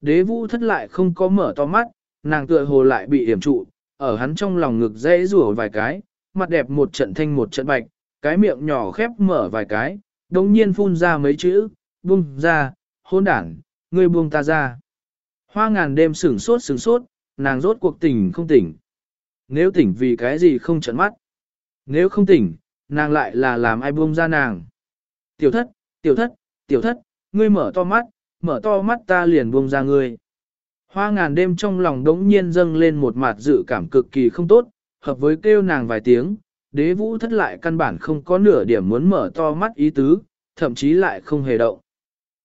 Đế vũ thất lại không có mở to mắt, nàng tựa hồ lại bị hiểm trụ, ở hắn trong lòng ngực dễ rủa vài cái, mặt đẹp một trận thanh một trận bạch, cái miệng nhỏ khép mở vài cái, đồng nhiên phun ra mấy chữ, buông ra, hôn đảng, ngươi buông ta ra. Hoa ngàn đêm sửng sốt sửng sốt, nàng rốt cuộc tỉnh không tỉnh. Nếu tỉnh vì cái gì không trận mắt. Nếu không tỉnh, nàng lại là làm ai buông ra nàng. Tiểu thất, tiểu thất, tiểu thất, ngươi mở to mắt, mở to mắt ta liền buông ra ngươi. Hoa ngàn đêm trong lòng đống nhiên dâng lên một mặt dự cảm cực kỳ không tốt, hợp với kêu nàng vài tiếng, đế vũ thất lại căn bản không có nửa điểm muốn mở to mắt ý tứ, thậm chí lại không hề động.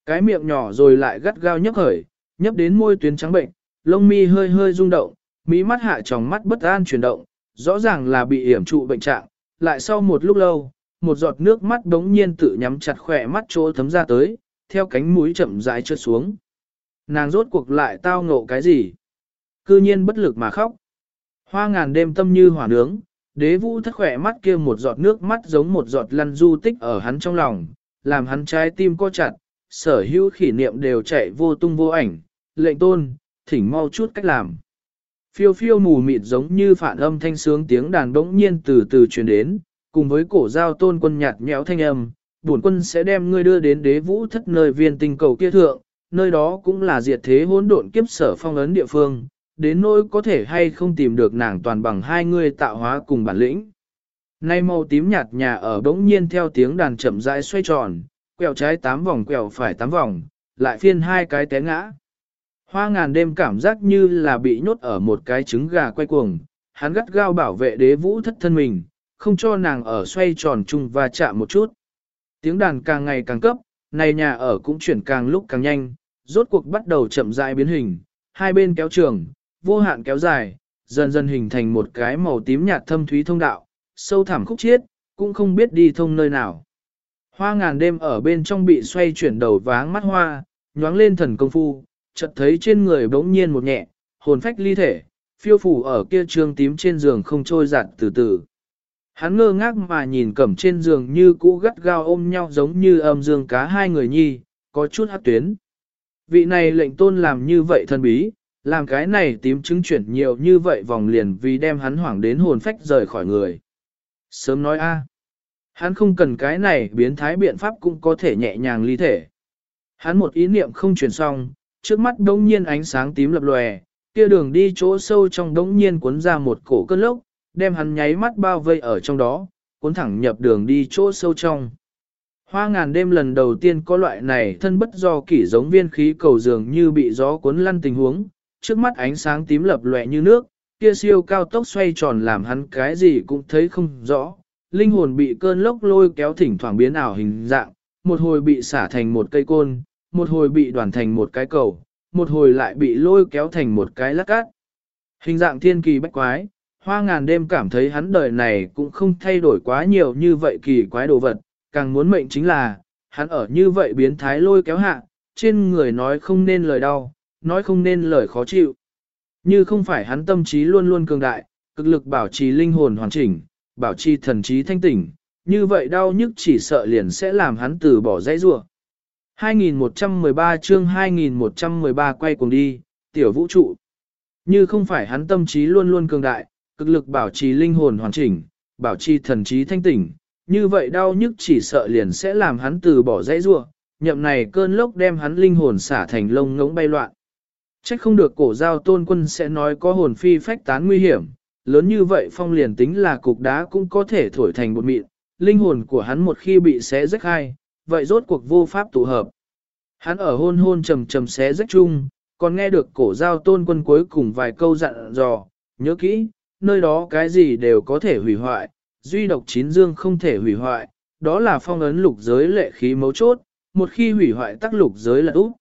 Cái miệng nhỏ rồi lại gắt gao nhấp khởi, nhấp đến môi tuyến trắng bệnh, lông mi hơi hơi rung động, mí mắt hạ tròng mắt bất an chuyển động, rõ ràng là bị hiểm trụ bệnh trạng, lại sau một lúc lâu, một giọt nước mắt đống nhiên tự nhắm chặt khỏe mắt chỗ thấm ra tới, theo cánh mũi chậm rãi trượt xuống. Nàng rốt cuộc lại tao ngộ cái gì? Cư nhiên bất lực mà khóc. Hoa ngàn đêm tâm như hỏa nướng, đế vũ thất khỏe mắt kia một giọt nước mắt giống một giọt lăn du tích ở hắn trong lòng, làm hắn trái tim co chặt, sở hữu kỷ niệm đều chạy vô tung vô ảnh, lệnh tôn, thỉnh mau chút cách làm. Phiêu phiêu mù mịt giống như phản âm thanh sướng tiếng đàn bỗng nhiên từ từ truyền đến, cùng với cổ giao tôn quân nhạt nhẽo thanh âm, bổn quân sẽ đem ngươi đưa đến đế vũ thất nơi viên tinh cầu kia thượng, nơi đó cũng là diệt thế hỗn độn kiếp sở phong ấn địa phương, đến nỗi có thể hay không tìm được nàng toàn bằng hai ngươi tạo hóa cùng bản lĩnh. Nay màu tím nhạt nhà ở bỗng nhiên theo tiếng đàn chậm rãi xoay tròn, quẹo trái tám vòng quẹo phải tám vòng, lại phiên hai cái té ngã. Hoa ngàn đêm cảm giác như là bị nhốt ở một cái trứng gà quay cuồng, hắn gắt gao bảo vệ đế vũ thất thân mình, không cho nàng ở xoay tròn chung và chạm một chút. Tiếng đàn càng ngày càng cấp, này nhà ở cũng chuyển càng lúc càng nhanh, rốt cuộc bắt đầu chậm rãi biến hình, hai bên kéo trường, vô hạn kéo dài, dần dần hình thành một cái màu tím nhạt thâm thúy thông đạo, sâu thẳm khúc chiết, cũng không biết đi thông nơi nào. Hoa ngàn đêm ở bên trong bị xoay chuyển đầu váng mắt hoa, nhoáng lên thần công phu, chợt thấy trên người bỗng nhiên một nhẹ, hồn phách ly thể, phiêu phủ ở kia trương tím trên giường không trôi giặt từ từ. Hắn ngơ ngác mà nhìn cẩm trên giường như cũ gắt gao ôm nhau giống như âm dương cá hai người nhi, có chút hát tuyến. Vị này lệnh tôn làm như vậy thân bí, làm cái này tím chứng chuyển nhiều như vậy vòng liền vì đem hắn hoảng đến hồn phách rời khỏi người. Sớm nói a, hắn không cần cái này biến thái biện pháp cũng có thể nhẹ nhàng ly thể. Hắn một ý niệm không chuyển xong, trước mắt đống nhiên ánh sáng tím lập lòe, kia đường đi chỗ sâu trong đống nhiên cuốn ra một cổ cơn lốc, đem hắn nháy mắt bao vây ở trong đó, cuốn thẳng nhập đường đi chỗ sâu trong. Hoa ngàn đêm lần đầu tiên có loại này thân bất do kỷ giống viên khí cầu dường như bị gió cuốn lăn tình huống, trước mắt ánh sáng tím lập lòe như nước, kia siêu cao tốc xoay tròn làm hắn cái gì cũng thấy không rõ. Linh hồn bị cơn lốc lôi kéo thỉnh thoảng biến ảo hình dạng, một hồi bị xả thành một cây côn, một hồi bị đoàn thành một cái cầu, một hồi lại bị lôi kéo thành một cái lát cát. Hình dạng thiên kỳ bách quái, hoa ngàn đêm cảm thấy hắn đời này cũng không thay đổi quá nhiều như vậy kỳ quái đồ vật, càng muốn mệnh chính là, hắn ở như vậy biến thái lôi kéo hạ, trên người nói không nên lời đau, nói không nên lời khó chịu. Như không phải hắn tâm trí luôn luôn cường đại, cực lực bảo trì linh hồn hoàn chỉnh, bảo trì thần trí thanh tỉnh, như vậy đau nhức chỉ sợ liền sẽ làm hắn từ bỏ dãy rua. 2113 chương 2113 quay cùng đi, tiểu vũ trụ. Như không phải hắn tâm trí luôn luôn cường đại, cực lực bảo trì linh hồn hoàn chỉnh, bảo trì thần trí thanh tỉnh, như vậy đau nhức chỉ sợ liền sẽ làm hắn từ bỏ dãy rua, nhậm này cơn lốc đem hắn linh hồn xả thành lông ngỗng bay loạn. Trách không được cổ giao tôn quân sẽ nói có hồn phi phách tán nguy hiểm, lớn như vậy phong liền tính là cục đá cũng có thể thổi thành bột mịn, linh hồn của hắn một khi bị xé rách hai, vậy rốt cuộc vô pháp tụ hợp. Hắn ở hôn hôn trầm trầm xé rách chung, còn nghe được cổ giao tôn quân cuối cùng vài câu dặn dò, nhớ kỹ, nơi đó cái gì đều có thể hủy hoại, duy độc chín dương không thể hủy hoại, đó là phong ấn lục giới lệ khí mấu chốt, một khi hủy hoại tắc lục giới là úp.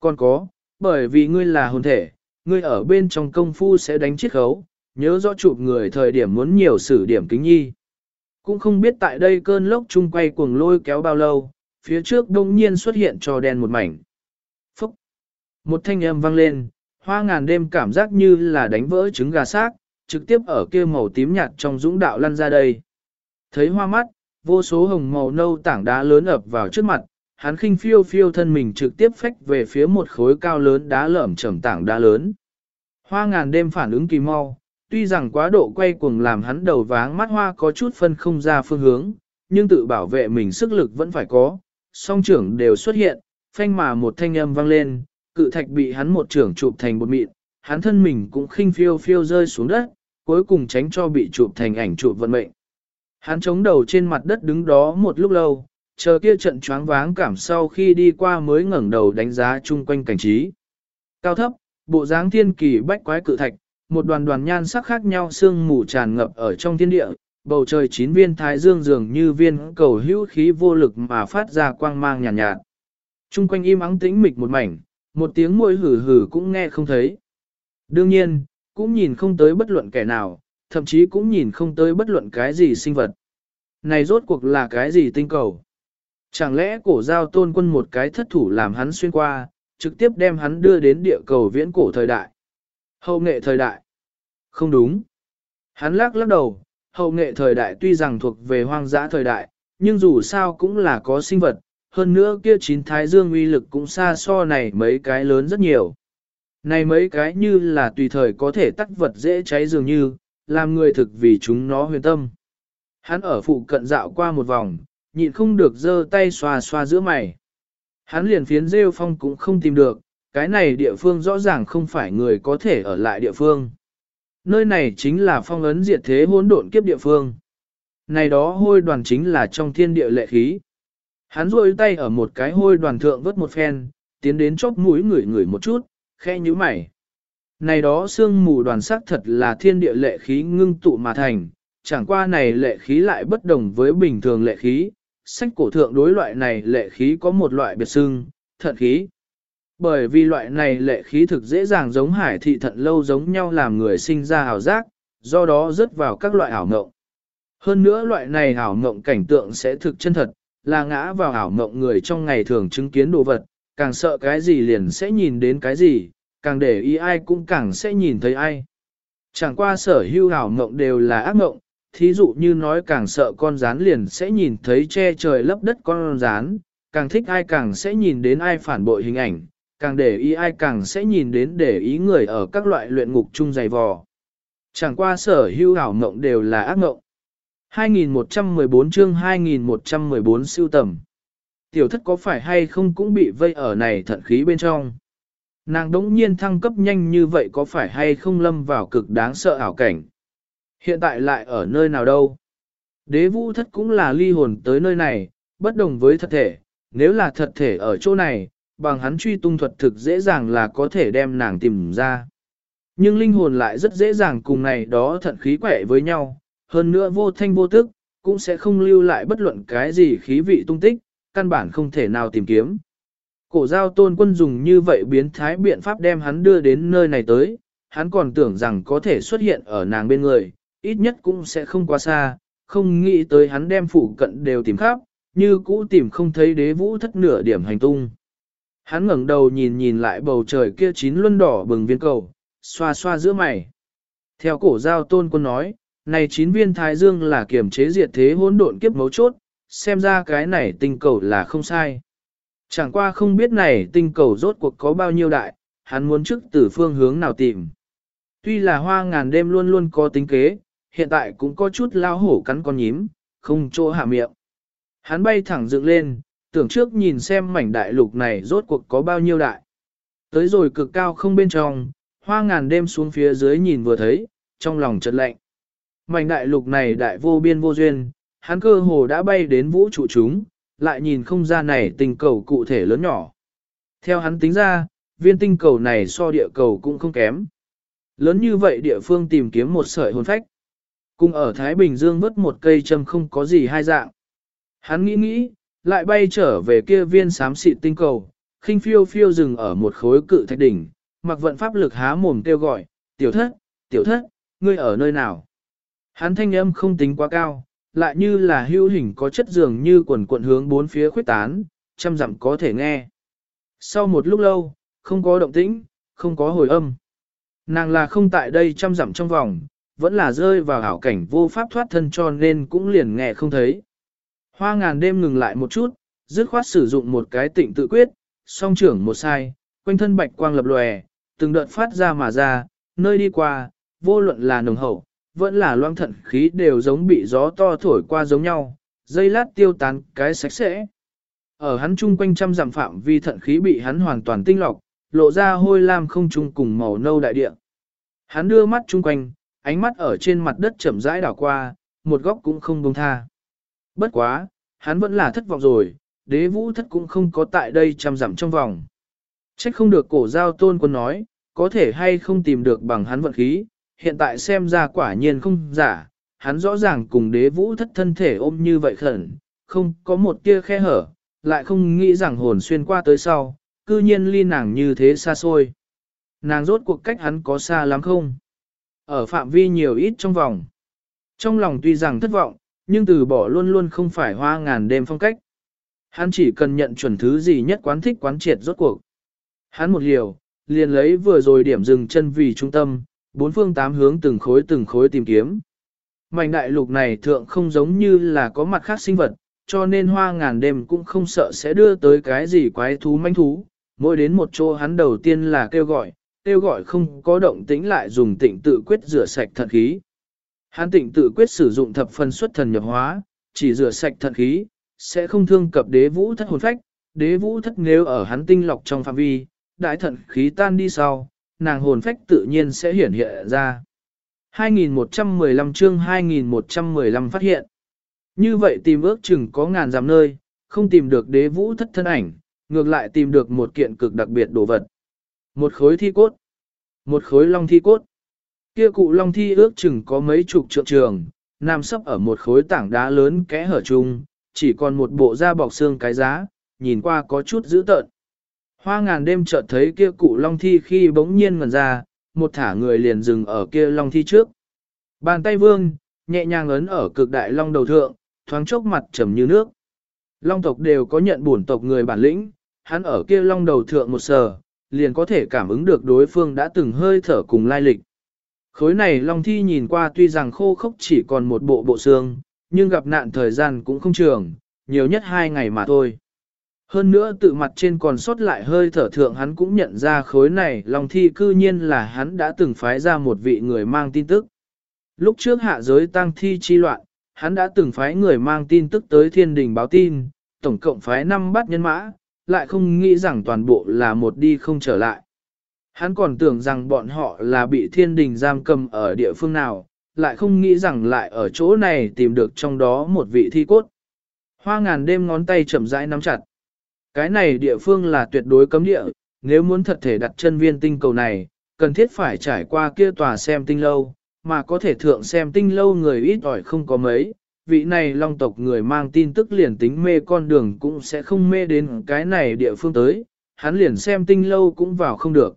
Còn có, bởi vì ngươi là hồn thể, ngươi ở bên trong công phu sẽ đánh chiết khấu, nhớ rõ chụp người thời điểm muốn nhiều sử điểm kính nhi. Cũng không biết tại đây cơn lốc chung quay cuồng lôi kéo bao lâu, phía trước đông nhiên xuất hiện trò đen một mảnh. Phúc! Một thanh âm vang lên, hoa ngàn đêm cảm giác như là đánh vỡ trứng gà xác, trực tiếp ở kia màu tím nhạt trong dũng đạo lăn ra đây. Thấy hoa mắt, vô số hồng màu nâu tảng đá lớn ập vào trước mặt, hắn khinh phiêu phiêu thân mình trực tiếp phách về phía một khối cao lớn đá lởm chởm tảng đá lớn. Hoa ngàn đêm phản ứng kỳ mau, tuy rằng quá độ quay cuồng làm hắn đầu váng mắt hoa có chút phân không ra phương hướng, nhưng tự bảo vệ mình sức lực vẫn phải có, song trưởng đều xuất hiện, phanh mà một thanh âm vang lên, cự thạch bị hắn một trưởng chụp thành một mịn, hắn thân mình cũng khinh phiêu phiêu rơi xuống đất, cuối cùng tránh cho bị chụp thành ảnh chụp vận mệnh. Hắn chống đầu trên mặt đất đứng đó một lúc lâu, chờ kia trận choáng váng cảm sau khi đi qua mới ngẩng đầu đánh giá chung quanh cảnh trí. Cao thấp, bộ dáng thiên kỳ bách quái cự thạch, một đoàn đoàn nhan sắc khác nhau sương mù tràn ngập ở trong thiên địa, bầu trời chín viên thái dương dường như viên cầu hữu khí vô lực mà phát ra quang mang nhàn nhạt, nhạt. Trung quanh im ắng tĩnh mịch một mảnh, một tiếng môi hử hử cũng nghe không thấy. Đương nhiên, cũng nhìn không tới bất luận kẻ nào, thậm chí cũng nhìn không tới bất luận cái gì sinh vật. Này rốt cuộc là cái gì tinh cầu? Chẳng lẽ cổ giao tôn quân một cái thất thủ làm hắn xuyên qua, trực tiếp đem hắn đưa đến địa cầu viễn cổ thời đại? Hậu nghệ thời đại? Không đúng. Hắn lắc lắc đầu, hậu nghệ thời đại tuy rằng thuộc về hoang dã thời đại, nhưng dù sao cũng là có sinh vật, hơn nữa kia chín thái dương uy lực cũng xa so này mấy cái lớn rất nhiều. Này mấy cái như là tùy thời có thể tắt vật dễ cháy dường như, làm người thực vì chúng nó huyền tâm. Hắn ở phụ cận dạo qua một vòng, nhịn không được giơ tay xoa xoa giữa mày. Hắn liền phiến rêu phong cũng không tìm được, cái này địa phương rõ ràng không phải người có thể ở lại địa phương. Nơi này chính là phong ấn diệt thế hỗn độn kiếp địa phương. Này đó hôi đoàn chính là trong thiên địa lệ khí. Hắn rôi tay ở một cái hôi đoàn thượng vớt một phen, tiến đến chóp mũi ngửi ngửi một chút, khe như mày. Này đó xương mù đoàn sắc thật là thiên địa lệ khí ngưng tụ mà thành, chẳng qua này lệ khí lại bất đồng với bình thường lệ khí, sách cổ thượng đối loại này lệ khí có một loại biệt xưng, thận khí. Bởi vì loại này lệ khí thực dễ dàng giống hải thị thận lâu giống nhau làm người sinh ra ảo giác, do đó rớt vào các loại ảo ngộng. Hơn nữa loại này ảo ngộng cảnh tượng sẽ thực chân thật, là ngã vào ảo ngộng người trong ngày thường chứng kiến đồ vật, càng sợ cái gì liền sẽ nhìn đến cái gì, càng để ý ai cũng càng sẽ nhìn thấy ai. Chẳng qua sở hưu hảo mộng đều là ác mộng, thí dụ như nói càng sợ con rán liền sẽ nhìn thấy che trời lấp đất con rán, càng thích ai càng sẽ nhìn đến ai phản bội hình ảnh, càng để ý ai càng sẽ nhìn đến để ý người ở các loại luyện ngục chung dày vò. Chẳng qua sở hưu hảo mộng đều là ác mộng. 2114 chương 2114 siêu tầm. Tiểu thất có phải hay không cũng bị vây ở này thận khí bên trong. Nàng đống nhiên thăng cấp nhanh như vậy có phải hay không lâm vào cực đáng sợ ảo cảnh. Hiện tại lại ở nơi nào đâu? Đế vũ thất cũng là ly hồn tới nơi này, bất đồng với thật thể, nếu là thật thể ở chỗ này, bằng hắn truy tung thuật thực dễ dàng là có thể đem nàng tìm ra. Nhưng linh hồn lại rất dễ dàng cùng này đó thận khí quẻ với nhau, hơn nữa vô thanh vô tức, cũng sẽ không lưu lại bất luận cái gì khí vị tung tích, căn bản không thể nào tìm kiếm. Cổ giao tôn quân dùng như vậy biến thái biện pháp đem hắn đưa đến nơi này tới, hắn còn tưởng rằng có thể xuất hiện ở nàng bên người, ít nhất cũng sẽ không quá xa, không nghĩ tới hắn đem phụ cận đều tìm khắp, như cũ tìm không thấy đế vũ thất nửa điểm hành tung. Hắn ngẩng đầu nhìn nhìn lại bầu trời kia chín luân đỏ bừng viên cầu, xoa xoa giữa mày. Theo cổ giao tôn quân nói, này chín viên thái dương là kiểm chế diệt thế hỗn độn kiếp mấu chốt, xem ra cái này tinh cầu là không sai. Chẳng qua không biết này tinh cầu rốt cuộc có bao nhiêu đại, hắn muốn trước từ phương hướng nào tìm. Tuy là hoa ngàn đêm luôn luôn có tính kế, hiện tại cũng có chút lao hổ cắn con nhím, không chỗ hạ miệng. Hắn bay thẳng dựng lên, tưởng trước nhìn xem mảnh đại lục này rốt cuộc có bao nhiêu đại. Tới rồi cực cao không bên trong, hoa ngàn đêm xuống phía dưới nhìn vừa thấy, trong lòng chợt lạnh. Mảnh đại lục này đại vô biên vô duyên, hắn cơ hồ đã bay đến vũ trụ chúng, lại nhìn không ra này tình cầu cụ thể lớn nhỏ. Theo hắn tính ra, viên tinh cầu này so địa cầu cũng không kém. Lớn như vậy địa phương tìm kiếm một sợi hồn phách. Cùng ở Thái Bình Dương vớt một cây châm không có gì hai dạng. Hắn nghĩ nghĩ, lại bay trở về kia viên xám xịt tinh cầu, khinh phiêu phiêu dừng ở một khối cự thạch đỉnh, mặc vận pháp lực há mồm kêu gọi, tiểu thất, tiểu thất, ngươi ở nơi nào? Hắn thanh âm không tính quá cao, lại như là hưu hình có chất dường như quần cuộn hướng bốn phía khuyết tán, trăm dặm có thể nghe. Sau một lúc lâu, không có động tĩnh, không có hồi âm. Nàng là không tại đây trăm dặm trong vòng, vẫn là rơi vào ảo cảnh vô pháp thoát thân cho nên cũng liền nghe không thấy. Hoa ngàn đêm ngừng lại một chút, dứt khoát sử dụng một cái tịnh tự quyết, song trưởng một sai, quanh thân bạch quang lập lòe, từng đợt phát ra mà ra, nơi đi qua, vô luận là nồng hậu, vẫn là loang thận khí đều giống bị gió to thổi qua giống nhau, dây lát tiêu tán cái sạch sẽ. Ở hắn chung quanh trăm dặm phạm vi thận khí bị hắn hoàn toàn tinh lọc, lộ ra hôi lam không chung cùng màu nâu đại địa. Hắn đưa mắt chung quanh, ánh mắt ở trên mặt đất chậm rãi đảo qua, một góc cũng không buông tha. Bất quá, hắn vẫn là thất vọng rồi, đế vũ thất cũng không có tại đây trăm dặm trong vòng. Trách không được cổ giao tôn quân nói, có thể hay không tìm được bằng hắn vận khí, hiện tại xem ra quả nhiên không giả, hắn rõ ràng cùng đế vũ thất thân thể ôm như vậy khẩn, không có một tia khe hở, lại không nghĩ rằng hồn xuyên qua tới sau, cư nhiên ly nàng như thế xa xôi. Nàng rốt cuộc cách hắn có xa lắm không? Ở phạm vi nhiều ít trong vòng. Trong lòng tuy rằng thất vọng, nhưng từ bỏ luôn luôn không phải hoa ngàn đêm phong cách. Hắn chỉ cần nhận chuẩn thứ gì nhất quán thích quán triệt rốt cuộc. Hắn một liều, liền lấy vừa rồi điểm dừng chân vì trung tâm, bốn phương tám hướng từng khối từng khối tìm kiếm. Mảnh đại lục này thượng không giống như là có mặt khác sinh vật, cho nên hoa ngàn đêm cũng không sợ sẽ đưa tới cái gì quái thú manh thú. Mỗi đến một chỗ hắn đầu tiên là kêu gọi, kêu gọi không có động tĩnh lại dùng tịnh tự quyết rửa sạch thận khí. Hắn tịnh tự quyết sử dụng thập phân xuất thần nhập hóa, chỉ rửa sạch thận khí, sẽ không thương cập đế vũ thất hồn phách, đế vũ thất nếu ở hắn tinh lọc trong phạm vi, đại thận khí tan đi sau, nàng hồn phách tự nhiên sẽ hiển hiện ra. 2115 chương 2115 phát hiện. Như vậy tìm ước chừng có ngàn dặm nơi, không tìm được đế vũ thất thân ảnh, ngược lại tìm được một kiện cực đặc biệt đồ vật. Một khối thi cốt. Một khối long thi cốt. Kia cụ long thi ước chừng có mấy chục trượng trường, nằm sấp ở một khối tảng đá lớn kẽ hở chung, chỉ còn một bộ da bọc xương cái giá, nhìn qua có chút dữ tợn. Hoa ngàn đêm chợt thấy kia cụ long thi khi bỗng nhiên ngần ra, một thả người liền dừng ở kia long thi trước. Bàn tay vương, nhẹ nhàng ấn ở cực đại long đầu thượng, thoáng chốc mặt trầm như nước. Long tộc đều có nhận bổn tộc người bản lĩnh, hắn ở kia long đầu thượng một sờ, liền có thể cảm ứng được đối phương đã từng hơi thở cùng lai lịch. Khối này long thi nhìn qua tuy rằng khô khốc chỉ còn một bộ bộ xương, nhưng gặp nạn thời gian cũng không trường, nhiều nhất hai ngày mà thôi. Hơn nữa tự mặt trên còn sót lại hơi thở thượng hắn cũng nhận ra khối này long thi cư nhiên là hắn đã từng phái ra một vị người mang tin tức. Lúc trước hạ giới tăng thi chi loạn, hắn đã từng phái người mang tin tức tới thiên đình báo tin, tổng cộng phái năm bắt nhân mã, lại không nghĩ rằng toàn bộ là một đi không trở lại. Hắn còn tưởng rằng bọn họ là bị thiên đình giam cầm ở địa phương nào, lại không nghĩ rằng lại ở chỗ này tìm được trong đó một vị thi cốt. Hoa ngàn đêm ngón tay chậm rãi nắm chặt. Cái này địa phương là tuyệt đối cấm địa, nếu muốn thật thể đặt chân viên tinh cầu này, cần thiết phải trải qua kia tòa xem tinh lâu, mà có thể thượng xem tinh lâu người ít ỏi không có mấy. Vị này long tộc người mang tin tức liền tính mê con đường cũng sẽ không mê đến cái này địa phương tới, hắn liền xem tinh lâu cũng vào không được.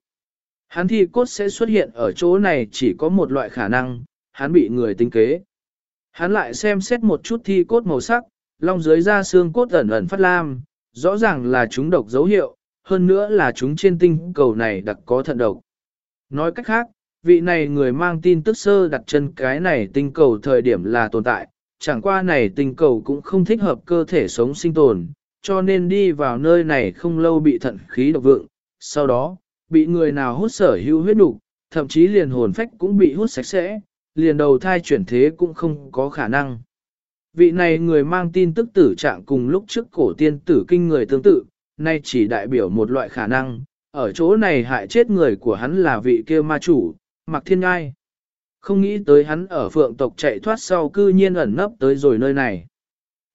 Hắn thi cốt sẽ xuất hiện ở chỗ này chỉ có một loại khả năng, hắn bị người tính kế. Hắn lại xem xét một chút thi cốt màu sắc, long dưới da xương cốt ẩn ẩn phát lam, rõ ràng là chúng độc dấu hiệu, hơn nữa là chúng trên tinh cầu này đặc có thận độc. Nói cách khác, vị này người mang tin tức sơ đặt chân cái này tinh cầu thời điểm là tồn tại, chẳng qua này tinh cầu cũng không thích hợp cơ thể sống sinh tồn, cho nên đi vào nơi này không lâu bị thận khí độc vượng, sau đó, bị người nào hút sở hữu huyết đủ, thậm chí liền hồn phách cũng bị hút sạch sẽ, liền đầu thai chuyển thế cũng không có khả năng. Vị này người mang tin tức tử trạng cùng lúc trước cổ tiên tử kinh người tương tự, nay chỉ đại biểu một loại khả năng, ở chỗ này hại chết người của hắn là vị kia ma chủ, Mạc Thiên Ngai. Không nghĩ tới hắn ở phượng tộc chạy thoát sau cư nhiên ẩn nấp tới rồi nơi này.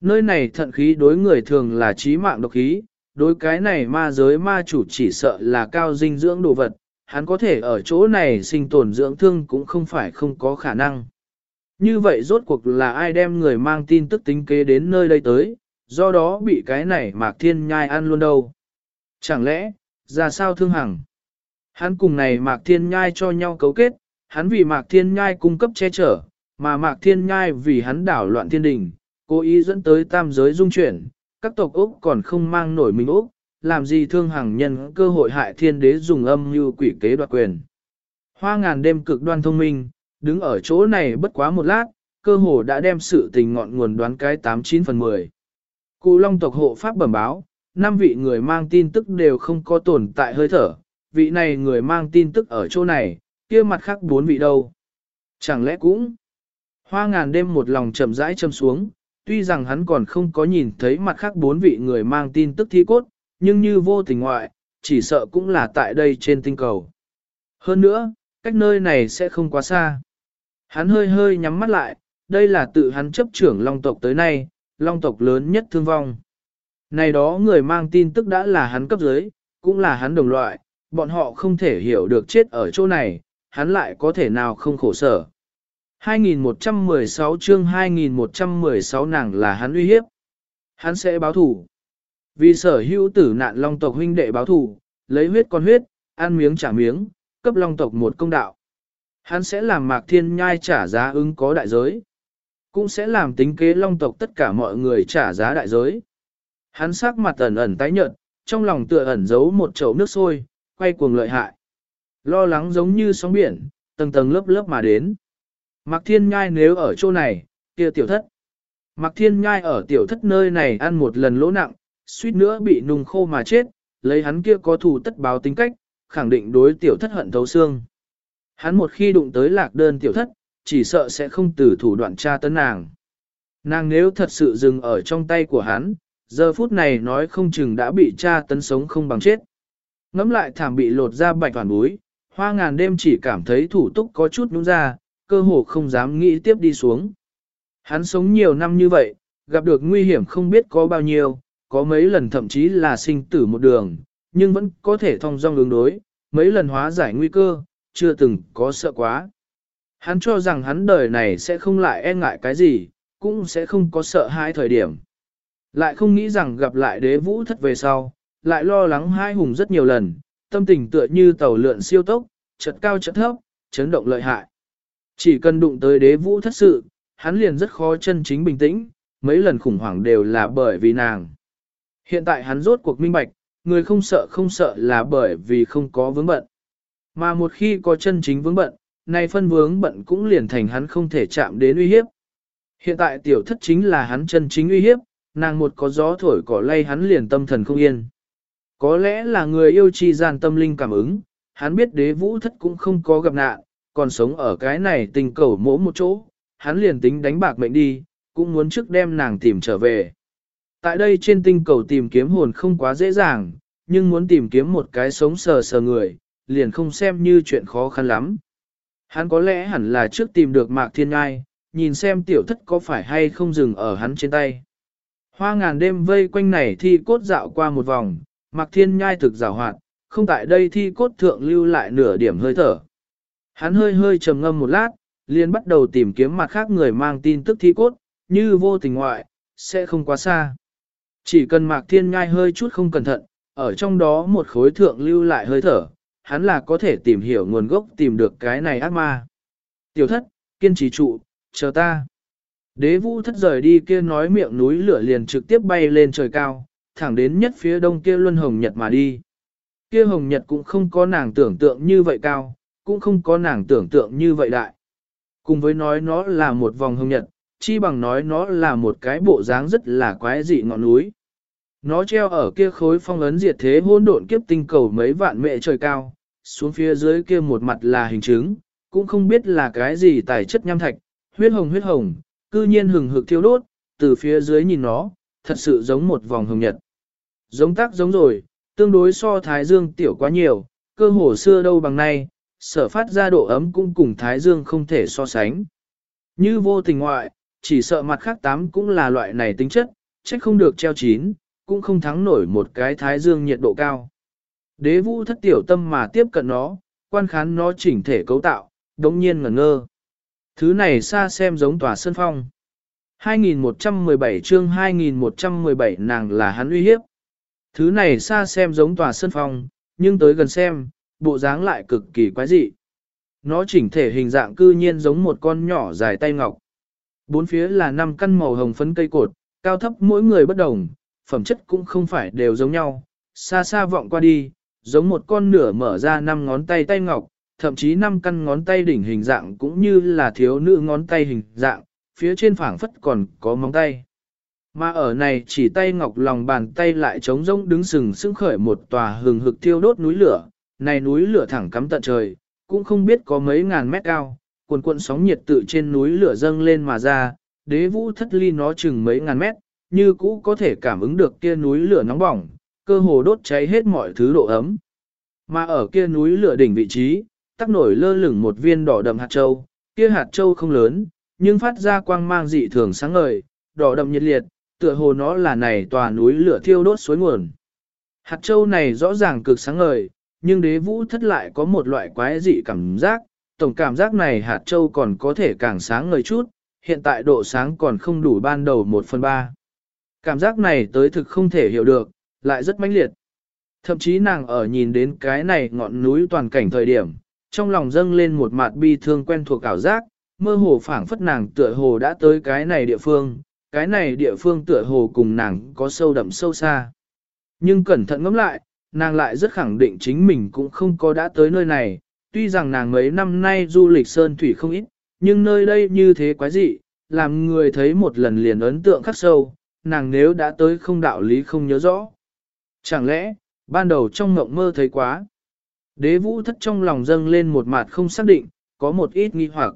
Nơi này thận khí đối người thường là trí mạng độc khí, đối cái này ma giới ma chủ chỉ sợ là cao dinh dưỡng đồ vật, hắn có thể ở chỗ này sinh tồn dưỡng thương cũng không phải không có khả năng. Như vậy rốt cuộc là ai đem người mang tin tức tính kế đến nơi đây tới, do đó bị cái này Mạc Thiên Nhai ăn luôn đâu. Chẳng lẽ, ra sao thương hằng? Hắn cùng này Mạc Thiên Nhai cho nhau cấu kết, hắn vì Mạc Thiên Nhai cung cấp che chở, mà Mạc Thiên Nhai vì hắn đảo loạn thiên đình, cố ý dẫn tới tam giới dung chuyển, các tộc Úc còn không mang nổi mình Úc, làm gì thương hằng nhân cơ hội hại thiên đế dùng âm như quỷ kế đoạt quyền. Hoa ngàn đêm cực đoan thông minh, đứng ở chỗ này bất quá một lát, cơ hồ đã đem sự tình ngọn nguồn đoán cái 89 phần 10. Cụ long tộc hộ pháp bẩm báo, năm vị người mang tin tức đều không có tồn tại hơi thở, vị này người mang tin tức ở chỗ này, kia mặt khác bốn vị đâu. Chẳng lẽ cũng... Hoa ngàn đêm một lòng chậm rãi châm xuống, tuy rằng hắn còn không có nhìn thấy mặt khác bốn vị người mang tin tức thi cốt, nhưng như vô tình ngoại, chỉ sợ cũng là tại đây trên tinh cầu. Hơn nữa, cách nơi này sẽ không quá xa. Hắn hơi hơi nhắm mắt lại, đây là tự hắn chấp trưởng long tộc tới nay, long tộc lớn nhất thương vong. Này đó người mang tin tức đã là hắn cấp dưới, cũng là hắn đồng loại, bọn họ không thể hiểu được chết ở chỗ này, hắn lại có thể nào không khổ sở. 2116 chương 2116 nàng là hắn uy hiếp. Hắn sẽ báo thủ. Vì sở hữu tử nạn long tộc huynh đệ báo thủ, lấy huyết con huyết, ăn miếng trả miếng, cấp long tộc một công đạo. Hắn sẽ làm mạc thiên nhai trả giá ứng có đại giới. Cũng sẽ làm tính kế long tộc tất cả mọi người trả giá đại giới. Hắn sắc mặt ẩn ẩn tái nhợt, trong lòng tựa ẩn giấu một chậu nước sôi, quay cuồng lợi hại. Lo lắng giống như sóng biển, tầng tầng lớp lớp mà đến. Mạc Thiên Nhai nếu ở chỗ này, kia tiểu thất. Mạc Thiên Nhai ở tiểu thất nơi này ăn một lần lỗ nặng, suýt nữa bị nung khô mà chết, lấy hắn kia có thù tất báo tính cách, khẳng định đối tiểu thất hận thấu xương. Hắn một khi đụng tới lạc đơn tiểu thất, chỉ sợ sẽ không từ thủ đoạn tra tấn nàng. Nàng nếu thật sự dừng ở trong tay của hắn, giờ phút này nói không chừng đã bị tra tấn sống không bằng chết. Ngắm lại thảm bị lột ra bạch toàn búi, hoa ngàn đêm chỉ cảm thấy thủ túc có chút nhúng ra, cơ hồ không dám nghĩ tiếp đi xuống. Hắn sống nhiều năm như vậy, gặp được nguy hiểm không biết có bao nhiêu, có mấy lần thậm chí là sinh tử một đường, nhưng vẫn có thể thông dong ứng đối, mấy lần hóa giải nguy cơ, chưa từng có sợ quá. Hắn cho rằng hắn đời này sẽ không lại e ngại cái gì, cũng sẽ không có sợ hai thời điểm. Lại không nghĩ rằng gặp lại đế vũ thất về sau, lại lo lắng hai hùng rất nhiều lần, tâm tình tựa như tàu lượn siêu tốc, chật cao chật thấp, chấn động lợi hại. Chỉ cần đụng tới đế vũ thất sự, hắn liền rất khó chân chính bình tĩnh, mấy lần khủng hoảng đều là bởi vì nàng. Hiện tại hắn rốt cuộc minh bạch, người không sợ không sợ là bởi vì không có vướng bận. Mà một khi có chân chính vướng bận, nay phân vướng bận cũng liền thành hắn không thể chạm đến uy hiếp. Hiện tại tiểu thất chính là hắn chân chính uy hiếp, nàng một có gió thổi cỏ lay hắn liền tâm thần không yên. Có lẽ là người yêu chi gian tâm linh cảm ứng, hắn biết đế vũ thất cũng không có gặp nạn, còn sống ở cái này tình cầu mỗ một chỗ, hắn liền tính đánh bạc mệnh đi, cũng muốn trước đem nàng tìm trở về. Tại đây trên tinh cầu tìm kiếm hồn không quá dễ dàng, nhưng muốn tìm kiếm một cái sống sờ sờ người, liền không xem như chuyện khó khăn lắm. Hắn có lẽ hẳn là trước tìm được Mạc Thiên Ngai, nhìn xem tiểu thất có phải hay không dừng ở hắn trên tay. Hoa ngàn đêm vây quanh này thi cốt dạo qua một vòng, Mạc Thiên Nhai thực rào hoạt, không tại đây thi cốt thượng lưu lại nửa điểm hơi thở. Hắn hơi hơi trầm ngâm một lát, liền bắt đầu tìm kiếm mặt khác người mang tin tức thi cốt, như vô tình ngoại, sẽ không quá xa. Chỉ cần Mạc Thiên ngai hơi chút không cẩn thận, ở trong đó một khối thượng lưu lại hơi thở, hắn là có thể tìm hiểu nguồn gốc tìm được cái này ác ma. Tiểu thất, kiên trì trụ, chờ ta. Đế vũ thất rời đi kia nói miệng núi lửa liền trực tiếp bay lên trời cao, thẳng đến nhất phía đông kia luân hồng nhật mà đi. Kia hồng nhật cũng không có nàng tưởng tượng như vậy cao, cũng không có nàng tưởng tượng như vậy đại. Cùng với nói nó là một vòng hồng nhật, chi bằng nói nó là một cái bộ dáng rất là quái dị ngọn núi. Nó treo ở kia khối phong ấn diệt thế hỗn độn kiếp tinh cầu mấy vạn mệ trời cao, xuống phía dưới kia một mặt là hình chứng, cũng không biết là cái gì tài chất nham thạch, huyết hồng huyết hồng, cư nhiên hừng hực thiêu đốt, từ phía dưới nhìn nó, thật sự giống một vòng hồng nhật. Giống tác giống rồi, tương đối so Thái Dương tiểu quá nhiều, cơ hồ xưa đâu bằng nay, sở phát ra độ ấm cũng cùng Thái Dương không thể so sánh. Như vô tình ngoại, chỉ sợ mặt khác tám cũng là loại này tính chất, trách không được treo chín, cũng không thắng nổi một cái Thái Dương nhiệt độ cao. Đế vũ thất tiểu tâm mà tiếp cận nó, quan khán nó chỉnh thể cấu tạo, đống nhiên ngẩn ngơ. Thứ này xa xem giống tòa sân phong. 2117 chương 2117 nàng là hắn uy hiếp. Thứ này xa xem giống tòa sân phong, nhưng tới gần xem, bộ dáng lại cực kỳ quái dị. Nó chỉnh thể hình dạng cư nhiên giống một con nhỏ dài tay ngọc. Bốn phía là năm căn màu hồng phấn cây cột, cao thấp mỗi người bất đồng, phẩm chất cũng không phải đều giống nhau. Xa xa vọng qua đi, giống một con nửa mở ra năm ngón tay tay ngọc, thậm chí năm căn ngón tay đỉnh hình dạng cũng như là thiếu nữ ngón tay hình dạng, phía trên phảng phất còn có móng tay. Mà ở này chỉ tay ngọc lòng bàn tay lại trống rỗng đứng sừng sững khởi một tòa hừng hực thiêu đốt núi lửa, này núi lửa thẳng cắm tận trời, cũng không biết có mấy ngàn mét cao, cuồn cuộn sóng nhiệt tự trên núi lửa dâng lên mà ra, đế vũ thất ly nó chừng mấy ngàn mét, như cũ có thể cảm ứng được kia núi lửa nóng bỏng, cơ hồ đốt cháy hết mọi thứ độ ấm. Mà ở kia núi lửa đỉnh vị trí, tắc nổi lơ lửng một viên đỏ đậm hạt châu, kia hạt châu không lớn, nhưng phát ra quang mang dị thường sáng ngời, đỏ đậm nhiệt liệt, tựa hồ nó là này tòa núi lửa thiêu đốt suối nguồn. Hạt châu này rõ ràng cực sáng ngời, nhưng đế vũ thất lại có một loại quái dị cảm giác, tổng cảm giác này hạt châu còn có thể càng sáng ngời chút, hiện tại độ sáng còn không đủ ban đầu 1 phần 3. Cảm giác này tới thực không thể hiểu được, lại rất mãnh liệt. Thậm chí nàng ở nhìn đến cái này ngọn núi toàn cảnh thời điểm, trong lòng dâng lên một mặt bi thương quen thuộc ảo giác, mơ hồ phảng phất nàng tựa hồ đã tới cái này địa phương, cái này địa phương tựa hồ cùng nàng có sâu đậm sâu xa. Nhưng cẩn thận ngẫm lại, nàng lại rất khẳng định chính mình cũng không có đã tới nơi này, tuy rằng nàng mấy năm nay du lịch sơn thủy không ít, nhưng nơi đây như thế quái dị, làm người thấy một lần liền ấn tượng khắc sâu, nàng nếu đã tới không đạo lý không nhớ rõ. Chẳng lẽ, ban đầu trong ngộng mơ thấy quá. Đế vũ thất trong lòng dâng lên một mặt không xác định, có một ít nghi hoặc.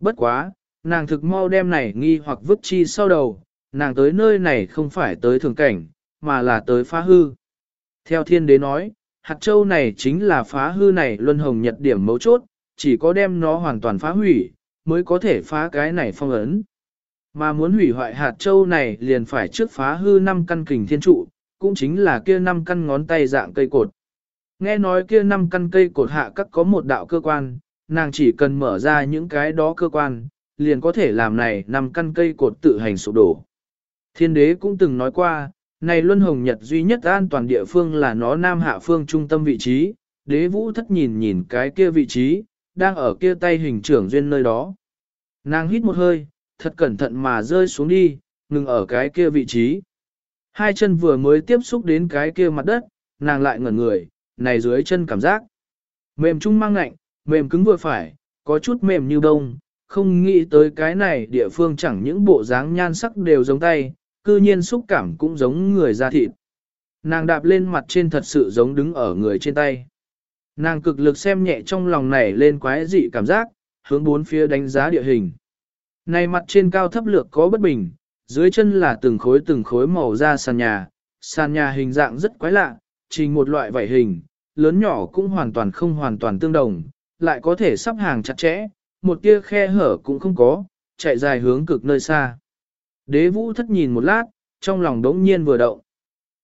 Bất quá, nàng thực mau đem này nghi hoặc vứt chi sau đầu, nàng tới nơi này không phải tới thường cảnh, mà là tới phá hư. Theo thiên đế nói, hạt châu này chính là phá hư này luân hồng nhật điểm mấu chốt, chỉ có đem nó hoàn toàn phá hủy, mới có thể phá cái này phong ấn. Mà muốn hủy hoại hạt châu này liền phải trước phá hư năm căn kình thiên trụ, cũng chính là kia năm căn ngón tay dạng cây cột. Nghe nói kia năm căn cây cột hạ các có một đạo cơ quan, nàng chỉ cần mở ra những cái đó cơ quan, liền có thể làm này năm căn cây cột tự hành sụp đổ. Thiên đế cũng từng nói qua, này Luân Hồng Nhật duy nhất an toàn địa phương là nó Nam Hạ phương trung tâm vị trí, đế vũ thất nhìn nhìn cái kia vị trí, đang ở kia tay hình trưởng duyên nơi đó. Nàng hít một hơi, thật cẩn thận mà rơi xuống đi, ngừng ở cái kia vị trí. Hai chân vừa mới tiếp xúc đến cái kia mặt đất, nàng lại ngẩn người, này dưới chân cảm giác. Mềm trung mang ngạnh, mềm cứng vừa phải, có chút mềm như bông, không nghĩ tới cái này địa phương chẳng những bộ dáng nhan sắc đều giống tay, cư nhiên xúc cảm cũng giống người da thịt. Nàng đạp lên mặt trên thật sự giống đứng ở người trên tay. Nàng cực lực xem nhẹ trong lòng này lên quái dị cảm giác, hướng bốn phía đánh giá địa hình. Này mặt trên cao thấp lược có bất bình, dưới chân là từng khối từng khối màu da sàn nhà, sàn nhà hình dạng rất quái lạ, trình một loại vảy hình, lớn nhỏ cũng hoàn toàn không hoàn toàn tương đồng, lại có thể sắp hàng chặt chẽ, một tia khe hở cũng không có, chạy dài hướng cực nơi xa. Đế vũ thất nhìn một lát, trong lòng đống nhiên vừa động.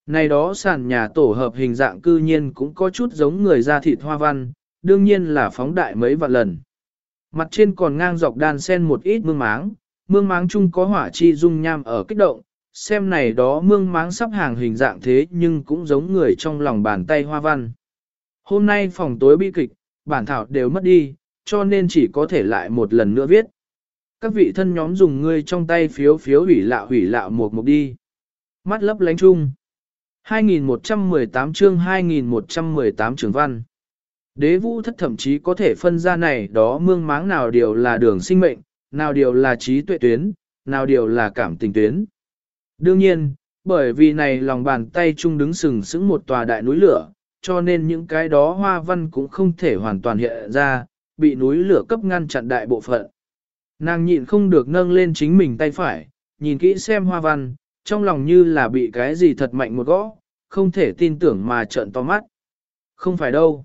Này đó sàn nhà tổ hợp hình dạng cư nhiên cũng có chút giống người da thịt hoa văn, đương nhiên là phóng đại mấy vạn lần. Mặt trên còn ngang dọc đan sen một ít mương máng, mương máng chung có hỏa chi dung nham ở kích động, xem này đó mương máng sắp hàng hình dạng thế nhưng cũng giống người trong lòng bàn tay hoa văn. Hôm nay phòng tối bi kịch, bản thảo đều mất đi, cho nên chỉ có thể lại một lần nữa viết. Các vị thân nhóm dùng ngươi trong tay phiếu phiếu hủy lạ hủy lạ một một đi. Mắt lấp lánh chung. 2118 chương 2118 trường văn. Đế vũ thất thậm chí có thể phân ra này đó mương máng nào điều là đường sinh mệnh, nào điều là trí tuệ tuyến, nào điều là cảm tình tuyến. Đương nhiên, bởi vì này lòng bàn tay chung đứng sừng sững một tòa đại núi lửa, cho nên những cái đó hoa văn cũng không thể hoàn toàn hiện ra, bị núi lửa cấp ngăn chặn đại bộ phận. Nàng nhịn không được nâng lên chính mình tay phải, nhìn kỹ xem hoa văn, trong lòng như là bị cái gì thật mạnh một gõ, không thể tin tưởng mà trợn to mắt. Không phải đâu.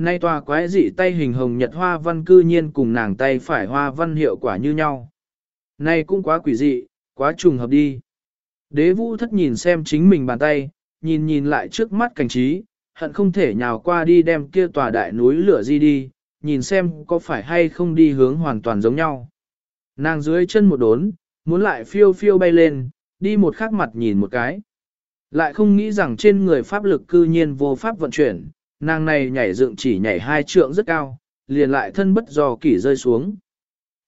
Nay tòa quái dị tay hình hồng nhật hoa văn cư nhiên cùng nàng tay phải hoa văn hiệu quả như nhau. nay cũng quá quỷ dị, quá trùng hợp đi. Đế vũ thất nhìn xem chính mình bàn tay, nhìn nhìn lại trước mắt cảnh trí, hận không thể nhào qua đi đem kia tòa đại núi lửa di đi, nhìn xem có phải hay không đi hướng hoàn toàn giống nhau. Nàng dưới chân một đốn, muốn lại phiêu phiêu bay lên, đi một khắc mặt nhìn một cái. Lại không nghĩ rằng trên người pháp lực cư nhiên vô pháp vận chuyển, nàng này nhảy dựng chỉ nhảy hai trượng rất cao, liền lại thân bất do kỷ rơi xuống.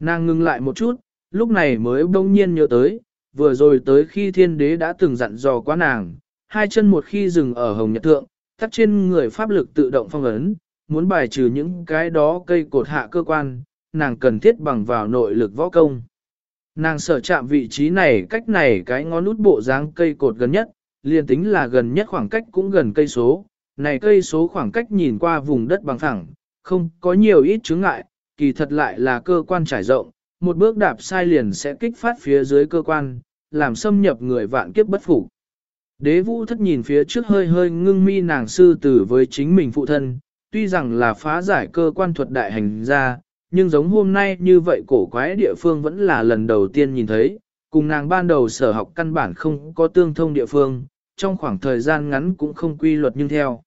Nàng ngừng lại một chút, lúc này mới bỗng nhiên nhớ tới, vừa rồi tới khi thiên đế đã từng dặn dò quá nàng, hai chân một khi dừng ở hồng nhật thượng, tắt trên người pháp lực tự động phong ấn, muốn bài trừ những cái đó cây cột hạ cơ quan, nàng cần thiết bằng vào nội lực võ công. Nàng sở chạm vị trí này cách này cái ngón nút bộ dáng cây cột gần nhất, liền tính là gần nhất khoảng cách cũng gần cây số. Này cây số khoảng cách nhìn qua vùng đất bằng phẳng, không có nhiều ít chướng ngại, kỳ thật lại là cơ quan trải rộng, một bước đạp sai liền sẽ kích phát phía dưới cơ quan, làm xâm nhập người vạn kiếp bất phục. Đế vũ thất nhìn phía trước hơi hơi ngưng mi nàng sư tử với chính mình phụ thân, tuy rằng là phá giải cơ quan thuật đại hành ra, nhưng giống hôm nay như vậy cổ quái địa phương vẫn là lần đầu tiên nhìn thấy, cùng nàng ban đầu sở học căn bản không có tương thông địa phương, trong khoảng thời gian ngắn cũng không quy luật nhưng theo.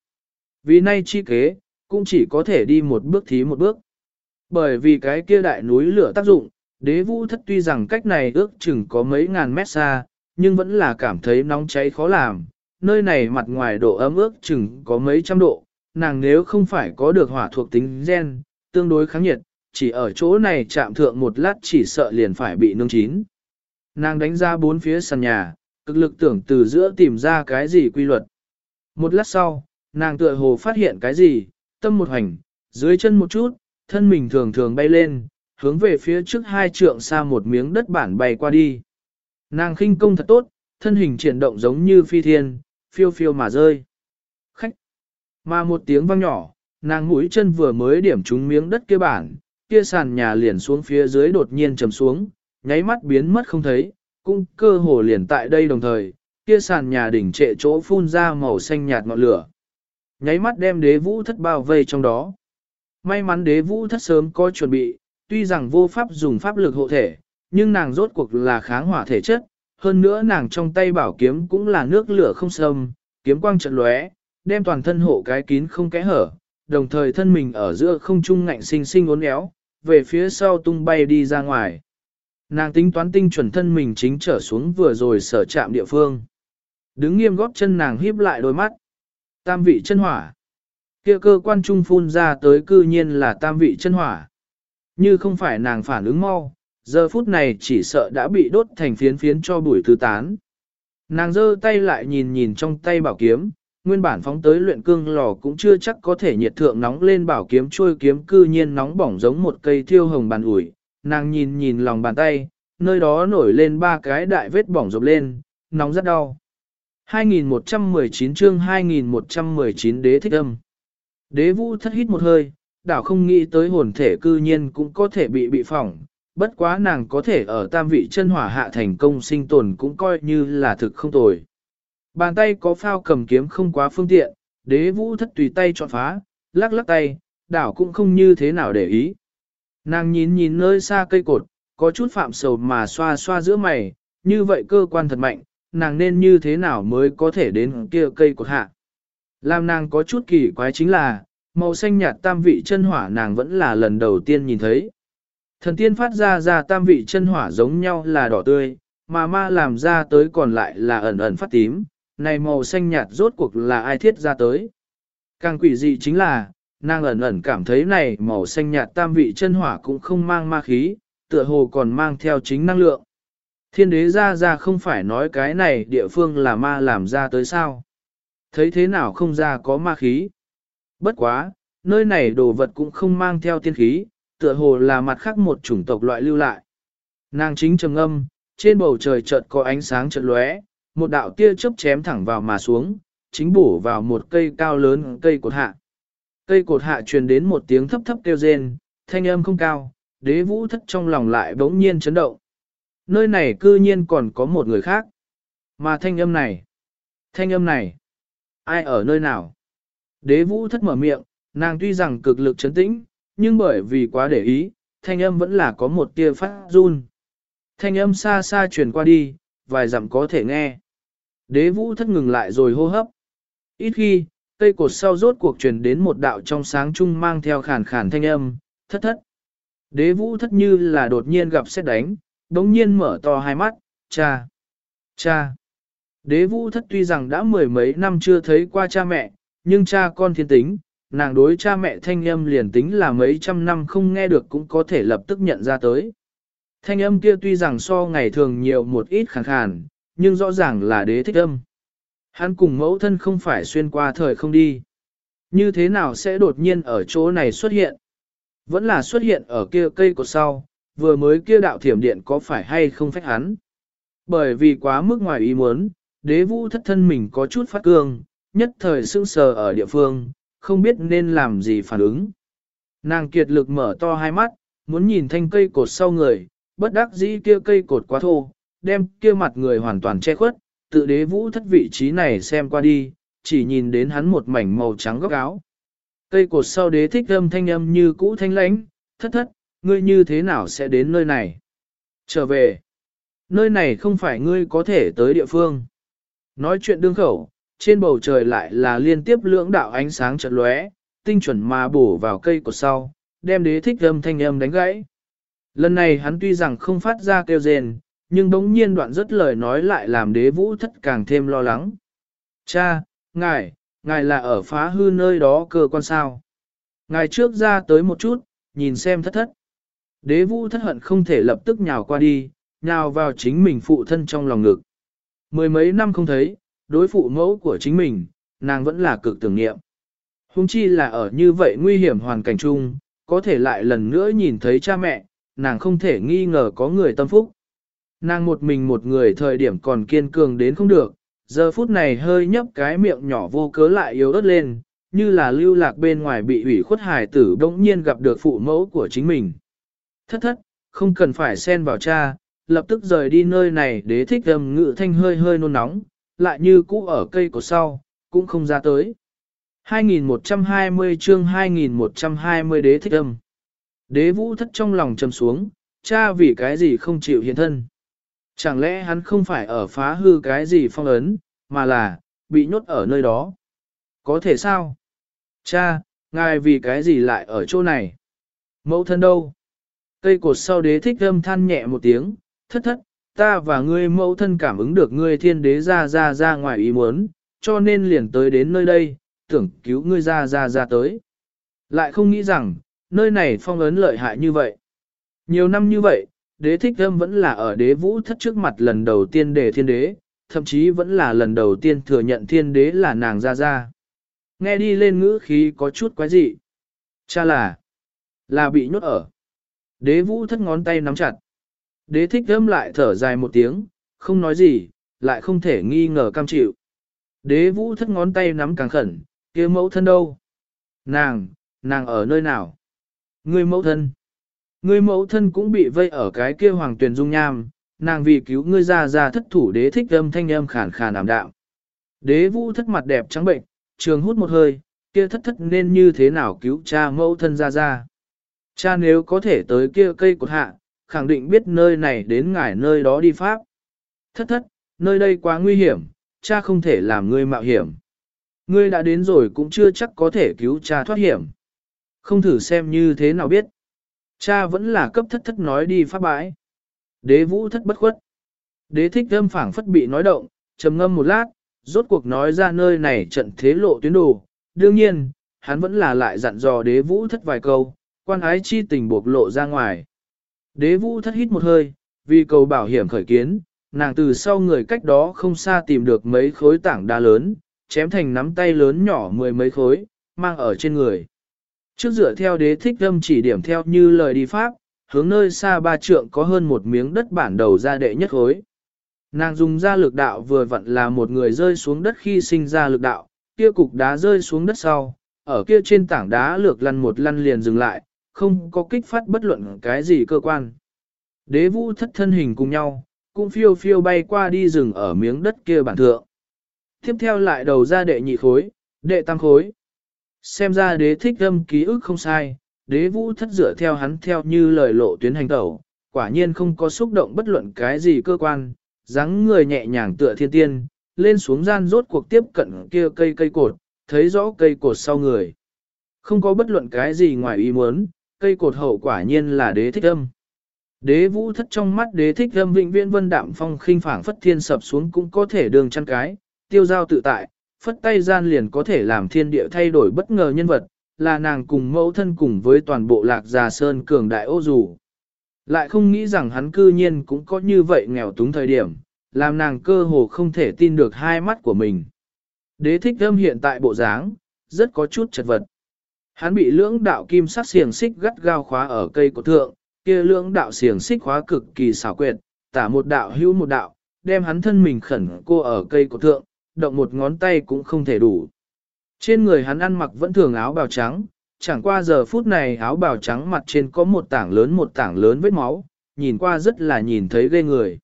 Vì nay chi kế, cũng chỉ có thể đi một bước thí một bước. Bởi vì cái kia đại núi lửa tác dụng, đế vũ thất tuy rằng cách này ước chừng có mấy ngàn mét xa, nhưng vẫn là cảm thấy nóng cháy khó làm. Nơi này mặt ngoài độ ấm ước chừng có mấy trăm độ, nàng nếu không phải có được hỏa thuộc tính gen, tương đối kháng nhiệt, chỉ ở chỗ này chạm thượng một lát chỉ sợ liền phải bị nương chín. Nàng đánh ra bốn phía sàn nhà, cực lực tưởng từ giữa tìm ra cái gì quy luật. Một lát sau, nàng tựa hồ phát hiện cái gì, tâm một hành, dưới chân một chút, thân mình thường thường bay lên, hướng về phía trước hai trượng xa một miếng đất bản bay qua đi. Nàng khinh công thật tốt, thân hình chuyển động giống như phi thiên, phiêu phiêu mà rơi. Khách! Mà một tiếng vang nhỏ, nàng mũi chân vừa mới điểm trúng miếng đất kia bản, kia sàn nhà liền xuống phía dưới đột nhiên trầm xuống, nháy mắt biến mất không thấy, cũng cơ hồ liền tại đây đồng thời, kia sàn nhà đỉnh trệ chỗ phun ra màu xanh nhạt ngọn lửa. Nháy mắt đem đế vũ thất bao vây trong đó. May mắn đế vũ thất sớm có chuẩn bị, tuy rằng vô pháp dùng pháp lực hộ thể, nhưng nàng rốt cuộc là kháng hỏa thể chất, hơn nữa nàng trong tay bảo kiếm cũng là nước lửa không sâm, kiếm quang trận lóe, đem toàn thân hộ cái kín không kẽ hở, đồng thời thân mình ở giữa không trung ngạnh sinh sinh uốn éo, về phía sau tung bay đi ra ngoài. Nàng tính toán tinh chuẩn thân mình chính trở xuống vừa rồi sở chạm địa phương. Đứng nghiêm góp chân nàng híp lại đôi mắt. Tam vị chân hỏa. Kia cơ quan trung phun ra tới cư nhiên là tam vị chân hỏa. Như không phải nàng phản ứng mau, giờ phút này chỉ sợ đã bị đốt thành phiến phiến cho bụi tứ tán. Nàng giơ tay lại nhìn nhìn trong tay bảo kiếm, nguyên bản phóng tới luyện cương lò cũng chưa chắc có thể nhiệt thượng nóng lên bảo kiếm trôi kiếm cư nhiên nóng bỏng giống một cây thiêu hồng bàn ủi. Nàng nhìn nhìn lòng bàn tay, nơi đó nổi lên ba cái đại vết bỏng rộp lên, nóng rất đau. 2119 chương 2119 đế thích âm. Đế vũ thất hít một hơi, đảo không nghĩ tới hồn thể cư nhiên cũng có thể bị bị phỏng, bất quá nàng có thể ở tam vị chân hỏa hạ thành công sinh tồn cũng coi như là thực không tồi. Bàn tay có phao cầm kiếm không quá phương tiện, đế vũ thất tùy tay chọn phá, lắc lắc tay, đảo cũng không như thế nào để ý. Nàng nhìn nhìn nơi xa cây cột, có chút phạm sầu mà xoa xoa giữa mày, như vậy cơ quan thật mạnh, nàng nên như thế nào mới có thể đến kia cây cột hạ. Làm nàng có chút kỳ quái chính là, màu xanh nhạt tam vị chân hỏa nàng vẫn là lần đầu tiên nhìn thấy. Thần tiên phát ra ra tam vị chân hỏa giống nhau là đỏ tươi, mà ma làm ra tới còn lại là ẩn ẩn phát tím, này màu xanh nhạt rốt cuộc là ai thiết ra tới. Càng quỷ dị chính là, nàng ẩn ẩn cảm thấy này màu xanh nhạt tam vị chân hỏa cũng không mang ma khí, tựa hồ còn mang theo chính năng lượng. Thiên đế ra ra không phải nói cái này địa phương là ma làm ra tới sao. Thấy thế nào không ra có ma khí. Bất quá, nơi này đồ vật cũng không mang theo tiên khí, tựa hồ là mặt khác một chủng tộc loại lưu lại. Nàng chính trầm âm, trên bầu trời chợt có ánh sáng chợt lóe, một đạo tia chớp chém thẳng vào mà xuống, chính bổ vào một cây cao lớn cây cột hạ. Cây cột hạ truyền đến một tiếng thấp thấp kêu rên, thanh âm không cao, đế vũ thất trong lòng lại bỗng nhiên chấn động. Nơi này cư nhiên còn có một người khác. Mà thanh âm này, thanh âm này, ai ở nơi nào? Đế vũ thất mở miệng, nàng tuy rằng cực lực chấn tĩnh, nhưng bởi vì quá để ý, thanh âm vẫn là có một tia phát run. Thanh âm xa xa truyền qua đi, vài dặm có thể nghe. Đế vũ thất ngừng lại rồi hô hấp. Ít khi, cây cột sau rốt cuộc truyền đến một đạo trong sáng trung mang theo khàn khàn thanh âm, thất thất. Đế vũ thất như là đột nhiên gặp xét đánh, đống nhiên mở to hai mắt, cha, cha. Đế vũ thất tuy rằng đã mười mấy năm chưa thấy qua cha mẹ, nhưng cha con thiên tính, nàng đối cha mẹ thanh âm liền tính là mấy trăm năm không nghe được cũng có thể lập tức nhận ra tới. Thanh âm kia tuy rằng so ngày thường nhiều một ít khàn khàn, nhưng rõ ràng là đế thích âm. Hắn cùng mẫu thân không phải xuyên qua thời không đi. Như thế nào sẽ đột nhiên ở chỗ này xuất hiện? Vẫn là xuất hiện ở kia cây cột sau, vừa mới kia đạo thiểm điện có phải hay không phách hắn. Bởi vì quá mức ngoài ý muốn, đế vũ thất thân mình có chút phát cương, nhất thời sững sờ ở địa phương, không biết nên làm gì phản ứng. Nàng kiệt lực mở to hai mắt, muốn nhìn thanh cây cột sau người, bất đắc dĩ kia cây cột quá thô, đem kia mặt người hoàn toàn che khuất, tự đế vũ thất vị trí này xem qua đi, chỉ nhìn đến hắn một mảnh màu trắng góc áo. Cây cột sau đế thích âm thanh âm như cũ thanh lãnh, thất thất, ngươi như thế nào sẽ đến nơi này? Trở về. Nơi này không phải ngươi có thể tới địa phương. Nói chuyện đương khẩu, trên bầu trời lại là liên tiếp lưỡng đạo ánh sáng chợt lóe, tinh chuẩn mà bổ vào cây cột sau, đem đế thích âm thanh âm đánh gãy. Lần này hắn tuy rằng không phát ra kêu rền, nhưng đống nhiên đoạn rất lời nói lại làm đế vũ thất càng thêm lo lắng. Cha, ngài, ngài là ở phá hư nơi đó cơ quan sao. Ngài trước ra tới một chút, nhìn xem thất thất. Đế vũ thất hận không thể lập tức nhào qua đi, nhào vào chính mình phụ thân trong lòng ngực. Mười mấy năm không thấy, đối phụ mẫu của chính mình, nàng vẫn là cực tưởng niệm. Hùng chi là ở như vậy nguy hiểm hoàn cảnh chung, có thể lại lần nữa nhìn thấy cha mẹ, nàng không thể nghi ngờ có người tâm phúc. Nàng một mình một người thời điểm còn kiên cường đến không được, giờ phút này hơi nhấp cái miệng nhỏ vô cớ lại yếu ớt lên, như là lưu lạc bên ngoài bị ủy khuất hài tử bỗng nhiên gặp được phụ mẫu của chính mình. Thất thất, không cần phải xen vào cha, lập tức rời đi nơi này đế thích âm ngự thanh hơi hơi nôn nóng, lại như cũ ở cây của sau, cũng không ra tới. 2120 chương 2120 đế thích âm. Đế vũ thất trong lòng trầm xuống, cha vì cái gì không chịu hiện thân. Chẳng lẽ hắn không phải ở phá hư cái gì phong ấn, mà là, bị nhốt ở nơi đó. Có thể sao? Cha, ngài vì cái gì lại ở chỗ này? Mẫu thân đâu? Cây cột sau đế thích âm than nhẹ một tiếng, thất thất, ta và ngươi mẫu thân cảm ứng được ngươi thiên đế ra ra ra ngoài ý muốn, cho nên liền tới đến nơi đây, tưởng cứu ngươi ra ra ra tới. Lại không nghĩ rằng, nơi này phong ấn lợi hại như vậy. Nhiều năm như vậy, đế thích âm vẫn là ở đế vũ thất trước mặt lần đầu tiên đề thiên đế, thậm chí vẫn là lần đầu tiên thừa nhận thiên đế là nàng ra ra. Nghe đi lên ngữ khí có chút quái dị. Cha là, là bị nhốt ở. Đế vũ thất ngón tay nắm chặt. Đế thích âm lại thở dài một tiếng, không nói gì, lại không thể nghi ngờ cam chịu. Đế vũ thất ngón tay nắm càng khẩn, kia mẫu thân đâu? Nàng, nàng ở nơi nào? Người mẫu thân. Ngươi mẫu thân cũng bị vây ở cái kia hoàng tuyển dung nham, nàng vì cứu ngươi ra ra thất thủ đế thích âm thanh âm khàn khàn ảm đạm. Đế vũ thất mặt đẹp trắng bệnh, trường hút một hơi, kia thất thất nên như thế nào cứu cha mẫu thân ra ra. Cha nếu có thể tới kia cây cột hạ, khẳng định biết nơi này đến ngải nơi đó đi pháp. Thất thất, nơi đây quá nguy hiểm, cha không thể làm ngươi mạo hiểm. Ngươi đã đến rồi cũng chưa chắc có thể cứu cha thoát hiểm. Không thử xem như thế nào biết. Cha vẫn là cấp thất thất nói đi pháp bãi. Đế vũ thất bất khuất. Đế thích thâm phảng phất bị nói động, trầm ngâm một lát, rốt cuộc nói ra nơi này trận thế lộ tuyến đồ. Đương nhiên, hắn vẫn là lại dặn dò đế vũ thất vài câu, quan ái chi tình buộc lộ ra ngoài. Đế vũ thất hít một hơi, vì cầu bảo hiểm khởi kiến, nàng từ sau người cách đó không xa tìm được mấy khối tảng đá lớn, chém thành nắm tay lớn nhỏ mười mấy khối, mang ở trên người. Trước dựa theo đế thích âm chỉ điểm theo như lời đi pháp, hướng nơi xa ba trượng có hơn một miếng đất bản đầu ra đệ nhất khối. Nàng dùng ra lực đạo vừa vặn là một người rơi xuống đất khi sinh ra lực đạo, kia cục đá rơi xuống đất sau, ở kia trên tảng đá lược lăn một lăn liền dừng lại, không có kích phát bất luận cái gì cơ quan. Đế vũ thất thân hình cùng nhau, cũng phiêu phiêu bay qua đi rừng ở miếng đất kia bản thượng. Tiếp theo lại đầu ra đệ nhị khối, đệ tam khối. Xem ra đế thích âm ký ức không sai, đế vũ thất dựa theo hắn theo như lời lộ tuyến hành tẩu, quả nhiên không có xúc động bất luận cái gì cơ quan, dáng người nhẹ nhàng tựa thiên tiên, lên xuống gian rốt cuộc tiếp cận kia cây cây cột, thấy rõ cây cột sau người. Không có bất luận cái gì ngoài ý muốn, cây cột hậu quả nhiên là đế thích âm. Đế vũ thất trong mắt đế thích âm vĩnh viễn vân đạm phong khinh phảng phất thiên sập xuống cũng có thể đường chăn cái, tiêu giao tự tại, phất tay gian liền có thể làm thiên địa thay đổi bất ngờ nhân vật, là nàng cùng mẫu thân cùng với toàn bộ lạc già sơn cường đại ô dù. Lại không nghĩ rằng hắn cư nhiên cũng có như vậy nghèo túng thời điểm, làm nàng cơ hồ không thể tin được hai mắt của mình. Đế thích âm hiện tại bộ dáng, rất có chút chật vật. Hắn bị lưỡng đạo kim sắc xiềng xích gắt gao khóa ở cây cổ thượng, kia lưỡng đạo xiềng xích khóa cực kỳ xảo quyệt, tả một đạo hữu một đạo, đem hắn thân mình khẩn cô ở cây cổ thượng, động một ngón tay cũng không thể đủ. Trên người hắn ăn mặc vẫn thường áo bào trắng, chẳng qua giờ phút này áo bào trắng mặt trên có một tảng lớn một tảng lớn vết máu, nhìn qua rất là nhìn thấy ghê người.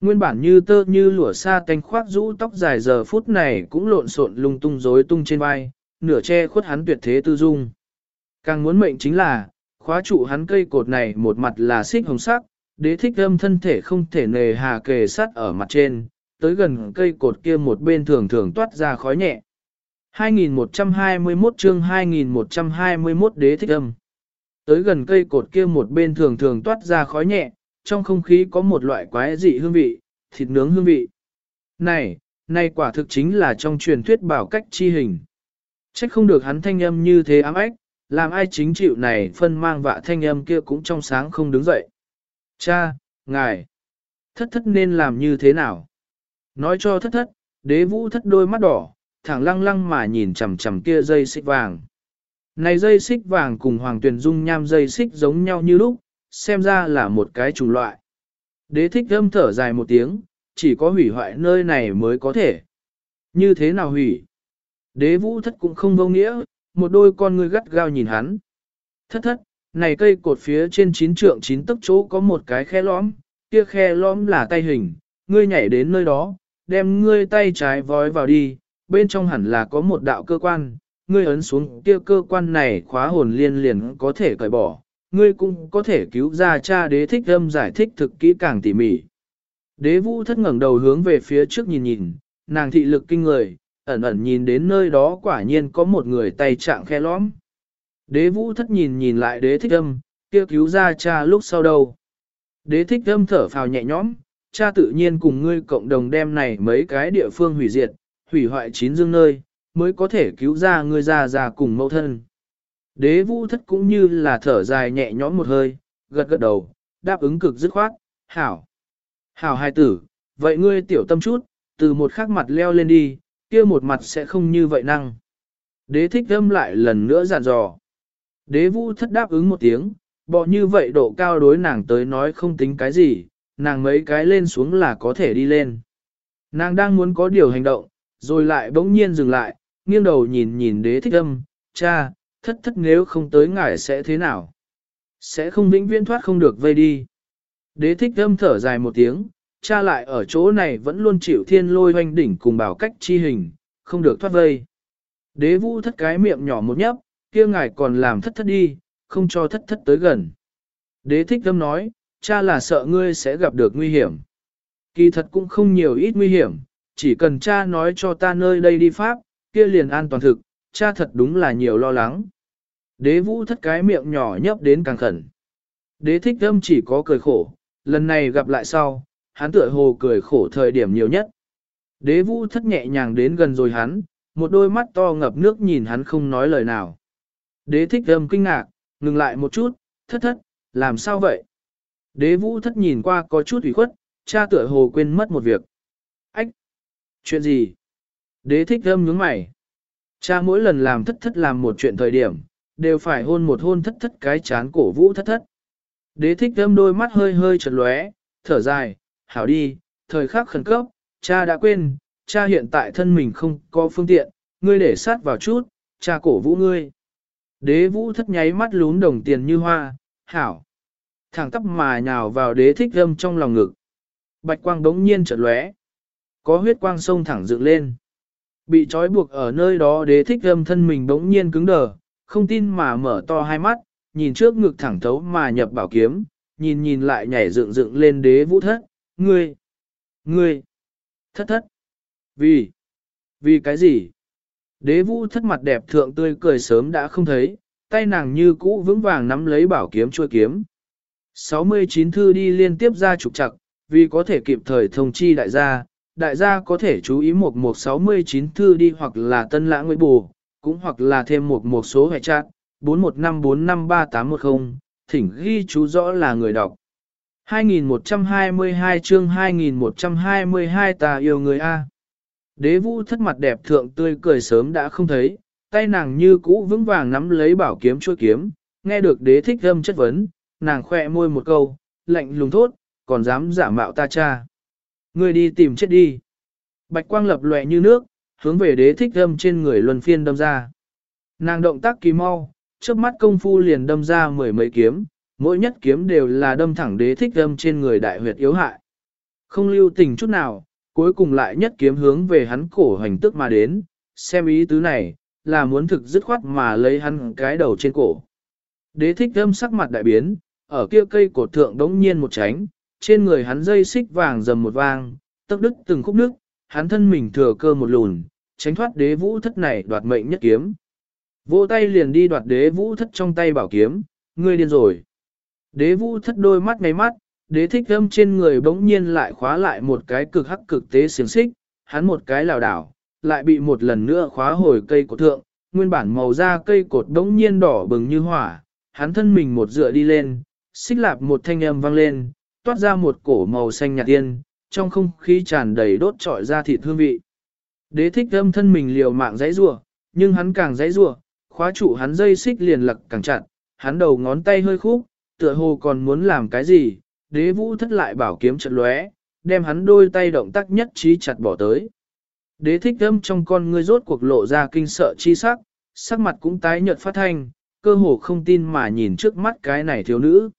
Nguyên bản như tơ như lụa sa tanh khoác rũ tóc dài giờ phút này cũng lộn xộn lung tung rối tung trên vai, nửa che khuất hắn tuyệt thế tư dung. Càng muốn mệnh chính là, khóa trụ hắn cây cột này một mặt là xích hồng sắc, đế thích âm thân thể không thể nề hà kề sát ở mặt trên, tới gần cây cột kia một bên thường thường toát ra khói nhẹ. 2121 chương 2121 đế thích âm. Tới gần cây cột kia một bên thường thường toát ra khói nhẹ, trong không khí có một loại quái dị hương vị, thịt nướng hương vị. Này, này quả thực chính là trong truyền thuyết bảo cách chi hình. Trách không được hắn thanh âm như thế ám ách, làm ai chính chịu này phân mang vạ thanh âm kia cũng trong sáng không đứng dậy. Cha, ngài, thất thất nên làm như thế nào? Nói cho thất thất, đế vũ thất đôi mắt đỏ, thẳng lăng lăng mà nhìn chằm chằm kia dây xích vàng. Này dây xích vàng cùng hoàng tuyển dung nham dây xích giống nhau như lúc, xem ra là một cái chủng loại. Đế thích âm thở dài một tiếng, chỉ có hủy hoại nơi này mới có thể. Như thế nào hủy? Đế vũ thất cũng không vô nghĩa, một đôi con ngươi gắt gao nhìn hắn. Thất thất, này cây cột phía trên chín trượng chín tấc chỗ có một cái khe lõm, kia khe lõm là tay hình, ngươi nhảy đến nơi đó, đem ngươi tay trái vói vào đi, bên trong hẳn là có một đạo cơ quan, ngươi ấn xuống kia cơ quan này khóa hồn liên liền có thể cởi bỏ, ngươi cũng có thể cứu ra cha đế thích âm giải thích thực kỹ càng tỉ mỉ. Đế vũ thất ngẩng đầu hướng về phía trước nhìn nhìn, nàng thị lực kinh người, ẩn ẩn nhìn đến nơi đó quả nhiên có một người tay trạng khe lõm. Đế vũ thất nhìn nhìn lại đế thích âm, kia cứu ra cha lúc sau đâu. Đế thích âm thở phào nhẹ nhõm, cha tự nhiên cùng ngươi cộng đồng đem này mấy cái địa phương hủy diệt, hủy hoại chín dương nơi, mới có thể cứu ra ngươi ra ra cùng mẫu thân. Đế vũ thất cũng như là thở dài nhẹ nhõm một hơi, gật gật đầu, đáp ứng cực dứt khoát, hảo. Hảo hai tử, vậy ngươi tiểu tâm chút, từ một khắc mặt leo lên đi, kia một mặt sẽ không như vậy năng. Đế thích âm lại lần nữa dặn dò. Đế vũ thất đáp ứng một tiếng, bỏ như vậy độ cao đối nàng tới nói không tính cái gì, nàng mấy cái lên xuống là có thể đi lên. Nàng đang muốn có điều hành động, rồi lại bỗng nhiên dừng lại, nghiêng đầu nhìn nhìn đế thích âm, cha, thất thất nếu không tới ngài sẽ thế nào? Sẽ không vĩnh viễn thoát không được vây đi. Đế thích âm thở dài một tiếng, cha lại ở chỗ này vẫn luôn chịu thiên lôi hoanh đỉnh cùng bảo cách chi hình, không được thoát vây. Đế vũ thất cái miệng nhỏ một nhấp, kia ngài còn làm thất thất đi, không cho thất thất tới gần. Đế thích âm nói, cha là sợ ngươi sẽ gặp được nguy hiểm. Kỳ thật cũng không nhiều ít nguy hiểm, chỉ cần cha nói cho ta nơi đây đi pháp, kia liền an toàn thực, cha thật đúng là nhiều lo lắng. Đế vũ thất cái miệng nhỏ nhấp đến càng khẩn. Đế thích âm chỉ có cười khổ, lần này gặp lại sau, hắn tựa hồ cười khổ thời điểm nhiều nhất. Đế vũ thất nhẹ nhàng đến gần rồi hắn, một đôi mắt to ngập nước nhìn hắn không nói lời nào. Đế thích âm kinh ngạc, ngừng lại một chút, thất thất, làm sao vậy? Đế vũ thất nhìn qua có chút ủy khuất, cha tựa hồ quên mất một việc. Ách! Chuyện gì? Đế thích âm nhướng mày. Cha mỗi lần làm thất thất làm một chuyện thời điểm, đều phải hôn một hôn thất thất cái chán cổ vũ thất thất. Đế thích âm đôi mắt hơi hơi chật lóe, thở dài, hảo đi, thời khắc khẩn cấp, cha đã quên, cha hiện tại thân mình không có phương tiện, ngươi để sát vào chút, cha cổ vũ ngươi. Đế vũ thất nháy mắt lún đồng tiền như hoa, hảo. Thẳng tắp mà nhào vào đế thích âm trong lòng ngực. Bạch quang đống nhiên chợt lóe. Có huyết quang sông thẳng dựng lên. Bị trói buộc ở nơi đó đế thích âm thân mình đống nhiên cứng đờ, không tin mà mở to hai mắt, nhìn trước ngực thẳng thấu mà nhập bảo kiếm, nhìn nhìn lại nhảy dựng dựng lên đế vũ thất, ngươi, ngươi, thất thất, vì, vì cái gì? Đế vũ thất mặt đẹp thượng tươi cười sớm đã không thấy, tay nàng như cũ vững vàng nắm lấy bảo kiếm chua kiếm. 69 thư đi liên tiếp ra trục trặc, vì có thể kịp thời thông chi đại gia, đại gia có thể chú ý một một 69 thư đi hoặc là tân lãng nguyện bù, cũng hoặc là thêm một một số hệ trạng, 4154533810, thỉnh ghi chú rõ là người đọc. 2122 chương 2122 ta yêu người A. Đế vũ thất mặt đẹp thượng tươi cười sớm đã không thấy, tay nàng như cũ vững vàng nắm lấy bảo kiếm chuôi kiếm, nghe được đế thích âm chất vấn, nàng khoe môi một câu, lạnh lùng thốt, còn dám giả mạo ta cha. Ngươi đi tìm chết đi. Bạch quang lập lòe như nước, hướng về đế thích âm trên người luân phiên đâm ra. Nàng động tác kỳ mau, trước mắt công phu liền đâm ra mười mấy kiếm, mỗi nhất kiếm đều là đâm thẳng đế thích âm trên người đại huyệt yếu hại. Không lưu tình chút nào, cuối cùng lại nhất kiếm hướng về hắn cổ hành tức mà đến, xem ý tứ này, là muốn thực dứt khoát mà lấy hắn cái đầu trên cổ. Đế thích âm sắc mặt đại biến, ở kia cây cột thượng đống nhiên một tránh, trên người hắn dây xích vàng dầm một vang, tấc đứt từng khúc nước, hắn thân mình thừa cơ một lùn, tránh thoát đế vũ thất này đoạt mệnh nhất kiếm. Vỗ tay liền đi đoạt đế vũ thất trong tay bảo kiếm, ngươi điên rồi. Đế vũ thất đôi mắt ngay mắt, đế thích âm trên người bỗng nhiên lại khóa lại một cái cực hắc cực tế xiềng xích, hắn một cái lào đảo, lại bị một lần nữa khóa hồi cây cột thượng, nguyên bản màu da cây cột bỗng nhiên đỏ bừng như hỏa, hắn thân mình một dựa đi lên, xích lạp một thanh âm vang lên, toát ra một cổ màu xanh nhạt tiên, trong không khí tràn đầy đốt trọi ra thịt hương vị. Đế thích âm thân mình liều mạng dãy rủa, nhưng hắn càng dãy rủa, khóa trụ hắn dây xích liền lặc càng chặt, hắn đầu ngón tay hơi khúc, tựa hồ còn muốn làm cái gì, đế vũ thất lại bảo kiếm trận lóe, đem hắn đôi tay động tác nhất trí chặt bỏ tới. Đế thích âm trong con ngươi rốt cuộc lộ ra kinh sợ chi sắc, sắc mặt cũng tái nhợt phát thanh, cơ hồ không tin mà nhìn trước mắt cái này thiếu nữ.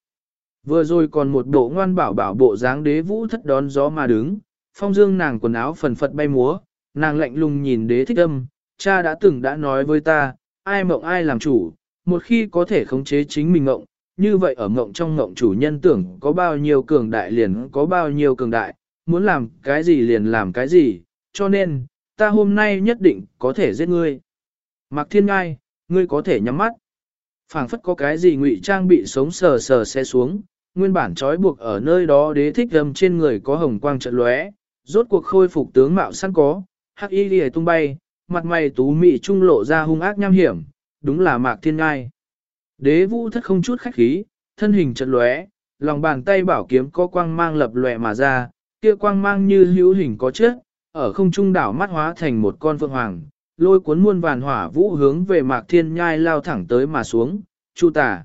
Vừa rồi còn một bộ ngoan bảo bảo bộ dáng đế vũ thất đón gió mà đứng, phong dương nàng quần áo phần phật bay múa, nàng lạnh lùng nhìn đế thích âm, cha đã từng đã nói với ta, ai mộng ai làm chủ, một khi có thể khống chế chính mình mộng, như vậy ở mộng trong mộng chủ nhân tưởng có bao nhiêu cường đại liền có bao nhiêu cường đại, muốn làm cái gì liền làm cái gì, cho nên, ta hôm nay nhất định có thể giết ngươi. Mạc Thiên Ngai, ngươi có thể nhắm mắt phảng phất có cái gì ngụy trang bị sống sờ sờ xe xuống, nguyên bản trói buộc ở nơi đó đế thích gầm trên người có hồng quang trận lóe, rốt cuộc khôi phục tướng mạo sẵn có, hắc y lìa tung bay, mặt mày tú mị trung lộ ra hung ác nham hiểm, đúng là Mạc Thiên Ngai. Đế vũ thất không chút khách khí, thân hình trận lóe, lòng bàn tay bảo kiếm có quang mang lập lòe mà ra, kia quang mang như hữu hình có chết, ở không trung đảo mắt hóa thành một con phượng hoàng, lôi cuốn muôn vàn hỏa vũ hướng về Mạc Thiên Nhai lao thẳng tới mà xuống, Chu tà.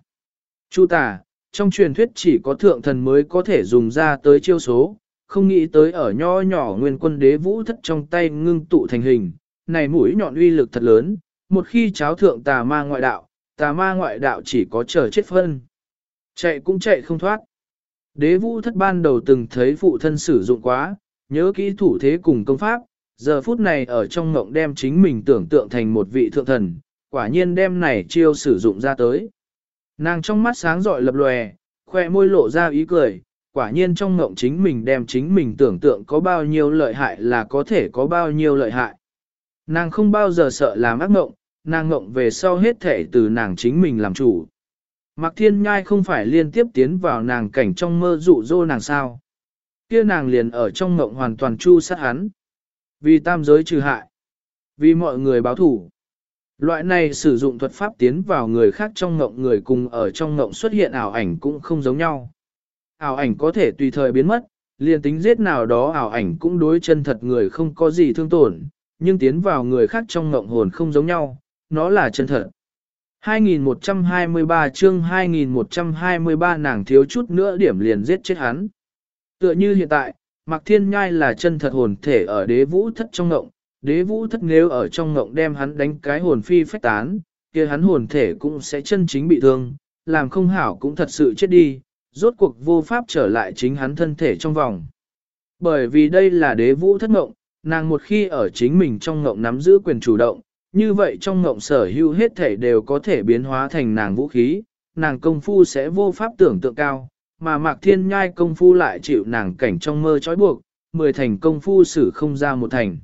Chu tà, trong truyền thuyết chỉ có thượng thần mới có thể dùng ra tới chiêu số, không nghĩ tới ở nho nhỏ nguyên quân đế vũ thất trong tay ngưng tụ thành hình, này mũi nhọn uy lực thật lớn, một khi cháo thượng tà ma ngoại đạo, tà ma ngoại đạo chỉ có chờ chết phân. Chạy cũng chạy không thoát. Đế vũ thất ban đầu từng thấy phụ thân sử dụng quá, nhớ kỹ thủ thế cùng công pháp, giờ phút này ở trong ngộng đem chính mình tưởng tượng thành một vị thượng thần, quả nhiên đem này chiêu sử dụng ra tới. Nàng trong mắt sáng rọi lập lòe, khoe môi lộ ra ý cười, quả nhiên trong ngộng chính mình đem chính mình tưởng tượng có bao nhiêu lợi hại là có thể có bao nhiêu lợi hại. Nàng không bao giờ sợ làm ác ngộng, nàng ngộng về sau hết thể từ nàng chính mình làm chủ. Mạc Thiên Nhai không phải liên tiếp tiến vào nàng cảnh trong mơ dụ dỗ nàng sao. kia nàng liền ở trong ngộng hoàn toàn chu sát hắn. Vì tam giới trừ hại. Vì mọi người báo thủ. Loại này sử dụng thuật pháp tiến vào người khác trong ngộng người cùng ở trong ngộng xuất hiện ảo ảnh cũng không giống nhau. Ảo ảnh có thể tùy thời biến mất, liền tính giết nào đó ảo ảnh cũng đối chân thật người không có gì thương tổn, nhưng tiến vào người khác trong ngộng hồn không giống nhau, nó là chân thật. 2123 chương 2123 nàng thiếu chút nữa điểm liền giết chết hắn. Tựa như hiện tại, Mạc Thiên Nhai là chân thật hồn thể ở đế vũ thất trong ngộng, đế vũ thất nếu ở trong ngộng đem hắn đánh cái hồn phi phách tán, kia hắn hồn thể cũng sẽ chân chính bị thương, làm không hảo cũng thật sự chết đi, rốt cuộc vô pháp trở lại chính hắn thân thể trong vòng. Bởi vì đây là đế vũ thất ngộng, nàng một khi ở chính mình trong ngộng nắm giữ quyền chủ động, như vậy trong ngộng sở hữu hết thể đều có thể biến hóa thành nàng vũ khí, nàng công phu sẽ vô pháp tưởng tượng cao, mà mạc thiên nhai công phu lại chịu nàng cảnh trong mơ trói buộc, mười thành công phu xử không ra một thành.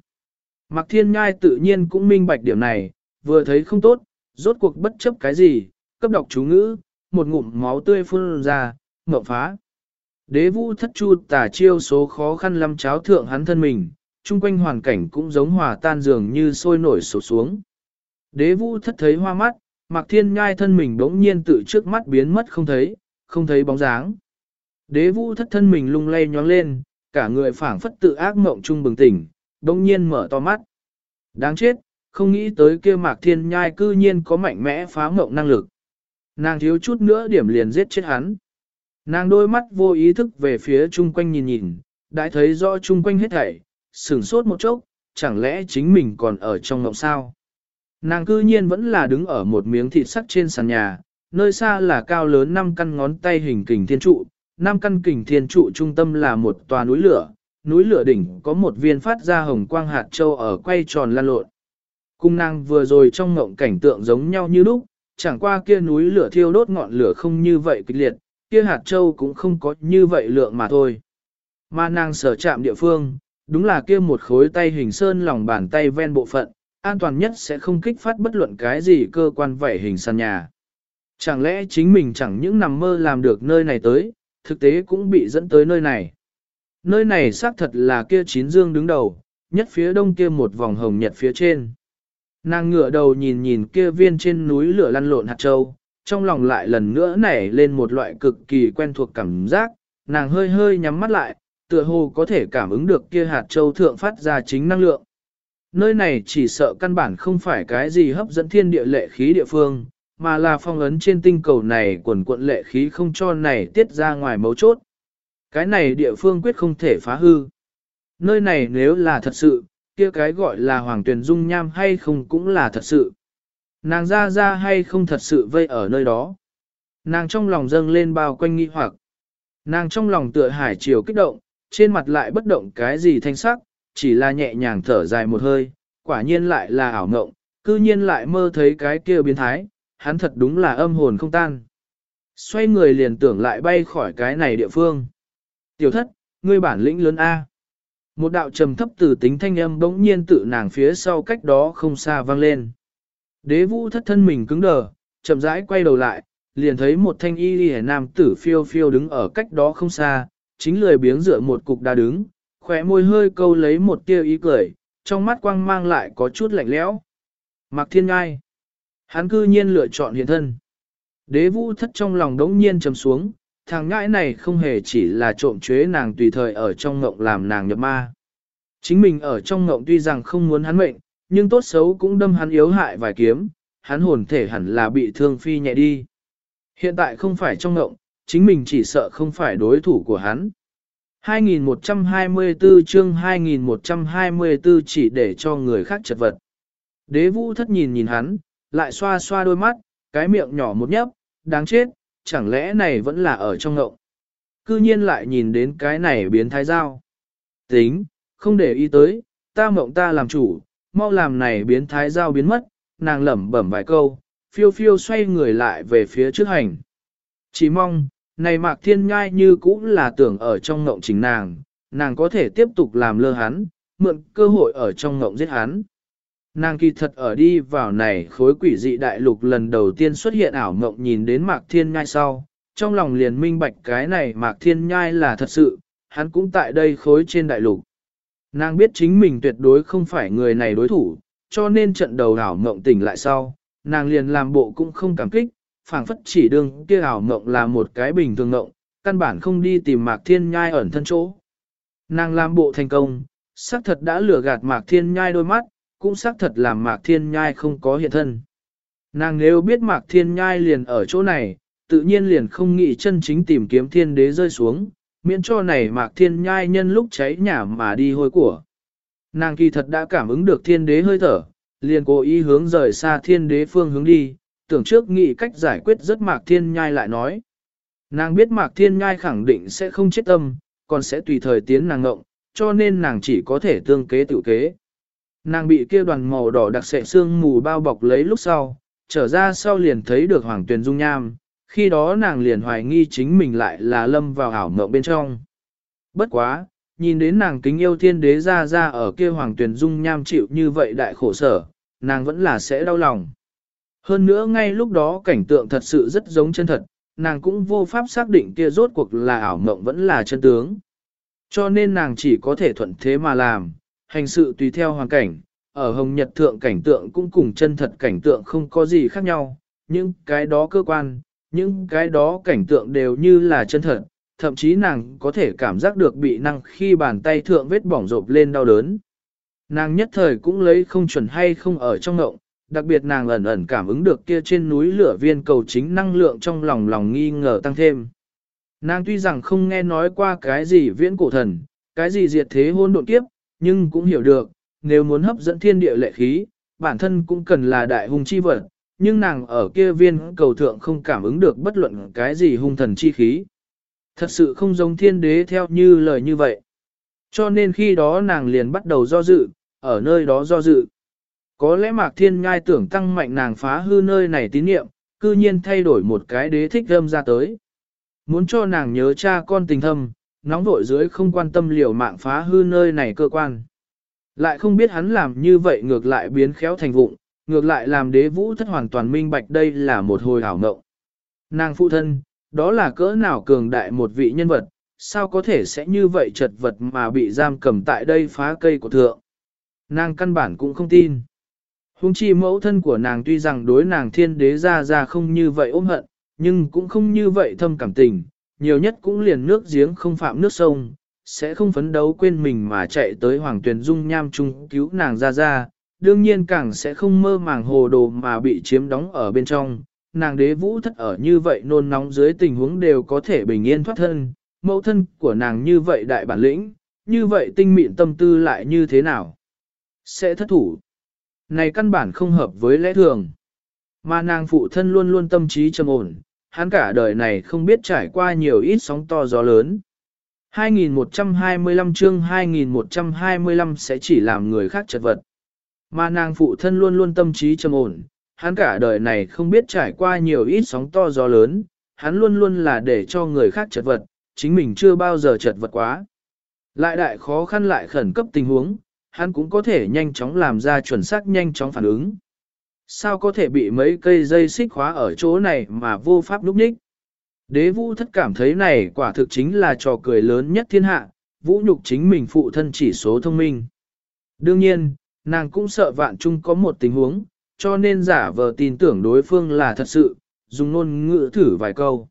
Mạc thiên nhai tự nhiên cũng minh bạch điểm này, vừa thấy không tốt, rốt cuộc bất chấp cái gì, cấp đọc chú ngữ, một ngụm máu tươi phun ra, ngậm phá. Đế vũ thất chu tả chiêu số khó khăn lắm cháo thượng hắn thân mình, chung quanh hoàn cảnh cũng giống hòa tan dường như sôi nổi sổ xuống. Đế vũ thất thấy hoa mắt, Mạc Thiên Nhai thân mình đống nhiên tự trước mắt biến mất không thấy, không thấy bóng dáng. Đế vũ thất thân mình lung lay nhoáng lên, cả người phảng phất tự ác mộng chung bừng tỉnh, đông nhiên mở to mắt. Đáng chết, không nghĩ tới kia Mạc Thiên Nhai cư nhiên có mạnh mẽ phá mộng năng lực. Nàng thiếu chút nữa điểm liền giết chết hắn. Nàng đôi mắt vô ý thức về phía chung quanh nhìn nhìn, đã thấy rõ chung quanh hết thảy, sửng sốt một chốc, chẳng lẽ chính mình còn ở trong mộng sao? Nàng cư nhiên vẫn là đứng ở một miếng thịt sắc trên sàn nhà, nơi xa là cao lớn năm căn ngón tay hình kình thiên trụ, năm căn kình thiên trụ trung tâm là một tòa núi lửa, núi lửa đỉnh có một viên phát ra hồng quang hạt châu ở quay tròn lan lộn. Cung nàng vừa rồi trong ngộng cảnh tượng giống nhau như lúc, chẳng qua kia núi lửa thiêu đốt ngọn lửa không như vậy kịch liệt, kia hạt châu cũng không có như vậy lượng mà thôi. Mà nàng sở chạm địa phương, đúng là kia một khối tay hình sơn lòng bàn tay ven bộ phận, an toàn nhất sẽ không kích phát bất luận cái gì cơ quan vảy hình sàn nhà. Chẳng lẽ chính mình chẳng những nằm mơ làm được nơi này tới, thực tế cũng bị dẫn tới nơi này. Nơi này xác thật là kia chín dương đứng đầu, nhất phía đông kia một vòng hồng nhật phía trên. Nàng ngửa đầu nhìn nhìn kia viên trên núi lửa lăn lộn hạt châu, trong lòng lại lần nữa nảy lên một loại cực kỳ quen thuộc cảm giác, nàng hơi hơi nhắm mắt lại, tựa hồ có thể cảm ứng được kia hạt châu thượng phát ra chính năng lượng. Nơi này chỉ sợ căn bản không phải cái gì hấp dẫn thiên địa lệ khí địa phương, mà là phong ấn trên tinh cầu này quần cuộn lệ khí không cho này tiết ra ngoài mấu chốt. Cái này địa phương quyết không thể phá hư. Nơi này nếu là thật sự, kia cái gọi là hoàng tuyển dung nham hay không cũng là thật sự. Nàng ra ra hay không thật sự vây ở nơi đó. Nàng trong lòng dâng lên bao quanh nghi hoặc. Nàng trong lòng tựa hải chiều kích động, trên mặt lại bất động cái gì thanh sắc, chỉ là nhẹ nhàng thở dài một hơi, quả nhiên lại là ảo ngộng, cư nhiên lại mơ thấy cái kia biến thái, hắn thật đúng là âm hồn không tan. Xoay người liền tưởng lại bay khỏi cái này địa phương. Tiểu thất, ngươi bản lĩnh lớn A. Một đạo trầm thấp từ tính thanh âm bỗng nhiên tự nàng phía sau cách đó không xa vang lên. Đế vũ thất thân mình cứng đờ, chậm rãi quay đầu lại, liền thấy một thanh y lìa nam tử phiêu phiêu đứng ở cách đó không xa, chính lười biếng dựa một cục đá đứng, khỏe môi hơi câu lấy một tia ý cười, trong mắt quang mang lại có chút lạnh lẽo. Mạc Thiên Ngai. Hắn cư nhiên lựa chọn hiện thân. Đế vũ thất trong lòng đống nhiên trầm xuống, thằng ngãi này không hề chỉ là trộm chế nàng tùy thời ở trong ngộng làm nàng nhập ma. Chính mình ở trong ngộng tuy rằng không muốn hắn mệnh, nhưng tốt xấu cũng đâm hắn yếu hại vài kiếm, hắn hồn thể hẳn là bị thương phi nhẹ đi. Hiện tại không phải trong ngộng, chính mình chỉ sợ không phải đối thủ của hắn. 2124 chương 2124 chỉ để cho người khác chật vật. Đế vũ thất nhìn nhìn hắn, lại xoa xoa đôi mắt, cái miệng nhỏ một nhấp, đáng chết, chẳng lẽ này vẫn là ở trong ngộng. Cư nhiên lại nhìn đến cái này biến thái giao. Tính, không để ý tới, ta mộng ta làm chủ, mau làm này biến thái giao biến mất, nàng lẩm bẩm vài câu, phiêu phiêu xoay người lại về phía trước hành. Chỉ mong, này mạc thiên nhai như cũng là tưởng ở trong ngộng chính nàng, nàng có thể tiếp tục làm lơ hắn, mượn cơ hội ở trong ngộng giết hắn. Nàng kỳ thật ở đi vào này khối quỷ dị đại lục lần đầu tiên xuất hiện ảo mộng nhìn đến mạc thiên nhai sau, trong lòng liền minh bạch cái này mạc thiên nhai là thật sự, hắn cũng tại đây khối trên đại lục. Nàng biết chính mình tuyệt đối không phải người này đối thủ, cho nên trận đầu ảo mộng tỉnh lại sau, nàng liền làm bộ cũng không cảm kích, phảng phất chỉ đương kia ảo mộng là một cái bình thường mộng, căn bản không đi tìm Mạc Thiên Nhai ẩn thân chỗ. Nàng làm bộ thành công, xác thật đã lừa gạt Mạc Thiên Nhai đôi mắt, cũng xác thật làm Mạc Thiên Nhai không có hiện thân. Nàng nếu biết Mạc Thiên Nhai liền ở chỗ này, tự nhiên liền không nghĩ chân chính tìm kiếm thiên đế rơi xuống, miễn cho này Mạc Thiên Nhai nhân lúc cháy nhà mà đi hôi của. Nàng kỳ thật đã cảm ứng được thiên đế hơi thở, liền cố ý hướng rời xa thiên đế phương hướng đi, tưởng trước nghĩ cách giải quyết rất Mạc Thiên Nhai lại nói. Nàng biết Mạc Thiên Nhai khẳng định sẽ không chết tâm, còn sẽ tùy thời tiến nàng ngộng, cho nên nàng chỉ có thể tương kế tự kế. Nàng bị kia đoàn màu đỏ đặc sệ xương mù bao bọc lấy lúc sau, trở ra sau liền thấy được hoàng tuyền dung nham, khi đó nàng liền hoài nghi chính mình lại là lâm vào ảo mộng bên trong. Bất quá, nhìn đến nàng kính yêu thiên đế ra ra ở kia hoàng tuyền dung nham chịu như vậy đại khổ sở, nàng vẫn là sẽ đau lòng. Hơn nữa ngay lúc đó cảnh tượng thật sự rất giống chân thật, nàng cũng vô pháp xác định kia rốt cuộc là ảo mộng vẫn là chân tướng. Cho nên nàng chỉ có thể thuận thế mà làm, hành sự tùy theo hoàn cảnh, ở hồng nhật thượng cảnh tượng cũng cùng chân thật cảnh tượng không có gì khác nhau, những cái đó cơ quan, những cái đó cảnh tượng đều như là chân thật, thậm chí nàng có thể cảm giác được bị năng khi bàn tay thượng vết bỏng rộp lên đau đớn. Nàng nhất thời cũng lấy không chuẩn hay không ở trong ngộng, đặc biệt nàng ẩn ẩn cảm ứng được kia trên núi lửa viên cầu chính năng lượng trong lòng lòng nghi ngờ tăng thêm. Nàng tuy rằng không nghe nói qua cái gì viễn cổ thần, cái gì diệt thế hôn độn kiếp, nhưng cũng hiểu được, nếu muốn hấp dẫn thiên địa lệ khí, bản thân cũng cần là đại hung chi vật, nhưng nàng ở kia viên cầu thượng không cảm ứng được bất luận cái gì hung thần chi khí. Thật sự không giống thiên đế theo như lời như vậy. Cho nên khi đó nàng liền bắt đầu do dự, ở nơi đó do dự. Có lẽ Mạc Thiên Ngai tưởng tăng mạnh nàng phá hư nơi này tín niệm, cư nhiên thay đổi một cái đế thích âm ra tới. Muốn cho nàng nhớ cha con tình thâm, nóng vội dưới không quan tâm liều mạng phá hư nơi này cơ quan. Lại không biết hắn làm như vậy ngược lại biến khéo thành vụng, ngược lại làm đế vũ thất hoàn toàn minh bạch đây là một hồi hảo ngộng. Nàng phụ thân, đó là cỡ nào cường đại một vị nhân vật, sao có thể sẽ như vậy chật vật mà bị giam cầm tại đây phá cây của thượng. Nàng căn bản cũng không tin. Hùng chi mẫu thân của nàng tuy rằng đối nàng thiên đế ra ra không như vậy ôm hận, nhưng cũng không như vậy thâm cảm tình, nhiều nhất cũng liền nước giếng không phạm nước sông, sẽ không phấn đấu quên mình mà chạy tới hoàng tuyển dung nham trung cứu nàng ra ra, đương nhiên càng sẽ không mơ màng hồ đồ mà bị chiếm đóng ở bên trong. Nàng đế vũ thất ở như vậy nôn nóng dưới tình huống đều có thể bình yên thoát thân, mẫu thân của nàng như vậy đại bản lĩnh, như vậy tinh mịn tâm tư lại như thế nào? Sẽ thất thủ. Này căn bản không hợp với lẽ thường. Mà nàng phụ thân luôn luôn tâm trí trầm ổn, hắn cả đời này không biết trải qua nhiều ít sóng to gió lớn. 2125 chương 2125 sẽ chỉ làm người khác chật vật. Mà nàng phụ thân luôn luôn tâm trí trầm ổn, hắn cả đời này không biết trải qua nhiều ít sóng to gió lớn, hắn luôn luôn là để cho người khác chật vật, chính mình chưa bao giờ chật vật quá. Lại đại khó khăn lại khẩn cấp tình huống, hắn cũng có thể nhanh chóng làm ra chuẩn xác nhanh chóng phản ứng. Sao có thể bị mấy cây dây xích khóa ở chỗ này mà vô pháp lúc ních? Đế vũ thất cảm thấy này quả thực chính là trò cười lớn nhất thiên hạ, vũ nhục chính mình phụ thân chỉ số thông minh. Đương nhiên, nàng cũng sợ vạn chung có một tình huống, cho nên giả vờ tin tưởng đối phương là thật sự, dùng ngôn ngữ thử vài câu.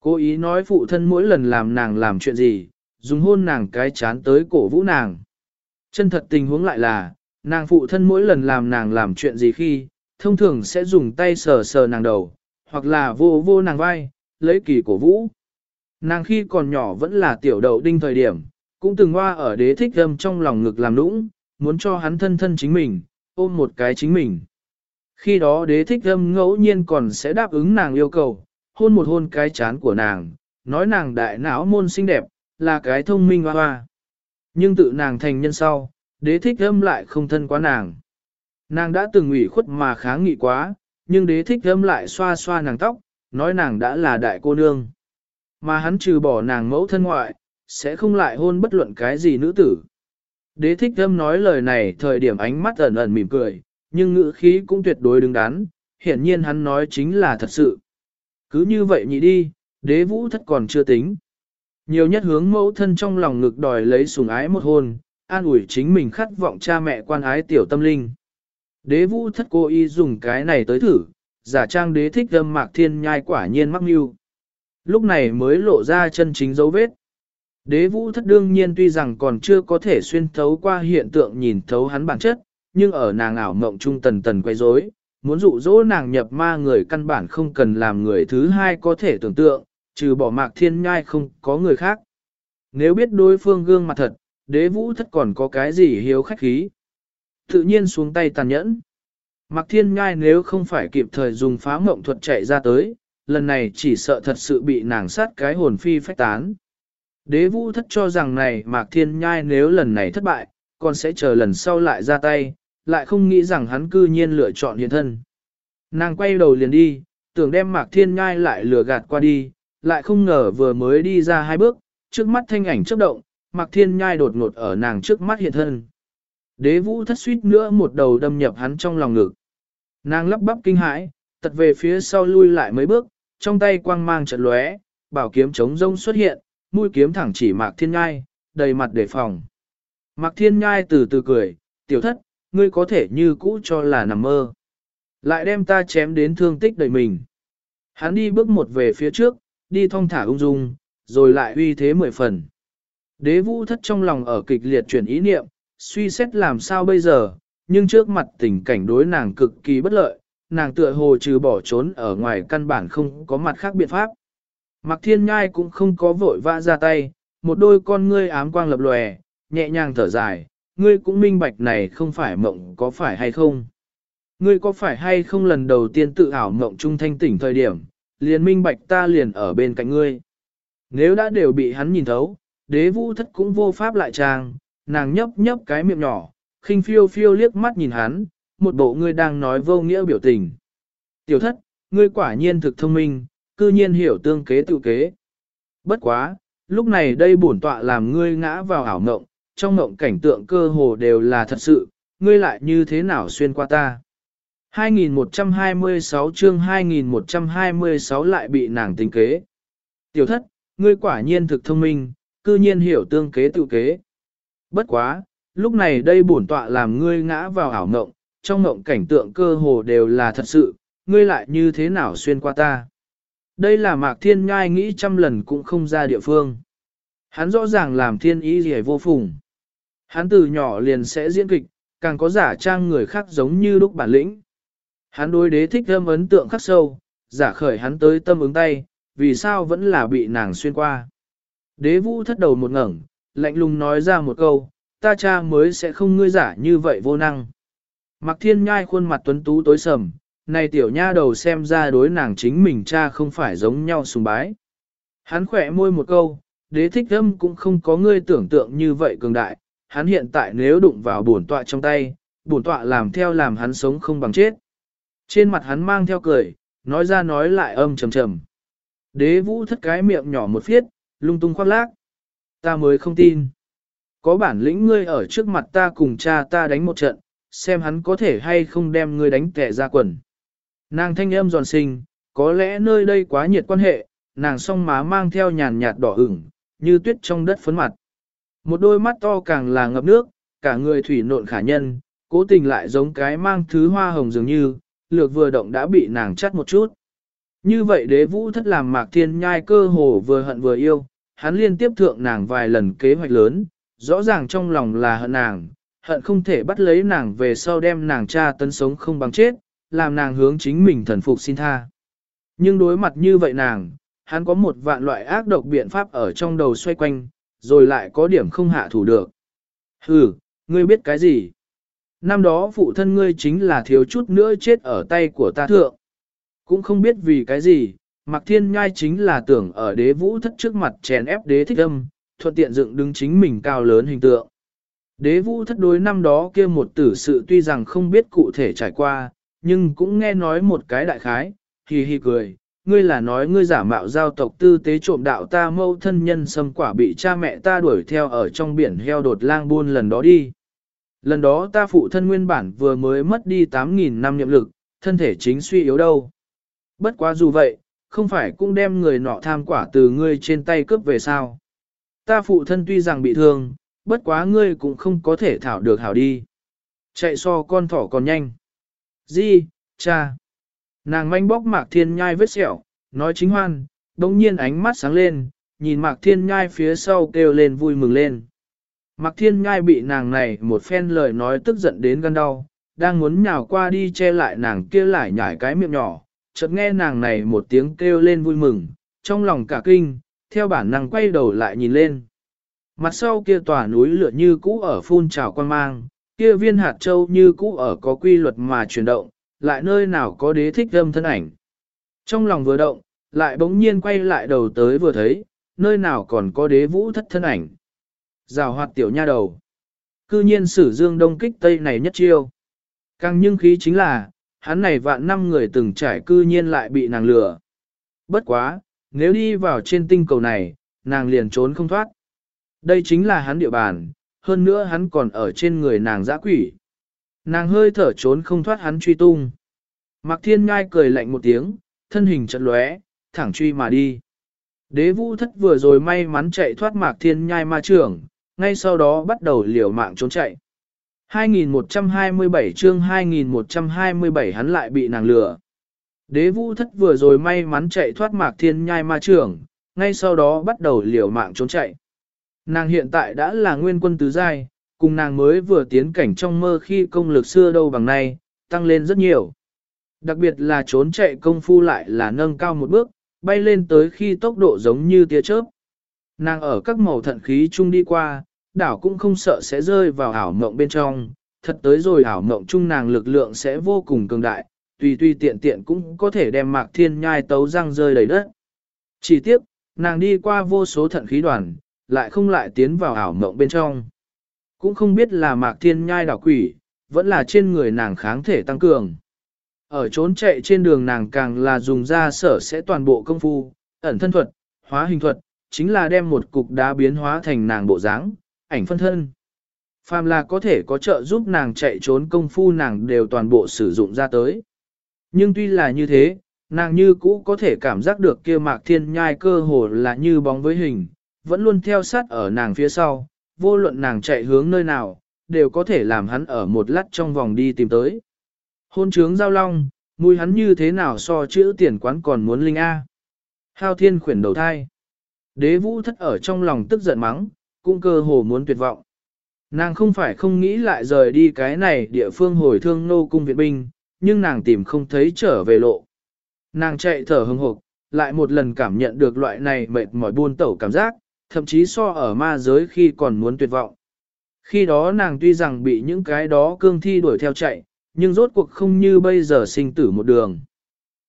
Cố ý nói phụ thân mỗi lần làm nàng làm chuyện gì, dùng hôn nàng cái chán tới cổ vũ nàng. Chân thật tình huống lại là, nàng phụ thân mỗi lần làm nàng làm chuyện gì khi, thông thường sẽ dùng tay sờ sờ nàng đầu, hoặc là vô vô nàng vai, lấy kỳ cổ vũ. Nàng khi còn nhỏ vẫn là tiểu đậu đinh thời điểm, cũng từng hoa ở đế thích âm trong lòng ngực làm nũng, muốn cho hắn thân thân chính mình, ôm một cái chính mình. Khi đó đế thích âm ngẫu nhiên còn sẽ đáp ứng nàng yêu cầu, hôn một hôn cái chán của nàng, nói nàng đại não môn xinh đẹp, là cái thông minh hoa hoa. Nhưng tự nàng thành nhân sau, đế thích âm lại không thân quá nàng. Nàng đã từng ủy khuất mà kháng nghị quá, nhưng đế thích âm lại xoa xoa nàng tóc, nói nàng đã là đại cô nương. Mà hắn trừ bỏ nàng mẫu thân ngoại, sẽ không lại hôn bất luận cái gì nữ tử. Đế thích âm nói lời này thời điểm ánh mắt ẩn ẩn mỉm cười, nhưng ngữ khí cũng tuyệt đối đứng đắn, hiển nhiên hắn nói chính là thật sự. Cứ như vậy nhị đi, đế vũ thất còn chưa tính. Nhiều nhất hướng mẫu thân trong lòng ngực đòi lấy sủng ái một hôn, an ủi chính mình khát vọng cha mẹ quan ái tiểu tâm linh. Đế vũ thất cô y dùng cái này tới thử, giả trang đế thích âm mạc thiên nhai quả nhiên mắc mưu. Lúc này mới lộ ra chân chính dấu vết. Đế vũ thất đương nhiên tuy rằng còn chưa có thể xuyên thấu qua hiện tượng nhìn thấu hắn bản chất, nhưng ở nàng ảo mộng trung tần tần quay rối, muốn dụ dỗ nàng nhập ma người căn bản không cần làm người thứ hai có thể tưởng tượng, trừ bỏ mạc thiên nhai không có người khác. Nếu biết đối phương gương mặt thật, đế vũ thất còn có cái gì hiếu khách khí. Tự nhiên xuống tay tàn nhẫn. Mạc thiên nhai nếu không phải kịp thời dùng phá mộng thuật chạy ra tới, lần này chỉ sợ thật sự bị nàng sát cái hồn phi phách tán. Đế vũ thất cho rằng này Mạc Thiên Nhai nếu lần này thất bại, còn sẽ chờ lần sau lại ra tay, lại không nghĩ rằng hắn cư nhiên lựa chọn hiện thân. Nàng quay đầu liền đi, tưởng đem Mạc Thiên Nhai lại lừa gạt qua đi, lại không ngờ vừa mới đi ra hai bước, trước mắt thanh ảnh chớp động, Mạc Thiên Nhai đột ngột ở nàng trước mắt hiện thân. Đế vũ thất suýt nữa một đầu đâm nhập hắn trong lòng ngực. Nàng lắp bắp kinh hãi, tật về phía sau lui lại mấy bước, trong tay quang mang trận lóe, bảo kiếm chống rông xuất hiện, mũi kiếm thẳng chỉ Mạc Thiên Nhai, đầy mặt đề phòng. Mạc Thiên Nhai từ từ cười, tiểu thất, ngươi có thể như cũ cho là nằm mơ. Lại đem ta chém đến thương tích đầy mình. Hắn đi bước một về phía trước, đi thong thả ung dung, rồi lại uy thế mười phần. Đế vũ thất trong lòng ở kịch liệt chuyển ý niệm, suy xét làm sao bây giờ, nhưng trước mặt tình cảnh đối nàng cực kỳ bất lợi, nàng tựa hồ trừ bỏ trốn ở ngoài căn bản không có mặt khác biện pháp. Mạc Thiên Nhai cũng không có vội vã ra tay, một đôi con ngươi ám quang lập lòe, nhẹ nhàng thở dài, ngươi cũng minh bạch này không phải mộng có phải hay không. Ngươi có phải hay không lần đầu tiên tự ảo mộng trung thanh tỉnh thời điểm, liền minh bạch ta liền ở bên cạnh ngươi. Nếu đã đều bị hắn nhìn thấu, đế vũ thất cũng vô pháp lại trang, nàng nhấp nhấp cái miệng nhỏ, khinh phiêu phiêu liếc mắt nhìn hắn, một bộ ngươi đang nói vô nghĩa biểu tình. Tiểu thất, ngươi quả nhiên thực thông minh, cư nhiên hiểu tương kế tự kế. Bất quá, lúc này đây bổn tọa làm ngươi ngã vào ảo mộng, trong mộng cảnh tượng cơ hồ đều là thật sự, ngươi lại như thế nào xuyên qua ta. 2126 chương 2126 lại bị nàng tính kế. Tiểu thất, ngươi quả nhiên thực thông minh, cư nhiên hiểu tương kế tự kế. Bất quá, lúc này đây bổn tọa làm ngươi ngã vào ảo ngộng, trong ngộng cảnh tượng cơ hồ đều là thật sự, ngươi lại như thế nào xuyên qua ta. Đây là mạc thiên nhai nghĩ trăm lần cũng không ra địa phương. Hắn rõ ràng làm thiên ý gì vô phùng. Hắn từ nhỏ liền sẽ diễn kịch, càng có giả trang người khác giống như lúc bản lĩnh. Hắn đối đế thích thơm ấn tượng khắc sâu, giả khởi hắn tới tâm ứng tay, vì sao vẫn là bị nàng xuyên qua. Đế vũ thất đầu một ngẩng, lạnh lùng nói ra một câu, ta cha mới sẽ không ngươi giả như vậy vô năng. Mặc thiên nhai khuôn mặt tuấn tú tối sầm, này tiểu nha đầu xem ra đối nàng chính mình cha không phải giống nhau sùng bái. Hắn khỏe môi một câu, đế thích âm cũng không có ngươi tưởng tượng như vậy cường đại, hắn hiện tại nếu đụng vào bổn tọa trong tay, bổn tọa làm theo làm hắn sống không bằng chết. Trên mặt hắn mang theo cười, nói ra nói lại âm trầm trầm. Đế vũ thất cái miệng nhỏ một phiết, lung tung khoác lác. Ta mới không tin. Có bản lĩnh ngươi ở trước mặt ta cùng cha ta đánh một trận, xem hắn có thể hay không đem ngươi đánh tẻ ra quần. Nàng thanh âm giòn sinh, có lẽ nơi đây quá nhiệt quan hệ, nàng song má mang theo nhàn nhạt đỏ ửng, như tuyết trong đất phấn mặt. Một đôi mắt to càng là ngập nước, cả người thủy nộn khả nhân, cố tình lại giống cái mang thứ hoa hồng dường như, lược vừa động đã bị nàng chắt một chút. Như vậy đế vũ thất làm mạc thiên nhai cơ hồ vừa hận vừa yêu, hắn liên tiếp thượng nàng vài lần kế hoạch lớn, rõ ràng trong lòng là hận nàng, hận không thể bắt lấy nàng về sau đem nàng cha tấn sống không bằng chết, làm nàng hướng chính mình thần phục xin tha. Nhưng đối mặt như vậy nàng, hắn có một vạn loại ác độc biện pháp ở trong đầu xoay quanh, rồi lại có điểm không hạ thủ được. Hừ, ngươi biết cái gì? Năm đó phụ thân ngươi chính là thiếu chút nữa chết ở tay của ta thượng. Cũng không biết vì cái gì, Mạc Thiên Nhai chính là tưởng ở đế vũ thất trước mặt chèn ép đế thích âm, thuận tiện dựng đứng chính mình cao lớn hình tượng. Đế vũ thất đối năm đó kia một tử sự tuy rằng không biết cụ thể trải qua, nhưng cũng nghe nói một cái đại khái, hì hì cười, ngươi là nói ngươi giả mạo giao tộc tư tế trộm đạo ta mâu thân nhân xâm quả bị cha mẹ ta đuổi theo ở trong biển heo đột lang buôn lần đó đi. Lần đó ta phụ thân nguyên bản vừa mới mất đi 8.000 năm niệm lực, thân thể chính suy yếu đâu. Bất quá dù vậy, không phải cũng đem người nọ tham quả từ ngươi trên tay cướp về sao. Ta phụ thân tuy rằng bị thương, bất quá ngươi cũng không có thể thảo được hảo đi. Chạy so con thỏ còn nhanh. Di, cha. Nàng manh bóc mạc thiên nhai vết sẹo, nói chính hoan, đồng nhiên ánh mắt sáng lên, nhìn mạc thiên nhai phía sau kêu lên vui mừng lên. Mạc thiên nhai bị nàng này một phen lời nói tức giận đến gan đau, đang muốn nhào qua đi che lại nàng kia lại nhảy cái miệng nhỏ, chợt nghe nàng này một tiếng kêu lên vui mừng, trong lòng cả kinh, theo bản năng quay đầu lại nhìn lên. Mặt sau kia tòa núi lửa như cũ ở phun trào quan mang, kia viên hạt châu như cũ ở có quy luật mà chuyển động, lại nơi nào có đế thích âm thân ảnh. Trong lòng vừa động, lại bỗng nhiên quay lại đầu tới vừa thấy, nơi nào còn có đế vũ thất thân ảnh. Rào hoạt tiểu nha đầu. Cư nhiên sử dương đông kích tây này nhất chiêu. Càng nhưng khí chính là, hắn này vạn năm người từng trải cư nhiên lại bị nàng lừa. Bất quá, nếu đi vào trên tinh cầu này, nàng liền trốn không thoát. Đây chính là hắn địa bàn, hơn nữa hắn còn ở trên người nàng dã quỷ. Nàng hơi thở trốn không thoát hắn truy tung. Mạc Thiên Ngai cười lạnh một tiếng, thân hình chật lóe, thẳng truy mà đi. Đế vũ thất vừa rồi may mắn chạy thoát Mạc Thiên Nhai ma trưởng, ngay sau đó bắt đầu liều mạng trốn chạy. 2127 chương 2127 hắn lại bị nàng lừa. Đế vũ thất vừa rồi may mắn chạy thoát Mạc Thiên Nhai ma trưởng, ngay sau đó bắt đầu liều mạng trốn chạy. Nàng hiện tại đã là nguyên quân tứ giai, cùng nàng mới vừa tiến cảnh trong mơ khi công lực xưa đâu bằng nay, tăng lên rất nhiều. Đặc biệt là trốn chạy công phu lại là nâng cao một bước, bay lên tới khi tốc độ giống như tia chớp. Nàng ở các màu thận khí chung đi qua, đảo cũng không sợ sẽ rơi vào ảo mộng bên trong, thật tới rồi ảo mộng chung nàng lực lượng sẽ vô cùng cường đại, tùy tùy tiện tiện cũng có thể đem mạc thiên nhai tấu răng rơi đầy đất. Chỉ tiếc, nàng đi qua vô số thận khí đoàn, lại không lại tiến vào ảo mộng bên trong. Cũng không biết là mạc thiên nhai đảo quỷ, vẫn là trên người nàng kháng thể tăng cường. Ở trốn chạy trên đường nàng càng là dùng ra sở sẽ toàn bộ công phu, ẩn thân thuật, hóa hình thuật, chính là đem một cục đá biến hóa thành nàng bộ dáng, ảnh phân thân. Phàm là có thể có trợ giúp nàng chạy trốn công phu nàng đều toàn bộ sử dụng ra tới. Nhưng tuy là như thế, nàng như cũ có thể cảm giác được kia mạc thiên nhai cơ hồ là như bóng với hình, vẫn luôn theo sát ở nàng phía sau, vô luận nàng chạy hướng nơi nào, đều có thể làm hắn ở một lát trong vòng đi tìm tới. Hôn trướng giao long, mùi hắn như thế nào so chữ tiền quán còn muốn linh A. Hao thiên khuyển đầu thai. Đế vũ thất ở trong lòng tức giận mắng, cũng cơ hồ muốn tuyệt vọng. Nàng không phải không nghĩ lại rời đi cái này địa phương hồi thương nô cung viện binh, nhưng nàng tìm không thấy trở về lộ. Nàng chạy thở hừng hộp, lại một lần cảm nhận được loại này mệt mỏi buôn tẩu cảm giác, thậm chí so ở ma giới khi còn muốn tuyệt vọng. Khi đó nàng tuy rằng bị những cái đó cương thi đuổi theo chạy, nhưng rốt cuộc không như bây giờ sinh tử một đường.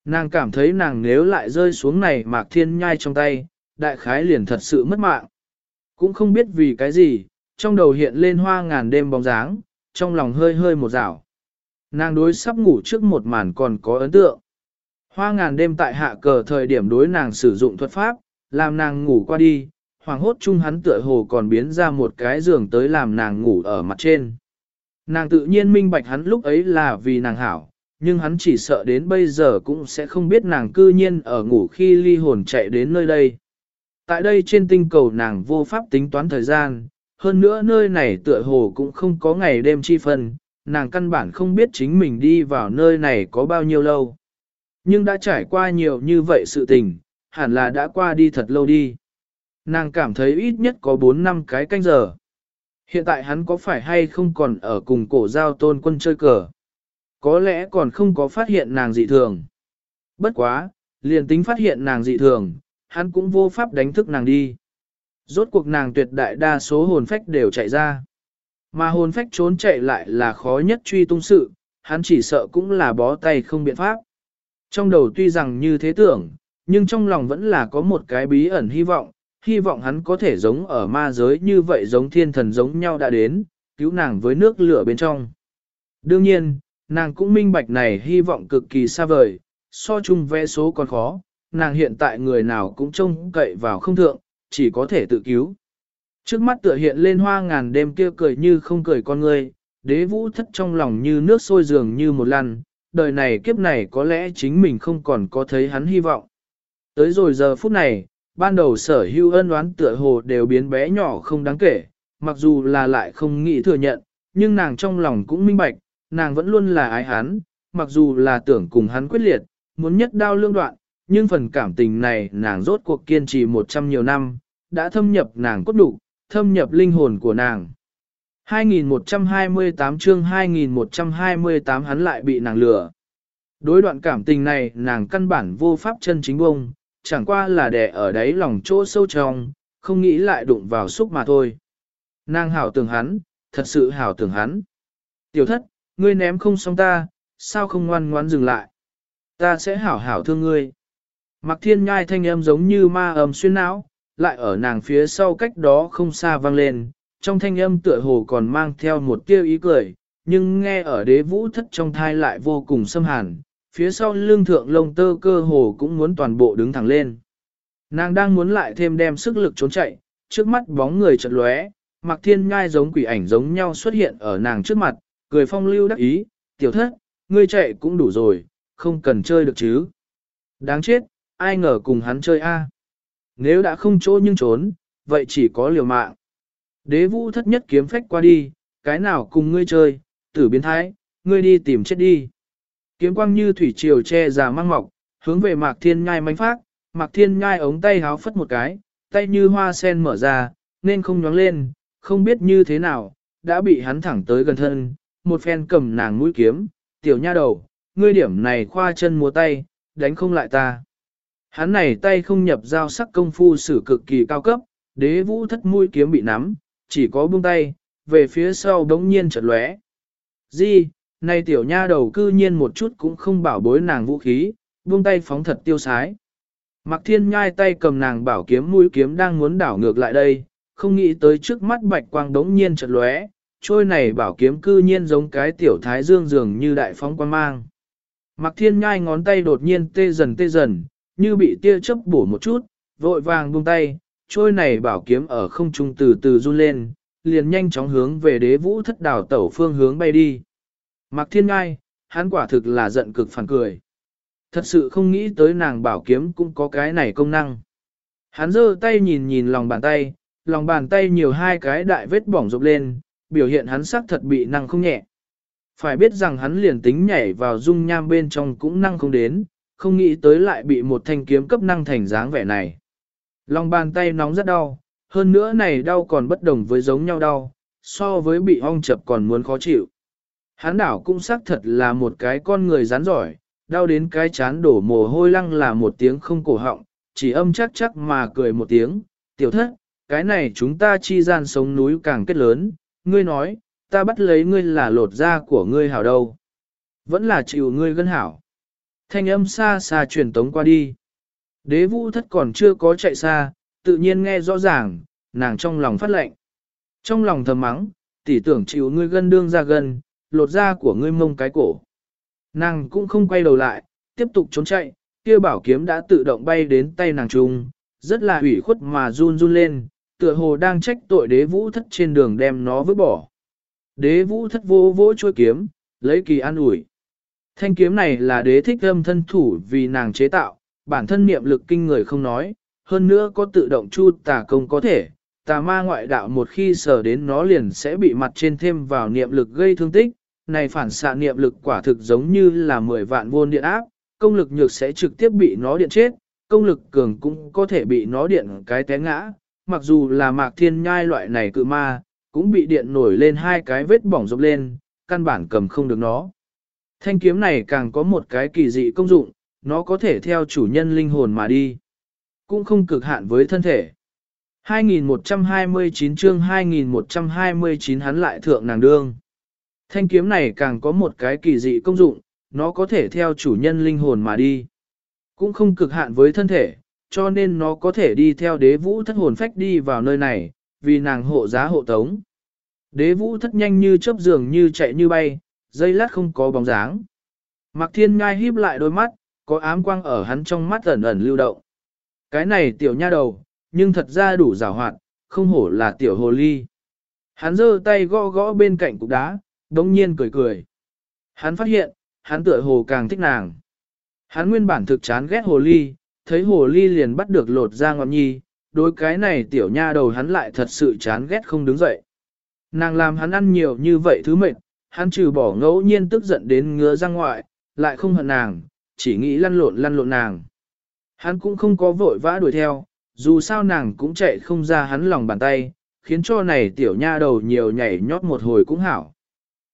Nàng cảm thấy nàng nếu lại rơi xuống này mạc thiên nhai trong tay, đại khái liền thật sự mất mạng. Cũng không biết vì cái gì, trong đầu hiện lên hoa ngàn đêm bóng dáng, trong lòng hơi hơi một rảo. Nàng đối sắp ngủ trước một màn còn có ấn tượng. Hoa ngàn đêm tại hạ cờ thời điểm đối nàng sử dụng thuật pháp, làm nàng ngủ qua đi, hoàng hốt chung hắn tựa hồ còn biến ra một cái giường tới làm nàng ngủ ở mặt trên. Nàng tự nhiên minh bạch hắn lúc ấy là vì nàng hảo, nhưng hắn chỉ sợ đến bây giờ cũng sẽ không biết nàng cư nhiên ở ngủ khi ly hồn chạy đến nơi đây. Tại đây trên tinh cầu nàng vô pháp tính toán thời gian, hơn nữa nơi này tựa hồ cũng không có ngày đêm chi phân, nàng căn bản không biết chính mình đi vào nơi này có bao nhiêu lâu. Nhưng đã trải qua nhiều như vậy sự tình, hẳn là đã qua đi thật lâu đi. Nàng cảm thấy ít nhất có 4 năm cái canh giờ. Hiện tại hắn có phải hay không còn ở cùng cổ giao tôn quân chơi cờ? Có lẽ còn không có phát hiện nàng dị thường. Bất quá, liền tính phát hiện nàng dị thường, hắn cũng vô pháp đánh thức nàng đi. Rốt cuộc nàng tuyệt đại đa số hồn phách đều chạy ra. Mà hồn phách trốn chạy lại là khó nhất truy tung sự, hắn chỉ sợ cũng là bó tay không biện pháp. Trong đầu tuy rằng như thế tưởng, nhưng trong lòng vẫn là có một cái bí ẩn hy vọng, hy vọng hắn có thể giống ở ma giới như vậy giống thiên thần giống nhau đã đến, cứu nàng với nước lửa bên trong. Đương nhiên, nàng cũng minh bạch này hy vọng cực kỳ xa vời, so chung vẽ số còn khó, nàng hiện tại người nào cũng trông cậy vào không thượng, chỉ có thể tự cứu. Trước mắt tựa hiện lên hoa ngàn đêm kia cười như không cười con người, đế vũ thất trong lòng như nước sôi dường như một lần, đời này kiếp này có lẽ chính mình không còn có thấy hắn hy vọng. Tới rồi giờ phút này, ban đầu sở hữu ân đoán tựa hồ đều biến bé nhỏ không đáng kể, mặc dù là lại không nghĩ thừa nhận, nhưng nàng trong lòng cũng minh bạch, nàng vẫn luôn là ái hắn, mặc dù là tưởng cùng hắn quyết liệt, muốn nhất đao lương đoạn, nhưng phần cảm tình này nàng rốt cuộc kiên trì một trăm nhiều năm, đã thâm nhập nàng cốt đủ, thâm nhập linh hồn của nàng. 2128 chương 2128 hắn lại bị nàng lừa. Đối đoạn cảm tình này nàng căn bản vô pháp chân chính bông, chẳng qua là đè ở đáy lòng chỗ sâu trong, không nghĩ lại đụng vào xúc mà thôi. Nàng hảo tưởng hắn, thật sự hảo tưởng hắn. Tiểu thất, ngươi ném không xong ta, sao không ngoan ngoan dừng lại? Ta sẽ hảo hảo thương ngươi. Mạc thiên nhai thanh âm giống như ma ầm xuyên não, lại ở nàng phía sau cách đó không xa vang lên, trong thanh âm tựa hồ còn mang theo một tia ý cười, nhưng nghe ở đế vũ thất trong thai lại vô cùng xâm hàn, phía sau lưng thượng lông tơ cơ hồ cũng muốn toàn bộ đứng thẳng lên. Nàng đang muốn lại thêm đem sức lực trốn chạy, trước mắt bóng người chợt lóe, Mạc thiên nhai giống quỷ ảnh giống nhau xuất hiện ở nàng trước mặt, cười phong lưu đắc ý, tiểu thất, ngươi chạy cũng đủ rồi, không cần chơi được chứ. Đáng chết, ai ngờ cùng hắn chơi a? Nếu đã không chỗ nhưng trốn, vậy chỉ có liều mạng. Đế vũ thất nhất kiếm phách qua đi, cái nào cùng ngươi chơi, tử biến thái, ngươi đi tìm chết đi. Kiếm quang như thủy triều che già mang mọc, hướng về mạc thiên nhai mánh phát, mạc thiên nhai ống tay háo phất một cái, tay như hoa sen mở ra, nên không nhóng lên, không biết như thế nào, đã bị hắn thẳng tới gần thân, một phen cầm nàng mũi kiếm, tiểu nha đầu, ngươi điểm này khoa chân múa tay, đánh không lại ta. Hắn này tay không nhập giao sắc công phu sử cực kỳ cao cấp, đế vũ thất mũi kiếm bị nắm, chỉ có buông tay, về phía sau đống nhiên chợt lóe. Di, này tiểu nha đầu cư nhiên một chút cũng không bảo bối nàng vũ khí, buông tay phóng thật tiêu sái. Mạc Thiên nhai tay cầm nàng bảo kiếm mũi kiếm đang muốn đảo ngược lại đây, không nghĩ tới trước mắt bạch quang đống nhiên chợt lóe, trôi này bảo kiếm cư nhiên giống cái tiểu thái dương dường như đại phóng quan mang. Mạc Thiên nhai ngón tay đột nhiên tê dần tê dần, như bị tia chớp bổ một chút, vội vàng buông tay, trôi này bảo kiếm ở không trung từ từ run lên, liền nhanh chóng hướng về đế vũ thất đảo tẩu phương hướng bay đi. Mạc Thiên Ngai, hắn quả thực là giận cực phản cười. Thật sự không nghĩ tới nàng bảo kiếm cũng có cái này công năng. Hắn giơ tay nhìn nhìn lòng bàn tay, lòng bàn tay nhiều hai cái đại vết bỏng rộp lên, biểu hiện hắn sắc thật bị năng không nhẹ. Phải biết rằng hắn liền tính nhảy vào dung nham bên trong cũng năng không đến, không nghĩ tới lại bị một thanh kiếm cấp năng thành dáng vẻ này. Lòng bàn tay nóng rất đau, hơn nữa này đau còn bất đồng với giống nhau đau, so với bị ong chập còn muốn khó chịu. Hán đảo cũng xác thật là một cái con người rắn giỏi, đau đến cái chán đổ mồ hôi lăng là một tiếng không cổ họng, chỉ âm chắc chắc mà cười một tiếng, tiểu thất, cái này chúng ta chi gian sống núi càng kết lớn, ngươi nói, ta bắt lấy ngươi là lột da của ngươi hảo đâu. Vẫn là chịu ngươi gân hảo. Thanh âm xa xa truyền tống qua đi. Đế vũ thất còn chưa có chạy xa, tự nhiên nghe rõ ràng, nàng trong lòng phát lệnh. Trong lòng thầm mắng, tỷ tưởng chịu ngươi gân đương ra gần, lột da của ngươi mông cái cổ. Nàng cũng không quay đầu lại, tiếp tục trốn chạy, kia bảo kiếm đã tự động bay đến tay nàng trung, rất là hủy khuất mà run run lên, tựa hồ đang trách tội đế vũ thất trên đường đem nó vứt bỏ. Đế vũ thất vô vỗ trôi kiếm, lấy kỳ an ủi. Thanh kiếm này là đế thích âm thân thủ vì nàng chế tạo, bản thân niệm lực kinh người không nói, hơn nữa có tự động chu tà công có thể, tà ma ngoại đạo một khi sở đến nó liền sẽ bị mặt trên thêm vào niệm lực gây thương tích, này phản xạ niệm lực quả thực giống như là 10 vạn vôn điện áp, công lực nhược sẽ trực tiếp bị nó điện chết, công lực cường cũng có thể bị nó điện cái té ngã, mặc dù là mạc thiên nhai loại này cự ma, cũng bị điện nổi lên hai cái vết bỏng rộng lên, căn bản cầm không được nó. Thanh kiếm này càng có một cái kỳ dị công dụng, nó có thể theo chủ nhân linh hồn mà đi. Cũng không cực hạn với thân thể. 2129 chương 2129 hắn lại thượng nàng đương. Thanh kiếm này càng có một cái kỳ dị công dụng, nó có thể theo chủ nhân linh hồn mà đi. Cũng không cực hạn với thân thể, cho nên nó có thể đi theo đế vũ thất hồn phách đi vào nơi này, vì nàng hộ giá hộ tống. Đế vũ thất nhanh như chớp giường như chạy như bay, dây lát không có bóng dáng. Mạc thiên ngai híp lại đôi mắt, có ám quang ở hắn trong mắt ẩn ẩn lưu động. Cái này tiểu nha đầu, nhưng thật ra đủ rào hoạt, không hổ là tiểu hồ ly. Hắn giơ tay gõ gõ bên cạnh cục đá, đống nhiên cười cười. Hắn phát hiện, hắn tựa hồ càng thích nàng. Hắn nguyên bản thực chán ghét hồ ly, thấy hồ ly liền bắt được lột ra ngọn nhi, đối cái này tiểu nha đầu hắn lại thật sự chán ghét không đứng dậy. Nàng làm hắn ăn nhiều như vậy thứ mệt, hắn trừ bỏ ngẫu nhiên tức giận đến ngứa răng ngoại, lại không hận nàng, chỉ nghĩ lăn lộn lăn lộn nàng. Hắn cũng không có vội vã đuổi theo, dù sao nàng cũng chạy không ra hắn lòng bàn tay, khiến cho này tiểu nha đầu nhiều nhảy nhót một hồi cũng hảo.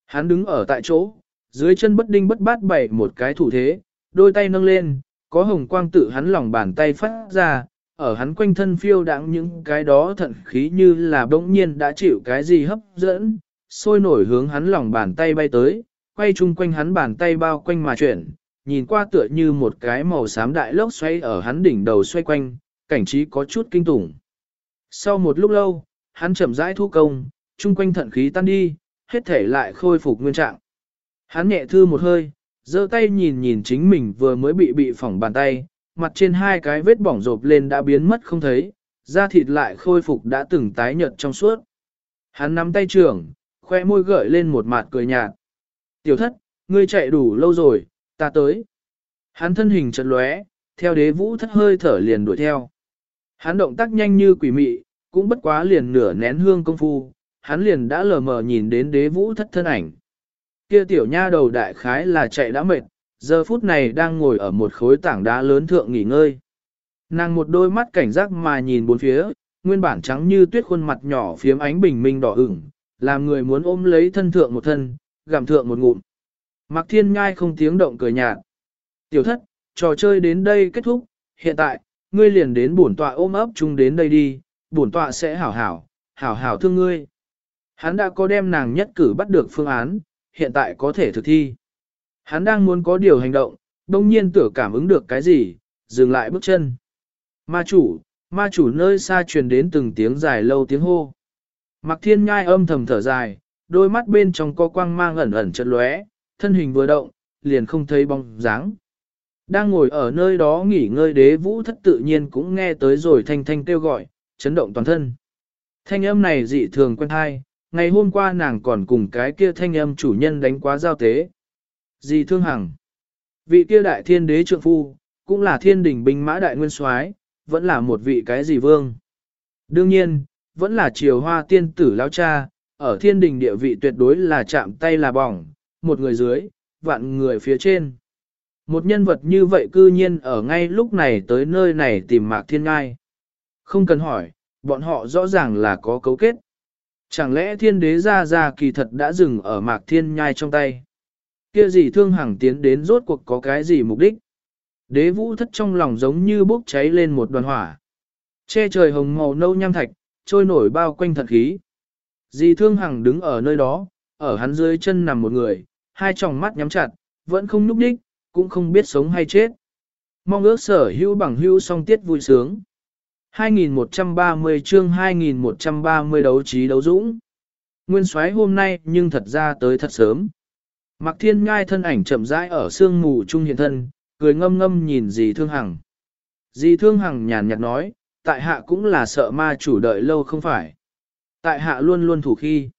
Hắn đứng ở tại chỗ, dưới chân bất đinh bất bát bày một cái thủ thế, đôi tay nâng lên, có hồng quang tự hắn lòng bàn tay phát ra, ở hắn quanh thân phiêu đáng những cái đó thận khí như là bỗng nhiên đã chịu cái gì hấp dẫn, sôi nổi hướng hắn lòng bàn tay bay tới, quay chung quanh hắn bàn tay bao quanh mà chuyển, nhìn qua tựa như một cái màu xám đại lốc xoay ở hắn đỉnh đầu xoay quanh, cảnh trí có chút kinh tủng. Sau một lúc lâu, hắn chậm rãi thu công, chung quanh thận khí tan đi, hết thể lại khôi phục nguyên trạng. Hắn nhẹ thư một hơi, giơ tay nhìn nhìn chính mình vừa mới bị bị phỏng bàn tay, mặt trên hai cái vết bỏng rộp lên đã biến mất không thấy, da thịt lại khôi phục đã từng tái nhợt trong suốt. Hắn nắm tay trưởng, khoe môi gợi lên một mặt cười nhạt. Tiểu thất, ngươi chạy đủ lâu rồi, ta tới. Hắn thân hình chật lóe, theo đế vũ thất hơi thở liền đuổi theo. Hắn động tác nhanh như quỷ mị, cũng bất quá liền nửa nén hương công phu, hắn liền đã lờ mờ nhìn đến đế vũ thất thân ảnh. Kia tiểu nha đầu đại khái là chạy đã mệt, giờ phút này đang ngồi ở một khối tảng đá lớn thượng nghỉ ngơi. Nàng một đôi mắt cảnh giác mà nhìn bốn phía, nguyên bản trắng như tuyết khuôn mặt nhỏ phiếm ánh bình minh đỏ ửng, làm người muốn ôm lấy thân thượng một thân, gặm thượng một ngụm. Mạc Thiên Nhai không tiếng động cười nhạt. Tiểu thất, trò chơi đến đây kết thúc, hiện tại, ngươi liền đến bổn tọa ôm ấp chung đến đây đi, bổn tọa sẽ hảo hảo, hảo hảo thương ngươi. Hắn đã có đem nàng nhất cử bắt được phương án, hiện tại có thể thực thi. Hắn đang muốn có điều hành động, đông nhiên tưởng cảm ứng được cái gì, dừng lại bước chân. Ma chủ, ma chủ nơi xa truyền đến từng tiếng dài lâu tiếng hô. Mặc thiên nhai âm thầm thở dài, đôi mắt bên trong có quang mang ẩn ẩn chật lóe, thân hình vừa động, liền không thấy bóng dáng. Đang ngồi ở nơi đó nghỉ ngơi đế vũ thất tự nhiên cũng nghe tới rồi thanh thanh kêu gọi, chấn động toàn thân. Thanh âm này dị thường quen thai, ngày hôm qua nàng còn cùng cái kia thanh âm chủ nhân đánh quá giao tế. Dì thương hằng. Vị kia đại thiên đế trượng phu, cũng là thiên đình binh mã đại nguyên soái, vẫn là một vị cái gì vương. Đương nhiên, vẫn là triều hoa tiên tử lão cha, ở thiên đình địa vị tuyệt đối là chạm tay là bỏng, một người dưới, vạn người phía trên. Một nhân vật như vậy cư nhiên ở ngay lúc này tới nơi này tìm mạc thiên ngai. Không cần hỏi, bọn họ rõ ràng là có cấu kết. Chẳng lẽ thiên đế ra ra kỳ thật đã dừng ở mạc thiên nhai trong tay? Kia gì thương hằng tiến đến rốt cuộc có cái gì mục đích? Đế vũ thất trong lòng giống như bốc cháy lên một đoàn hỏa. Che trời hồng màu nâu nham thạch, trôi nổi bao quanh thật khí. Dì thương hằng đứng ở nơi đó, ở hắn dưới chân nằm một người, hai tròng mắt nhắm chặt, vẫn không núp đích, cũng không biết sống hay chết. Mong ước sở hữu bằng hữu song tiết vui sướng. 2130 chương 2130 đấu trí đấu dũng. Nguyên soái hôm nay nhưng thật ra tới thật sớm. Mạc Thiên Ngai thân ảnh chậm rãi ở sương mù trung hiện thân, cười ngâm ngâm nhìn dì Thương Hằng. Dì Thương Hằng nhàn nhạt nói, tại hạ cũng là sợ ma chủ đợi lâu không phải. Tại hạ luôn luôn thủ khi.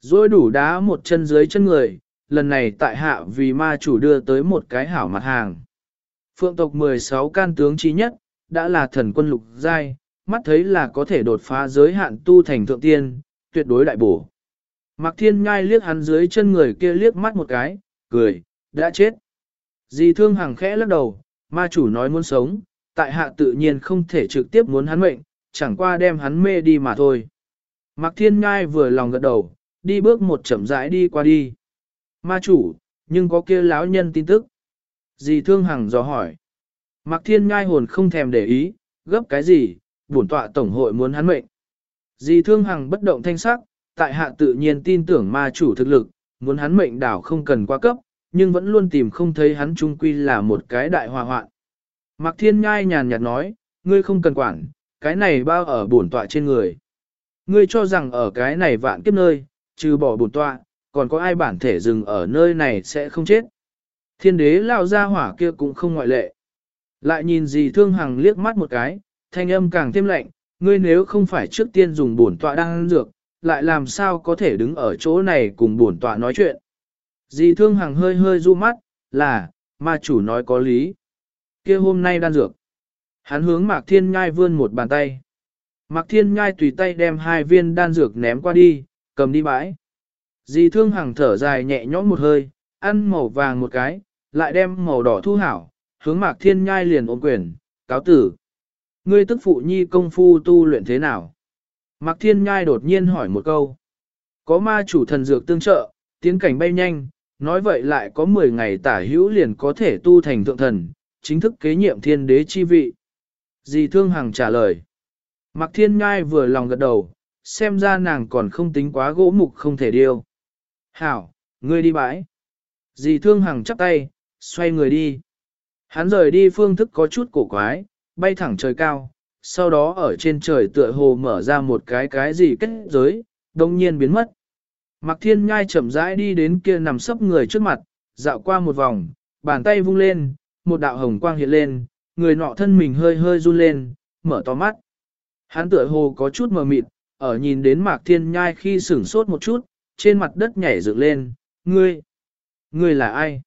Rồi đủ đá một chân dưới chân người, lần này tại hạ vì ma chủ đưa tới một cái hảo mặt hàng. Phượng tộc 16 can tướng trí nhất, đã là thần quân lục giai, mắt thấy là có thể đột phá giới hạn tu thành thượng tiên, tuyệt đối đại bổ. Mạc Thiên Nhai liếc hắn dưới chân người kia liếc mắt một cái, cười, đã chết. Dì thương hàng khẽ lắc đầu, ma chủ nói muốn sống, tại hạ tự nhiên không thể trực tiếp muốn hắn mệnh, chẳng qua đem hắn mê đi mà thôi. Mạc Thiên Nhai vừa lòng gật đầu, đi bước một chậm rãi đi qua đi. Ma chủ, nhưng có kia lão nhân tin tức. Dì thương hằng dò hỏi. Mạc Thiên Nhai hồn không thèm để ý, gấp cái gì, bổn tọa tổng hội muốn hắn mệnh. Dì thương hằng bất động thanh sắc, tại hạ tự nhiên tin tưởng ma chủ thực lực, muốn hắn mệnh đảo không cần qua cấp, nhưng vẫn luôn tìm không thấy hắn trung quy là một cái đại hòa hoạn. Mạc Thiên Nhai nhàn nhạt nói, ngươi không cần quản, cái này bao ở bổn tọa trên người. Ngươi cho rằng ở cái này vạn kiếp nơi, trừ bỏ bổn tọa, còn có ai bản thể dừng ở nơi này sẽ không chết. Thiên đế lao ra hỏa kia cũng không ngoại lệ. Lại nhìn gì thương hằng liếc mắt một cái, thanh âm càng thêm lạnh, ngươi nếu không phải trước tiên dùng bổn tọa đang dược, lại làm sao có thể đứng ở chỗ này cùng bổn tọa nói chuyện. Dì thương hằng hơi hơi du mắt, là, ma chủ nói có lý kia hôm nay đan dược. Hắn hướng Mạc Thiên Nhai vươn một bàn tay. Mạc Thiên Nhai tùy tay đem hai viên đan dược ném qua đi, cầm đi bãi. Dì thương hằng thở dài nhẹ nhõm một hơi, ăn màu vàng một cái, lại đem màu đỏ thu hảo, hướng Mạc Thiên Nhai liền ôm quyền, cáo tử. Ngươi tức phụ nhi công phu tu luyện thế nào? Mạc Thiên Nhai đột nhiên hỏi một câu. Có ma chủ thần dược tương trợ, tiến cảnh bay nhanh, nói vậy lại có 10 ngày tả hữu liền có thể tu thành thượng thần, chính thức kế nhiệm thiên đế chi vị. Dì Thương Hằng trả lời. Mạc Thiên ngai vừa lòng gật đầu, xem ra nàng còn không tính quá gỗ mục không thể điêu. Hảo, ngươi đi bãi. Dì Thương Hằng chắp tay, xoay người đi. Hắn rời đi phương thức có chút cổ quái, bay thẳng trời cao, sau đó ở trên trời tựa hồ mở ra một cái cái gì kết giới, đồng nhiên biến mất. Mạc Thiên Nhai chậm rãi đi đến kia nằm sấp người trước mặt, dạo qua một vòng, bàn tay vung lên, một đạo hồng quang hiện lên, người nọ thân mình hơi hơi run lên, mở to mắt. Hắn tựa hồ có chút mờ mịt, ở nhìn đến Mạc Thiên Nhai khi sửng sốt một chút, trên mặt đất nhảy dựng lên, ngươi, ngươi là ai?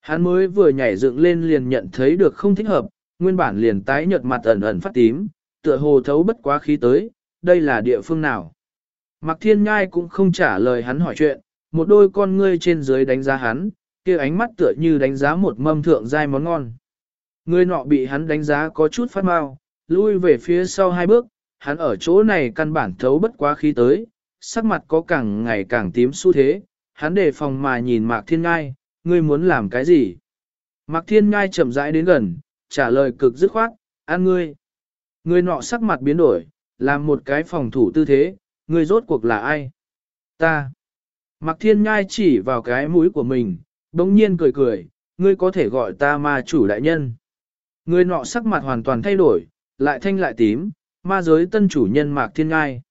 Hắn mới vừa nhảy dựng lên liền nhận thấy được không thích hợp, nguyên bản liền tái nhợt mặt ẩn ẩn phát tím, tựa hồ thấu bất quá khí tới, đây là địa phương nào. Mạc Thiên Nhai cũng không trả lời hắn hỏi chuyện, một đôi con ngươi trên dưới đánh giá hắn, kia ánh mắt tựa như đánh giá một mâm thượng dai món ngon. Người nọ bị hắn đánh giá có chút phát mau, lui về phía sau hai bước, hắn ở chỗ này căn bản thấu bất quá khí tới, sắc mặt có càng ngày càng tím xu thế, hắn đề phòng mà nhìn Mạc Thiên Ngai, ngươi muốn làm cái gì? Mạc Thiên Ngai chậm rãi đến gần, trả lời cực dứt khoát, Ăn ngươi. Người nọ sắc mặt biến đổi, làm một cái phòng thủ tư thế, người rốt cuộc là ai? Ta. Mạc Thiên Nhai chỉ vào cái mũi của mình, bỗng nhiên cười cười, ngươi có thể gọi ta ma chủ đại nhân. Người nọ sắc mặt hoàn toàn thay đổi, lại thanh lại tím, ma giới tân chủ nhân Mạc Thiên Ngai.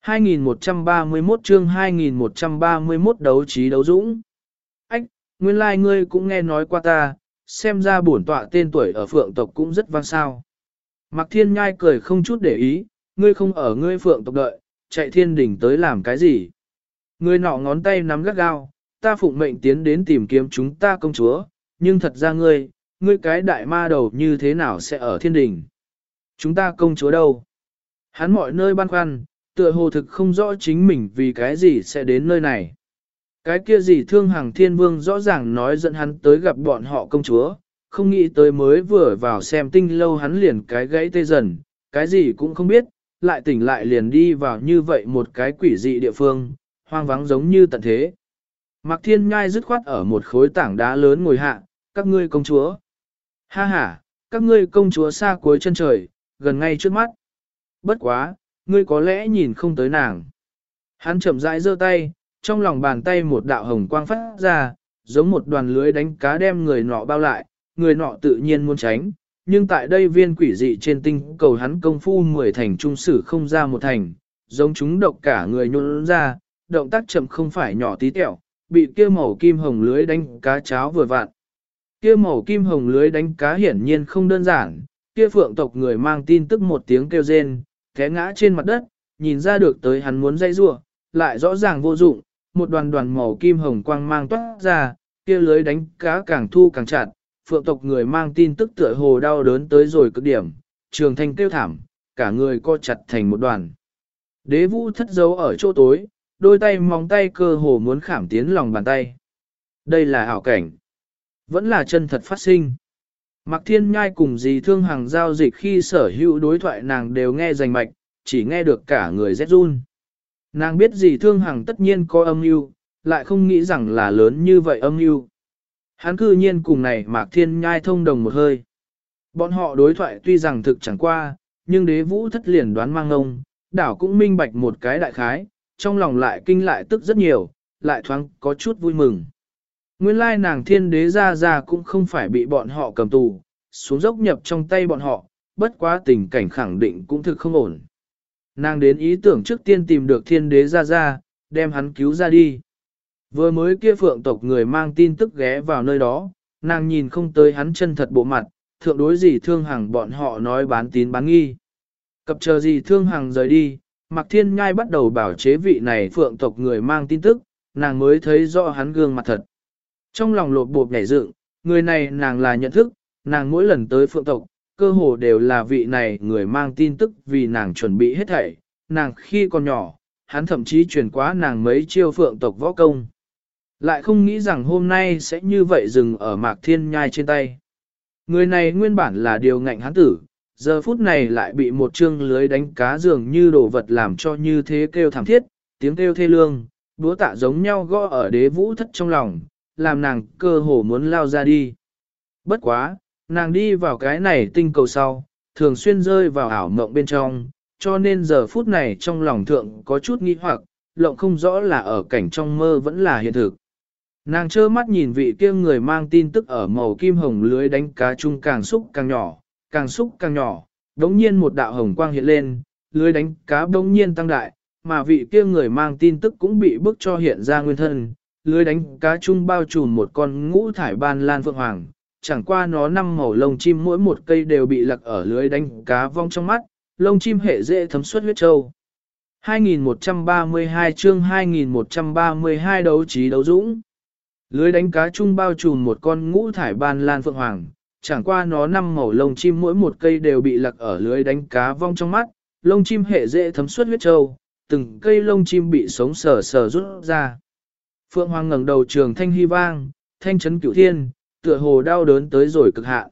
2131 chương 2131 đấu trí đấu dũng. Ách, nguyên lai like ngươi cũng nghe nói qua ta, xem ra bổn tọa tên tuổi ở phượng tộc cũng rất vang sao. Mạc Thiên Ngai cười không chút để ý, ngươi không ở ngươi phượng tộc đợi, chạy thiên đỉnh tới làm cái gì. Ngươi nọ ngón tay nắm gắt gao, ta phụng mệnh tiến đến tìm kiếm chúng ta công chúa, nhưng thật ra ngươi, ngươi cái đại ma đầu như thế nào sẽ ở thiên đình? Chúng ta công chúa đâu? Hắn mọi nơi băn khoăn, tựa hồ thực không rõ chính mình vì cái gì sẽ đến nơi này. Cái kia gì thương hàng thiên vương rõ ràng nói dẫn hắn tới gặp bọn họ công chúa, không nghĩ tới mới vừa vào xem tinh lâu hắn liền cái gãy tê dần, cái gì cũng không biết, lại tỉnh lại liền đi vào như vậy một cái quỷ dị địa phương, hoang vắng giống như tận thế. Mạc Thiên Nhai dứt khoát ở một khối tảng đá lớn ngồi hạ, các ngươi công chúa. Ha ha, các ngươi công chúa xa cuối chân trời, gần ngay trước mắt. Bất quá, ngươi có lẽ nhìn không tới nàng. Hắn chậm rãi giơ tay, trong lòng bàn tay một đạo hồng quang phát ra, giống một đoàn lưới đánh cá đem người nọ bao lại, người nọ tự nhiên muốn tránh, nhưng tại đây viên quỷ dị trên tinh cầu hắn công phu mười thành trung sử không ra một thành, giống chúng độc cả người nhuôn ra, động tác chậm không phải nhỏ tí tẹo, bị kia màu kim hồng lưới đánh cá cháo vừa vặn. Kia màu kim hồng lưới đánh cá hiển nhiên không đơn giản, kia phượng tộc người mang tin tức một tiếng kêu rên, té ngã trên mặt đất, nhìn ra được tới hắn muốn dây rua, lại rõ ràng vô dụng, một đoàn đoàn màu kim hồng quang mang toát ra, kia lưới đánh cá càng thu càng chặt, phượng tộc người mang tin tức tựa hồ đau đớn tới rồi cực điểm, trường thanh kêu thảm, cả người co chặt thành một đoàn. Đế vũ thất dấu ở chỗ tối, đôi tay móng tay cơ hồ muốn khảm tiến lòng bàn tay. Đây là ảo cảnh. Vẫn là chân thật phát sinh. Mạc Thiên Nhai cùng dì thương hàng giao dịch khi sở hữu đối thoại nàng đều nghe rành mạch, chỉ nghe được cả người rét run. Nàng biết dì thương hàng tất nhiên có âm mưu, lại không nghĩ rằng là lớn như vậy âm mưu. Hắn cư nhiên cùng này Mạc Thiên Nhai thông đồng một hơi. Bọn họ đối thoại tuy rằng thực chẳng qua, nhưng đế vũ thất liền đoán mang ông, đảo cũng minh bạch một cái đại khái, trong lòng lại kinh lại tức rất nhiều, lại thoáng có chút vui mừng. Nguyên lai nàng thiên đế ra ra cũng không phải bị bọn họ cầm tù, xuống dốc nhập trong tay bọn họ, bất quá tình cảnh khẳng định cũng thực không ổn. Nàng đến ý tưởng trước tiên tìm được thiên đế ra ra, đem hắn cứu ra đi. Vừa mới kia phượng tộc người mang tin tức ghé vào nơi đó, nàng nhìn không tới hắn chân thật bộ mặt, thượng đối gì thương hàng bọn họ nói bán tín bán nghi. Cập chờ gì thương hàng rời đi, Mạc Thiên Nhai bắt đầu bảo chế vị này phượng tộc người mang tin tức, nàng mới thấy rõ hắn gương mặt thật. Trong lòng lột bột nhảy dựng, người này nàng là nhận thức, nàng mỗi lần tới phượng tộc, cơ hồ đều là vị này người mang tin tức vì nàng chuẩn bị hết thảy, nàng khi còn nhỏ, hắn thậm chí truyền quá nàng mấy chiêu phượng tộc võ công. Lại không nghĩ rằng hôm nay sẽ như vậy dừng ở mạc thiên nhai trên tay. Người này nguyên bản là điều ngạnh hắn tử, giờ phút này lại bị một chương lưới đánh cá dường như đồ vật làm cho như thế kêu thảm thiết, tiếng kêu thê lương, búa tạ giống nhau gõ ở đế vũ thất trong lòng, làm nàng cơ hồ muốn lao ra đi. Bất quá, nàng đi vào cái này tinh cầu sau, thường xuyên rơi vào ảo mộng bên trong, cho nên giờ phút này trong lòng thượng có chút nghi hoặc, lộng không rõ là ở cảnh trong mơ vẫn là hiện thực. Nàng trơ mắt nhìn vị kia người mang tin tức ở màu kim hồng lưới đánh cá chung càng xúc càng nhỏ, càng xúc càng nhỏ, đống nhiên một đạo hồng quang hiện lên, lưới đánh cá đống nhiên tăng đại, mà vị kia người mang tin tức cũng bị bức cho hiện ra nguyên thân, lưới đánh cá chung bao trùm một con ngũ thải ban lan phượng hoàng, chẳng qua nó năm màu lông chim mỗi một cây đều bị lặc ở lưới đánh cá vong trong mắt, lông chim hệ dễ thấm suất huyết châu. 2132 chương 2132 đấu trí đấu dũng. Lưới đánh cá chung bao trùm một con ngũ thải ban lan phượng hoàng, chẳng qua nó năm màu lông chim mỗi một cây đều bị lặc ở lưới đánh cá vong trong mắt, lông chim hệ dễ thấm suất huyết châu, từng cây lông chim bị sống sờ sờ rút ra. Phượng Hoàng ngẩng đầu trường thanh hy vang, thanh chấn cửu thiên, tựa hồ đau đớn tới rồi cực hạn.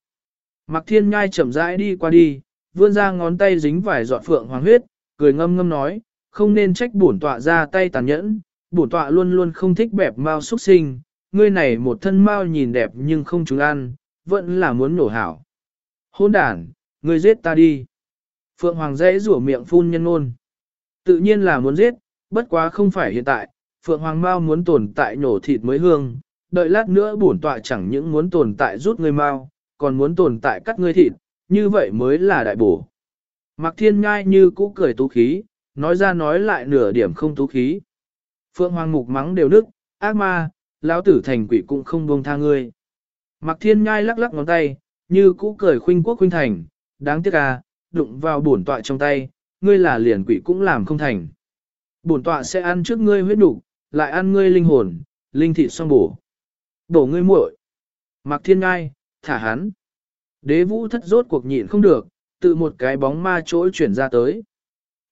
Mặc thiên nhai chậm rãi đi qua đi, vươn ra ngón tay dính vài giọt Phượng Hoàng huyết, cười ngâm ngâm nói, không nên trách bổn tọa ra tay tàn nhẫn, bổn tọa luôn luôn không thích bẹp mao xuất sinh, ngươi này một thân mao nhìn đẹp nhưng không chúng ăn, vẫn là muốn nổ hảo. Hôn đàn, ngươi giết ta đi. Phượng Hoàng dễ rủa miệng phun nhân ngôn. Tự nhiên là muốn giết, bất quá không phải hiện tại, Phượng Hoàng Mao muốn tồn tại nhổ thịt mới hương, đợi lát nữa bổn tọa chẳng những muốn tồn tại rút ngươi Mao, còn muốn tồn tại cắt ngươi thịt, như vậy mới là đại bổ. Mạc Thiên Ngai như cũ cười tú khí, nói ra nói lại nửa điểm không tú khí. Phượng Hoàng mục mắng đều nức, ác ma, lão tử thành quỷ cũng không buông tha ngươi. Mạc Thiên Nhai lắc lắc ngón tay, như cũ cười khuynh quốc khuynh thành, đáng tiếc à, đụng vào bổn tọa trong tay, ngươi là liền quỷ cũng làm không thành. Bổn tọa sẽ ăn trước ngươi huyết đủ, lại ăn ngươi linh hồn, linh thịt xong bổ. Bổ ngươi muội. Mạc Thiên Nhai, thả hắn. Đế vũ thất rốt cuộc nhịn không được, tự một cái bóng ma trỗi chuyển ra tới.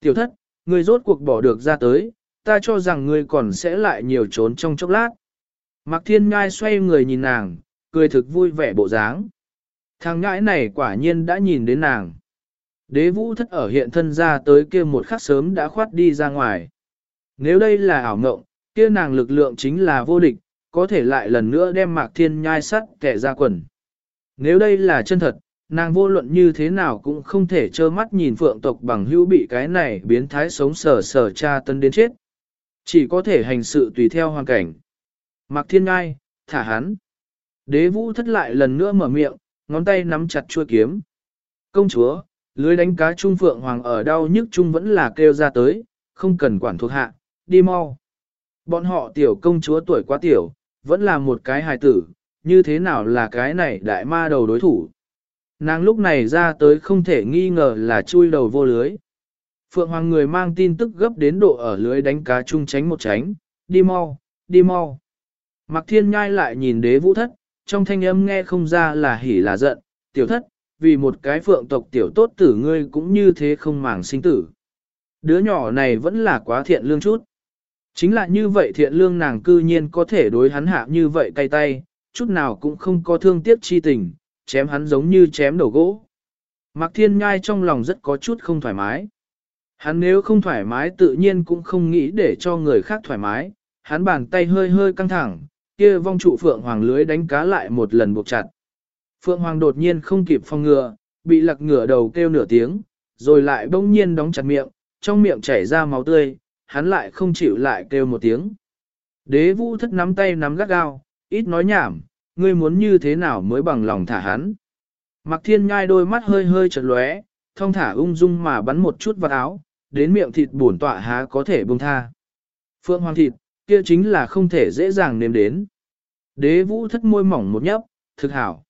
Tiểu thất, ngươi rốt cuộc bỏ được ra tới, ta cho rằng ngươi còn sẽ lại nhiều trốn trong chốc lát. Mạc Thiên Nhai xoay người nhìn nàng, cười thực vui vẻ bộ dáng. Thằng ngãi này quả nhiên đã nhìn đến nàng. Đế vũ thất ở hiện thân ra tới kia một khắc sớm đã khoát đi ra ngoài. Nếu đây là ảo ngộng, kia nàng lực lượng chính là vô địch, có thể lại lần nữa đem mạc thiên nhai sắt kẻ ra quần. Nếu đây là chân thật, nàng vô luận như thế nào cũng không thể trơ mắt nhìn phượng tộc bằng hữu bị cái này biến thái sống sờ sờ cha tân đến chết. Chỉ có thể hành sự tùy theo hoàn cảnh. Mạc thiên ngai, thả hắn. Đế vũ thất lại lần nữa mở miệng, ngón tay nắm chặt chuôi kiếm. Công chúa, lưới đánh cá trung phượng hoàng ở đau nhức trung vẫn là kêu ra tới, không cần quản thuộc hạ, đi mau. Bọn họ tiểu công chúa tuổi quá tiểu, vẫn là một cái hài tử, như thế nào là cái này đại ma đầu đối thủ. Nàng lúc này ra tới không thể nghi ngờ là chui đầu vô lưới. Phượng Hoàng người mang tin tức gấp đến độ ở lưới đánh cá chung tránh một tránh, đi mau, đi mau. Mạc Thiên Nhai lại nhìn đế vũ thất, trong thanh âm nghe không ra là hỉ là giận, tiểu thất, vì một cái phượng tộc tiểu tốt tử ngươi cũng như thế không màng sinh tử. Đứa nhỏ này vẫn là quá thiện lương chút. Chính là như vậy thiện lương nàng cư nhiên có thể đối hắn hạ như vậy cay tay, chút nào cũng không có thương tiếc chi tình, chém hắn giống như chém đầu gỗ. Mạc Thiên Nhai trong lòng rất có chút không thoải mái. Hắn nếu không thoải mái tự nhiên cũng không nghĩ để cho người khác thoải mái, hắn bàn tay hơi hơi căng thẳng, kia vong trụ Phượng Hoàng lưới đánh cá lại một lần buộc chặt. Phượng Hoàng đột nhiên không kịp phòng ngừa, bị lặc ngửa đầu kêu nửa tiếng, rồi lại bỗng nhiên đóng chặt miệng, trong miệng chảy ra máu tươi, hắn lại không chịu lại kêu một tiếng. Đế vũ thất nắm tay nắm gắt gao, ít nói nhảm, ngươi muốn như thế nào mới bằng lòng thả hắn. Mặc thiên nhai đôi mắt hơi hơi chật lóe, thông thả ung dung mà bắn một chút vào áo, đến miệng thịt bổn tọa há có thể buông tha. Phượng hoàng thịt, kia chính là không thể dễ dàng nếm đến. Đế vũ thất môi mỏng một nhấp, thực hảo.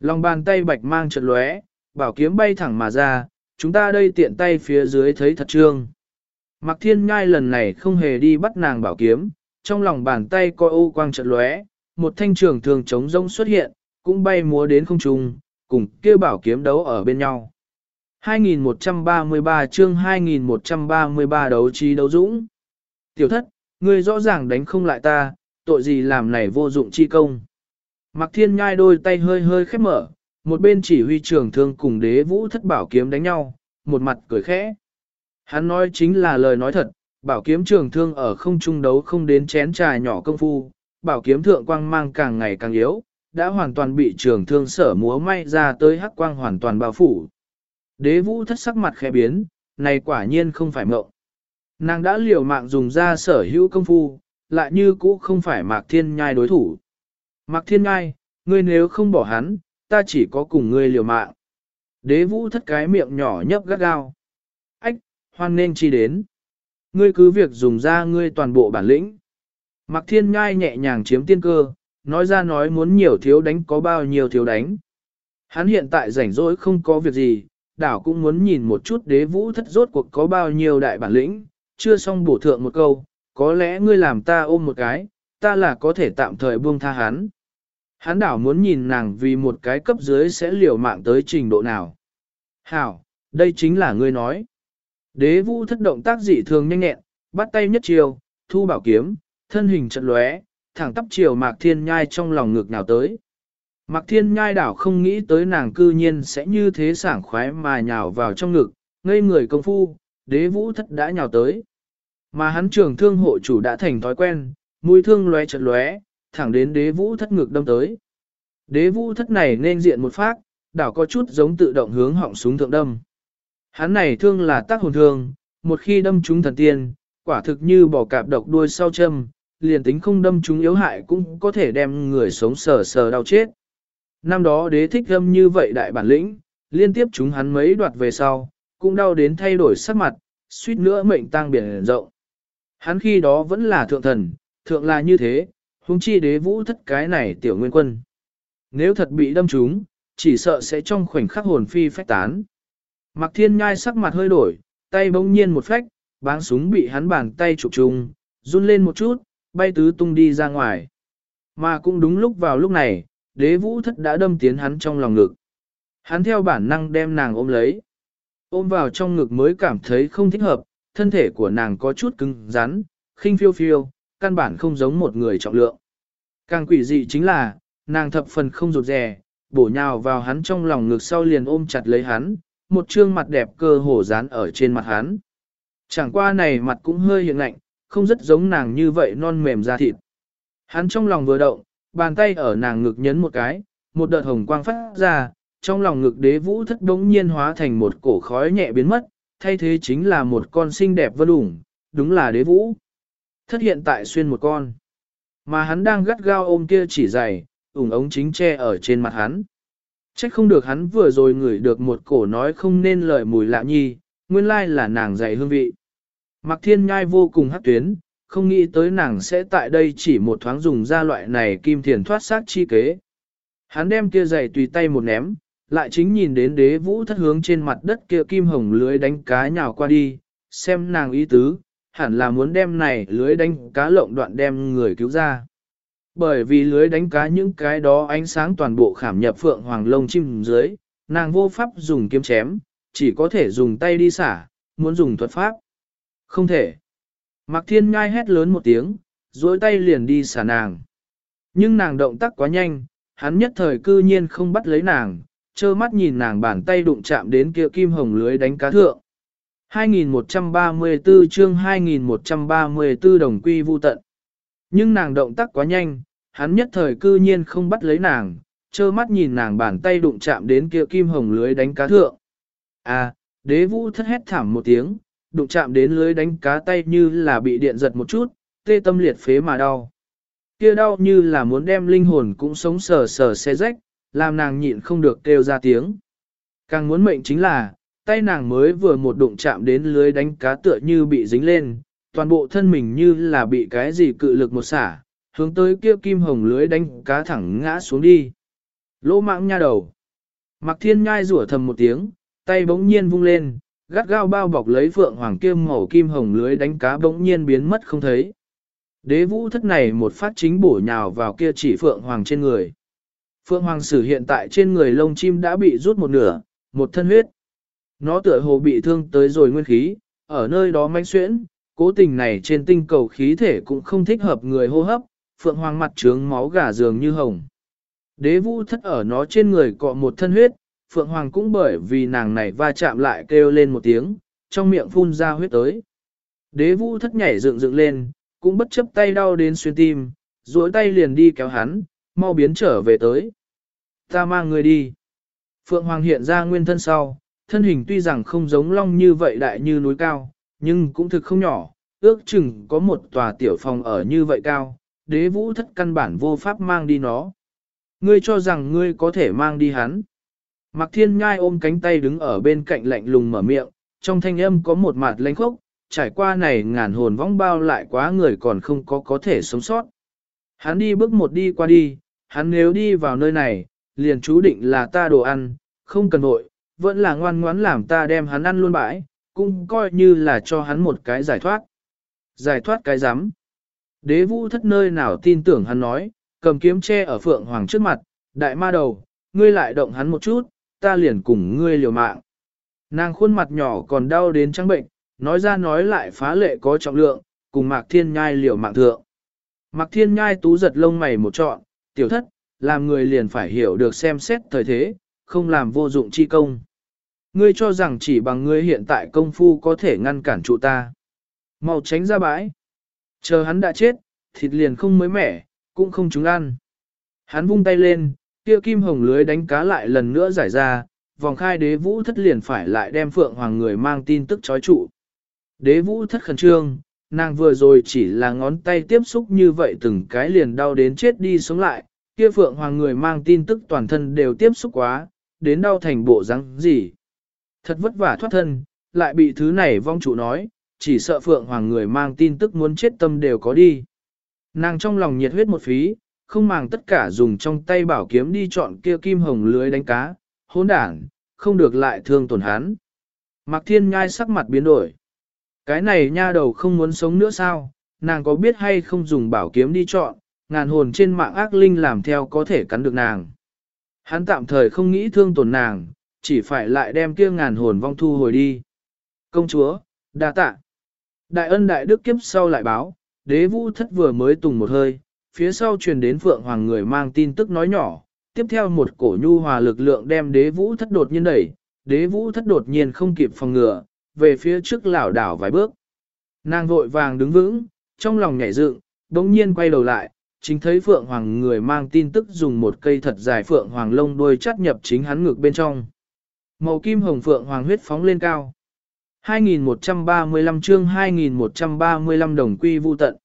Lòng bàn tay bạch mang chật lóe, bảo kiếm bay thẳng mà ra, chúng ta đây tiện tay phía dưới thấy thật trương. Mạc thiên ngai lần này không hề đi bắt nàng bảo kiếm, trong lòng bàn tay coi ô quang chật lóe, một thanh trường thường chống rông xuất hiện, cũng bay múa đến không trung, cùng kêu bảo kiếm đấu ở bên nhau. 2133 chương 2133 đấu trí đấu dũng. Tiểu thất, ngươi rõ ràng đánh không lại ta, tội gì làm này vô dụng chi công. Mạc Thiên Nhai đôi tay hơi hơi khép mở, một bên chỉ huy trưởng thương cùng đế vũ thất bảo kiếm đánh nhau, một mặt cười khẽ. Hắn nói chính là lời nói thật, bảo kiếm trường thương ở không trung đấu không đến chén trà nhỏ công phu, bảo kiếm thượng quang mang càng ngày càng yếu, đã hoàn toàn bị trường thương sở múa may ra tới hắc quang hoàn toàn bao phủ. Đế vũ thất sắc mặt khẽ biến, này quả nhiên không phải mộng. Nàng đã liều mạng dùng ra sở hữu công phu, lại như cũ không phải Mạc Thiên Nhai đối thủ. Mạc Thiên Nhai, ngươi nếu không bỏ hắn, ta chỉ có cùng ngươi liều mạng. Đế vũ thất cái miệng nhỏ nhấp gắt gao. Ách, hoan nên chi đến. Ngươi cứ việc dùng ra ngươi toàn bộ bản lĩnh. Mạc Thiên Nhai nhẹ nhàng chiếm tiên cơ, nói ra nói muốn nhiều thiếu đánh có bao nhiêu thiếu đánh. Hắn hiện tại rảnh rỗi không có việc gì, đảo cũng muốn nhìn một chút đế vũ thất rốt cuộc có bao nhiêu đại bản lĩnh, chưa xong bổ thượng một câu, có lẽ ngươi làm ta ôm một cái, ta là có thể tạm thời buông tha hắn. Hắn đảo muốn nhìn nàng vì một cái cấp dưới sẽ liều mạng tới trình độ nào. Hảo, đây chính là ngươi nói. Đế vũ thất động tác dị thường nhanh nhẹn, bắt tay nhất chiều, thu bảo kiếm, thân hình trận lóe, thẳng tắp chiều mạc thiên nhai trong lòng ngực nào tới. Mạc thiên nhai đảo không nghĩ tới nàng cư nhiên sẽ như thế sảng khoái mà nhào vào trong ngực, ngây người công phu, đế vũ thất đã nhào tới. Mà hắn trường thương hộ chủ đã thành thói quen, mũi thương lóe chật lóe, thẳng đến đế vũ thất ngực đâm tới. Đế vũ thất này nên diện một phát, đảo có chút giống tự động hướng họng súng thượng đâm. Hắn này thương là tác hồn thương, một khi đâm trúng thần tiên, quả thực như bỏ cạp độc đuôi sau châm, liền tính không đâm trúng yếu hại cũng có thể đem người sống sờ sờ đau chết. Năm đó đế thích đâm như vậy đại bản lĩnh, liên tiếp chúng hắn mấy đoạt về sau, cũng đau đến thay đổi sắc mặt, suýt nữa mệnh tang biển rộng. Hắn khi đó vẫn là thượng thần, thượng là như thế, huống chi đế vũ thất cái này tiểu nguyên quân. Nếu thật bị đâm trúng, chỉ sợ sẽ trong khoảnh khắc hồn phi phách tán. Mạc Thiên Nhai sắc mặt hơi đổi, tay bỗng nhiên một phách, báng súng bị hắn bàn tay chụp trùng, run lên một chút, bay tứ tung đi ra ngoài. Mà cũng đúng lúc vào lúc này, đế vũ thất đã đâm tiến hắn trong lòng ngực. Hắn theo bản năng đem nàng ôm lấy. Ôm vào trong ngực mới cảm thấy không thích hợp, thân thể của nàng có chút cứng rắn, khinh phiêu phiêu, căn bản không giống một người trọng lượng. Càng quỷ dị chính là, nàng thập phần không rụt rè, bổ nhào vào hắn trong lòng ngực sau liền ôm chặt lấy hắn, một trương mặt đẹp cơ hồ dán ở trên mặt hắn. Chẳng qua này mặt cũng hơi hiện lạnh, không rất giống nàng như vậy non mềm da thịt. Hắn trong lòng vừa động, bàn tay ở nàng ngực nhấn một cái, một đợt hồng quang phát ra, trong lòng ngực đế vũ thất đống nhiên hóa thành một cổ khói nhẹ biến mất, thay thế chính là một con xinh đẹp vân ủng, đúng là đế vũ. Thất hiện tại xuyên một con, mà hắn đang gắt gao ôm kia chỉ dày, ủng ống chính che ở trên mặt hắn. Trách không được hắn vừa rồi ngửi được một cổ nói không nên lời mùi lạ nhi, nguyên lai là nàng dày hương vị. Mặc thiên nhai vô cùng hắc tuyến, không nghĩ tới nàng sẽ tại đây chỉ một thoáng dùng ra loại này kim thiền thoát xác chi kế. Hắn đem kia giày tùy tay một ném, lại chính nhìn đến đế vũ thất hướng trên mặt đất kia kim hồng lưới đánh cá nhào qua đi, xem nàng ý tứ, hẳn là muốn đem này lưới đánh cá lộng đoạn đem người cứu ra. Bởi vì lưới đánh cá những cái đó ánh sáng toàn bộ khảm nhập phượng hoàng lông chim dưới, nàng vô pháp dùng kiếm chém, chỉ có thể dùng tay đi xả, muốn dùng thuật pháp. Không thể. Mạc Thiên ngai hét lớn một tiếng, duỗi tay liền đi xả nàng. Nhưng nàng động tác quá nhanh, hắn nhất thời cư nhiên không bắt lấy nàng, trơ mắt nhìn nàng bàn tay đụng chạm đến kia kim hồng lưới đánh cá thượng. 2134 chương 2134 đồng quy vu tận. Nhưng nàng động tác quá nhanh, hắn nhất thời cư nhiên không bắt lấy nàng, trơ mắt nhìn nàng bàn tay đụng chạm đến kia kim hồng lưới đánh cá thượng. À, đế vũ thất hét thảm một tiếng, đụng chạm đến lưới đánh cá tay như là bị điện giật một chút, tê tâm liệt phế mà đau. Kia đau như là muốn đem linh hồn cũng sống sờ sờ xe rách, làm nàng nhịn không được kêu ra tiếng. Càng muốn mệnh chính là, tay nàng mới vừa một đụng chạm đến lưới đánh cá tựa như bị dính lên, toàn bộ thân mình như là bị cái gì cự lực một xả, hướng tới kia kim hồng lưới đánh cá thẳng ngã xuống đi. Lỗ mạng nha đầu. Mặc thiên nhai rủa thầm một tiếng, tay bỗng nhiên vung lên, gắt gao bao bọc lấy phượng hoàng kim màu kim hồng lưới đánh cá bỗng nhiên biến mất không thấy. Đế vũ thất này một phát chính bổ nhào vào kia chỉ phượng hoàng trên người. Phượng hoàng sử hiện tại trên người lông chim đã bị rút một nửa, một thân huyết. Nó tựa hồ bị thương tới rồi nguyên khí, ở nơi đó manh xuyễn, cố tình này trên tinh cầu khí thể cũng không thích hợp người hô hấp, phượng hoàng mặt trướng máu gà dường như hồng. Đế vũ thất ở nó trên người cọ một thân huyết, phượng hoàng cũng bởi vì nàng này va chạm lại kêu lên một tiếng, trong miệng phun ra huyết tới. Đế vũ thất nhảy dựng dựng lên, cũng bất chấp tay đau đến xuyên tim, duỗi tay liền đi kéo hắn, mau biến trở về tới. Ta mang người đi. Phượng Hoàng hiện ra nguyên thân sau, thân hình tuy rằng không giống long như vậy đại như núi cao, nhưng cũng thực không nhỏ, ước chừng có một tòa tiểu phòng ở như vậy cao, đế vũ thất căn bản vô pháp mang đi nó. Ngươi cho rằng ngươi có thể mang đi hắn. Mạc Thiên Nhai ôm cánh tay đứng ở bên cạnh lạnh lùng mở miệng, trong thanh âm có một mặt lãnh khốc, trải qua này ngàn hồn vong bao lại quá người còn không có có thể sống sót. Hắn đi bước một đi qua đi, hắn nếu đi vào nơi này, liền chú định là ta đồ ăn, không cần nội vẫn là ngoan ngoãn làm ta đem hắn ăn luôn bãi, cũng coi như là cho hắn một cái giải thoát. Giải thoát cái rắm Đế vũ thất nơi nào tin tưởng hắn nói, cầm kiếm che ở phượng hoàng trước mặt, đại ma đầu, ngươi lại động hắn một chút, ta liền cùng ngươi liều mạng. Nàng khuôn mặt nhỏ còn đau đến trắng bệnh, nói ra nói lại phá lệ có trọng lượng, cùng Mạc Thiên Nhai liều mạng thượng. Mạc Thiên Nhai tú giật lông mày một trọn, tiểu thất, làm người liền phải hiểu được xem xét thời thế, không làm vô dụng chi công. Ngươi cho rằng chỉ bằng ngươi hiện tại công phu có thể ngăn cản trụ ta. Mau tránh ra bãi. Chờ hắn đã chết, thịt liền không mới mẻ, cũng không chúng ăn. Hắn vung tay lên, Kia kim hồng lưới đánh cá lại lần nữa giải ra, vòng khai đế vũ thất liền phải lại đem phượng hoàng người mang tin tức chói trụ. Đế vũ thất khẩn trương, nàng vừa rồi chỉ là ngón tay tiếp xúc như vậy từng cái liền đau đến chết đi sống lại, kia phượng hoàng người mang tin tức toàn thân đều tiếp xúc quá, đến đau thành bộ răng gì. Thật vất vả thoát thân, lại bị thứ này vong chủ nói, chỉ sợ phượng hoàng người mang tin tức muốn chết tâm đều có đi. Nàng trong lòng nhiệt huyết một phí, không màng tất cả dùng trong tay bảo kiếm đi chọn kia kim hồng lưới đánh cá, hỗn đảng, không được lại thương tổn hắn. Mạc Thiên Nhai sắc mặt biến đổi. Cái này nha đầu không muốn sống nữa sao, nàng có biết hay không dùng bảo kiếm đi chọn, ngàn hồn trên mạng ác linh làm theo có thể cắn được nàng. Hắn tạm thời không nghĩ thương tổn nàng, chỉ phải lại đem kia ngàn hồn vong thu hồi đi. Công chúa, đa tạ. Đại ân đại đức kiếp sau lại báo, đế vũ thất vừa mới tùng một hơi, phía sau truyền đến phượng hoàng người mang tin tức nói nhỏ, tiếp theo một cổ nhu hòa lực lượng đem đế vũ thất đột nhiên đẩy, đế vũ thất đột nhiên không kịp phòng ngừa, về phía trước lảo đảo vài bước. Nàng vội vàng đứng vững, trong lòng nhảy dựng, đống nhiên quay đầu lại, chính thấy phượng hoàng người mang tin tức dùng một cây thật dài phượng hoàng lông đuôi chắt nhập chính hắn ngực bên trong. Màu kim hồng phượng hoàng huyết phóng lên cao. 2135 chương 2135 đồng quy vu tận.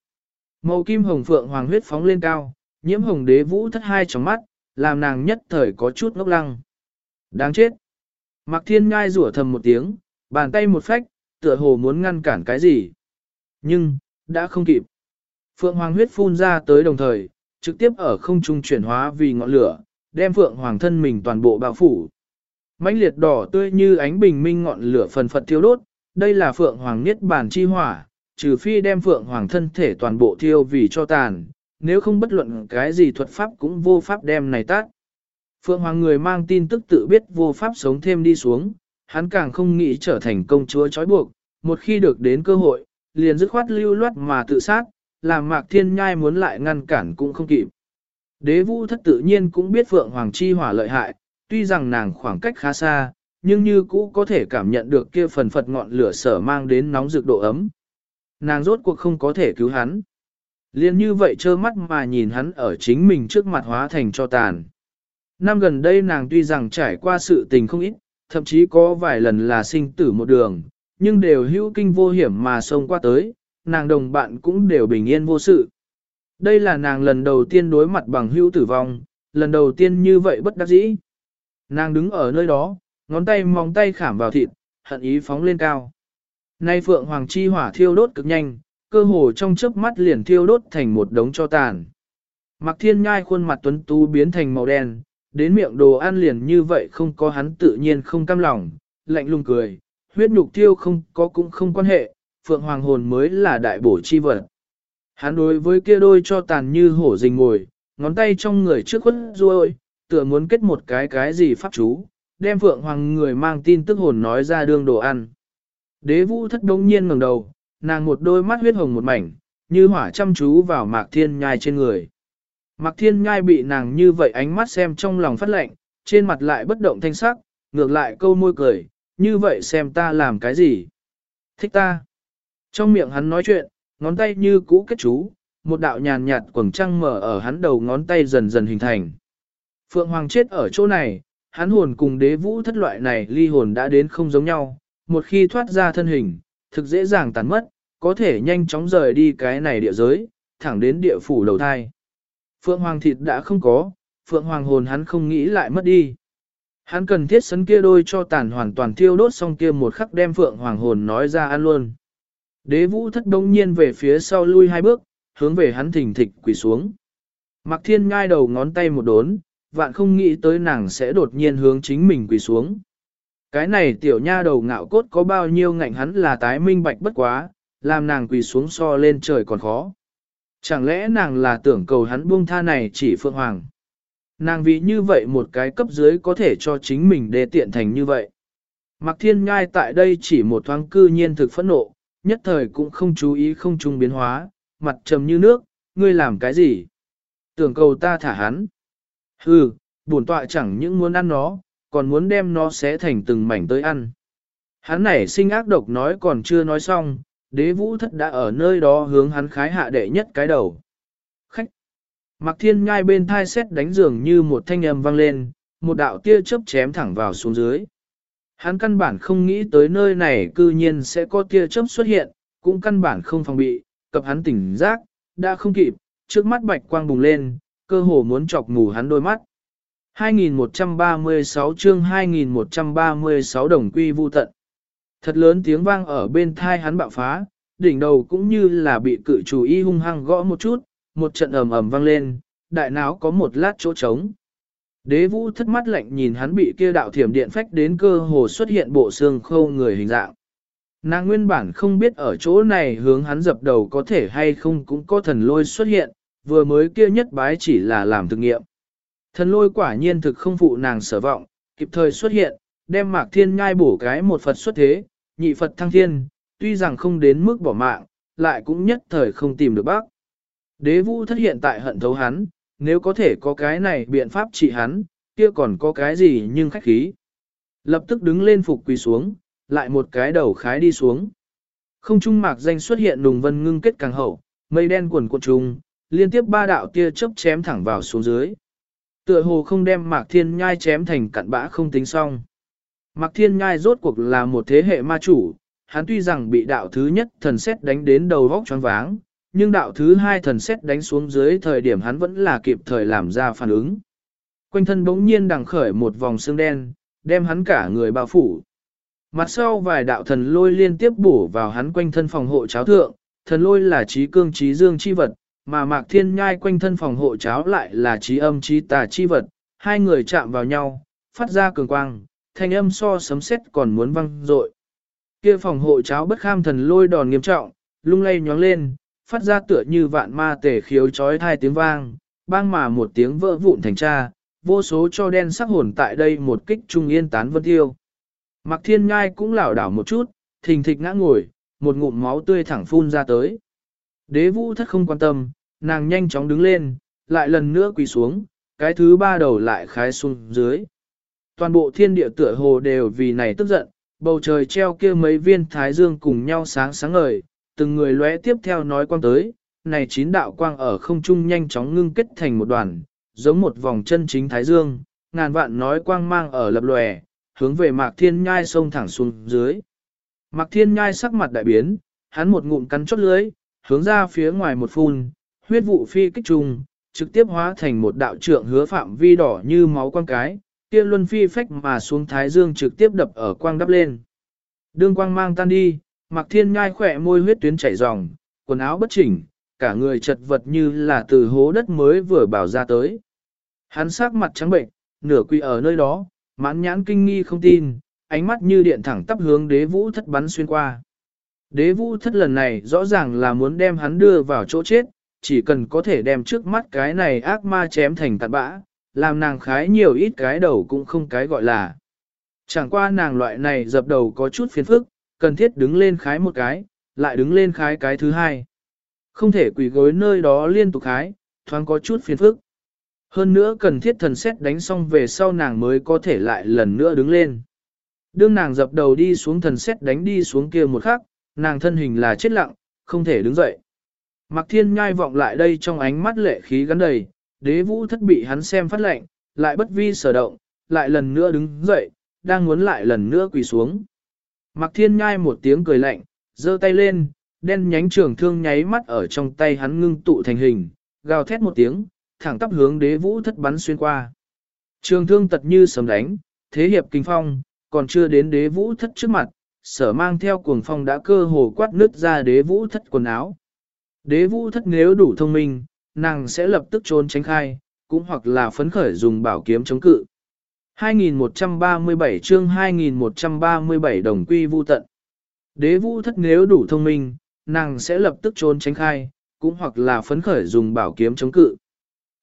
Màu kim hồng phượng hoàng huyết phóng lên cao, nhiễm hồng đế vũ thất hai trong mắt, làm nàng nhất thời có chút ngốc lăng. Đáng chết. Mạc thiên ngai rủa thầm một tiếng, bàn tay một phách, tựa hồ muốn ngăn cản cái gì. Nhưng, đã không kịp. Phượng hoàng huyết phun ra tới đồng thời, trực tiếp ở không trung chuyển hóa vì ngọn lửa, đem phượng hoàng thân mình toàn bộ bao phủ. mãnh liệt đỏ tươi như ánh bình minh ngọn lửa phần phật thiêu đốt, đây là phượng hoàng niết bàn chi hỏa, trừ phi đem phượng hoàng thân thể toàn bộ thiêu vì cho tàn, nếu không bất luận cái gì thuật pháp cũng vô pháp đem này tát. Phượng hoàng người mang tin tức tự biết vô pháp sống thêm đi xuống, hắn càng không nghĩ trở thành công chúa trói buộc, một khi được đến cơ hội, liền dứt khoát lưu loát mà tự sát, làm mạc thiên nhai muốn lại ngăn cản cũng không kịp. Đế vũ thất tự nhiên cũng biết Phượng Hoàng chi hỏa lợi hại, tuy rằng nàng khoảng cách khá xa, nhưng như cũ có thể cảm nhận được kia phần phật ngọn lửa sở mang đến nóng rực độ ấm. Nàng rốt cuộc không có thể cứu hắn. Liên như vậy trơ mắt mà nhìn hắn ở chính mình trước mặt hóa thành cho tàn. Năm gần đây nàng tuy rằng trải qua sự tình không ít, thậm chí có vài lần là sinh tử một đường, nhưng đều hữu kinh vô hiểm mà xông qua tới, nàng đồng bạn cũng đều bình yên vô sự. Đây là nàng lần đầu tiên đối mặt bằng hữu tử vong, lần đầu tiên như vậy bất đắc dĩ. Nàng đứng ở nơi đó, ngón tay móng tay khảm vào thịt, hận ý phóng lên cao. Nay Phượng Hoàng Chi hỏa thiêu đốt cực nhanh, cơ hồ trong chớp mắt liền thiêu đốt thành một đống cho tàn. Mặc thiên nhai khuôn mặt tuấn tú biến thành màu đen, đến miệng đồ ăn liền như vậy không có hắn tự nhiên không cam lòng, lạnh lùng cười, huyết nhục tiêu không có cũng không quan hệ, phượng hoàng hồn mới là đại bổ chi vật. Hắn đối với kia đôi cho tàn như hổ rình ngồi, ngón tay trong người trước khuất ruôi, tựa muốn kết một cái cái gì pháp chú, đem phượng hoàng người mang tin tức hồn nói ra đương đồ ăn. Đế vũ thất đông nhiên ngẩng đầu, nàng một đôi mắt huyết hồng một mảnh, như hỏa chăm chú vào mạc thiên nhai trên người. Mạc thiên nhai bị nàng như vậy ánh mắt xem trong lòng phát lệnh, trên mặt lại bất động thanh sắc, ngược lại câu môi cười, như vậy xem ta làm cái gì? Thích ta. Trong miệng hắn nói chuyện, ngón tay như cũ kết chú, một đạo nhàn nhạt quầng trăng mở ở hắn đầu ngón tay dần dần hình thành. Phượng Hoàng chết ở chỗ này, hắn hồn cùng đế vũ thất loại này ly hồn đã đến không giống nhau, một khi thoát ra thân hình, thực dễ dàng tàn mất, có thể nhanh chóng rời đi cái này địa giới, thẳng đến địa phủ đầu thai. Phượng Hoàng thịt đã không có, Phượng Hoàng hồn hắn không nghĩ lại mất đi. Hắn cần thiết sấn kia đôi cho tàn hoàn toàn thiêu đốt xong kia một khắc đem Phượng Hoàng hồn nói ra ăn luôn. Đế vũ thất đông nhiên về phía sau lui hai bước, hướng về hắn thình thịch quỳ xuống. Mặc thiên ngai đầu ngón tay một đốn, vạn không nghĩ tới nàng sẽ đột nhiên hướng chính mình quỳ xuống. Cái này tiểu nha đầu ngạo cốt có bao nhiêu ngạnh hắn là tái minh bạch bất quá, làm nàng quỳ xuống so lên trời còn khó. Chẳng lẽ nàng là tưởng cầu hắn buông tha này chỉ Phượng Hoàng. Nàng vì như vậy một cái cấp dưới có thể cho chính mình đề tiện thành như vậy. Mặc thiên ngai tại đây chỉ một thoáng cư nhiên thực phẫn nộ, nhất thời cũng không chú ý không trung biến hóa, mặt trầm như nước, ngươi làm cái gì? Tưởng cầu ta thả hắn. Hừ, bổn tọa chẳng những muốn ăn nó, còn muốn đem nó xé thành từng mảnh tới ăn. Hắn này sinh ác độc nói còn chưa nói xong, đế vũ thất đã ở nơi đó hướng hắn khái hạ đệ nhất cái đầu. Khách! mặc Thiên ngai bên thai xét đánh giường như một thanh âm vang lên, một đạo tia chớp chém thẳng vào xuống dưới. Hắn căn bản không nghĩ tới nơi này cư nhiên sẽ có tia chớp xuất hiện, cũng căn bản không phòng bị, cập hắn tỉnh giác, đã không kịp, trước mắt bạch quang bùng lên, cơ hồ muốn chọc mù hắn đôi mắt. 2136 chương 2136 đồng quy vu tận. Thật lớn tiếng vang ở bên thai hắn bạo phá, đỉnh đầu cũng như là bị cự chủ y hung hăng gõ một chút, một trận ầm ầm vang lên, đại não có một lát chỗ trống. Đế vũ thất mắt lạnh nhìn hắn bị kia đạo thiểm điện phách đến cơ hồ xuất hiện bộ xương khâu người hình dạng. Nàng nguyên bản không biết ở chỗ này hướng hắn dập đầu có thể hay không cũng có thần lôi xuất hiện, vừa mới kia nhất bái chỉ là làm thực nghiệm. Thần lôi quả nhiên thực không phụ nàng sở vọng, kịp thời xuất hiện, đem mạc thiên nhai bổ cái một Phật xuất thế, nhị Phật thăng thiên, tuy rằng không đến mức bỏ mạng, lại cũng nhất thời không tìm được bác. Đế vũ thất hiện tại hận thấu hắn, nếu có thể có cái này biện pháp trị hắn, kia còn có cái gì nhưng khách khí. Lập tức đứng lên phục quỳ xuống, lại một cái đầu khái đi xuống. Không trung mạc danh xuất hiện nùng vân ngưng kết càng hậu, mây đen quần cuộn trùng, liên tiếp ba đạo tia chớp chém thẳng vào xuống dưới. Tựa hồ không đem mạc thiên nhai chém thành cặn bã không tính xong. Mạc thiên nhai rốt cuộc là một thế hệ ma chủ, hắn tuy rằng bị đạo thứ nhất thần xét đánh đến đầu vóc choáng váng, nhưng đạo thứ hai thần xét đánh xuống dưới thời điểm hắn vẫn là kịp thời làm ra phản ứng. Quanh thân bỗng nhiên đằng khởi một vòng xương đen, đem hắn cả người bao phủ. Mặt sau vài đạo thần lôi liên tiếp bổ vào hắn quanh thân phòng hộ cháo thượng, thần lôi là trí cương trí dương chi vật, mà mạc thiên nhai quanh thân phòng hộ cháo lại là trí âm trí tà chi vật, hai người chạm vào nhau, phát ra cường quang, thanh âm so sấm sét còn muốn văng rội. Kia phòng hộ cháo bất kham thần lôi đòn nghiêm trọng, lung lay nhóng lên, phát ra tựa như vạn ma tề khiếu chói hai tiếng vang, bang mà một tiếng vỡ vụn thành cha, vô số cho đen sắc hồn tại đây một kích trung yên tán vân tiêu. Mạc thiên nhai cũng lảo đảo một chút, thình thịch ngã ngồi, một ngụm máu tươi thẳng phun ra tới. Đế vũ thất không quan tâm, nàng nhanh chóng đứng lên, lại lần nữa quỳ xuống, cái thứ ba đầu lại khái xuống dưới. Toàn bộ thiên địa tựa hồ đều vì này tức giận, bầu trời treo kia mấy viên thái dương cùng nhau sáng sáng ngời, từng người lóe tiếp theo nói quang tới, này chín đạo quang ở không trung nhanh chóng ngưng kết thành một đoàn, giống một vòng chân chính thái dương, ngàn vạn nói quang mang ở lập lòe, hướng về Mạc Thiên Nhai sông thẳng xuống dưới. Mạc Thiên Nhai sắc mặt đại biến, hắn một ngụm cắn chốt lưới, hướng ra phía ngoài một phun, huyết vụ phi kích trùng, trực tiếp hóa thành một đạo trượng hứa phạm vi đỏ như máu quang cái, kia luân phi phách mà xuống thái dương trực tiếp đập ở quang đắp lên. Đương quang mang tan đi, Mạc Thiên Nhai khỏe môi huyết tuyến chảy ròng, quần áo bất chỉnh, cả người chật vật như là từ hố đất mới vừa bảo ra tới. Hắn sắc mặt trắng bệnh, nửa quỳ ở nơi đó, mãn nhãn kinh nghi không tin, ánh mắt như điện thẳng tắp hướng đế vũ thất bắn xuyên qua. Đế vũ thất lần này rõ ràng là muốn đem hắn đưa vào chỗ chết, chỉ cần có thể đem trước mắt cái này ác ma chém thành tạt bã, làm nàng khái nhiều ít cái đầu cũng không cái gọi là. Chẳng qua nàng loại này dập đầu có chút phiền phức, cần thiết đứng lên khái một cái, lại đứng lên khái cái thứ hai. Không thể quỳ gối nơi đó liên tục khái, thoáng có chút phiền phức. Hơn nữa cần thiết thần xét đánh xong về sau nàng mới có thể lại lần nữa đứng lên. Đương nàng dập đầu đi xuống thần xét đánh đi xuống kia một khắc, nàng thân hình là chết lặng, không thể đứng dậy. Mạc Thiên nhai vọng lại đây trong ánh mắt lệ khí gắn đầy, đế vũ thất bị hắn xem phát lệnh, lại bất vi sở động, lại lần nữa đứng dậy, đang muốn lại lần nữa quỳ xuống. Mạc Thiên nhai một tiếng cười lạnh, giơ tay lên, đen nhánh trường thương nháy mắt ở trong tay hắn ngưng tụ thành hình, gào thét một tiếng, thẳng tắp hướng đế vũ thất bắn xuyên qua. Trường thương tật như sấm đánh, thế hiệp kinh phong, còn chưa đến đế vũ thất trước mặt, sở mang theo cuồng phong đã cơ hồ quát nứt ra đế vũ thất quần áo. Đế vũ thất nếu đủ thông minh, nàng sẽ lập tức trốn tránh khai, cũng hoặc là phấn khởi dùng bảo kiếm chống cự. 2137 chương 2137 đồng quy vu tận. Đế vũ thất nếu đủ thông minh, nàng sẽ lập tức trốn tránh khai, cũng hoặc là phấn khởi dùng bảo kiếm chống cự.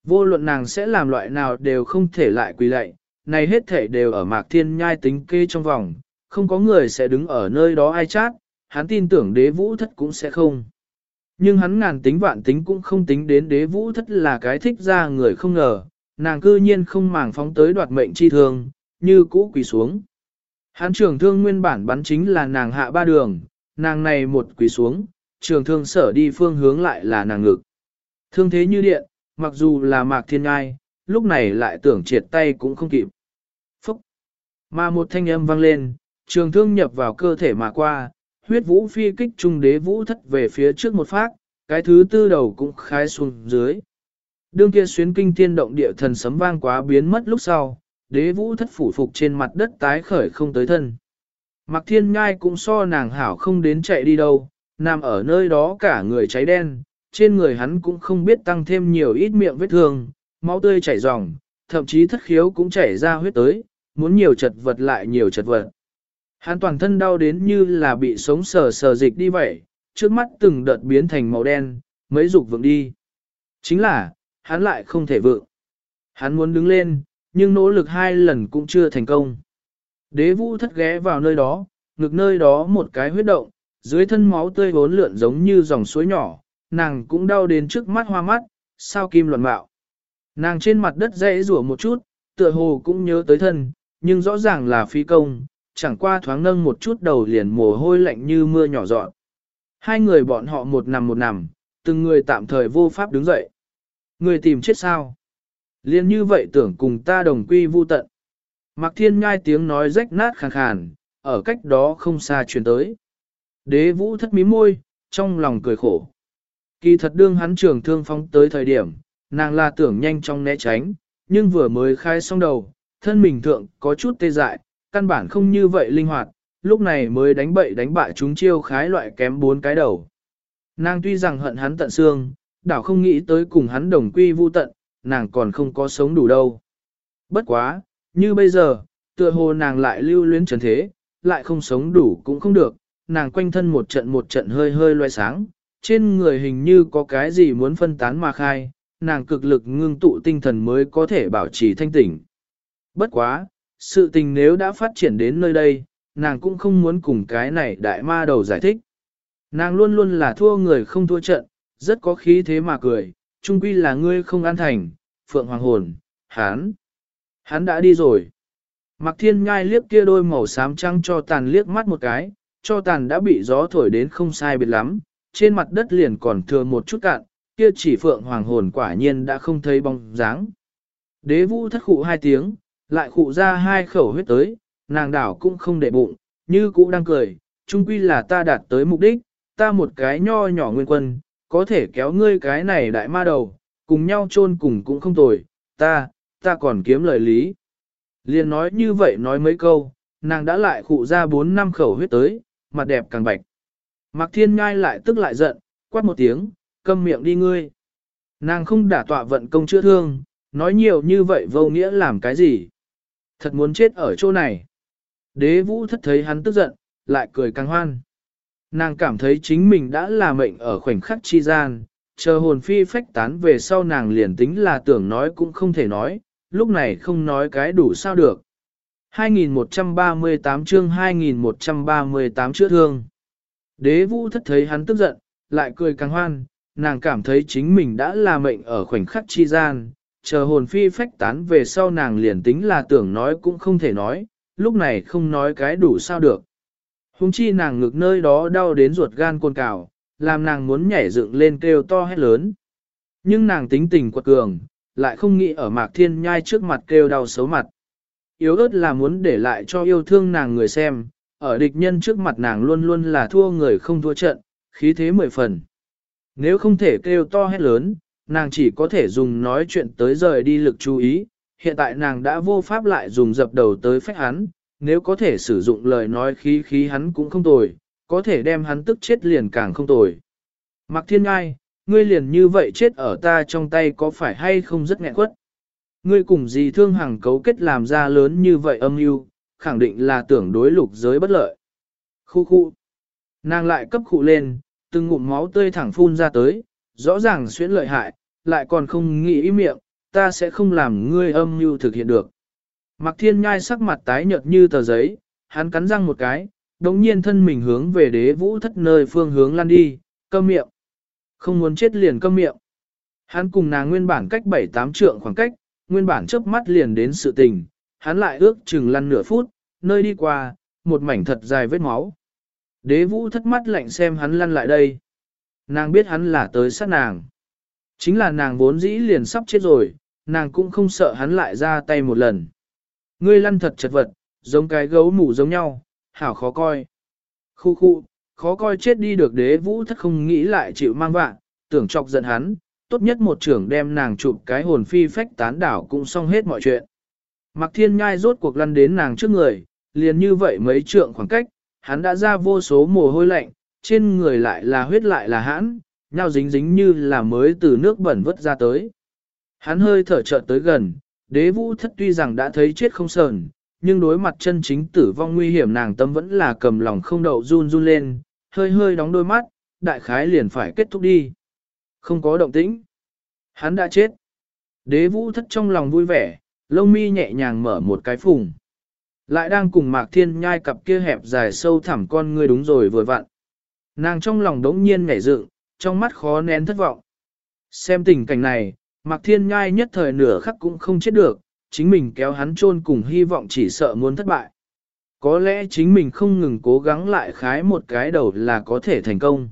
Vô luận nàng sẽ làm loại nào đều không thể lại quỳ lạy, này hết thể đều ở mạc thiên nhai tính kê trong vòng, không có người sẽ đứng ở nơi đó ai chát, hắn tin tưởng đế vũ thất cũng sẽ không. Nhưng hắn ngàn tính vạn tính cũng không tính đến đế vũ thất là cái thích ra người không ngờ, nàng cư nhiên không màng phóng tới đoạt mệnh chi thương, như cũ quỳ xuống. hán trường thương nguyên bản bắn chính là nàng hạ ba đường, nàng này một quỳ xuống, trường thương sở đi phương hướng lại là nàng ngực. Thương thế như điện, mặc dù là mạc thiên ngai, lúc này lại tưởng triệt tay cũng không kịp. Phúc! Mà một thanh âm vang lên, trường thương nhập vào cơ thể mà qua, huyết vũ phi kích trung đế vũ thất về phía trước một phát, cái thứ tư đầu cũng khai xuống dưới. Đương kia xuyến kinh thiên động địa thần sấm vang quá biến mất lúc sau, đế vũ thất phủ phục trên mặt đất tái khởi không tới thân. Mặc thiên nhai cũng so nàng hảo không đến chạy đi đâu, nằm ở nơi đó cả người cháy đen, trên người hắn cũng không biết tăng thêm nhiều ít miệng vết thương, máu tươi chảy ròng, thậm chí thất khiếu cũng chảy ra huyết tới, muốn nhiều chật vật lại nhiều chật vật. Hắn toàn thân đau đến như là bị sống sờ sờ dịch đi vậy, trước mắt từng đợt biến thành màu đen, mấy dục vượng đi. Chính là, hắn lại không thể vượng. Hắn muốn đứng lên, nhưng nỗ lực hai lần cũng chưa thành công. Đế vũ thất ghé vào nơi đó, ngực nơi đó một cái huyết động, dưới thân máu tươi vốn lượn giống như dòng suối nhỏ, nàng cũng đau đến trước mắt hoa mắt, sao kim luận bạo. Nàng trên mặt đất dãy rủa một chút, tựa hồ cũng nhớ tới thân, nhưng rõ ràng là phi công, chẳng qua thoáng nâng một chút đầu liền mồ hôi lạnh như mưa nhỏ dọn. Hai người bọn họ một nằm một nằm, từng người tạm thời vô pháp đứng dậy. Người tìm chết sao? Liên như vậy tưởng cùng ta đồng quy vu tận. Mạc Thiên Nhai tiếng nói rách nát khàn khàn, ở cách đó không xa truyền tới. Đế vũ thất mí môi, trong lòng cười khổ. Kỳ thật đương hắn trường thương phong tới thời điểm, nàng là tưởng nhanh trong né tránh, nhưng vừa mới khai xong đầu, thân mình thượng có chút tê dại, căn bản không như vậy linh hoạt, lúc này mới đánh bậy đánh bại chúng chiêu khái loại kém bốn cái đầu. Nàng tuy rằng hận hắn tận xương, đảo không nghĩ tới cùng hắn đồng quy vu tận, nàng còn không có sống đủ đâu. Bất quá, như bây giờ, tựa hồ nàng lại lưu luyến trần thế, lại không sống đủ cũng không được, nàng quanh thân một trận một trận hơi hơi loe sáng, trên người hình như có cái gì muốn phân tán mà khai, nàng cực lực ngưng tụ tinh thần mới có thể bảo trì thanh tỉnh. Bất quá, sự tình nếu đã phát triển đến nơi đây, nàng cũng không muốn cùng cái này đại ma đầu giải thích. Nàng luôn luôn là thua người không thua trận, rất có khí thế mà cười, trung quy là ngươi không an thành, phượng hoàng hồn, hán. Hắn đã đi rồi. Mặc thiên ngai liếc kia đôi màu xám trăng cho tàn liếc mắt một cái, cho tàn đã bị gió thổi đến không sai biệt lắm, trên mặt đất liền còn thừa một chút cạn, kia chỉ phượng hoàng hồn quả nhiên đã không thấy bóng dáng. Đế vũ thất khụ hai tiếng, lại khụ ra hai khẩu huyết tới, nàng đảo cũng không để bụng, như cũ đang cười, chung quy là ta đạt tới mục đích, ta một cái nho nhỏ nguyên quân, có thể kéo ngươi cái này đại ma đầu, cùng nhau chôn cùng cũng không tồi, ta, ta còn kiếm lời lý. Liền nói như vậy nói mấy câu, nàng đã lại khụ ra bốn năm khẩu huyết tới, mặt đẹp càng bạch. Mạc Thiên Ngai lại tức lại giận, quát một tiếng, câm miệng đi ngươi. Nàng không đả tọa vận công chữa thương, nói nhiều như vậy vô nghĩa làm cái gì. Thật muốn chết ở chỗ này. Đế vũ thất thấy hắn tức giận, lại cười càng hoan. Nàng cảm thấy chính mình đã là mệnh ở khoảnh khắc chi gian, chờ hồn phi phách tán về sau nàng liền tính là tưởng nói cũng không thể nói, lúc này không nói cái đủ sao được. 2138 chương 2138 chữa thương. Đế vũ thất thấy hắn tức giận, lại cười càng hoan, nàng cảm thấy chính mình đã là mệnh ở khoảnh khắc chi gian, chờ hồn phi phách tán về sau nàng liền tính là tưởng nói cũng không thể nói, lúc này không nói cái đủ sao được. Hùng chi nàng ngực nơi đó đau đến ruột gan côn cào, làm nàng muốn nhảy dựng lên kêu to hét lớn. Nhưng nàng tính tình quật cường, lại không nghĩ ở mạc thiên nhai trước mặt kêu đau xấu mặt. Yếu ớt là muốn để lại cho yêu thương nàng người xem, ở địch nhân trước mặt nàng luôn luôn là thua người không thua trận, khí thế mười phần. Nếu không thể kêu to hét lớn, nàng chỉ có thể dùng nói chuyện tới rời đi lực chú ý, hiện tại nàng đã vô pháp lại dùng dập đầu tới phách hắn, nếu có thể sử dụng lời nói khí khí hắn cũng không tồi, có thể đem hắn tức chết liền càng không tồi. Mặc thiên ngai, ngươi liền như vậy chết ở ta trong tay có phải hay không rất nghẹn quất. Ngươi cùng gì thương hàng cấu kết làm ra lớn như vậy âm mưu khẳng định là tưởng đối lục giới bất lợi. Khu khu. Nàng lại cấp khụ lên, từng ngụm máu tươi thẳng phun ra tới, rõ ràng xuyến lợi hại, lại còn không nghĩ ý miệng, ta sẽ không làm ngươi âm mưu thực hiện được. Mặc thiên nhai sắc mặt tái nhợt như tờ giấy, hắn cắn răng một cái, đồng nhiên thân mình hướng về đế vũ thất nơi phương hướng lăn đi, câm miệng. Không muốn chết liền câm miệng. Hắn cùng nàng nguyên bản cách 7-8 trượng khoảng cách, nguyên bản chớp mắt liền đến sự tình, hắn lại ước chừng lăn nửa phút, nơi đi qua, một mảnh thật dài vết máu. Đế vũ thất mắt lạnh xem hắn lăn lại đây. Nàng biết hắn là tới sát nàng. Chính là nàng vốn dĩ liền sắp chết rồi, nàng cũng không sợ hắn lại ra tay một lần. Ngươi lăn thật chật vật, giống cái gấu mủ giống nhau, hảo khó coi. Khu khu, khó coi chết đi được đế vũ thất không nghĩ lại chịu mang vạn, tưởng chọc giận hắn, tốt nhất một trưởng đem nàng chụp cái hồn phi phách tán đảo cũng xong hết mọi chuyện. Mặc thiên nhai rốt cuộc lăn đến nàng trước người, liền như vậy mấy trượng khoảng cách, hắn đã ra vô số mồ hôi lạnh, trên người lại là huyết lại là hãn, nhau dính dính như là mới từ nước bẩn vứt ra tới. Hắn hơi thở chợt tới gần, đế vũ thất tuy rằng đã thấy chết không sờn, nhưng đối mặt chân chính tử vong nguy hiểm nàng tâm vẫn là cầm lòng không đậu run run lên, hơi hơi đóng đôi mắt, đại khái liền phải kết thúc đi. Không có động tĩnh. Hắn đã chết. Đế vũ thất trong lòng vui vẻ, lông mi nhẹ nhàng mở một cái phùng. Lại đang cùng mạc thiên nhai cặp kia hẹp dài sâu thẳm con ngươi đúng rồi vừa vặn. Nàng trong lòng đống nhiên nhảy dựng, trong mắt khó nén thất vọng. Xem tình cảnh này, mạc thiên nhai nhất thời nửa khắc cũng không chết được, chính mình kéo hắn chôn cùng hy vọng chỉ sợ muốn thất bại. Có lẽ chính mình không ngừng cố gắng lại khái một cái đầu là có thể thành công.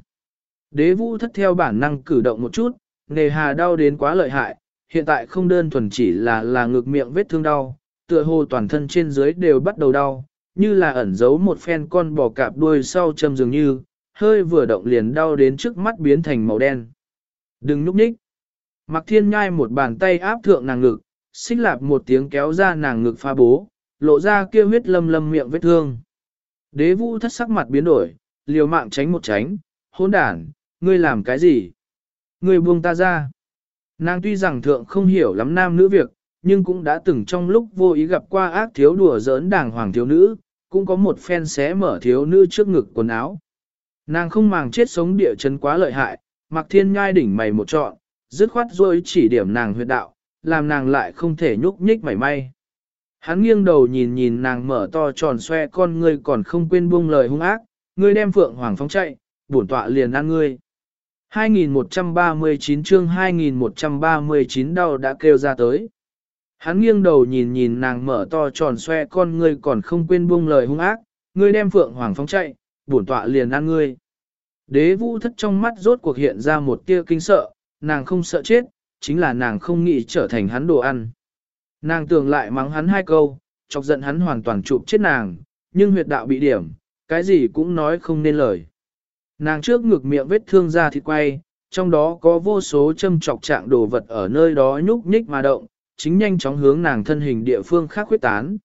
Đế vũ thất theo bản năng cử động một chút, nề hà đau đến quá lợi hại, hiện tại không đơn thuần chỉ là là ngực miệng vết thương đau, tựa hồ toàn thân trên dưới đều bắt đầu đau, như là ẩn giấu một phen con bò cạp đuôi sau châm dường như, hơi vừa động liền đau đến trước mắt biến thành màu đen. Đừng núp nhích. Mặc thiên nhai một bàn tay áp thượng nàng ngực, xích lạp một tiếng kéo ra nàng ngực pha bố, lộ ra kia huyết lâm lâm miệng vết thương. Đế vũ thất sắc mặt biến đổi, liều mạng tránh một tránh, hôn đản, ngươi làm cái gì? Ngươi buông ta ra. Nàng tuy rằng thượng không hiểu lắm nam nữ việc, nhưng cũng đã từng trong lúc vô ý gặp qua ác thiếu đùa giỡn đàng hoàng thiếu nữ, cũng có một phen xé mở thiếu nữ trước ngực quần áo. Nàng không màng chết sống địa chân quá lợi hại, mặc thiên nhai đỉnh mày một trọn, dứt khoát rồi chỉ điểm nàng huyệt đạo, làm nàng lại không thể nhúc nhích mảy may. Hắn nghiêng đầu nhìn nhìn nàng mở to tròn xoe con ngươi còn không quên buông lời hung ác, ngươi đem phượng hoàng phóng chạy, bổn tọa liền ăn ngươi. 2139 chương 2139 đau đã kêu ra tới. Hắn nghiêng đầu nhìn nhìn nàng mở to tròn xoe con ngươi còn không quên buông lời hung ác, ngươi đem phượng hoàng phóng chạy, bổn tọa liền ăn ngươi. Đế vũ thất trong mắt rốt cuộc hiện ra một tia kinh sợ, nàng không sợ chết, chính là nàng không nghĩ trở thành hắn đồ ăn. Nàng tưởng lại mắng hắn hai câu, chọc giận hắn hoàn toàn chụp chết nàng, nhưng huyệt đạo bị điểm, cái gì cũng nói không nên lời. Nàng trước ngực miệng vết thương ra thịt quay, trong đó có vô số châm chọc trạng đồ vật ở nơi đó nhúc nhích mà động, chính nhanh chóng hướng nàng thân hình địa phương khác khuyết tán.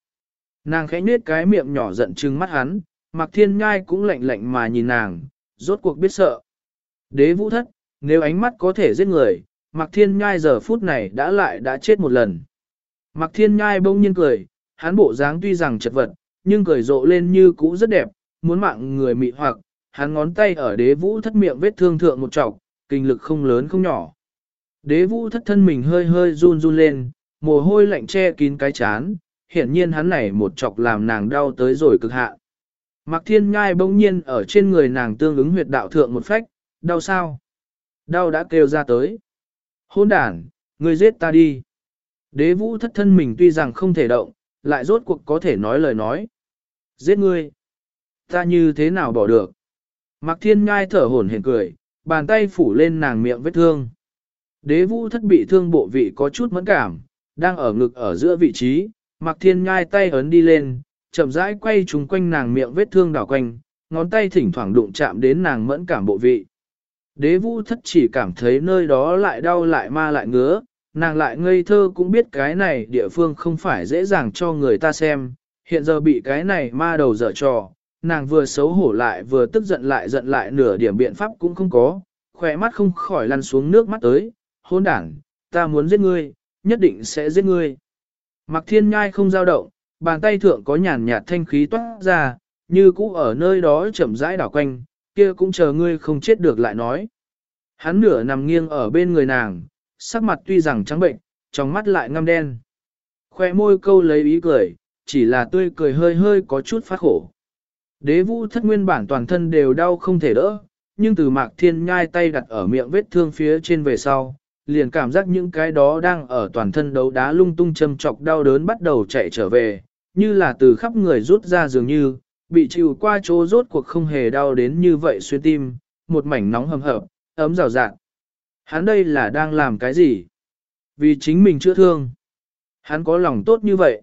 Nàng khẽ nết cái miệng nhỏ giận trừng mắt hắn, mặc thiên nhai cũng lạnh lạnh mà nhìn nàng, rốt cuộc biết sợ. Đế vũ thất, nếu ánh mắt có thể giết người, mặc thiên nhai giờ phút này đã lại đã chết một lần. Mặc thiên nhai bỗng nhiên cười, hắn bộ dáng tuy rằng chật vật, nhưng cười rộ lên như cũ rất đẹp, muốn mạng người mị hoặc, hắn ngón tay ở đế vũ thất miệng vết thương thượng một trọc, kinh lực không lớn không nhỏ. Đế vũ thất thân mình hơi hơi run run lên, mồ hôi lạnh che kín cái chán, hiển nhiên hắn này một chọc làm nàng đau tới rồi cực hạ. Mạc thiên nhai bỗng nhiên ở trên người nàng tương ứng huyệt đạo thượng một phách, đau sao? Đau đã kêu ra tới. Hôn đàn, ngươi giết ta đi. Đế vũ thất thân mình tuy rằng không thể động, lại rốt cuộc có thể nói lời nói. Giết ngươi. Ta như thế nào bỏ được? Mạc thiên ngai thở hổn hển cười, bàn tay phủ lên nàng miệng vết thương. Đế vũ thất bị thương bộ vị có chút mẫn cảm, đang ở ngực ở giữa vị trí, Mạc Thiên nhai tay ấn đi lên, chậm rãi quay trúng quanh nàng miệng vết thương đảo quanh, ngón tay thỉnh thoảng đụng chạm đến nàng mẫn cảm bộ vị. Đế vũ thất chỉ cảm thấy nơi đó lại đau lại ma lại ngứa, nàng lại ngây thơ cũng biết cái này địa phương không phải dễ dàng cho người ta xem, hiện giờ bị cái này ma đầu dở trò, nàng vừa xấu hổ lại vừa tức giận lại giận lại nửa điểm biện pháp cũng không có, khỏe mắt không khỏi lăn xuống nước mắt tới, hôn đảng, ta muốn giết ngươi, nhất định sẽ giết ngươi. Mặc thiên nhai không dao động, bàn tay thượng có nhàn nhạt thanh khí toát ra, như cũ ở nơi đó chậm rãi đảo quanh, kia cũng chờ ngươi không chết được lại nói. Hắn nửa nằm nghiêng ở bên người nàng, sắc mặt tuy rằng trắng bệnh, trong mắt lại ngăm đen. Khoe môi câu lấy ý cười, chỉ là tươi cười hơi hơi có chút phát khổ. Đế vũ thất nguyên bản toàn thân đều đau không thể đỡ, nhưng từ mạc thiên nhai tay đặt ở miệng vết thương phía trên về sau, liền cảm giác những cái đó đang ở toàn thân đấu đá lung tung châm chọc đau đớn bắt đầu chạy trở về, như là từ khắp người rút ra dường như, bị chịu qua chỗ rốt cuộc không hề đau đến như vậy xuyên tim, một mảnh nóng hầm hập, ấm rào rạng. Hắn đây là đang làm cái gì? Vì chính mình chữa thương. Hắn có lòng tốt như vậy.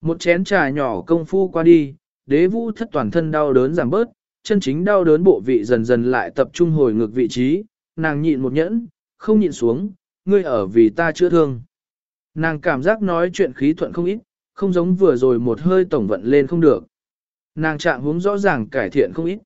Một chén trà nhỏ công phu qua đi, đế vũ thất toàn thân đau đớn giảm bớt, chân chính đau đớn bộ vị dần dần lại tập trung hồi ngược vị trí, nàng nhịn một nhẫn, không nhịn xuống, ngươi ở vì ta chữa thương. Nàng cảm giác nói chuyện khí thuận không ít, không giống vừa rồi một hơi tổng vận lên không được. Nàng trạng hướng rõ ràng cải thiện không ít.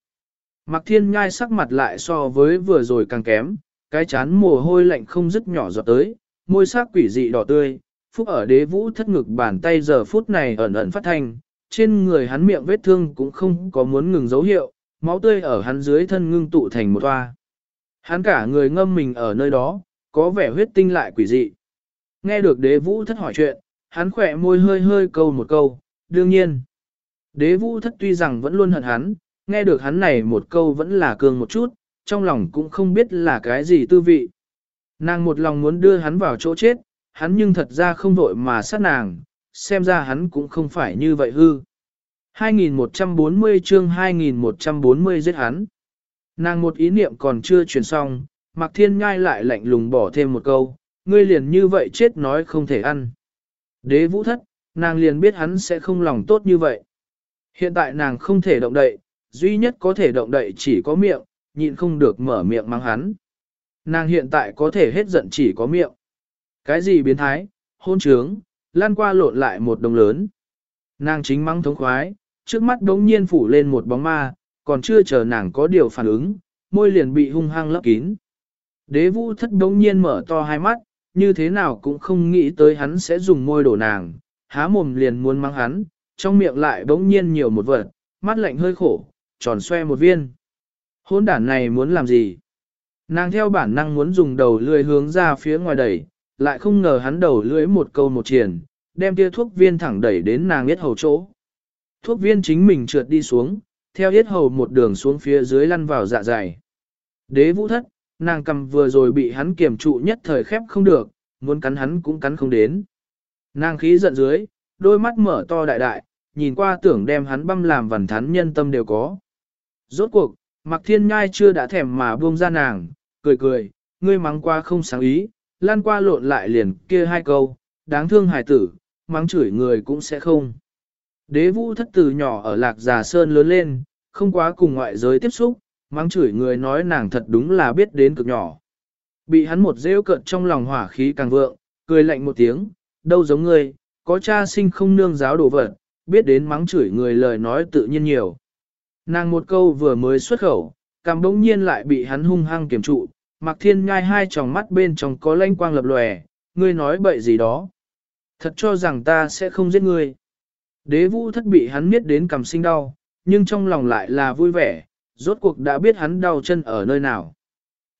Mặc thiên nhai sắc mặt lại so với vừa rồi càng kém, cái chán mồ hôi lạnh không dứt nhỏ giọt tới, môi sắc quỷ dị đỏ tươi, phúc ở đế vũ thất ngực bàn tay giờ phút này ẩn ẩn phát thanh, trên người hắn miệng vết thương cũng không có muốn ngừng dấu hiệu, máu tươi ở hắn dưới thân ngưng tụ thành một toa. Hắn cả người ngâm mình ở nơi đó, có vẻ huyết tinh lại quỷ dị. Nghe được đế vũ thất hỏi chuyện, hắn khỏe môi hơi hơi câu một câu, đương nhiên. Đế vũ thất tuy rằng vẫn luôn hận hắn, nghe được hắn này một câu vẫn là cường một chút, trong lòng cũng không biết là cái gì tư vị. Nàng một lòng muốn đưa hắn vào chỗ chết, hắn nhưng thật ra không vội mà sát nàng, xem ra hắn cũng không phải như vậy hư. 2140 chương 2140 giết hắn. Nàng một ý niệm còn chưa truyền xong, Mạc Thiên Nhai lại lạnh lùng bỏ thêm một câu, ngươi liền như vậy chết nói không thể ăn. Đế vũ thất, nàng liền biết hắn sẽ không lòng tốt như vậy. Hiện tại nàng không thể động đậy, duy nhất có thể động đậy chỉ có miệng, nhịn không được mở miệng mang hắn. Nàng hiện tại có thể hết giận chỉ có miệng. Cái gì biến thái, hôn trướng, lan qua lộn lại một đồng lớn. Nàng chính mắng thống khoái, trước mắt đống nhiên phủ lên một bóng ma, còn chưa chờ nàng có điều phản ứng, môi liền bị hung hăng lấp kín. Đế vũ thất đống nhiên mở to hai mắt, như thế nào cũng không nghĩ tới hắn sẽ dùng môi đổ nàng, há mồm liền muốn mắng hắn, trong miệng lại đống nhiên nhiều một vật, mắt lạnh hơi khổ, tròn xoe một viên. Hôn đản này muốn làm gì? Nàng theo bản năng muốn dùng đầu lưỡi hướng ra phía ngoài đẩy, lại không ngờ hắn đầu lưỡi một câu một triển, đem tia thuốc viên thẳng đẩy đến nàng biết hầu chỗ. Thuốc viên chính mình trượt đi xuống, theo yết hầu một đường xuống phía dưới lăn vào dạ dày. Đế vũ thất, nàng cầm vừa rồi bị hắn kiểm trụ nhất thời khép không được, muốn cắn hắn cũng cắn không đến. Nàng khí giận dưới, đôi mắt mở to đại đại, nhìn qua tưởng đem hắn băm làm vằn thắn nhân tâm đều có. Rốt cuộc, Mạc Thiên Nhai chưa đã thèm mà buông ra nàng, cười cười, ngươi mắng qua không sáng ý, lan qua lộn lại liền kia hai câu, đáng thương hài tử, mắng chửi người cũng sẽ không. Đế vũ thất tử nhỏ ở lạc già sơn lớn lên, không quá cùng ngoại giới tiếp xúc, mắng chửi người nói nàng thật đúng là biết đến cực nhỏ. Bị hắn một rêu cợt trong lòng hỏa khí càng vượng, cười lạnh một tiếng, đâu giống ngươi, có cha sinh không nương giáo đồ vật, biết đến mắng chửi người lời nói tự nhiên nhiều. Nàng một câu vừa mới xuất khẩu, cảm bỗng nhiên lại bị hắn hung hăng kiểm trụ, mặc thiên nhai hai tròng mắt bên trong có lanh quang lập lòe, ngươi nói bậy gì đó. Thật cho rằng ta sẽ không giết ngươi. Đế vũ thất bị hắn miết đến cầm sinh đau, nhưng trong lòng lại là vui vẻ, rốt cuộc đã biết hắn đau chân ở nơi nào.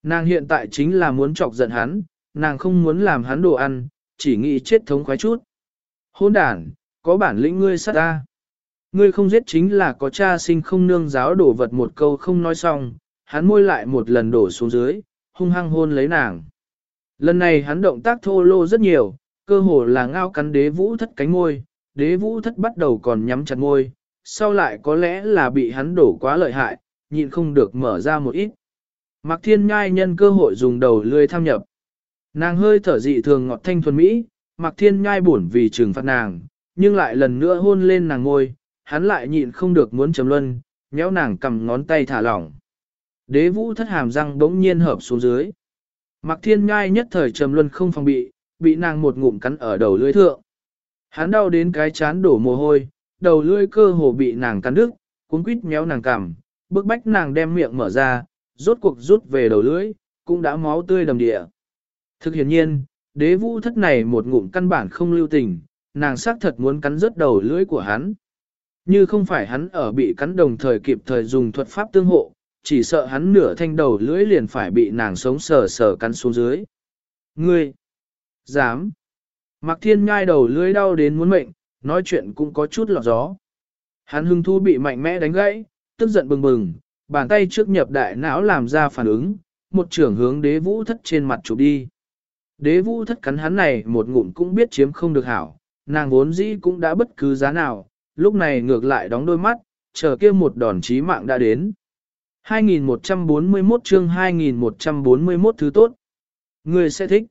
Nàng hiện tại chính là muốn chọc giận hắn, nàng không muốn làm hắn đồ ăn, chỉ nghĩ chết thống khoái chút. Hôn đàn, có bản lĩnh ngươi sát ta. Ngươi không giết chính là có cha sinh không nương giáo đổ vật một câu không nói xong, hắn môi lại một lần đổ xuống dưới, hung hăng hôn lấy nàng. Lần này hắn động tác thô lô rất nhiều, cơ hồ là ngao cắn đế vũ thất cánh môi, đế vũ thất bắt đầu còn nhắm chặt môi, sau lại có lẽ là bị hắn đổ quá lợi hại, nhịn không được mở ra một ít. Mạc Thiên ngai nhân cơ hội dùng đầu lươi tham nhập. Nàng hơi thở dị thường ngọt thanh thuần mỹ, Mạc Thiên Nhai buồn vì trừng phạt nàng, nhưng lại lần nữa hôn lên nàng ngôi, hắn lại nhịn không được muốn chấm luân, nhéo nàng cầm ngón tay thả lỏng. Đế vũ thất hàm răng bỗng nhiên hợp xuống dưới. Mạc Thiên Nhai nhất thời trầm luân không phòng bị, bị nàng một ngụm cắn ở đầu lưỡi thượng. Hắn đau đến cái chán đổ mồ hôi, đầu lưỡi cơ hồ bị nàng cắn đứt, cuốn quýt méo nàng cằm, bức bách nàng đem miệng mở ra, rốt cuộc rút về đầu lưỡi, cũng đã máu tươi đầm địa. Thực hiện nhiên, đế vũ thất này một ngụm căn bản không lưu tình, nàng xác thật muốn cắn rớt đầu lưỡi của hắn. Như không phải hắn ở bị cắn đồng thời kịp thời dùng thuật pháp tương hộ, chỉ sợ hắn nửa thanh đầu lưỡi liền phải bị nàng sống sờ sờ cắn xuống dưới. Ngươi! Dám! Mạc Thiên ngai đầu lưỡi đau đến muốn mệnh, nói chuyện cũng có chút lọt gió. Hắn hưng thu bị mạnh mẽ đánh gãy, tức giận bừng bừng, bàn tay trước nhập đại não làm ra phản ứng, một trưởng hướng đế vũ thất trên mặt chụp đi. Đế vũ thất cắn hắn này một ngụm cũng biết chiếm không được hảo, nàng vốn dĩ cũng đã bất cứ giá nào, lúc này ngược lại đóng đôi mắt, chờ kia một đòn chí mạng đã đến. 2141 chương 2141 thứ tốt. người sẽ thích.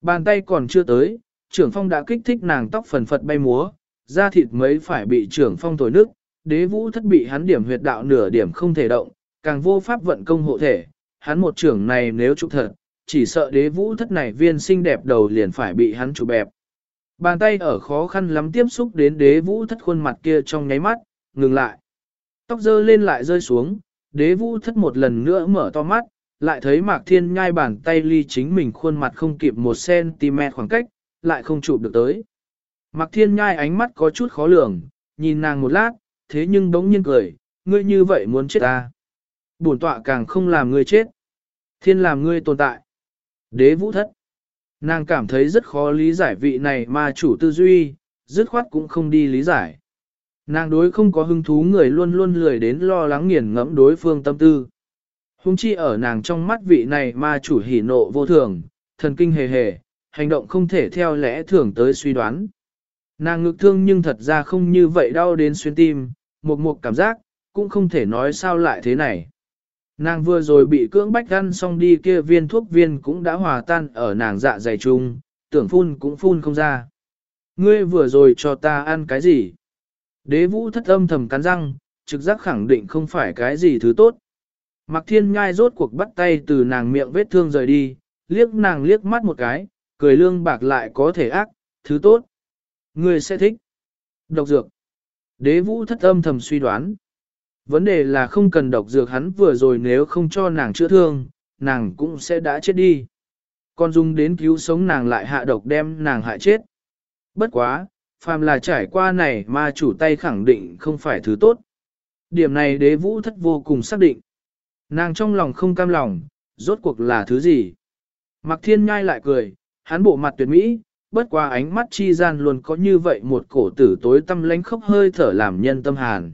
Bàn tay còn chưa tới, trưởng phong đã kích thích nàng tóc phần phật bay múa, da thịt mấy phải bị trưởng phong thổi nước, đế vũ thất bị hắn điểm huyệt đạo nửa điểm không thể động, càng vô pháp vận công hộ thể, hắn một trưởng này nếu trục thật, chỉ sợ đế vũ thất này viên xinh đẹp đầu liền phải bị hắn chụp bẹp. Bàn tay ở khó khăn lắm tiếp xúc đến đế vũ thất khuôn mặt kia trong nháy mắt, ngừng lại. Tóc dơ lên lại rơi xuống, đế vũ thất một lần nữa mở to mắt, lại thấy mạc thiên nhai bàn tay ly chính mình khuôn mặt không kịp một cm khoảng cách, lại không chụp được tới. Mạc thiên nhai ánh mắt có chút khó lường, nhìn nàng một lát, thế nhưng đống nhiên cười, ngươi như vậy muốn chết ta. Bổn tọa càng không làm ngươi chết. Thiên làm ngươi tồn tại. Đế vũ thất. Nàng cảm thấy rất khó lý giải vị này mà chủ tư duy, dứt khoát cũng không đi lý giải. Nàng đối không có hứng thú người luôn luôn lười đến lo lắng nghiền ngẫm đối phương tâm tư. Hùng chi ở nàng trong mắt vị này mà chủ hỉ nộ vô thường, thần kinh hề hề, hành động không thể theo lẽ thường tới suy đoán. Nàng ngực thương nhưng thật ra không như vậy đau đến xuyên tim, một một cảm giác, cũng không thể nói sao lại thế này. Nàng vừa rồi bị cưỡng bách ăn xong đi kia viên thuốc viên cũng đã hòa tan ở nàng dạ dày chung, tưởng phun cũng phun không ra. Ngươi vừa rồi cho ta ăn cái gì? Đế vũ thất âm thầm cắn răng, trực giác khẳng định không phải cái gì thứ tốt. Mặc thiên nhai rốt cuộc bắt tay từ nàng miệng vết thương rời đi, liếc nàng liếc mắt một cái, cười lương bạc lại có thể ác, thứ tốt. Ngươi sẽ thích. Độc dược. Đế vũ thất âm thầm suy đoán. Vấn đề là không cần độc dược hắn vừa rồi nếu không cho nàng chữa thương, nàng cũng sẽ đã chết đi. Còn dùng đến cứu sống nàng lại hạ độc đem nàng hại chết. Bất quá, phàm là trải qua này mà chủ tay khẳng định không phải thứ tốt. Điểm này đế vũ thất vô cùng xác định. Nàng trong lòng không cam lòng, rốt cuộc là thứ gì? Mặc thiên nhai lại cười, hắn bộ mặt tuyệt mỹ, bất qua ánh mắt chi gian luôn có như vậy một cổ tử tối tâm lánh khóc hơi thở làm nhân tâm hàn.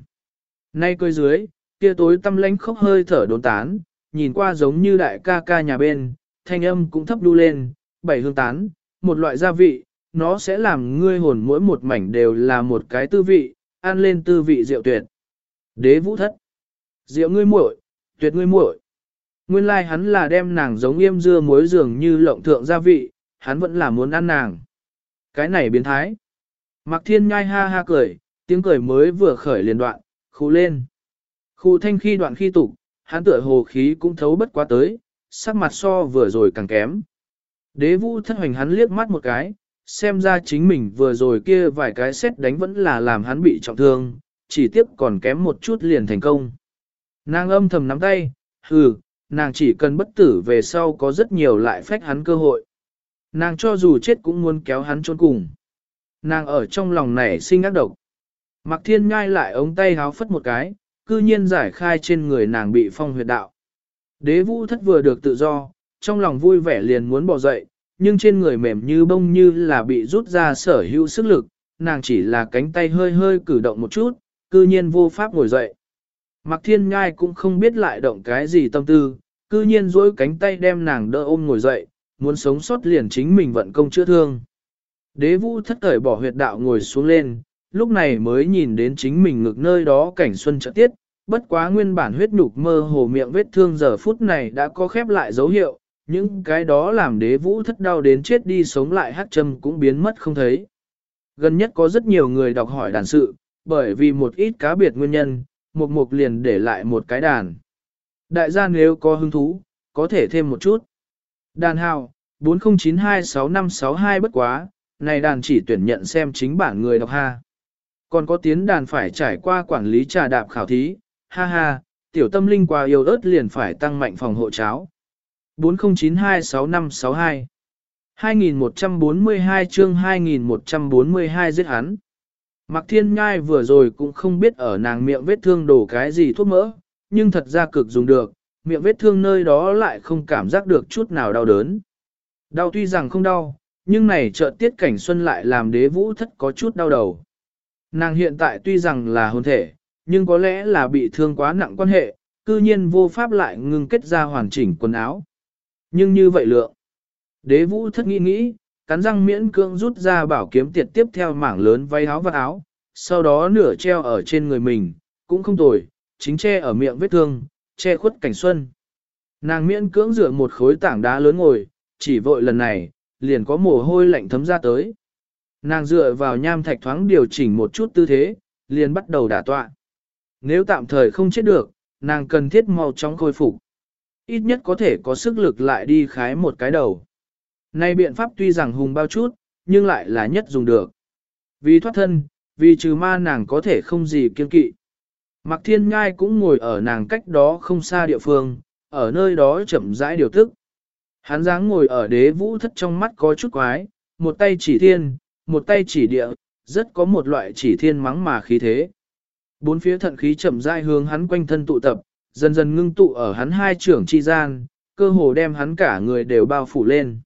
Nay cười dưới, kia tối tâm lánh khóc hơi thở đốn tán, nhìn qua giống như đại ca ca nhà bên, thanh âm cũng thấp đu lên, bảy hương tán, một loại gia vị, nó sẽ làm ngươi hồn mỗi một mảnh đều là một cái tư vị, ăn lên tư vị rượu tuyệt. Đế vũ thất. Rượu ngươi muội, tuyệt ngươi muội. Nguyên lai like hắn là đem nàng giống yêm dưa muối dường như lộng thượng gia vị, hắn vẫn là muốn ăn nàng. Cái này biến thái. Mạc Thiên nhai ha ha cười, tiếng cười mới vừa khởi liền đoạn, khu lên. Khu thanh khi đoạn khi tục, hắn tựa hồ khí cũng thấu bất quá tới, sắc mặt so vừa rồi càng kém. Đế vũ thất hoành hắn liếc mắt một cái, xem ra chính mình vừa rồi kia vài cái xét đánh vẫn là làm hắn bị trọng thương, chỉ tiếp còn kém một chút liền thành công. Nàng âm thầm nắm tay, hừ, nàng chỉ cần bất tử về sau có rất nhiều lại phách hắn cơ hội. Nàng cho dù chết cũng muốn kéo hắn trốn cùng. Nàng ở trong lòng này sinh ác độc. Mạc thiên nhai lại ống tay háo phất một cái, cư nhiên giải khai trên người nàng bị phong huyệt đạo. Đế vũ thất vừa được tự do, trong lòng vui vẻ liền muốn bỏ dậy, nhưng trên người mềm như bông như là bị rút ra sở hữu sức lực, nàng chỉ là cánh tay hơi hơi cử động một chút, cư nhiên vô pháp ngồi dậy. Mạc thiên nhai cũng không biết lại động cái gì tâm tư, cư nhiên dối cánh tay đem nàng đỡ ôm ngồi dậy, muốn sống sót liền chính mình vận công chữa thương. Đế vũ thất thời bỏ huyệt đạo ngồi xuống lên, lúc này mới nhìn đến chính mình ngực nơi đó cảnh xuân trợ tiết, bất quá nguyên bản huyết nhục mơ hồ miệng vết thương giờ phút này đã có khép lại dấu hiệu, những cái đó làm đế vũ thất đau đến chết đi sống lại hát châm cũng biến mất không thấy. Gần nhất có rất nhiều người đọc hỏi đàn sự, bởi vì một ít cá biệt nguyên nhân, một mục liền để lại một cái đàn. Đại gia nếu có hứng thú, có thể thêm một chút. Đàn hào, 40926562 bất quá, này đàn chỉ tuyển nhận xem chính bản người đọc ha. Còn có tiến đàn phải trải qua quản lý trà đạp khảo thí, ha ha, tiểu tâm linh qua yêu ớt liền phải tăng mạnh phòng hộ cháo. 40926562 2142 chương 2142 giết hắn. Mạc Thiên Nhai vừa rồi cũng không biết ở nàng miệng vết thương đổ cái gì thuốc mỡ, nhưng thật ra cực dùng được, miệng vết thương nơi đó lại không cảm giác được chút nào đau đớn. Đau tuy rằng không đau, nhưng này chợt tiết cảnh xuân lại làm đế vũ thất có chút đau đầu. Nàng hiện tại tuy rằng là hồn thể, nhưng có lẽ là bị thương quá nặng quan hệ, cư nhiên vô pháp lại ngưng kết ra hoàn chỉnh quần áo. Nhưng như vậy lượng. Đế vũ thất nghĩ nghĩ, cắn răng miễn cưỡng rút ra bảo kiếm tiệt tiếp theo mảng lớn váy áo và áo, sau đó nửa treo ở trên người mình, cũng không tồi, chính che ở miệng vết thương, che khuất cảnh xuân. Nàng miễn cưỡng rửa một khối tảng đá lớn ngồi, chỉ vội lần này, liền có mồ hôi lạnh thấm ra tới. Nàng dựa vào nham thạch thoáng điều chỉnh một chút tư thế, liền bắt đầu đả tọa. Nếu tạm thời không chết được, nàng cần thiết mau chóng khôi phục. Ít nhất có thể có sức lực lại đi khái một cái đầu. Nay biện pháp tuy rằng hùng bao chút, nhưng lại là nhất dùng được. Vì thoát thân, vì trừ ma nàng có thể không gì kiên kỵ. Mạc Thiên Nhai cũng ngồi ở nàng cách đó không xa địa phương, ở nơi đó chậm rãi điều tức. Hắn dáng ngồi ở đế vũ thất trong mắt có chút quái, một tay chỉ thiên, một tay chỉ địa, rất có một loại chỉ thiên mắng mà khí thế. Bốn phía thận khí chậm rãi hướng hắn quanh thân tụ tập, dần dần ngưng tụ ở hắn hai trưởng chi gian, cơ hồ đem hắn cả người đều bao phủ lên.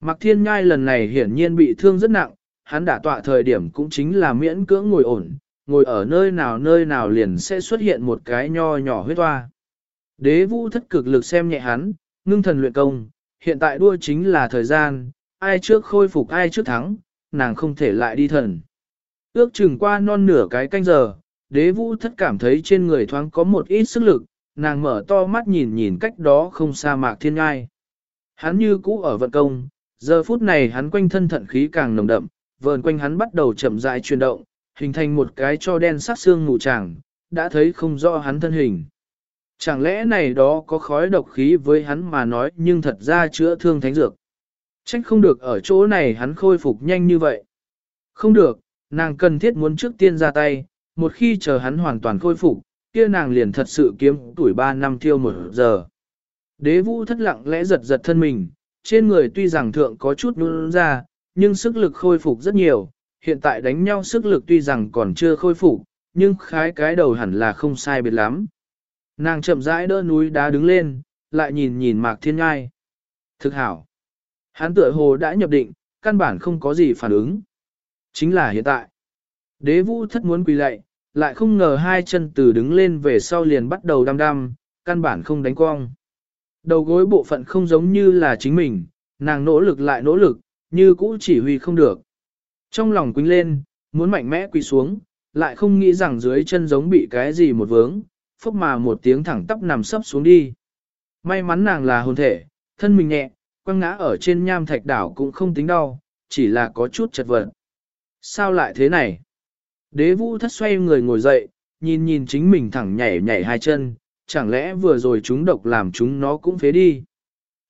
Mạc Thiên Nhai lần này hiển nhiên bị thương rất nặng, hắn đã tọa thời điểm cũng chính là miễn cưỡng ngồi ổn, ngồi ở nơi nào nơi nào liền sẽ xuất hiện một cái nho nhỏ huyết hoa. Đế vũ thất cực lực xem nhẹ hắn, ngưng thần luyện công, hiện tại đua chính là thời gian, ai trước khôi phục ai trước thắng, nàng không thể lại đi thần. Ước chừng qua non nửa cái canh giờ, đế vũ thất cảm thấy trên người thoáng có một ít sức lực, nàng mở to mắt nhìn nhìn cách đó không xa mạc thiên ngai. Hắn như cũ ở vận công, giờ phút này hắn quanh thân thận khí càng nồng đậm, vờn quanh hắn bắt đầu chậm rãi chuyển động, hình thành một cái cho đen sắc xương mù tràng, đã thấy không rõ hắn thân hình. Chẳng lẽ này đó có khói độc khí với hắn mà nói nhưng thật ra chữa thương thánh dược. Trách không được ở chỗ này hắn khôi phục nhanh như vậy. Không được, nàng cần thiết muốn trước tiên ra tay, một khi chờ hắn hoàn toàn khôi phục, kia nàng liền thật sự kiếm tuổi 3 năm thiêu một giờ. Đế vũ thất lặng lẽ giật giật thân mình, trên người tuy rằng thượng có chút nôn ra, nhưng sức lực khôi phục rất nhiều, hiện tại đánh nhau sức lực tuy rằng còn chưa khôi phục, nhưng khái cái đầu hẳn là không sai biệt lắm. Nàng chậm rãi đỡ núi đá đứng lên, lại nhìn nhìn Mạc Thiên Ngai. Thực hảo. Hắn tựa hồ đã nhập định, căn bản không có gì phản ứng. Chính là hiện tại. Đế vũ thất muốn quỳ lạy, lại không ngờ hai chân từ đứng lên về sau liền bắt đầu đăm đăm, căn bản không đánh cong. Đầu gối bộ phận không giống như là chính mình, nàng nỗ lực lại nỗ lực, như cũ chỉ huy không được. Trong lòng quýnh lên, muốn mạnh mẽ quỳ xuống, lại không nghĩ rằng dưới chân giống bị cái gì một vướng, phốc mà một tiếng thẳng tắp nằm sấp xuống đi. May mắn nàng là hồn thể, thân mình nhẹ, quăng ngã ở trên nham thạch đảo cũng không tính đau, chỉ là có chút chật vật. Sao lại thế này? Đế vũ thất xoay người ngồi dậy, nhìn nhìn chính mình thẳng nhảy nhảy hai chân, chẳng lẽ vừa rồi chúng độc làm chúng nó cũng phế đi.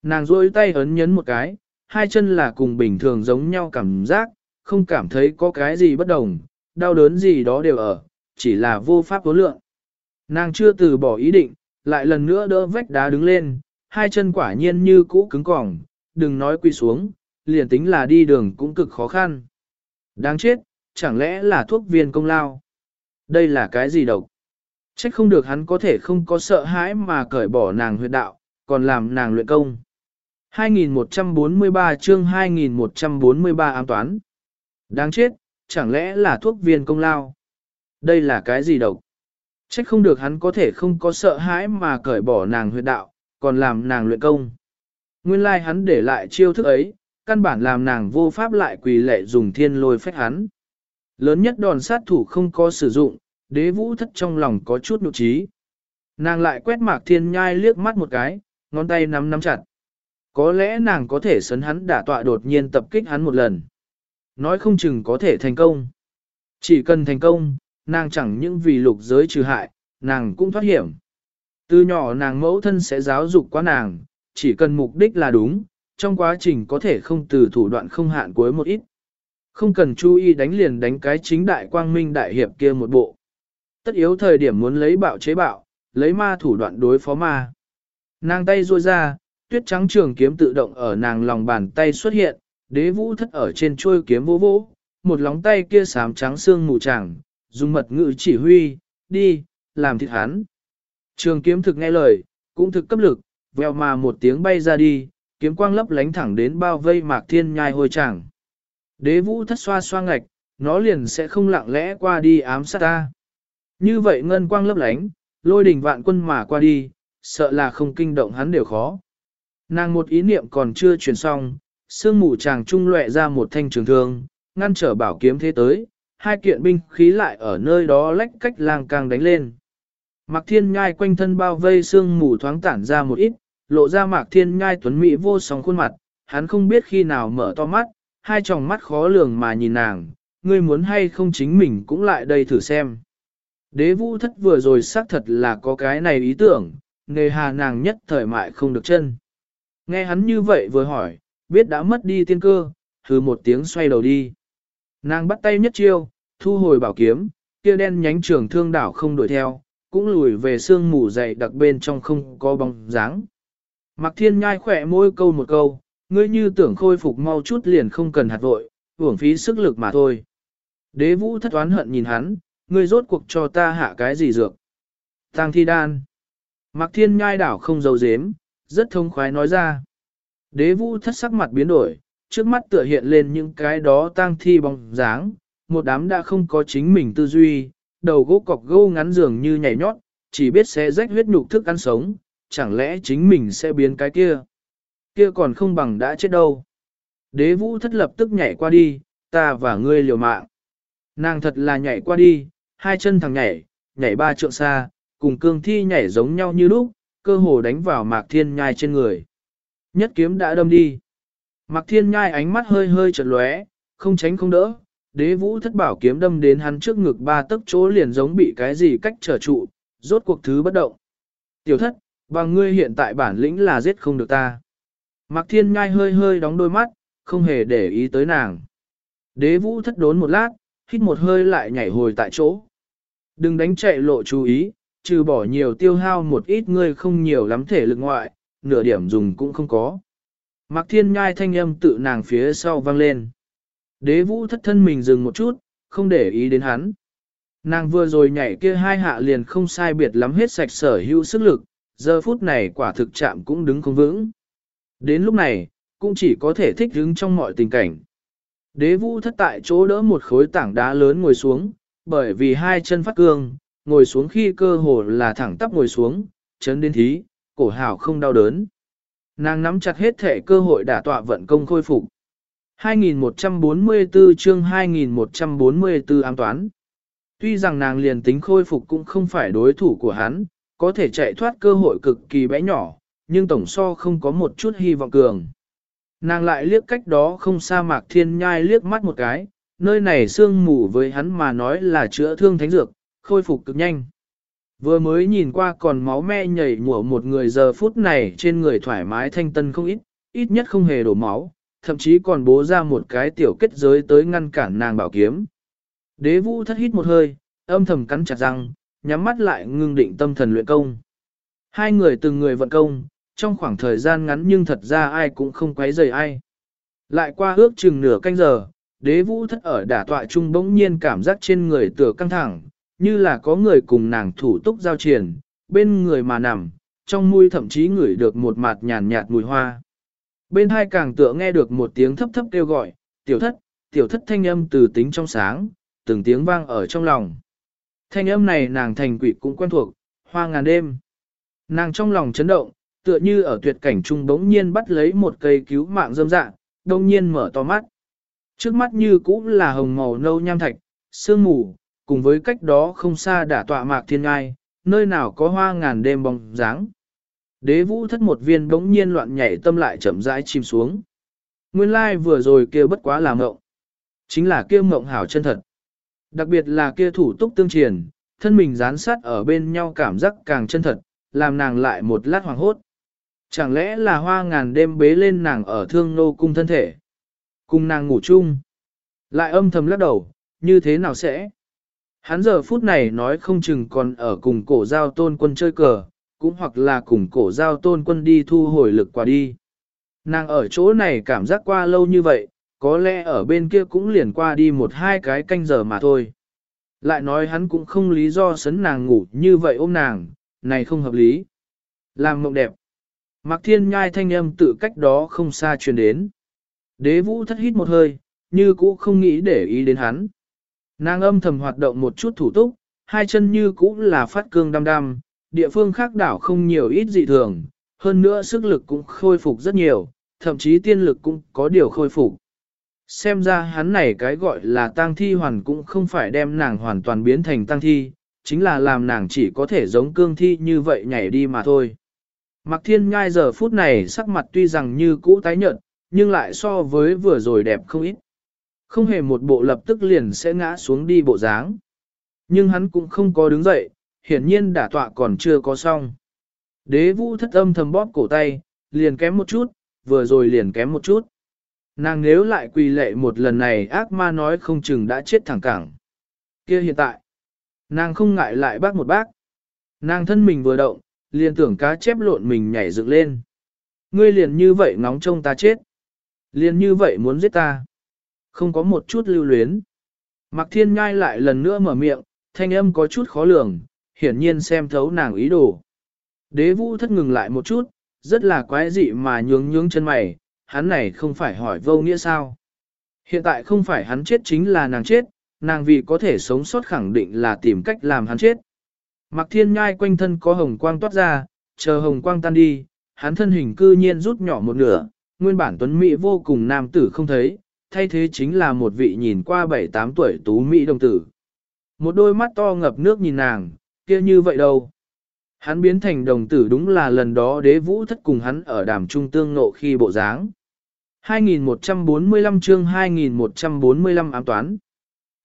Nàng rôi tay ấn nhấn một cái, hai chân là cùng bình thường giống nhau cảm giác, không cảm thấy có cái gì bất đồng, đau đớn gì đó đều ở, chỉ là vô pháp vô lượng. Nàng chưa từ bỏ ý định, lại lần nữa đỡ vách đá đứng lên, hai chân quả nhiên như cũ cứng cỏng, đừng nói quỳ xuống, liền tính là đi đường cũng cực khó khăn. Đáng chết, chẳng lẽ là thuốc viên công lao? Đây là cái gì độc? Trách không được hắn có thể không có sợ hãi mà cởi bỏ nàng huyệt đạo, còn làm nàng luyện công. 2143 chương 2143 ám toán. Đáng chết, chẳng lẽ là thuốc viên công lao? Đây là cái gì độc? Trách không được hắn có thể không có sợ hãi mà cởi bỏ nàng huyệt đạo, còn làm nàng luyện công. Nguyên lai like hắn để lại chiêu thức ấy, căn bản làm nàng vô pháp lại quỳ lệ dùng thiên lôi phách hắn. Lớn nhất đòn sát thủ không có sử dụng, đế vũ thất trong lòng có chút nụ trí. Nàng lại quét mạc thiên nhai liếc mắt một cái, ngón tay nắm nắm chặt. Có lẽ nàng có thể sấn hắn đả tọa đột nhiên tập kích hắn một lần. Nói không chừng có thể thành công. Chỉ cần thành công, nàng chẳng những vì lục giới trừ hại, nàng cũng thoát hiểm. Từ nhỏ nàng mẫu thân sẽ giáo dục quá nàng, chỉ cần mục đích là đúng, trong quá trình có thể không từ thủ đoạn không hạn cuối một ít. Không cần chú ý đánh liền đánh cái chính đại quang minh đại hiệp kia một bộ. Tất yếu thời điểm muốn lấy bạo chế bạo, lấy ma thủ đoạn đối phó ma. Nàng tay ruôi ra, tuyết trắng trường kiếm tự động ở nàng lòng bàn tay xuất hiện, đế vũ thất ở trên chuôi kiếm vô vỗ, một lóng tay kia xám trắng xương mù tràng, dùng mật ngữ chỉ huy, đi, làm thịt hắn. Trường kiếm thực nghe lời, cũng thực cấp lực, vèo mà một tiếng bay ra đi, kiếm quang lấp lánh thẳng đến bao vây mạc thiên nhai hồi tràng. Đế vũ thất xoa xoa ngạch, nó liền sẽ không lặng lẽ qua đi ám sát ta. Như vậy ngân quang lấp lánh, lôi đỉnh vạn quân mà qua đi, sợ là không kinh động hắn đều khó. Nàng một ý niệm còn chưa truyền xong, sương mù chàng trung lệ ra một thanh trường thương, ngăn trở bảo kiếm thế tới, hai kiện binh khí lại ở nơi đó lách cách lang càng đánh lên. Mạc Thiên Nhai quanh thân bao vây sương mù thoáng tản ra một ít, lộ ra Mạc Thiên Nhai tuấn mỹ vô song khuôn mặt, hắn không biết khi nào mở to mắt, hai tròng mắt khó lường mà nhìn nàng, ngươi muốn hay không chính mình cũng lại đây thử xem. Đế vũ thất vừa rồi xác thật là có cái này ý tưởng, nề hà nàng nhất thời mại không được chân. Nghe hắn như vậy vừa hỏi, biết đã mất đi tiên cơ, hừ một tiếng xoay đầu đi. Nàng bắt tay nhất chiêu, thu hồi bảo kiếm, kia đen nhánh trường thương đảo không đuổi theo, cũng lùi về sương mù dày đặc bên trong không có bóng dáng. Mặc thiên nhai khỏe môi câu một câu, ngươi như tưởng khôi phục mau chút liền không cần hạt vội, uổng phí sức lực mà thôi. Đế vũ thất oán hận nhìn hắn, ngươi rốt cuộc cho ta hạ cái gì dược. Tăng thi đan. Mặc thiên nhai đảo không giấu dếm, rất thông khoái nói ra. Đế vũ thất sắc mặt biến đổi, trước mắt tựa hiện lên những cái đó tang thi bóng dáng, một đám đã không có chính mình tư duy, đầu gỗ cọc gỗ ngắn dường như nhảy nhót, chỉ biết sẽ rách huyết nhục thức ăn sống, chẳng lẽ chính mình sẽ biến cái kia. Kia còn không bằng đã chết đâu. Đế vũ thất lập tức nhảy qua đi, ta và ngươi liều mạng. Nàng thật là nhảy qua đi, hai chân thằng nhảy, nhảy ba trượng xa, cùng cương thi nhảy giống nhau như lúc, cơ hồ đánh vào mạc thiên nhai trên người. Nhất kiếm đã đâm đi. Mạc thiên nhai ánh mắt hơi hơi chật lóe, không tránh không đỡ, đế vũ thất bảo kiếm đâm đến hắn trước ngực ba tấc chỗ liền giống bị cái gì cách trở trụ, rốt cuộc thứ bất động. Tiểu thất, bằng ngươi hiện tại bản lĩnh là giết không được ta. Mạc thiên nhai hơi hơi đóng đôi mắt, không hề để ý tới nàng. Đế vũ thất đốn một lát, hít một hơi lại nhảy hồi tại chỗ. Đừng đánh chạy lộ chú ý, trừ bỏ nhiều tiêu hao một ít ngươi không nhiều lắm thể lực ngoại, nửa điểm dùng cũng không có. Mạc thiên nhai thanh âm tự nàng phía sau vang lên. Đế vũ thất thân mình dừng một chút, không để ý đến hắn. Nàng vừa rồi nhảy kia hai hạ liền không sai biệt lắm hết sạch sở hữu sức lực, giờ phút này quả thực chạm cũng đứng không vững. Đến lúc này, cũng chỉ có thể thích đứng trong mọi tình cảnh. Đế vũ thất tại chỗ đỡ một khối tảng đá lớn ngồi xuống, bởi vì hai chân phát cương, ngồi xuống khi cơ hồ là thẳng tắp ngồi xuống, chấn đến thí, cổ hào không đau đớn. Nàng nắm chặt hết thể cơ hội đả tọa vận công khôi phục. 2144 chương 2144 an toán. Tuy rằng nàng liền tính khôi phục cũng không phải đối thủ của hắn, có thể chạy thoát cơ hội cực kỳ bé nhỏ, nhưng tổng so không có một chút hy vọng cường. Nàng lại liếc cách đó không xa mạc thiên nhai liếc mắt một cái, nơi này sương mù với hắn mà nói là chữa thương thánh dược, khôi phục cực nhanh. Vừa mới nhìn qua còn máu me nhảy mùa một người giờ phút này trên người thoải mái thanh tân không ít, ít nhất không hề đổ máu, thậm chí còn bố ra một cái tiểu kết giới tới ngăn cản nàng bảo kiếm. Đế vũ thất hít một hơi, âm thầm cắn chặt răng, nhắm mắt lại ngưng định tâm thần luyện công. Hai người từng người vận công, trong khoảng thời gian ngắn nhưng thật ra ai cũng không quấy rầy ai. Lại qua ước chừng nửa canh giờ, đế vũ thất ở đả tọa trung bỗng nhiên cảm giác trên người tựa căng thẳng, như là có người cùng nàng thủ túc giao triển, bên người mà nằm, trong mũi thậm chí ngửi được một mặt nhàn nhạt mùi hoa. Bên hai càng tựa nghe được một tiếng thấp thấp kêu gọi, tiểu thất, tiểu thất thanh âm từ tính trong sáng, từng tiếng vang ở trong lòng. Thanh âm này nàng thành quỷ cũng quen thuộc, hoa ngàn đêm. Nàng trong lòng chấn động, tựa như ở tuyệt cảnh trung bỗng nhiên bắt lấy một cây cứu mạng dâm dạng, đông nhiên mở to mắt. Trước mắt như cũng là hồng màu nâu nham thạch, sương mù, cùng với cách đó không xa đã tọa mạc thiên ngai, nơi nào có hoa ngàn đêm bóng dáng. Đế vũ thất một viên bỗng nhiên loạn nhảy tâm lại chậm rãi chìm xuống. Nguyên lai vừa rồi kia bất quá là mộng. Chính là kia mộng hảo chân thật. Đặc biệt là kia thủ túc tương triền, thân mình dán sát ở bên nhau cảm giác càng chân thật, làm nàng lại một lát hoàng hốt. Chẳng lẽ là hoa ngàn đêm bế lên nàng ở thương nô cung thân thể. Cùng nàng ngủ chung. Lại âm thầm lắc đầu, như thế nào sẽ? Hắn giờ phút này nói không chừng còn ở cùng cổ giao tôn quân chơi cờ, cũng hoặc là cùng cổ giao tôn quân đi thu hồi lực qua đi. Nàng ở chỗ này cảm giác qua lâu như vậy, có lẽ ở bên kia cũng liền qua đi một hai cái canh giờ mà thôi. Lại nói hắn cũng không lý do sấn nàng ngủ như vậy ôm nàng, này không hợp lý. Làm mộng đẹp. Mạc thiên nhai thanh âm tự cách đó không xa truyền đến. Đế vũ thất hít một hơi, như cũ không nghĩ để ý đến hắn. Nàng âm thầm hoạt động một chút thủ túc, hai chân như cũ là phát cương đăm đăm, địa phương khác đảo không nhiều ít dị thường, hơn nữa sức lực cũng khôi phục rất nhiều, thậm chí tiên lực cũng có điều khôi phục. Xem ra hắn này cái gọi là tang thi hoàn cũng không phải đem nàng hoàn toàn biến thành tang thi, chính là làm nàng chỉ có thể giống cương thi như vậy nhảy đi mà thôi. Mặc thiên ngai giờ phút này sắc mặt tuy rằng như cũ tái nhợt, nhưng lại so với vừa rồi đẹp không ít. Không hề một bộ lập tức liền sẽ ngã xuống đi bộ dáng. Nhưng hắn cũng không có đứng dậy, hiển nhiên đả tọa còn chưa có xong. Đế vũ thất âm thầm bóp cổ tay, liền kém một chút, vừa rồi liền kém một chút. Nàng nếu lại quỳ lệ một lần này ác ma nói không chừng đã chết thẳng cẳng. kia hiện tại, nàng không ngại lại bác một bác. Nàng thân mình vừa động, liền tưởng cá chép lộn mình nhảy dựng lên. Ngươi liền như vậy ngóng trông ta chết. Liền như vậy muốn giết ta. Không có một chút lưu luyến. Mạc Thiên Nhai lại lần nữa mở miệng, thanh âm có chút khó lường, hiển nhiên xem thấu nàng ý đồ. Đế vũ thất ngừng lại một chút, rất là quái dị mà nhướng nhướng chân mày, hắn này không phải hỏi vô nghĩa sao. Hiện tại không phải hắn chết chính là nàng chết, nàng vì có thể sống sót khẳng định là tìm cách làm hắn chết. mặc Thiên Nhai quanh thân có hồng quang toát ra, chờ hồng quang tan đi, hắn thân hình cư nhiên rút nhỏ một nửa, nguyên bản tuấn Mỹ vô cùng nam tử không thấy, thay thế chính là một vị nhìn qua 7-8 tuổi tú Mỹ đồng tử. Một đôi mắt to ngập nước nhìn nàng, kia như vậy đâu. Hắn biến thành đồng tử đúng là lần đó đế vũ thất cùng hắn ở đàm trung tương nộ khi bộ dáng. 2145 chương 2145 ám toán.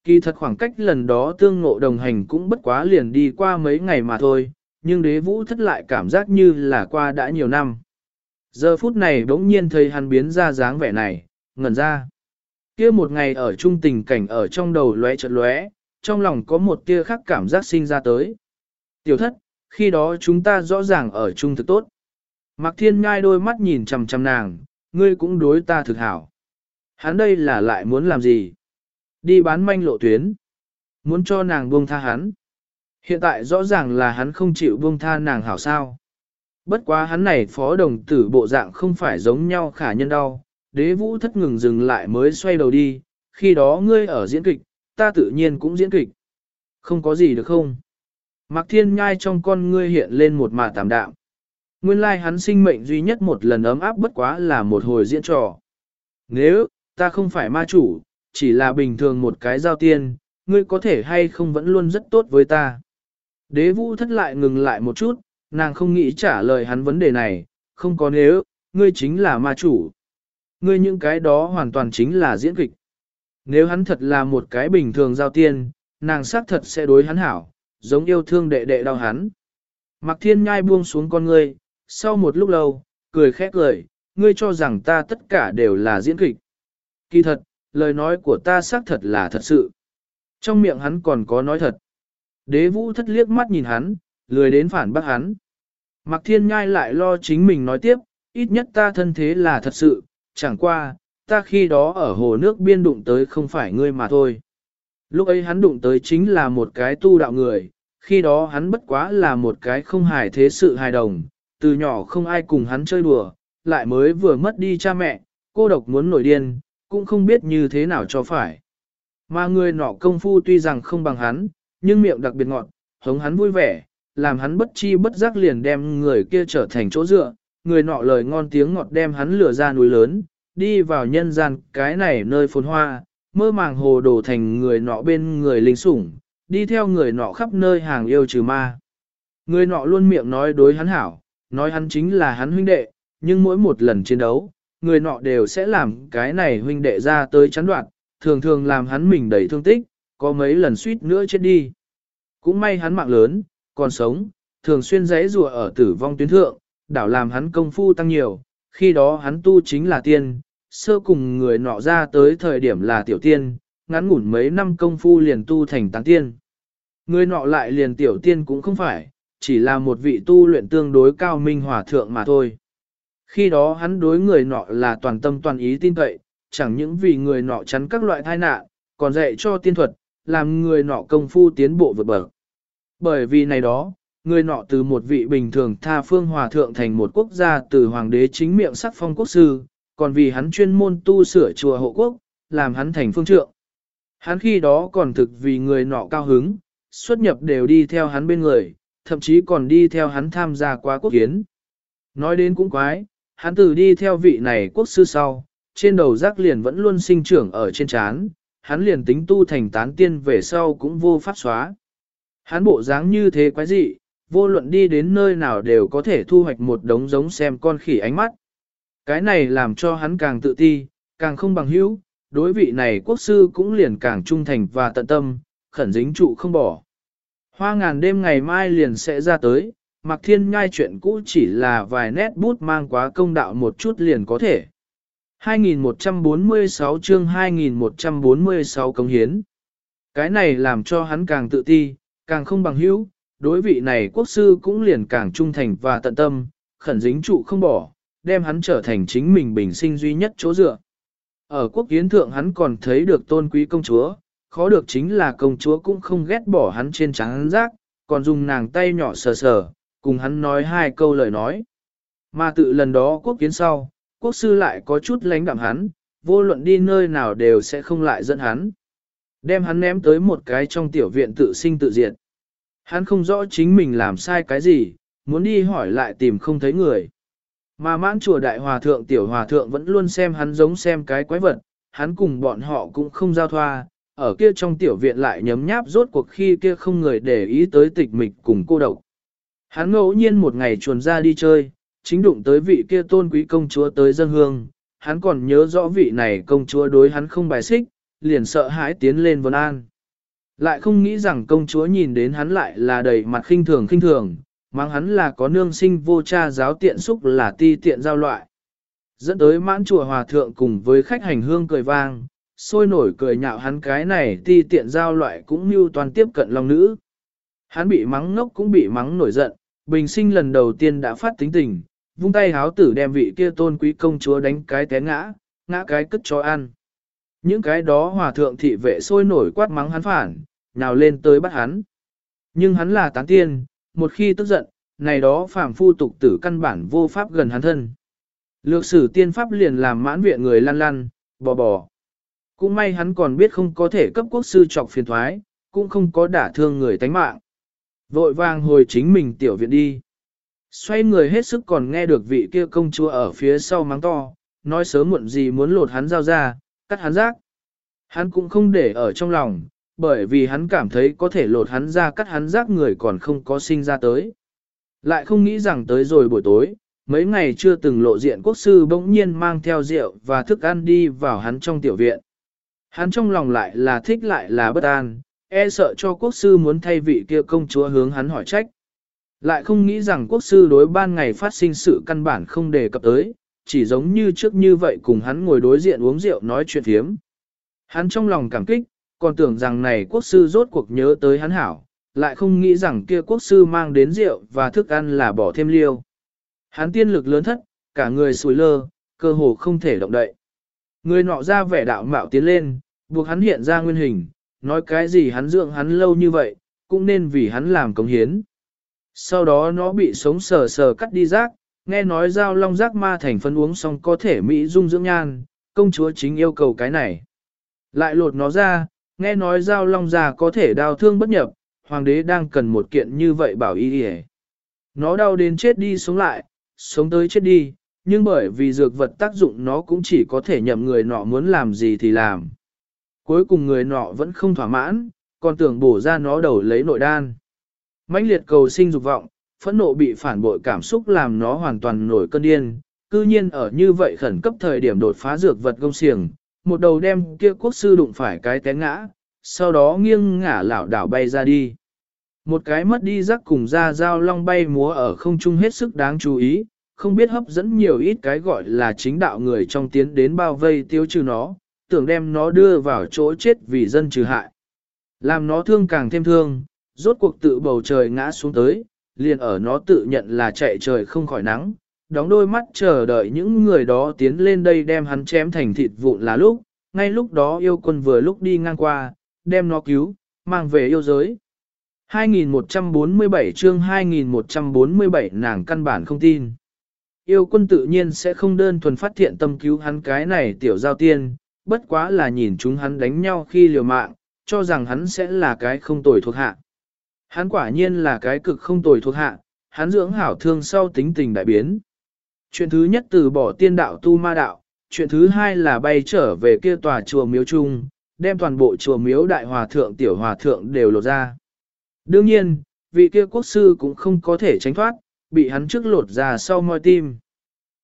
Kỳ thật khoảng cách lần đó tương ngộ đồng hành cũng bất quá liền đi qua mấy ngày mà thôi, nhưng đế vũ thất lại cảm giác như là qua đã nhiều năm. Giờ phút này bỗng nhiên thấy hắn biến ra dáng vẻ này, ngẩn ra. kia một ngày ở trung tình cảnh ở trong đầu lóe chợt lóe, trong lòng có một tia khác cảm giác sinh ra tới. Tiểu thất, khi đó chúng ta rõ ràng ở chung thực tốt. Mạc Thiên Ngai đôi mắt nhìn chằm chằm nàng, ngươi cũng đối ta thực hảo. Hắn đây là lại muốn làm gì? Đi bán manh lộ tuyến. Muốn cho nàng buông tha hắn. Hiện tại rõ ràng là hắn không chịu buông tha nàng hảo sao. Bất quá hắn này phó đồng tử bộ dạng không phải giống nhau khả nhân đau. Đế vũ thất ngừng dừng lại mới xoay đầu đi. Khi đó ngươi ở diễn kịch, ta tự nhiên cũng diễn kịch. Không có gì được không? Mạc Thiên Nhai trong con ngươi hiện lên một mà tạm đạm. Nguyên lai hắn sinh mệnh duy nhất một lần ấm áp bất quá là một hồi diễn trò. Nếu, ta không phải ma chủ, chỉ là bình thường một cái giao tiên, ngươi có thể hay không vẫn luôn rất tốt với ta. Đế vũ thất lại ngừng lại một chút, nàng không nghĩ trả lời hắn vấn đề này, không có nếu, ngươi chính là ma chủ. Ngươi những cái đó hoàn toàn chính là diễn kịch. Nếu hắn thật là một cái bình thường giao tiên, nàng xác thật sẽ đối hắn hảo, giống yêu thương đệ đệ đau hắn. Mặc thiên nhai buông xuống con ngươi, sau một lúc lâu, cười khẽ cười, ngươi cho rằng ta tất cả đều là diễn kịch. Kỳ thật, lời nói của ta xác thật là thật sự. Trong miệng hắn còn có nói thật. Đế vũ thất liếc mắt nhìn hắn, lười đến phản bác hắn. Mặc thiên nhai lại lo chính mình nói tiếp, ít nhất ta thân thế là thật sự, chẳng qua, ta khi đó ở hồ nước biên đụng tới không phải ngươi mà thôi. Lúc ấy hắn đụng tới chính là một cái tu đạo người, khi đó hắn bất quá là một cái không hài thế sự hài đồng, từ nhỏ không ai cùng hắn chơi đùa, lại mới vừa mất đi cha mẹ, cô độc muốn nổi điên, cũng không biết như thế nào cho phải. Mà người nọ công phu tuy rằng không bằng hắn, nhưng miệng đặc biệt ngọt, hống hắn vui vẻ, làm hắn bất chi bất giác liền đem người kia trở thành chỗ dựa, người nọ lời ngon tiếng ngọt đem hắn lửa ra núi lớn, đi vào nhân gian cái này nơi phồn hoa, mơ màng hồ đồ thành người nọ bên người linh sủng, đi theo người nọ khắp nơi hàng yêu trừ ma. Người nọ luôn miệng nói đối hắn hảo, nói hắn chính là hắn huynh đệ, nhưng mỗi một lần chiến đấu, người nọ đều sẽ làm cái này huynh đệ ra tới chắn đoạn, thường thường làm hắn mình đầy thương tích, có mấy lần suýt nữa chết đi. Cũng may hắn mạng lớn, còn sống, thường xuyên rẽ rùa ở tử vong tuyến thượng, đảo làm hắn công phu tăng nhiều, khi đó hắn tu chính là tiên, sơ cùng người nọ ra tới thời điểm là tiểu tiên, ngắn ngủn mấy năm công phu liền tu thành tán tiên. Người nọ lại liền tiểu tiên cũng không phải, chỉ là một vị tu luyện tương đối cao minh hòa thượng mà thôi. Khi đó hắn đối người nọ là toàn tâm toàn ý tin cậy, chẳng những vì người nọ chắn các loại tai nạn, còn dạy cho tiên thuật, làm người nọ công phu tiến bộ vượt bậc. Bởi vì này đó, người nọ từ một vị bình thường tha phương hòa thượng thành một quốc gia từ hoàng đế chính miệng sắc phong quốc sư, còn vì hắn chuyên môn tu sửa chùa hộ quốc, làm hắn thành phương trượng. Hắn khi đó còn thực vì người nọ cao hứng, xuất nhập đều đi theo hắn bên người, thậm chí còn đi theo hắn tham gia qua quốc kiến. Nói đến cũng quái, hắn từ đi theo vị này quốc sư sau, trên đầu rác liền vẫn luôn sinh trưởng ở trên trán, hắn liền tính tu thành tán tiên về sau cũng vô pháp xóa. Hắn bộ dáng như thế quái dị, vô luận đi đến nơi nào đều có thể thu hoạch một đống giống xem con khỉ ánh mắt. Cái này làm cho hắn càng tự ti, càng không bằng hữu, đối vị này quốc sư cũng liền càng trung thành và tận tâm, khẩn dính trụ không bỏ. Hoa ngàn đêm ngày mai liền sẽ ra tới, Mạc Thiên Nhai chuyện cũ chỉ là vài nét bút mang quá công đạo một chút liền có thể. 2146 chương 2146 công hiến. Cái này làm cho hắn càng tự ti, càng không bằng hữu, đối vị này quốc sư cũng liền càng trung thành và tận tâm, khẩn dính trụ không bỏ, đem hắn trở thành chính mình bình sinh duy nhất chỗ dựa. Ở quốc kiến thượng hắn còn thấy được tôn quý công chúa, khó được chính là công chúa cũng không ghét bỏ hắn trên trắng rác, còn dùng nàng tay nhỏ sờ sờ, cùng hắn nói hai câu lời nói. Mà tự lần đó quốc kiến sau, quốc sư lại có chút lánh đạm hắn, vô luận đi nơi nào đều sẽ không lại dẫn hắn. Đem hắn ném tới một cái trong tiểu viện tự sinh tự diệt. Hắn không rõ chính mình làm sai cái gì, muốn đi hỏi lại tìm không thấy người. Mà mãn chùa đại hòa thượng tiểu hòa thượng vẫn luôn xem hắn giống xem cái quái vật, hắn cùng bọn họ cũng không giao thoa, ở kia trong tiểu viện lại nhấm nháp rốt cuộc khi kia không người để ý tới tịch mịch cùng cô độc. Hắn ngẫu nhiên một ngày chuồn ra đi chơi, chính đụng tới vị kia tôn quý công chúa tới dân hương, hắn còn nhớ rõ vị này công chúa đối hắn không bài xích, liền sợ hãi tiến lên vân an. Lại không nghĩ rằng công chúa nhìn đến hắn lại là đầy mặt khinh thường khinh thường, mang hắn là có nương sinh vô cha giáo tiện xúc là ti tiện giao loại. Dẫn tới mãn chùa hòa thượng cùng với khách hành hương cười vang, sôi nổi cười nhạo hắn cái này ti tiện giao loại cũng như toàn tiếp cận lòng nữ. Hắn bị mắng ngốc cũng bị mắng nổi giận, bình sinh lần đầu tiên đã phát tính tình, vung tay háo tử đem vị kia tôn quý công chúa đánh cái té ngã, ngã cái cất cho ăn. Những cái đó hòa thượng thị vệ sôi nổi quát mắng hắn phản, nào lên tới bắt hắn. Nhưng hắn là tán tiên, một khi tức giận, này đó phàm phu tục tử căn bản vô pháp gần hắn thân. Lược sử tiên pháp liền làm mãn viện người lăn lăn, bò bò. Cũng may hắn còn biết không có thể cấp quốc sư trọc phiền thoái, cũng không có đả thương người tánh mạng. Vội vàng hồi chính mình tiểu viện đi. Xoay người hết sức còn nghe được vị kia công chúa ở phía sau mắng to, nói sớm muộn gì muốn lột hắn giao ra, cắt hắn rác. Hắn cũng không để ở trong lòng, bởi vì hắn cảm thấy có thể lột hắn ra cắt hắn rác người còn không có sinh ra tới. Lại không nghĩ rằng tới rồi buổi tối, mấy ngày chưa từng lộ diện quốc sư bỗng nhiên mang theo rượu và thức ăn đi vào hắn trong tiểu viện. Hắn trong lòng lại là thích lại là bất an, e sợ cho quốc sư muốn thay vị kia công chúa hướng hắn hỏi trách. Lại không nghĩ rằng quốc sư đối ban ngày phát sinh sự căn bản không đề cập tới, chỉ giống như trước như vậy cùng hắn ngồi đối diện uống rượu nói chuyện thiếm. Hắn trong lòng cảm kích, còn tưởng rằng này quốc sư rốt cuộc nhớ tới hắn hảo, lại không nghĩ rằng kia quốc sư mang đến rượu và thức ăn là bỏ thêm liêu. Hắn tiên lực lớn thất, cả người sùi lơ, cơ hồ không thể động đậy. Người nọ ra vẻ đạo mạo tiến lên, buộc hắn hiện ra nguyên hình, nói cái gì hắn dưỡng hắn lâu như vậy, cũng nên vì hắn làm công hiến. Sau đó nó bị sống sờ sờ cắt đi rác, nghe nói giao long rác ma thành phân uống xong có thể mỹ dung dưỡng nhan, công chúa chính yêu cầu cái này. Lại lột nó ra, nghe nói giao long già có thể đau thương bất nhập, hoàng đế đang cần một kiện như vậy bảo y đi Nó đau đến chết đi sống lại, sống tới chết đi, nhưng bởi vì dược vật tác dụng nó cũng chỉ có thể nhậm người nọ muốn làm gì thì làm. Cuối cùng người nọ vẫn không thỏa mãn, còn tưởng bổ ra nó đầu lấy nội đan. mãnh liệt cầu sinh dục vọng, phẫn nộ bị phản bội cảm xúc làm nó hoàn toàn nổi cơn điên, cư nhiên ở như vậy khẩn cấp thời điểm đột phá dược vật công xiềng, một đầu đem kia quốc sư đụng phải cái té ngã, sau đó nghiêng ngả lảo đảo bay ra đi. Một cái mất đi rắc cùng ra dao long bay múa ở không trung hết sức đáng chú ý, không biết hấp dẫn nhiều ít cái gọi là chính đạo người trong tiến đến bao vây tiêu trừ nó, tưởng đem nó đưa vào chỗ chết vì dân trừ hại. Làm nó thương càng thêm thương, rốt cuộc tự bầu trời ngã xuống tới, liền ở nó tự nhận là chạy trời không khỏi nắng, đóng đôi mắt chờ đợi những người đó tiến lên đây đem hắn chém thành thịt vụn là lúc, ngay lúc đó yêu quân vừa lúc đi ngang qua, đem nó cứu, mang về yêu giới. 2147 chương 2147 nàng căn bản không tin. Yêu quân tự nhiên sẽ không đơn thuần phát thiện tâm cứu hắn cái này tiểu giao tiên, bất quá là nhìn chúng hắn đánh nhau khi liều mạng, cho rằng hắn sẽ là cái không tồi thuộc hạ. Hắn quả nhiên là cái cực không tồi thuộc hạ, hắn dưỡng hảo thương sau tính tình đại biến. Chuyện thứ nhất từ bỏ tiên đạo tu ma đạo, chuyện thứ hai là bay trở về kia tòa chùa miếu trung, đem toàn bộ chùa miếu đại hòa thượng tiểu hòa thượng đều lột ra. Đương nhiên, vị kia quốc sư cũng không có thể tránh thoát, bị hắn trước lột ra sau moi tim.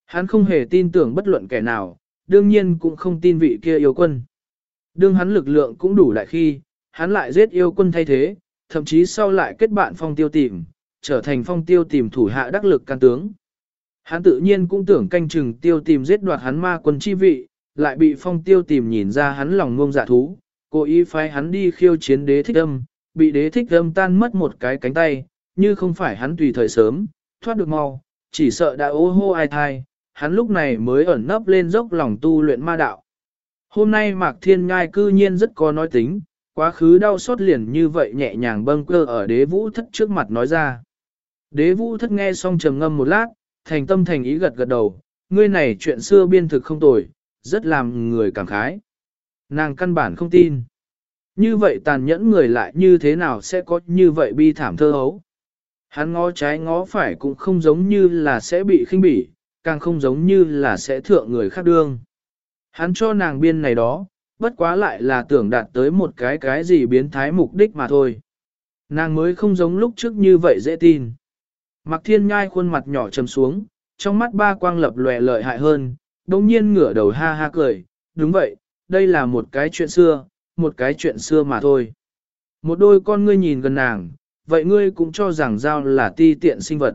Hắn không hề tin tưởng bất luận kẻ nào, đương nhiên cũng không tin vị kia yêu quân. Đương hắn lực lượng cũng đủ lại khi, hắn lại giết yêu quân thay thế, thậm chí sau lại kết bạn phong tiêu tìm, trở thành phong tiêu tìm thủ hạ đắc lực can tướng. Hắn tự nhiên cũng tưởng canh chừng tiêu tìm giết đoạt hắn ma quân chi vị, lại bị phong tiêu tìm nhìn ra hắn lòng ngông dạ thú, cố ý phái hắn đi khiêu chiến đế thích âm, bị đế thích âm tan mất một cái cánh tay, như không phải hắn tùy thời sớm, thoát được mau, chỉ sợ đã ô hô ai thai, hắn lúc này mới ẩn nấp lên dốc lòng tu luyện ma đạo. Hôm nay Mạc Thiên Ngai cư nhiên rất có nói tính, quá khứ đau xót liền như vậy nhẹ nhàng bâng cơ ở đế vũ thất trước mặt nói ra. Đế vũ thất nghe xong trầm ngâm một lát, thành tâm thành ý gật gật đầu, ngươi này chuyện xưa biên thực không tồi, rất làm người cảm khái. Nàng căn bản không tin. Như vậy tàn nhẫn người lại như thế nào sẽ có như vậy bi thảm thơ hấu. Hắn ngó trái ngó phải cũng không giống như là sẽ bị khinh bỉ, càng không giống như là sẽ thượng người khác đương. Hắn cho nàng biên này đó, bất quá lại là tưởng đạt tới một cái cái gì biến thái mục đích mà thôi. Nàng mới không giống lúc trước như vậy dễ tin. Mạc thiên nhai khuôn mặt nhỏ trầm xuống, trong mắt ba quang lập lòe lợi hại hơn, đồng nhiên ngửa đầu ha ha cười, đúng vậy, đây là một cái chuyện xưa, một cái chuyện xưa mà thôi. Một đôi con ngươi nhìn gần nàng, vậy ngươi cũng cho rằng giao là ti tiện sinh vật.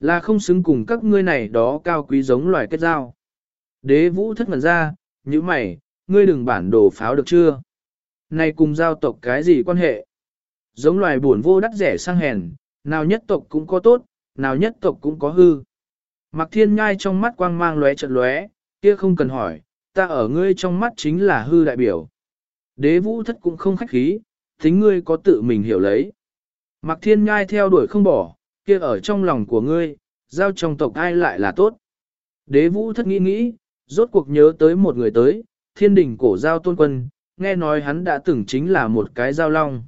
Là không xứng cùng các ngươi này đó cao quý giống loài kết giao. Đế vũ thất ngần ra, như mày, ngươi đừng bản đồ pháo được chưa? Này cùng giao tộc cái gì quan hệ? Giống loài buồn vô đắt rẻ sang hèn, nào nhất tộc cũng có tốt, nào nhất tộc cũng có hư. Mặc thiên Nhai trong mắt quang mang lóe trận lóe, kia không cần hỏi, ta ở ngươi trong mắt chính là hư đại biểu. Đế vũ thất cũng không khách khí, tính ngươi có tự mình hiểu lấy. Mặc thiên Nhai theo đuổi không bỏ, kia ở trong lòng của ngươi, giao trong tộc ai lại là tốt. Đế vũ thất nghĩ nghĩ, rốt cuộc nhớ tới một người tới, thiên đình cổ giao tôn quân, nghe nói hắn đã từng chính là một cái giao long.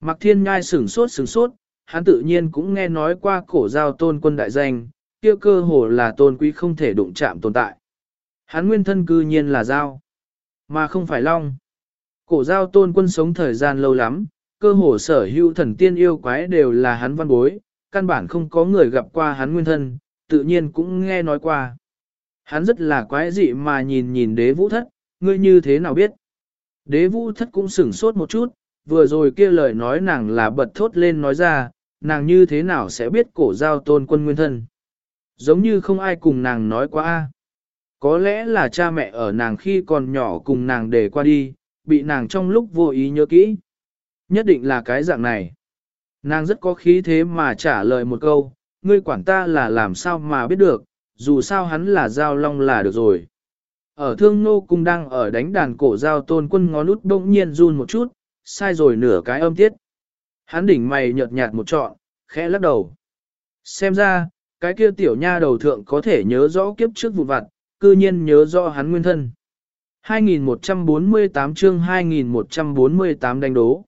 Mặc thiên Nhai sửng sốt sửng sốt, hắn tự nhiên cũng nghe nói qua cổ giao tôn quân đại danh, kia cơ hồ là tôn quý không thể đụng chạm tồn tại. Hắn nguyên thân cư nhiên là giao, mà không phải long. Cổ giao tôn quân sống thời gian lâu lắm, cơ hồ sở hữu thần tiên yêu quái đều là hắn văn bối, căn bản không có người gặp qua hắn nguyên thân, tự nhiên cũng nghe nói qua. Hắn rất là quái dị mà nhìn nhìn đế vũ thất, ngươi như thế nào biết? Đế vũ thất cũng sửng sốt một chút, vừa rồi kia lời nói nàng là bật thốt lên nói ra, nàng như thế nào sẽ biết cổ giao tôn quân nguyên thân. Giống như không ai cùng nàng nói qua a. Có lẽ là cha mẹ ở nàng khi còn nhỏ cùng nàng để qua đi, bị nàng trong lúc vô ý nhớ kỹ. Nhất định là cái dạng này. Nàng rất có khí thế mà trả lời một câu, ngươi quản ta là làm sao mà biết được, dù sao hắn là giao long là được rồi. Ở thương nô cung đang ở đánh đàn cổ giao tôn quân ngón út đông nhiên run một chút, sai rồi nửa cái âm tiết. Hắn đỉnh mày nhợt nhạt một trọn, khẽ lắc đầu. Xem ra, cái kia tiểu nha đầu thượng có thể nhớ rõ kiếp trước vụ vặt, cư nhiên nhớ rõ hắn nguyên thân. 2148 chương 2148 đánh đố.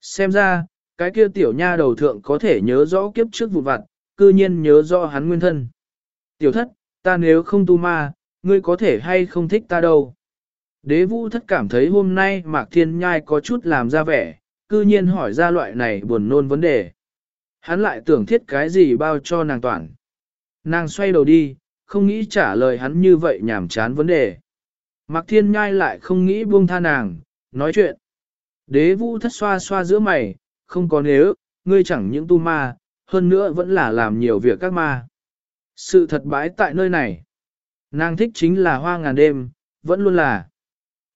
Xem ra, cái kia tiểu nha đầu thượng có thể nhớ rõ kiếp trước vụ vặt, cư nhiên nhớ rõ hắn nguyên thân. Tiểu thất, ta nếu không tu ma, ngươi có thể hay không thích ta đâu. Đế vũ thất cảm thấy hôm nay Mạc Thiên Nhai có chút làm ra vẻ, cư nhiên hỏi ra loại này buồn nôn vấn đề. Hắn lại tưởng thiết cái gì bao cho nàng toàn. Nàng xoay đầu đi, không nghĩ trả lời hắn như vậy nhảm chán vấn đề. Mạc Thiên Nhai lại không nghĩ buông tha nàng, nói chuyện. Đế vũ thất xoa xoa giữa mày, không có nếu, ngươi chẳng những tu ma, hơn nữa vẫn là làm nhiều việc các ma. Sự thật bãi tại nơi này. Nàng thích chính là hoa ngàn đêm, vẫn luôn là.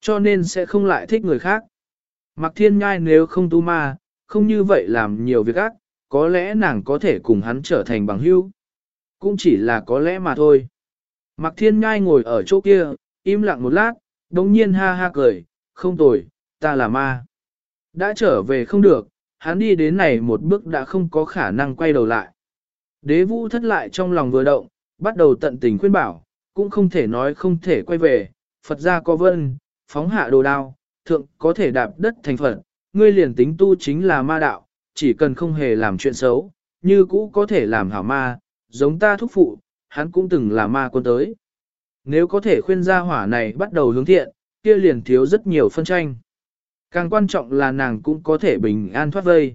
Cho nên sẽ không lại thích người khác. Mặc thiên nhai nếu không tu ma, không như vậy làm nhiều việc ác, có lẽ nàng có thể cùng hắn trở thành bằng hữu. Cũng chỉ là có lẽ mà thôi. Mặc thiên nhai ngồi ở chỗ kia, im lặng một lát, đồng nhiên ha ha cười, không tồi, ta là ma. Đã trở về không được, hắn đi đến này một bước đã không có khả năng quay đầu lại. Đế vũ thất lại trong lòng vừa động, bắt đầu tận tình khuyên bảo, cũng không thể nói không thể quay về, Phật gia có vân, phóng hạ đồ đao, thượng có thể đạp đất thành Phật, ngươi liền tính tu chính là ma đạo, chỉ cần không hề làm chuyện xấu, như cũ có thể làm hảo ma, giống ta thúc phụ, hắn cũng từng là ma quân tới. Nếu có thể khuyên gia hỏa này bắt đầu hướng thiện, kia liền thiếu rất nhiều phân tranh. Càng quan trọng là nàng cũng có thể bình an thoát vây.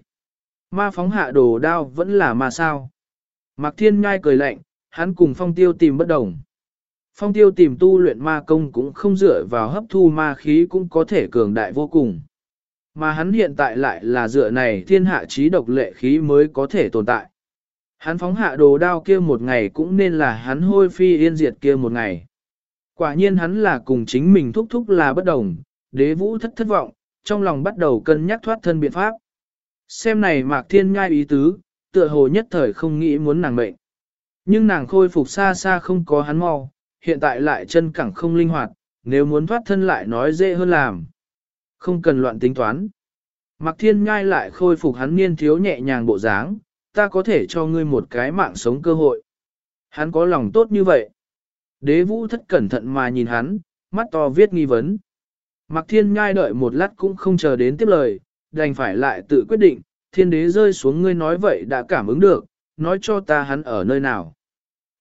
Ma phóng hạ đồ đao vẫn là ma sao. Mạc Thiên Nhai cười lạnh, hắn cùng phong tiêu tìm bất đồng phong tiêu tìm tu luyện ma công cũng không dựa vào hấp thu ma khí cũng có thể cường đại vô cùng. Mà hắn hiện tại lại là dựa này thiên hạ trí độc lệ khí mới có thể tồn tại. Hắn phóng hạ đồ đao kia một ngày cũng nên là hắn hôi phi yên diệt kia một ngày. Quả nhiên hắn là cùng chính mình thúc thúc là bất đồng, đế vũ thất thất vọng, trong lòng bắt đầu cân nhắc thoát thân biện pháp. Xem này mạc thiên nhai ý tứ, tựa hồ nhất thời không nghĩ muốn nàng mệnh. Nhưng nàng khôi phục xa xa không có hắn mau, hiện tại lại chân cẳng không linh hoạt, nếu muốn thoát thân lại nói dễ hơn làm. Không cần loạn tính toán. Mạc thiên Ngai lại khôi phục hắn niên thiếu nhẹ nhàng bộ dáng, ta có thể cho ngươi một cái mạng sống cơ hội. Hắn có lòng tốt như vậy. Đế vũ thất cẩn thận mà nhìn hắn, mắt to viết nghi vấn. Mạc thiên Ngai đợi một lát cũng không chờ đến tiếp lời, đành phải lại tự quyết định, thiên đế rơi xuống ngươi nói vậy đã cảm ứng được, nói cho ta hắn ở nơi nào.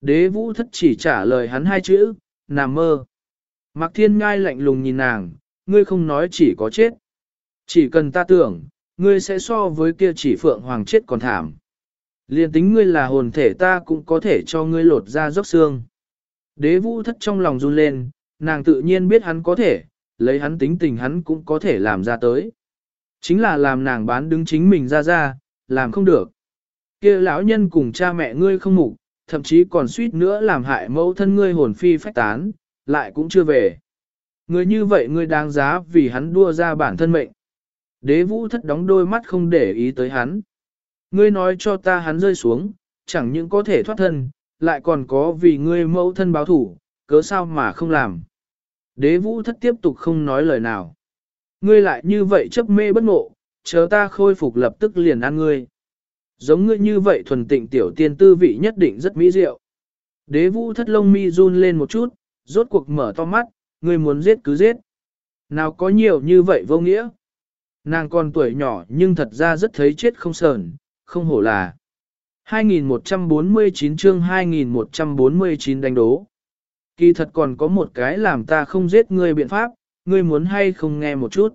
Đế vũ thất chỉ trả lời hắn hai chữ, nằm mơ. Mạc thiên ngai lạnh lùng nhìn nàng, ngươi không nói chỉ có chết. Chỉ cần ta tưởng, ngươi sẽ so với kia chỉ phượng hoàng chết còn thảm. Liên tính ngươi là hồn thể ta cũng có thể cho ngươi lột ra dốc xương. Đế vũ thất trong lòng run lên, nàng tự nhiên biết hắn có thể, lấy hắn tính tình hắn cũng có thể làm ra tới. Chính là làm nàng bán đứng chính mình ra ra, làm không được. kia lão nhân cùng cha mẹ ngươi không mục, thậm chí còn suýt nữa làm hại mẫu thân ngươi hồn phi phách tán, lại cũng chưa về. Người như vậy ngươi đáng giá vì hắn đua ra bản thân mệnh. Đế vũ thất đóng đôi mắt không để ý tới hắn. Ngươi nói cho ta hắn rơi xuống, chẳng những có thể thoát thân, lại còn có vì ngươi mẫu thân báo thủ, cớ sao mà không làm. Đế vũ thất tiếp tục không nói lời nào. Ngươi lại như vậy chấp mê bất ngộ, chờ ta khôi phục lập tức liền ăn ngươi. Giống ngươi như vậy thuần tịnh tiểu tiên tư vị nhất định rất mỹ diệu. Đế vũ thất lông mi run lên một chút, rốt cuộc mở to mắt, ngươi muốn giết cứ giết. Nào có nhiều như vậy vô nghĩa. Nàng còn tuổi nhỏ nhưng thật ra rất thấy chết không sờn, không hổ là. 2149 chương 2149 đánh đố. Kỳ thật còn có một cái làm ta không giết ngươi biện pháp, ngươi muốn hay không nghe một chút.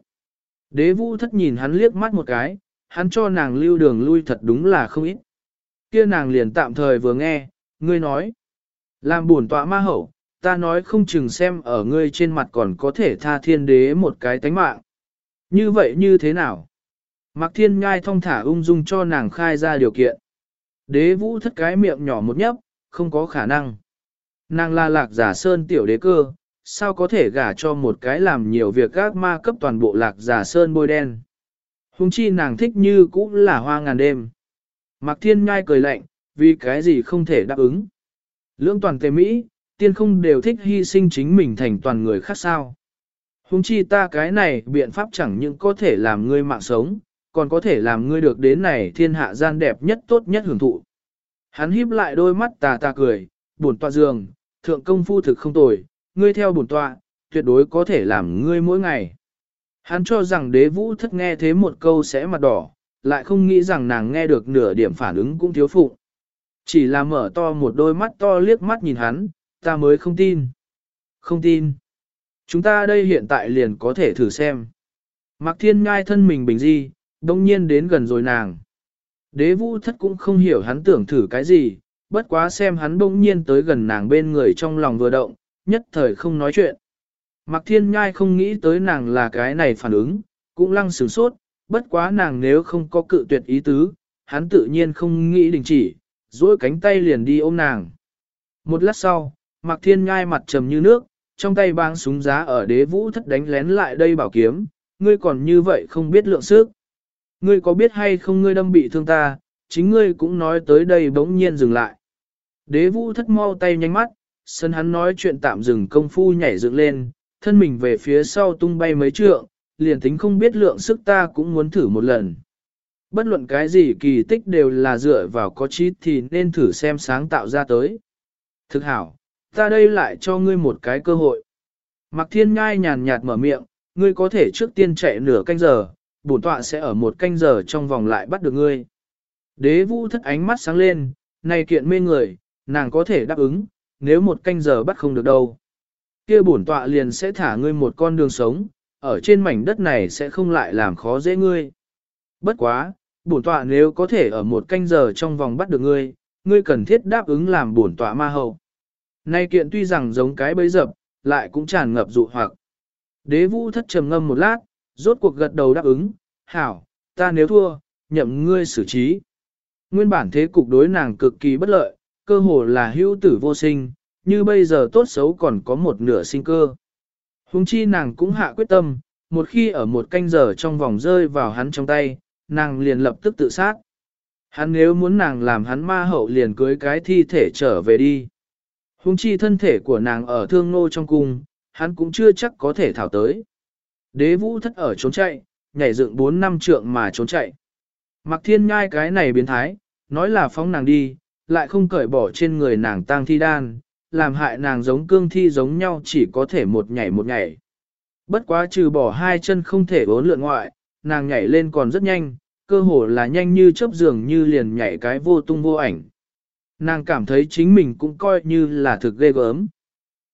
Đế vũ thất nhìn hắn liếc mắt một cái, hắn cho nàng lưu đường lui thật đúng là không ít. Kia nàng liền tạm thời vừa nghe, ngươi nói. Làm buồn tọa ma hậu, ta nói không chừng xem ở ngươi trên mặt còn có thể tha thiên đế một cái tánh mạng. Như vậy như thế nào? Mạc thiên ngai thong thả ung dung cho nàng khai ra điều kiện. Đế vũ thất cái miệng nhỏ một nhấp, không có khả năng. Nàng la lạc giả sơn tiểu đế cơ, sao có thể gả cho một cái làm nhiều việc gác ma cấp toàn bộ lạc giả sơn bôi đen. Hùng chi nàng thích như cũng là hoa ngàn đêm. Mạc thiên ngai cười lạnh, vì cái gì không thể đáp ứng. Lưỡng toàn tề Mỹ, tiên không đều thích hy sinh chính mình thành toàn người khác sao. Hùng chi ta cái này biện pháp chẳng những có thể làm ngươi mạng sống, còn có thể làm ngươi được đến này thiên hạ gian đẹp nhất tốt nhất hưởng thụ. Hắn híp lại đôi mắt tà tà cười, buồn tọa giường, thượng công phu thực không tồi, ngươi theo bổn tọa, tuyệt đối có thể làm ngươi mỗi ngày. Hắn cho rằng đế vũ thất nghe thế một câu sẽ mặt đỏ, lại không nghĩ rằng nàng nghe được nửa điểm phản ứng cũng thiếu phụ. Chỉ là mở to một đôi mắt to liếc mắt nhìn hắn, ta mới không tin. Không tin. Chúng ta đây hiện tại liền có thể thử xem. Mạc thiên ngai thân mình bình di, đông nhiên đến gần rồi nàng. Đế vũ thất cũng không hiểu hắn tưởng thử cái gì, bất quá xem hắn đông nhiên tới gần nàng bên người trong lòng vừa động, nhất thời không nói chuyện. Mạc Thiên Nhai không nghĩ tới nàng là cái này phản ứng, cũng lăng sửng sốt, bất quá nàng nếu không có cự tuyệt ý tứ, hắn tự nhiên không nghĩ đình chỉ, duỗi cánh tay liền đi ôm nàng. Một lát sau, Mạc Thiên Nhai mặt trầm như nước, trong tay bang súng giá ở đế vũ thất đánh lén lại đây bảo kiếm, ngươi còn như vậy không biết lượng sức. Ngươi có biết hay không ngươi đâm bị thương ta, chính ngươi cũng nói tới đây bỗng nhiên dừng lại. Đế vũ thất mau tay nhanh mắt, sân hắn nói chuyện tạm dừng công phu nhảy dựng lên, thân mình về phía sau tung bay mấy trượng, liền tính không biết lượng sức ta cũng muốn thử một lần. Bất luận cái gì kỳ tích đều là dựa vào có trí thì nên thử xem sáng tạo ra tới. Thực hảo, ta đây lại cho ngươi một cái cơ hội. Mạc Thiên ngai nhàn nhạt mở miệng, ngươi có thể trước tiên chạy nửa canh giờ, bổn tọa sẽ ở một canh giờ trong vòng lại bắt được ngươi. Đế vũ thất ánh mắt sáng lên, này kiện mê người, nàng có thể đáp ứng, nếu một canh giờ bắt không được đâu kia bổn tọa liền sẽ thả ngươi một con đường sống, ở trên mảnh đất này sẽ không lại làm khó dễ ngươi. Bất quá, bổn tọa nếu có thể ở một canh giờ trong vòng bắt được ngươi, ngươi cần thiết đáp ứng làm bổn tọa ma hậu. Nay kiện tuy rằng giống cái bấy dập, lại cũng tràn ngập dụ hoặc. Đế vũ thất trầm ngâm một lát, rốt cuộc gật đầu đáp ứng, hảo, ta nếu thua, nhậm ngươi xử trí. Nguyên bản thế cục đối nàng cực kỳ bất lợi, cơ hồ là hữu tử vô sinh, như bây giờ tốt xấu còn có một nửa sinh cơ. Hùng chi nàng cũng hạ quyết tâm, một khi ở một canh giờ trong vòng rơi vào hắn trong tay, nàng liền lập tức tự sát. Hắn nếu muốn nàng làm hắn ma hậu liền cưới cái thi thể trở về đi. Hùng chi thân thể của nàng ở thương nô trong cung, hắn cũng chưa chắc có thể thảo tới. Đế vũ thất ở trốn chạy, nhảy dựng 4 năm trượng mà trốn chạy. Mặc thiên nhai cái này biến thái, nói là phóng nàng đi, lại không cởi bỏ trên người nàng tang thi đan, làm hại nàng giống cương thi giống nhau chỉ có thể một nhảy một nhảy. Bất quá trừ bỏ hai chân không thể bốn lượn ngoại, nàng nhảy lên còn rất nhanh, cơ hồ là nhanh như chớp giường như liền nhảy cái vô tung vô ảnh. Nàng cảm thấy chính mình cũng coi như là thực ghê gớm.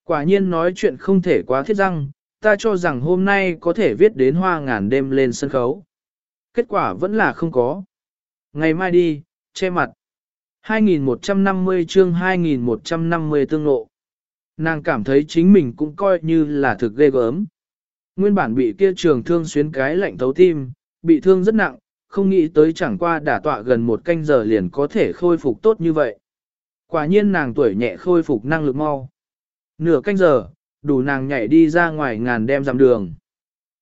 Quả nhiên nói chuyện không thể quá thiết răng, ta cho rằng hôm nay có thể viết đến hoa ngàn đêm lên sân khấu. Kết quả vẫn là không có. Ngày mai đi, che mặt. 2150 chương 2150 tương lộ. Nàng cảm thấy chính mình cũng coi như là thực ghê gớm. Nguyên bản bị kia trường thương xuyến cái lạnh thấu tim, bị thương rất nặng, không nghĩ tới chẳng qua đả tọa gần một canh giờ liền có thể khôi phục tốt như vậy. Quả nhiên nàng tuổi nhẹ khôi phục năng lực mau. Nửa canh giờ, đủ nàng nhảy đi ra ngoài ngàn đem dặm đường.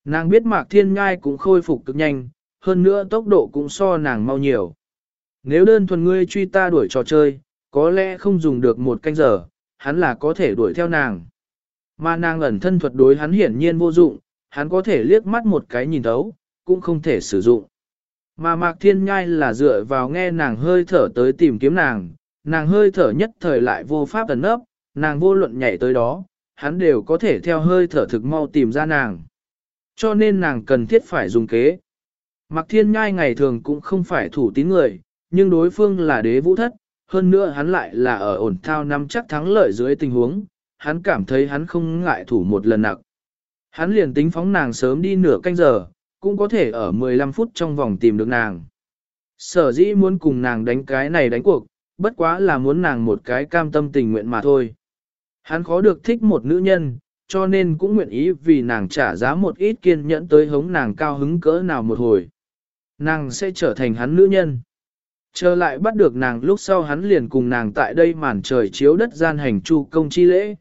Nàng biết mạc thiên ngai cũng khôi phục cực nhanh, hơn nữa tốc độ cũng so nàng mau nhiều. Nếu đơn thuần ngươi truy ta đuổi trò chơi, có lẽ không dùng được một canh giờ, hắn là có thể đuổi theo nàng. Mà nàng ẩn thân thuật đối hắn hiển nhiên vô dụng, hắn có thể liếc mắt một cái nhìn thấu, cũng không thể sử dụng. Mà Mạc Thiên Nhai là dựa vào nghe nàng hơi thở tới tìm kiếm nàng, nàng hơi thở nhất thời lại vô pháp ẩn nấp, nàng vô luận nhảy tới đó, hắn đều có thể theo hơi thở thực mau tìm ra nàng. Cho nên nàng cần thiết phải dùng kế. Mạc Thiên Nhai ngày thường cũng không phải thủ tín người, nhưng đối phương là đế vũ thất, hơn nữa hắn lại là ở ổn thao năm chắc thắng lợi dưới tình huống, hắn cảm thấy hắn không ngại thủ một lần nặng. Hắn liền tính phóng nàng sớm đi nửa canh giờ, cũng có thể ở 15 phút trong vòng tìm được nàng. Sở dĩ muốn cùng nàng đánh cái này đánh cuộc, bất quá là muốn nàng một cái cam tâm tình nguyện mà thôi. Hắn khó được thích một nữ nhân, cho nên cũng nguyện ý vì nàng trả giá một ít kiên nhẫn tới hống nàng cao hứng cỡ nào một hồi. Nàng sẽ trở thành hắn nữ nhân. Trở lại bắt được nàng lúc sau hắn liền cùng nàng tại đây màn trời chiếu đất gian hành chu công chi lễ.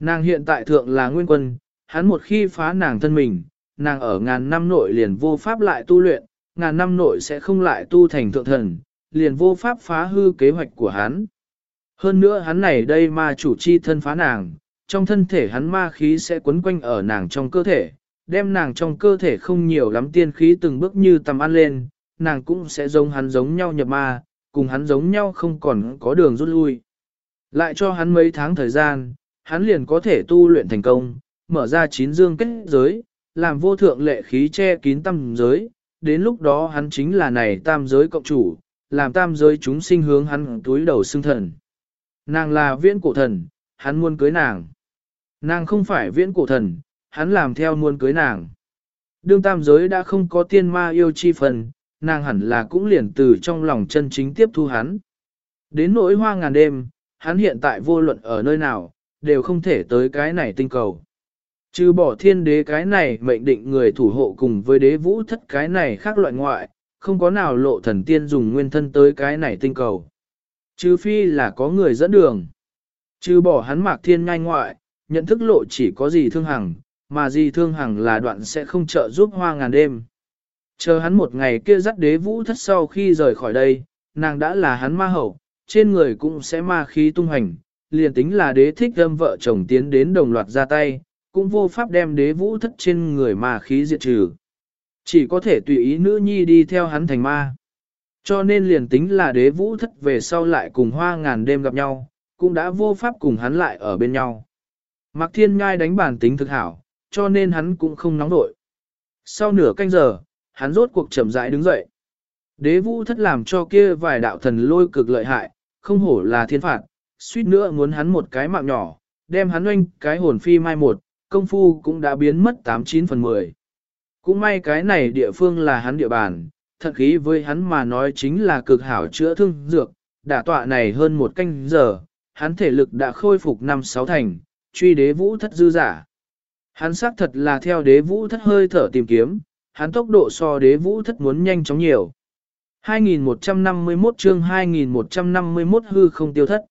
Nàng hiện tại thượng là nguyên quân, hắn một khi phá nàng thân mình, nàng ở ngàn năm nội liền vô pháp lại tu luyện, ngàn năm nội sẽ không lại tu thành thượng thần, liền vô pháp phá hư kế hoạch của hắn. Hơn nữa hắn này đây ma chủ chi thân phá nàng, trong thân thể hắn ma khí sẽ quấn quanh ở nàng trong cơ thể, đem nàng trong cơ thể không nhiều lắm tiên khí từng bước như tầm ăn lên, nàng cũng sẽ giống hắn giống nhau nhập ma, cùng hắn giống nhau không còn có đường rút lui. Lại cho hắn mấy tháng thời gian, hắn liền có thể tu luyện thành công, mở ra chín dương kết giới, làm vô thượng lệ khí che kín tam giới, đến lúc đó hắn chính là này tam giới cộng chủ, làm tam giới chúng sinh hướng hắn túi đầu xưng thần. Nàng là viễn cổ thần, hắn muốn cưới nàng. Nàng không phải viễn cổ thần, hắn làm theo muốn cưới nàng. Đương tam giới đã không có tiên ma yêu chi phần, nàng hẳn là cũng liền từ trong lòng chân chính tiếp thu hắn. Đến nỗi hoa ngàn đêm, hắn hiện tại vô luận ở nơi nào, đều không thể tới cái này tinh cầu. Trừ bỏ thiên đế cái này mệnh định người thủ hộ cùng với đế vũ thất cái này khác loại ngoại, không có nào lộ thần tiên dùng nguyên thân tới cái này tinh cầu. Trừ phi là có người dẫn đường. Trừ bỏ hắn mạc thiên ngai ngoại, nhận thức lộ chỉ có gì thương hằng, mà gì thương hằng là đoạn sẽ không trợ giúp hoa ngàn đêm. Chờ hắn một ngày kia dắt đế vũ thất sau khi rời khỏi đây, nàng đã là hắn ma hậu, trên người cũng sẽ ma khí tung hành, liền tính là đế thích âm vợ chồng tiến đến đồng loạt ra tay, cũng vô pháp đem đế vũ thất trên người ma khí diệt trừ. Chỉ có thể tùy ý nữ nhi đi theo hắn thành ma. Cho nên liền tính là đế vũ thất về sau lại cùng hoa ngàn đêm gặp nhau, cũng đã vô pháp cùng hắn lại ở bên nhau. Mạc Thiên Nhai đánh bản tính thực hảo, cho nên hắn cũng không nóng nổi. Sau nửa canh giờ, hắn rốt cuộc chậm rãi đứng dậy. Đế vũ thất làm cho kia vài đạo thần lôi cực lợi hại, không hổ là thiên phạt, suýt nữa muốn hắn một cái mạng nhỏ, đem hắn oanh cái hồn phi mai một, công phu cũng đã biến mất 89 phần 10. Cũng may cái này địa phương là hắn địa bàn, thật khí với hắn mà nói chính là cực hảo chữa thương dược, đả tọa này hơn một canh giờ, hắn thể lực đã khôi phục năm sáu thành, truy đế vũ thất dư giả. Hắn xác thật là theo đế vũ thất hơi thở tìm kiếm, hắn tốc độ so đế vũ thất muốn nhanh chóng nhiều. 2151 chương 2151 hư không tiêu thất.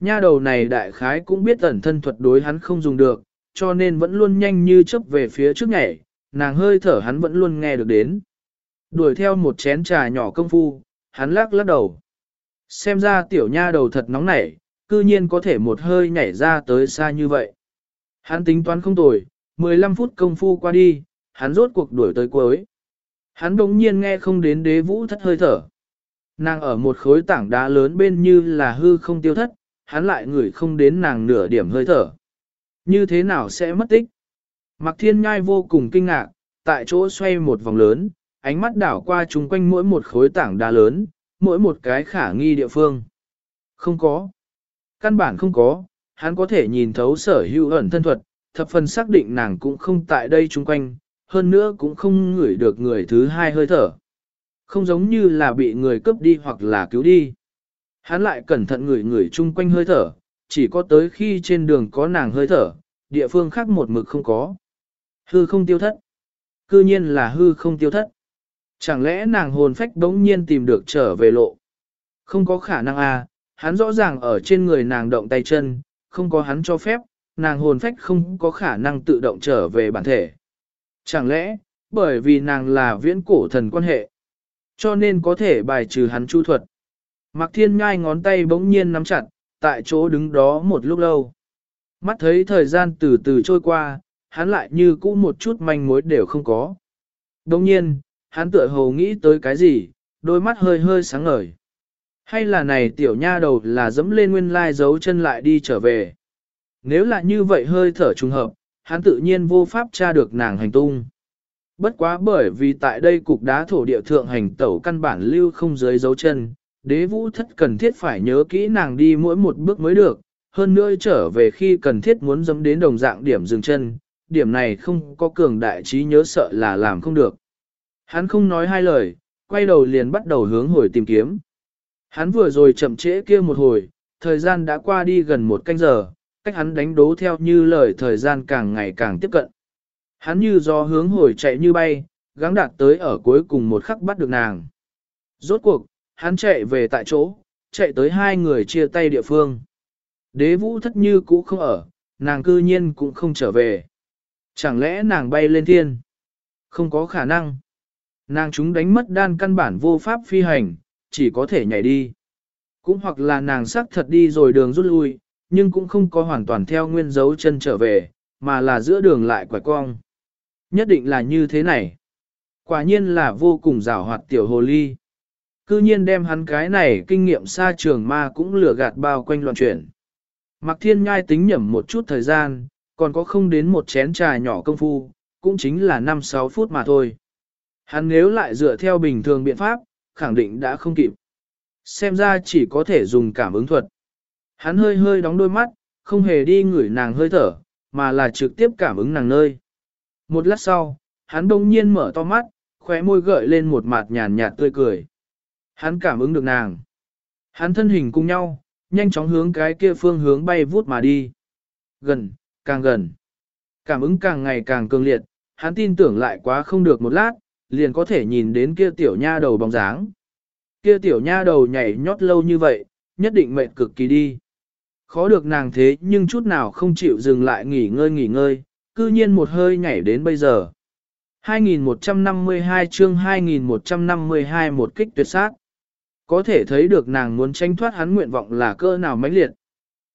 Nha đầu này đại khái cũng biết ẩn thân thuật đối hắn không dùng được, cho nên vẫn luôn nhanh như chớp về phía trước nhảy, nàng hơi thở hắn vẫn luôn nghe được đến. Đuổi theo một chén trà nhỏ công phu, hắn lắc lắc đầu. Xem ra tiểu nha đầu thật nóng nảy, cư nhiên có thể một hơi nhảy ra tới xa như vậy. Hắn tính toán không tồi, 15 phút công phu qua đi, hắn rốt cuộc đuổi tới cuối. Hắn đồng nhiên nghe không đến đế vũ thất hơi thở. Nàng ở một khối tảng đá lớn bên như là hư không tiêu thất, hắn lại ngửi không đến nàng nửa điểm hơi thở. Như thế nào sẽ mất tích? Mạc Thiên Nhai vô cùng kinh ngạc, tại chỗ xoay một vòng lớn, ánh mắt đảo qua chung quanh mỗi một khối tảng đá lớn, mỗi một cái khả nghi địa phương. Không có. Căn bản không có, hắn có thể nhìn thấu sở hữu ẩn thân thuật, thập phần xác định nàng cũng không tại đây chung quanh, hơn nữa cũng không ngửi được người thứ hai hơi thở. Không giống như là bị người cướp đi hoặc là cứu đi. Hắn lại cẩn thận ngửi ngửi chung quanh hơi thở, chỉ có tới khi trên đường có nàng hơi thở, địa phương khác một mực không có. Hư không tiêu thất. Cư nhiên là hư không tiêu thất. Chẳng lẽ nàng hồn phách đống nhiên tìm được trở về lộ? Không có khả năng à, hắn rõ ràng ở trên người nàng động tay chân, không có hắn cho phép, nàng hồn phách không có khả năng tự động trở về bản thể. Chẳng lẽ, bởi vì nàng là viễn cổ thần quan hệ, cho nên có thể bài trừ hắn chu thuật. Mạc Thiên ngai ngón tay bỗng nhiên nắm chặt, tại chỗ đứng đó một lúc lâu. Mắt thấy thời gian từ từ trôi qua, hắn lại như cũ một chút manh mối đều không có. Đồng nhiên, hắn tựa hồ nghĩ tới cái gì, đôi mắt hơi hơi sáng ngời. Hay là này tiểu nha đầu là dẫm lên nguyên lai giấu chân lại đi trở về. Nếu là như vậy hơi thở trùng hợp, hắn tự nhiên vô pháp tra được nàng hành tung. Bất quá bởi vì tại đây cục đá thổ địa thượng hành tẩu căn bản lưu không dưới dấu chân, đế vũ thất cần thiết phải nhớ kỹ nàng đi mỗi một bước mới được, hơn nữa trở về khi cần thiết muốn dẫm đến đồng dạng điểm dừng chân, điểm này không có cường đại trí nhớ sợ là làm không được. Hắn không nói hai lời, quay đầu liền bắt đầu hướng hồi tìm kiếm. Hắn vừa rồi chậm trễ kia một hồi, thời gian đã qua đi gần một canh giờ, cách hắn đánh đố theo như lời thời gian càng ngày càng tiếp cận. Hắn như do hướng hồi chạy như bay, gắng đạt tới ở cuối cùng một khắc bắt được nàng. Rốt cuộc, hắn chạy về tại chỗ, chạy tới hai người chia tay địa phương. Đế vũ thất như cũ không ở, nàng cư nhiên cũng không trở về. Chẳng lẽ nàng bay lên thiên? Không có khả năng. Nàng chúng đánh mất đan căn bản vô pháp phi hành, chỉ có thể nhảy đi. Cũng hoặc là nàng sắc thật đi rồi đường rút lui, nhưng cũng không có hoàn toàn theo nguyên dấu chân trở về, mà là giữa đường lại quải cong. Nhất định là như thế này. Quả nhiên là vô cùng rảo hoạt tiểu hồ ly. Cư nhiên đem hắn cái này kinh nghiệm xa trường ma cũng lừa gạt bao quanh loạn chuyển. Mặc thiên nhai tính nhẩm một chút thời gian, còn có không đến một chén trà nhỏ công phu, cũng chính là 5-6 phút mà thôi. Hắn nếu lại dựa theo bình thường biện pháp, khẳng định đã không kịp. Xem ra chỉ có thể dùng cảm ứng thuật. Hắn hơi hơi đóng đôi mắt, không hề đi ngửi nàng hơi thở, mà là trực tiếp cảm ứng nàng nơi. Một lát sau, hắn đông nhiên mở to mắt, khóe môi gợi lên một mặt nhàn nhạt tươi cười. Hắn cảm ứng được nàng. Hắn thân hình cùng nhau, nhanh chóng hướng cái kia phương hướng bay vút mà đi. Gần, càng gần. Cảm ứng càng ngày càng cường liệt, hắn tin tưởng lại quá không được một lát, liền có thể nhìn đến kia tiểu nha đầu bóng dáng. Kia tiểu nha đầu nhảy nhót lâu như vậy, nhất định mệt cực kỳ đi. Khó được nàng thế nhưng chút nào không chịu dừng lại nghỉ ngơi nghỉ ngơi, cư nhiên một hơi nhảy đến bây giờ. 2152 chương 2152 một kích tuyệt sát. Có thể thấy được nàng muốn tranh thoát hắn nguyện vọng là cơ nào mãnh liệt.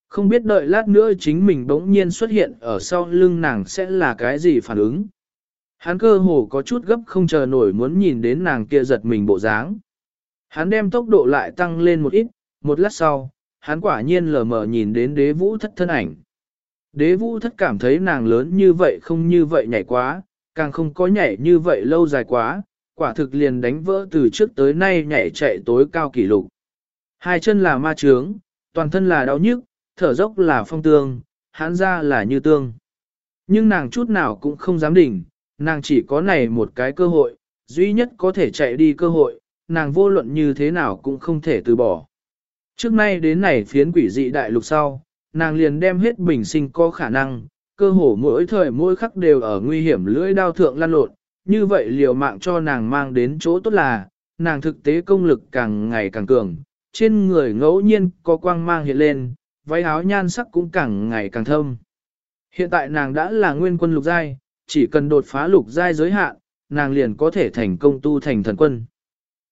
Không biết đợi lát nữa chính mình bỗng nhiên xuất hiện ở sau lưng nàng sẽ là cái gì phản ứng. Hắn cơ hồ có chút gấp không chờ nổi muốn nhìn đến nàng kia giật mình bộ dáng. Hắn đem tốc độ lại tăng lên một ít, một lát sau, hắn quả nhiên lờ mờ nhìn đến đế vũ thất thân ảnh. Đế vũ thất cảm thấy nàng lớn như vậy không như vậy nhảy quá, càng không có nhảy như vậy lâu dài quá, quả thực liền đánh vỡ từ trước tới nay nhảy chạy tối cao kỷ lục. Hai chân là ma trướng, toàn thân là đau nhức, thở dốc là phong tương, hắn ra là như tương. Nhưng nàng chút nào cũng không dám đỉnh, nàng chỉ có này một cái cơ hội, duy nhất có thể chạy đi cơ hội, nàng vô luận như thế nào cũng không thể từ bỏ. Trước nay đến này phiến quỷ dị đại lục sau, nàng liền đem hết bình sinh có khả năng, cơ hồ mỗi thời mỗi khắc đều ở nguy hiểm lưỡi đao thượng lăn lộn, như vậy liều mạng cho nàng mang đến chỗ tốt là, nàng thực tế công lực càng ngày càng cường, trên người ngẫu nhiên có quang mang hiện lên, váy áo nhan sắc cũng càng ngày càng thâm. Hiện tại nàng đã là nguyên quân lục giai, chỉ cần đột phá lục giai giới hạn, nàng liền có thể thành công tu thành thần quân.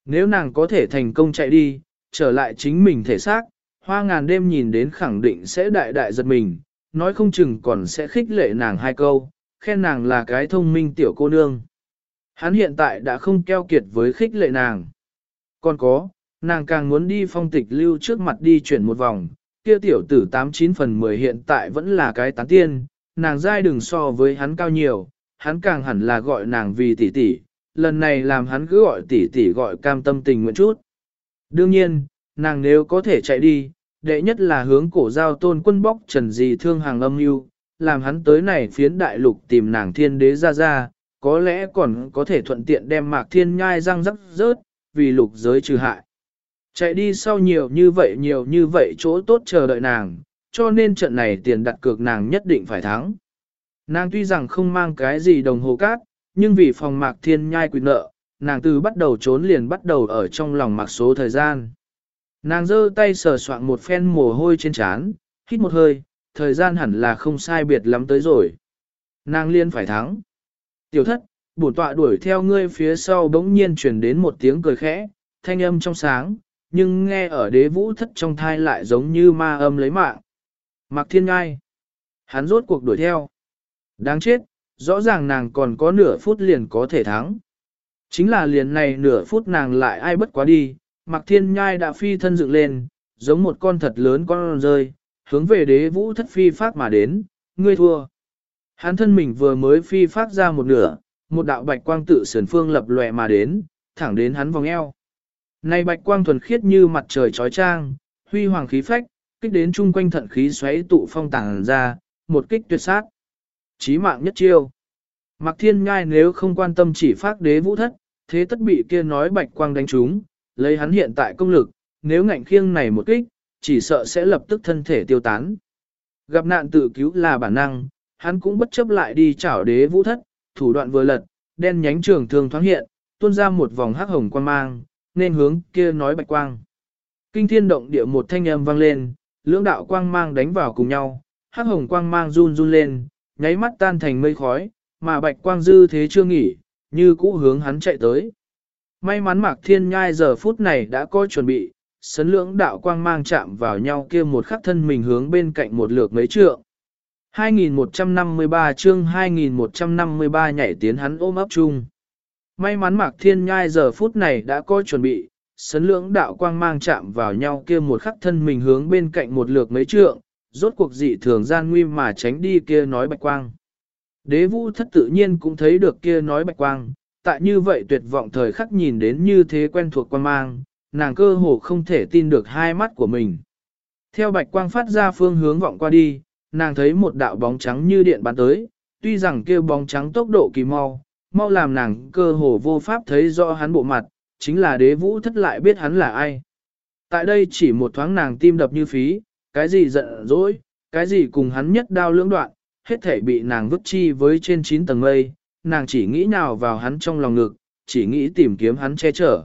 Nếu nàng có thể thành công chạy đi, trở lại chính mình thể xác, hoa ngàn đêm nhìn đến khẳng định sẽ đại đại giật mình, nói không chừng còn sẽ khích lệ nàng hai câu, khen nàng là cái thông minh tiểu cô nương. Hắn hiện tại đã không keo kiệt với khích lệ nàng. Còn có, nàng càng muốn đi phong tịch lưu trước mặt đi chuyển một vòng, kia tiểu tử 89 phần 10 hiện tại vẫn là cái tán tiên, nàng dai đừng so với hắn cao nhiều, hắn càng hẳn là gọi nàng vì tỷ tỷ, lần này làm hắn cứ gọi tỷ tỷ gọi cam tâm tình nguyện chút. Đương nhiên, nàng nếu có thể chạy đi, đệ nhất là hướng cổ giao tôn quân bóc trần gì thương hàng âm mưu làm hắn tới này phiến đại lục tìm nàng thiên đế ra ra, có lẽ còn có thể thuận tiện đem mạc thiên nhai răng rắc rớt, vì lục giới trừ hại. Chạy đi sau nhiều như vậy nhiều như vậy chỗ tốt chờ đợi nàng, cho nên trận này tiền đặt cược nàng nhất định phải thắng. Nàng tuy rằng không mang cái gì đồng hồ cát, nhưng vì phòng mạc thiên nhai quyền nợ, nàng từ bắt đầu trốn liền bắt đầu ở trong lòng mặc số thời gian. Nàng giơ tay sờ soạn một phen mồ hôi trên trán, hít một hơi, thời gian hẳn là không sai biệt lắm tới rồi. Nàng liên phải thắng. Tiểu thất, bổn tọa đuổi theo ngươi phía sau bỗng nhiên truyền đến một tiếng cười khẽ, thanh âm trong sáng, nhưng nghe ở đế vũ thất trong thai lại giống như ma âm lấy mạng. Mạc thiên ngai. Hắn rốt cuộc đuổi theo. Đáng chết, rõ ràng nàng còn có nửa phút liền có thể thắng. Chính là liền này nửa phút nàng lại ai bất quá đi, Mạc Thiên Nhai đã phi thân dựng lên, giống một con thật lớn con rơi, hướng về đế vũ thất phi phát mà đến, ngươi thua. Hắn thân mình vừa mới phi phát ra một nửa, một đạo bạch quang tự sườn phương lập lòe mà đến, thẳng đến hắn vòng eo. Này bạch quang thuần khiết như mặt trời trói trang, huy hoàng khí phách, kích đến chung quanh thận khí xoáy tụ phong tàng ra, một kích tuyệt sát. Chí mạng nhất chiêu. Mạc Thiên Nhai nếu không quan tâm chỉ phát đế vũ thất, thế tất bị kia nói bạch quang đánh trúng, lấy hắn hiện tại công lực, nếu ngạnh khiêng này một kích, chỉ sợ sẽ lập tức thân thể tiêu tán. Gặp nạn tự cứu là bản năng, hắn cũng bất chấp lại đi chảo đế vũ thất, thủ đoạn vừa lật, đen nhánh trường thương thoáng hiện, tuôn ra một vòng hắc hồng quang mang, nên hướng kia nói bạch quang. Kinh thiên động địa một thanh âm vang lên, lưỡng đạo quang mang đánh vào cùng nhau, hắc hồng quang mang run run lên, nháy mắt tan thành mây khói, mà bạch quang dư thế chưa nghỉ, như cũ hướng hắn chạy tới. May mắn Mạc Thiên Nhai giờ phút này đã có chuẩn bị, sấn lưỡng đạo quang mang chạm vào nhau kia một khắc thân mình hướng bên cạnh một lượt mấy trượng. 2153 chương 2153 nhảy tiến hắn ôm ấp chung. May mắn Mạc Thiên Nhai giờ phút này đã có chuẩn bị, sấn lưỡng đạo quang mang chạm vào nhau kia một khắc thân mình hướng bên cạnh một lượt mấy trượng, rốt cuộc dị thường gian nguy mà tránh đi kia nói bạch quang. Đế vũ thất tự nhiên cũng thấy được kia nói bạch quang, tại như vậy tuyệt vọng thời khắc nhìn đến như thế quen thuộc quan mang, nàng cơ hồ không thể tin được hai mắt của mình. Theo bạch quang phát ra phương hướng vọng qua đi, nàng thấy một đạo bóng trắng như điện bắn tới, tuy rằng kêu bóng trắng tốc độ kỳ mau, mau làm nàng cơ hồ vô pháp thấy rõ hắn bộ mặt, chính là đế vũ thất lại biết hắn là ai. Tại đây chỉ một thoáng nàng tim đập như phí, cái gì giận dỗi, cái gì cùng hắn nhất đao lưỡng đoạn, hết thể bị nàng vứt chi với trên 9 tầng mây, nàng chỉ nghĩ nào vào hắn trong lòng ngực, chỉ nghĩ tìm kiếm hắn che chở.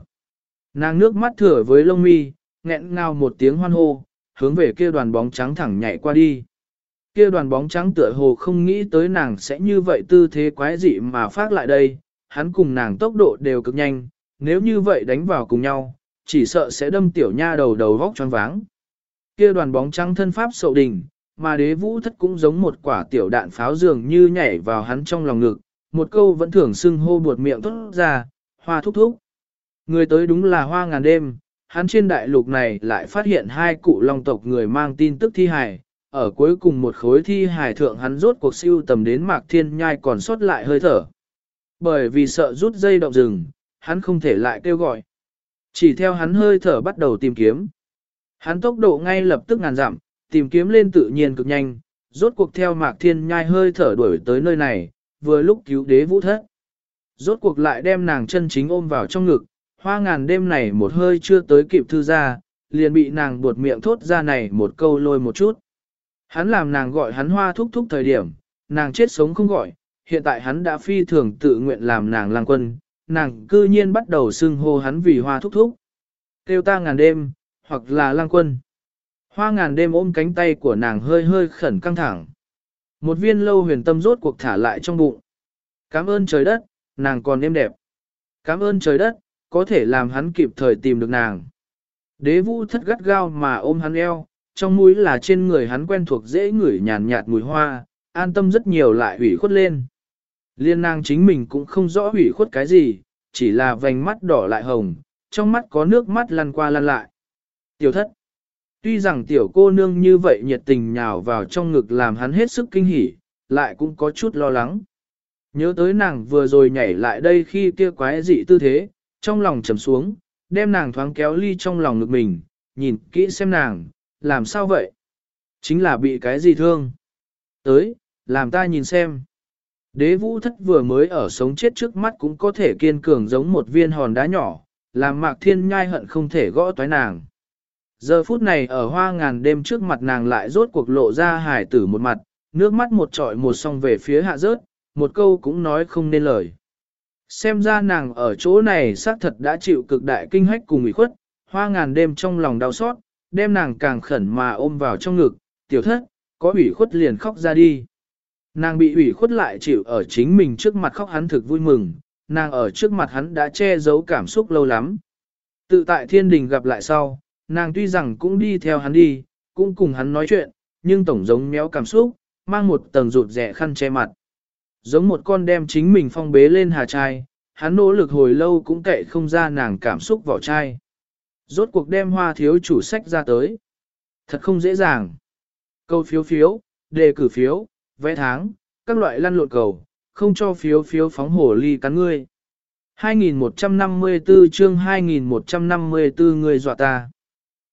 Nàng nước mắt thừa với lông mi, nghẹn ngào một tiếng hoan hô, hướng về kia đoàn bóng trắng thẳng nhảy qua đi. Kia đoàn bóng trắng tựa hồ không nghĩ tới nàng sẽ như vậy tư thế quái dị mà phát lại đây, hắn cùng nàng tốc độ đều cực nhanh, nếu như vậy đánh vào cùng nhau, chỉ sợ sẽ đâm tiểu nha đầu đầu vóc choáng váng. Kia đoàn bóng trắng thân pháp sậu đỉnh, mà đế vũ thất cũng giống một quả tiểu đạn pháo dường như nhảy vào hắn trong lòng ngực, một câu vẫn thường xưng hô buột miệng thốt ra, hoa thúc thúc. Người tới đúng là hoa ngàn đêm, hắn trên đại lục này lại phát hiện hai cụ long tộc người mang tin tức thi hài, ở cuối cùng một khối thi hài thượng hắn rốt cuộc siêu tầm đến mạc thiên nhai còn sót lại hơi thở. Bởi vì sợ rút dây động rừng, hắn không thể lại kêu gọi. Chỉ theo hắn hơi thở bắt đầu tìm kiếm. Hắn tốc độ ngay lập tức ngàn dặm, tìm kiếm lên tự nhiên cực nhanh, rốt cuộc theo mạc thiên nhai hơi thở đuổi tới nơi này, vừa lúc cứu đế vũ thất. Rốt cuộc lại đem nàng chân chính ôm vào trong ngực, hoa ngàn đêm này một hơi chưa tới kịp thư ra, liền bị nàng buột miệng thốt ra này một câu lôi một chút. Hắn làm nàng gọi hắn hoa thúc thúc thời điểm, nàng chết sống không gọi, hiện tại hắn đã phi thường tự nguyện làm nàng lang quân, nàng cư nhiên bắt đầu xưng hô hắn vì hoa thúc thúc. tiêu ta ngàn đêm, hoặc là lang quân. Hoa ngàn đêm ôm cánh tay của nàng hơi hơi khẩn căng thẳng. Một viên lâu huyền tâm rốt cuộc thả lại trong bụng. Cảm ơn trời đất, nàng còn êm đẹp. Cảm ơn trời đất, có thể làm hắn kịp thời tìm được nàng. Đế vũ thất gắt gao mà ôm hắn eo, trong mũi là trên người hắn quen thuộc dễ ngửi nhàn nhạt mùi hoa, an tâm rất nhiều lại hủy khuất lên. Liên nàng chính mình cũng không rõ hủy khuất cái gì, chỉ là vành mắt đỏ lại hồng, trong mắt có nước mắt lăn qua lăn lại. Tiểu thất. Tuy rằng tiểu cô nương như vậy nhiệt tình nhào vào trong ngực làm hắn hết sức kinh hỉ, lại cũng có chút lo lắng. Nhớ tới nàng vừa rồi nhảy lại đây khi kia quái dị tư thế, trong lòng trầm xuống, đem nàng thoáng kéo ly trong lòng ngực mình, nhìn kỹ xem nàng, làm sao vậy? Chính là bị cái gì thương? Tới, làm ta nhìn xem. Đế vũ thất vừa mới ở sống chết trước mắt cũng có thể kiên cường giống một viên hòn đá nhỏ, làm mạc thiên nhai hận không thể gõ toái nàng. Giờ phút này ở hoa ngàn đêm trước mặt nàng lại rốt cuộc lộ ra hải tử một mặt, nước mắt một trọi một song về phía hạ rớt, một câu cũng nói không nên lời. Xem ra nàng ở chỗ này xác thật đã chịu cực đại kinh hách cùng ủy khuất, hoa ngàn đêm trong lòng đau xót, đem nàng càng khẩn mà ôm vào trong ngực, tiểu thất, có ủy khuất liền khóc ra đi. Nàng bị ủy khuất lại chịu ở chính mình trước mặt khóc hắn thực vui mừng, nàng ở trước mặt hắn đã che giấu cảm xúc lâu lắm. Tự tại thiên đình gặp lại sau, nàng tuy rằng cũng đi theo hắn đi, cũng cùng hắn nói chuyện, nhưng tổng giống méo cảm xúc, mang một tầng rụt rẻ khăn che mặt. Giống một con đem chính mình phong bế lên hà trai, hắn nỗ lực hồi lâu cũng kệ không ra nàng cảm xúc vỏ trai. Rốt cuộc đem hoa thiếu chủ sách ra tới. Thật không dễ dàng. Câu phiếu phiếu, đề cử phiếu, vẽ tháng, các loại lăn lộn cầu, không cho phiếu phiếu phóng hổ ly cắn ngươi. 2154 chương 2154 người dọa ta.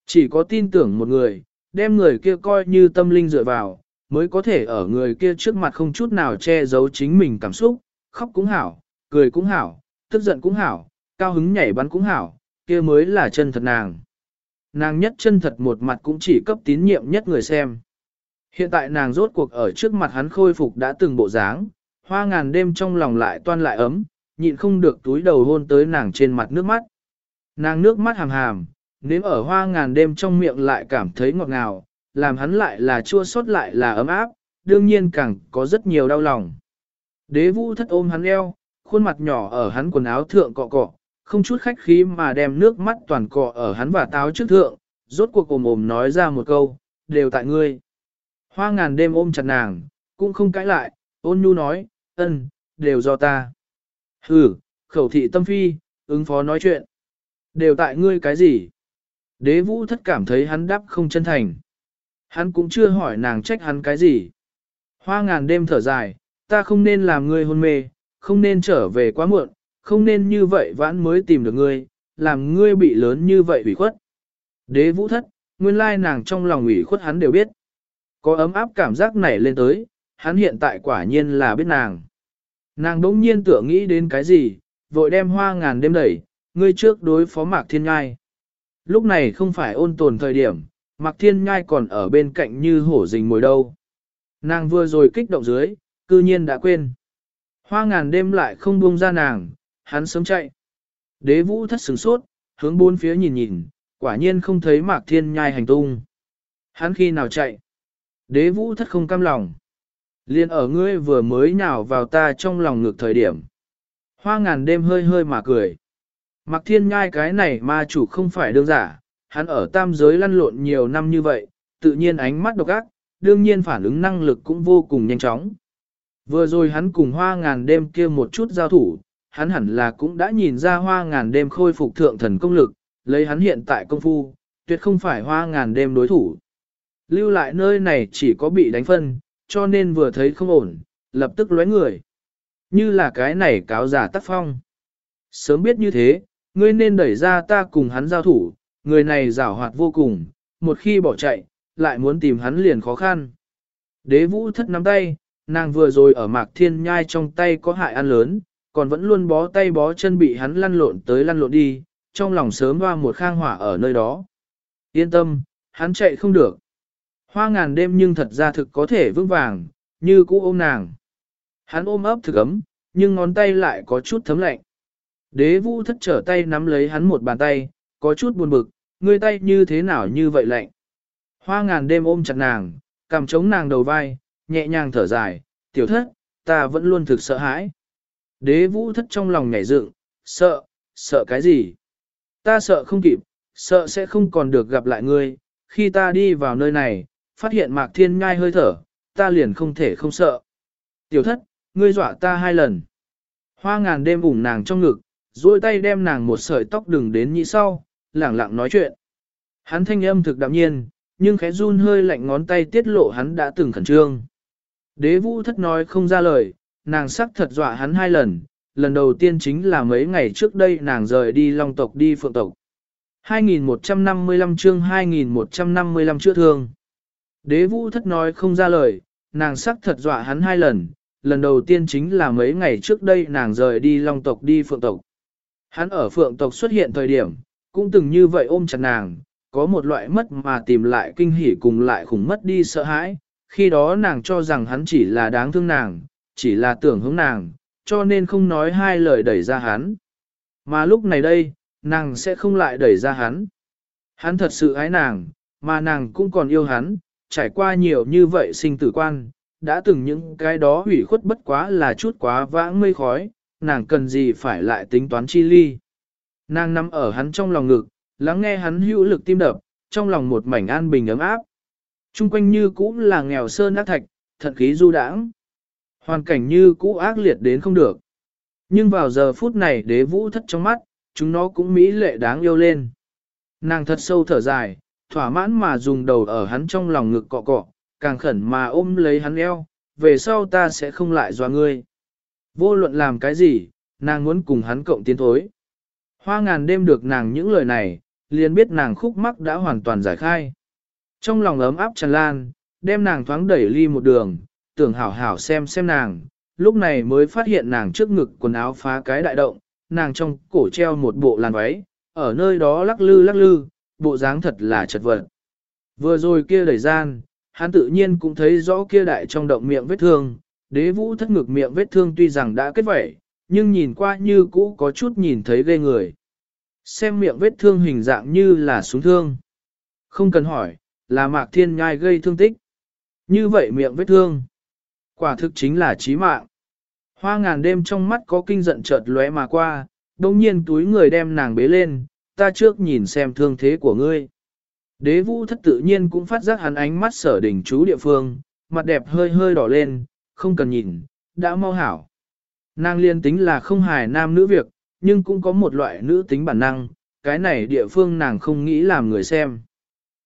Chỉ có tin tưởng một người, đem người kia coi như tâm linh dựa vào, mới có thể ở người kia trước mặt không chút nào che giấu chính mình cảm xúc, khóc cũng hảo, cười cũng hảo, tức giận cũng hảo, cao hứng nhảy bắn cũng hảo, kia mới là chân thật nàng. Nàng nhất chân thật một mặt cũng chỉ cấp tín nhiệm nhất người xem. Hiện tại nàng rốt cuộc ở trước mặt hắn khôi phục đã từng bộ dáng, hoa ngàn đêm trong lòng lại toan lại ấm, nhịn không được túi đầu hôn tới nàng trên mặt nước mắt. Nàng nước mắt hàm hàm, nếm ở hoa ngàn đêm trong miệng lại cảm thấy ngọt ngào, làm hắn lại là chua xót lại là ấm áp, đương nhiên càng có rất nhiều đau lòng. Đế vũ thất ôm hắn eo, khuôn mặt nhỏ ở hắn quần áo thượng cọ cọ, không chút khách khí mà đem nước mắt toàn cọ ở hắn và táo trước thượng, rốt cuộc ồm ồm nói ra một câu, đều tại ngươi. Hoa ngàn đêm ôm chặt nàng, cũng không cãi lại, ôn nhu nói, ân, đều do ta. Hừ, khẩu thị tâm phi, ứng phó nói chuyện. Đều tại ngươi cái gì? Đế vũ thất cảm thấy hắn đáp không chân thành. Hắn cũng chưa hỏi nàng trách hắn cái gì. Hoa ngàn đêm thở dài, ta không nên làm ngươi hôn mê, không nên trở về quá muộn, không nên như vậy vãn mới tìm được ngươi, làm ngươi bị lớn như vậy ủy khuất. Đế vũ thất, nguyên lai nàng trong lòng ủy khuất hắn đều biết. Có ấm áp cảm giác nảy lên tới, hắn hiện tại quả nhiên là biết nàng. Nàng đống nhiên tưởng nghĩ đến cái gì, vội đem hoa ngàn đêm đẩy, ngươi trước đối phó mạc thiên ngai. Lúc này không phải ôn tồn thời điểm, mạc thiên ngai còn ở bên cạnh như hổ rình mồi đâu. Nàng vừa rồi kích động dưới, cư nhiên đã quên. Hoa ngàn đêm lại không buông ra nàng, hắn sớm chạy. Đế vũ thất sừng sốt, hướng bốn phía nhìn nhìn, quả nhiên không thấy mạc thiên nhai hành tung. Hắn khi nào chạy? Đế vũ thất không cam lòng. Liên ở ngươi vừa mới nhào vào ta trong lòng ngược thời điểm. Hoa ngàn đêm hơi hơi mà cười. Mạc thiên nhai cái này ma chủ không phải đương giả, hắn ở tam giới lăn lộn nhiều năm như vậy, tự nhiên ánh mắt độc ác, đương nhiên phản ứng năng lực cũng vô cùng nhanh chóng. Vừa rồi hắn cùng hoa ngàn đêm kia một chút giao thủ, hắn hẳn là cũng đã nhìn ra hoa ngàn đêm khôi phục thượng thần công lực, lấy hắn hiện tại công phu, tuyệt không phải hoa ngàn đêm đối thủ. Lưu lại nơi này chỉ có bị đánh phân, cho nên vừa thấy không ổn, lập tức lóe người. Như là cái này cáo giả tác phong. Sớm biết như thế, ngươi nên đẩy ra ta cùng hắn giao thủ, người này giảo hoạt vô cùng, một khi bỏ chạy, lại muốn tìm hắn liền khó khăn. Đế vũ thất nắm tay, nàng vừa rồi ở mạc thiên nhai trong tay có hại ăn lớn, còn vẫn luôn bó tay bó chân bị hắn lăn lộn tới lăn lộn đi, trong lòng sớm hoa một khang hỏa ở nơi đó. Yên tâm, hắn chạy không được. Hoa ngàn đêm nhưng thật ra thực có thể vững vàng, như cũ ôm nàng. Hắn ôm ấp thực ấm, nhưng ngón tay lại có chút thấm lạnh. Đế vũ thất trở tay nắm lấy hắn một bàn tay, có chút buồn bực, ngươi tay như thế nào như vậy lạnh. Hoa ngàn đêm ôm chặt nàng, cầm chống nàng đầu vai, nhẹ nhàng thở dài, tiểu thất, ta vẫn luôn thực sợ hãi. Đế vũ thất trong lòng nhảy dựng, sợ, sợ cái gì? Ta sợ không kịp, sợ sẽ không còn được gặp lại ngươi, khi ta đi vào nơi này, phát hiện mạc thiên nhai hơi thở, ta liền không thể không sợ. Tiểu thất, ngươi dọa ta hai lần. Hoa ngàn đêm ủng nàng trong ngực, duỗi tay đem nàng một sợi tóc đừng đến nhĩ sau, lẳng lặng nói chuyện. Hắn thanh âm thực đạm nhiên, nhưng khẽ run hơi lạnh ngón tay tiết lộ hắn đã từng khẩn trương. Đế vũ thất nói không ra lời, nàng sắc thật dọa hắn hai lần, lần đầu tiên chính là mấy ngày trước đây nàng rời đi long tộc đi phượng tộc. 2155 chương 2155 chữa thương. Đế vũ thất nói không ra lời, nàng sắc thật dọa hắn hai lần, lần đầu tiên chính là mấy ngày trước đây nàng rời đi long tộc đi phượng tộc. Hắn ở phượng tộc xuất hiện thời điểm, cũng từng như vậy ôm chặt nàng, có một loại mất mà tìm lại kinh hỉ cùng lại khủng mất đi sợ hãi, khi đó nàng cho rằng hắn chỉ là đáng thương nàng, chỉ là tưởng hướng nàng, cho nên không nói hai lời đẩy ra hắn. Mà lúc này đây, nàng sẽ không lại đẩy ra hắn. Hắn thật sự ái nàng, mà nàng cũng còn yêu hắn, trải qua nhiều như vậy sinh tử quan, đã từng những cái đó hủy khuất bất quá là chút quá vãng mây khói, nàng cần gì phải lại tính toán chi ly. Nàng nằm ở hắn trong lòng ngực, lắng nghe hắn hữu lực tim đập, trong lòng một mảnh an bình ấm áp. Trung quanh như cũ là nghèo sơn ác thạch, thận khí du đãng. Hoàn cảnh như cũ ác liệt đến không được. Nhưng vào giờ phút này đế vũ thất trong mắt, chúng nó cũng mỹ lệ đáng yêu lên. Nàng thật sâu thở dài, thỏa mãn mà dùng đầu ở hắn trong lòng ngực cọ cọ, càng khẩn mà ôm lấy hắn eo, về sau ta sẽ không lại dọa ngươi. Vô luận làm cái gì, nàng muốn cùng hắn cộng tiến thối. Hoa ngàn đêm được nàng những lời này, liền biết nàng khúc mắc đã hoàn toàn giải khai. Trong lòng ấm áp tràn lan, đem nàng thoáng đẩy ly một đường, tưởng hảo hảo xem xem nàng, lúc này mới phát hiện nàng trước ngực quần áo phá cái đại động, nàng trong cổ treo một bộ làn váy, ở nơi đó lắc lư lắc lư, bộ dáng thật là chật vật. Vừa rồi kia đẩy gian, hắn tự nhiên cũng thấy rõ kia đại trong động miệng vết thương, đế vũ thất ngực miệng vết thương tuy rằng đã kết vẩy, nhưng nhìn qua như cũ có chút nhìn thấy ghê người. Xem miệng vết thương hình dạng như là súng thương. Không cần hỏi, là mạc thiên nhai gây thương tích. Như vậy miệng vết thương. Quả thực chính là chí mạng. Hoa ngàn đêm trong mắt có kinh giận chợt lóe mà qua, đồng nhiên túi người đem nàng bế lên, ta trước nhìn xem thương thế của ngươi. Đế vũ thất tự nhiên cũng phát giác hắn ánh mắt sở đỉnh chú địa phương, mặt đẹp hơi hơi đỏ lên, không cần nhìn, đã mau hảo. Nàng liên tính là không hài nam nữ việc, nhưng cũng có một loại nữ tính bản năng, cái này địa phương nàng không nghĩ làm người xem.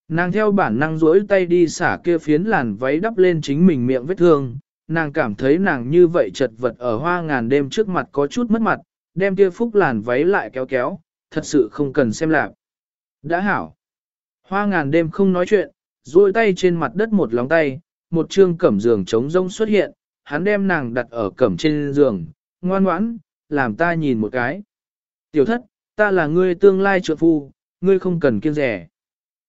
Nàng theo bản năng duỗi tay đi xả kia phiến làn váy đắp lên chính mình miệng vết thương, nàng cảm thấy nàng như vậy chật vật ở hoa ngàn đêm trước mặt có chút mất mặt, đem kia phúc làn váy lại kéo kéo, thật sự không cần xem lạc. Đã hảo. Hoa ngàn đêm không nói chuyện, duỗi tay trên mặt đất một lóng tay, một trương cẩm giường trống rông xuất hiện, hắn đem nàng đặt ở cẩm trên giường, ngoan ngoãn, làm ta nhìn một cái. Tiểu thất, ta là ngươi tương lai trượng phu, ngươi không cần kiêng rẻ.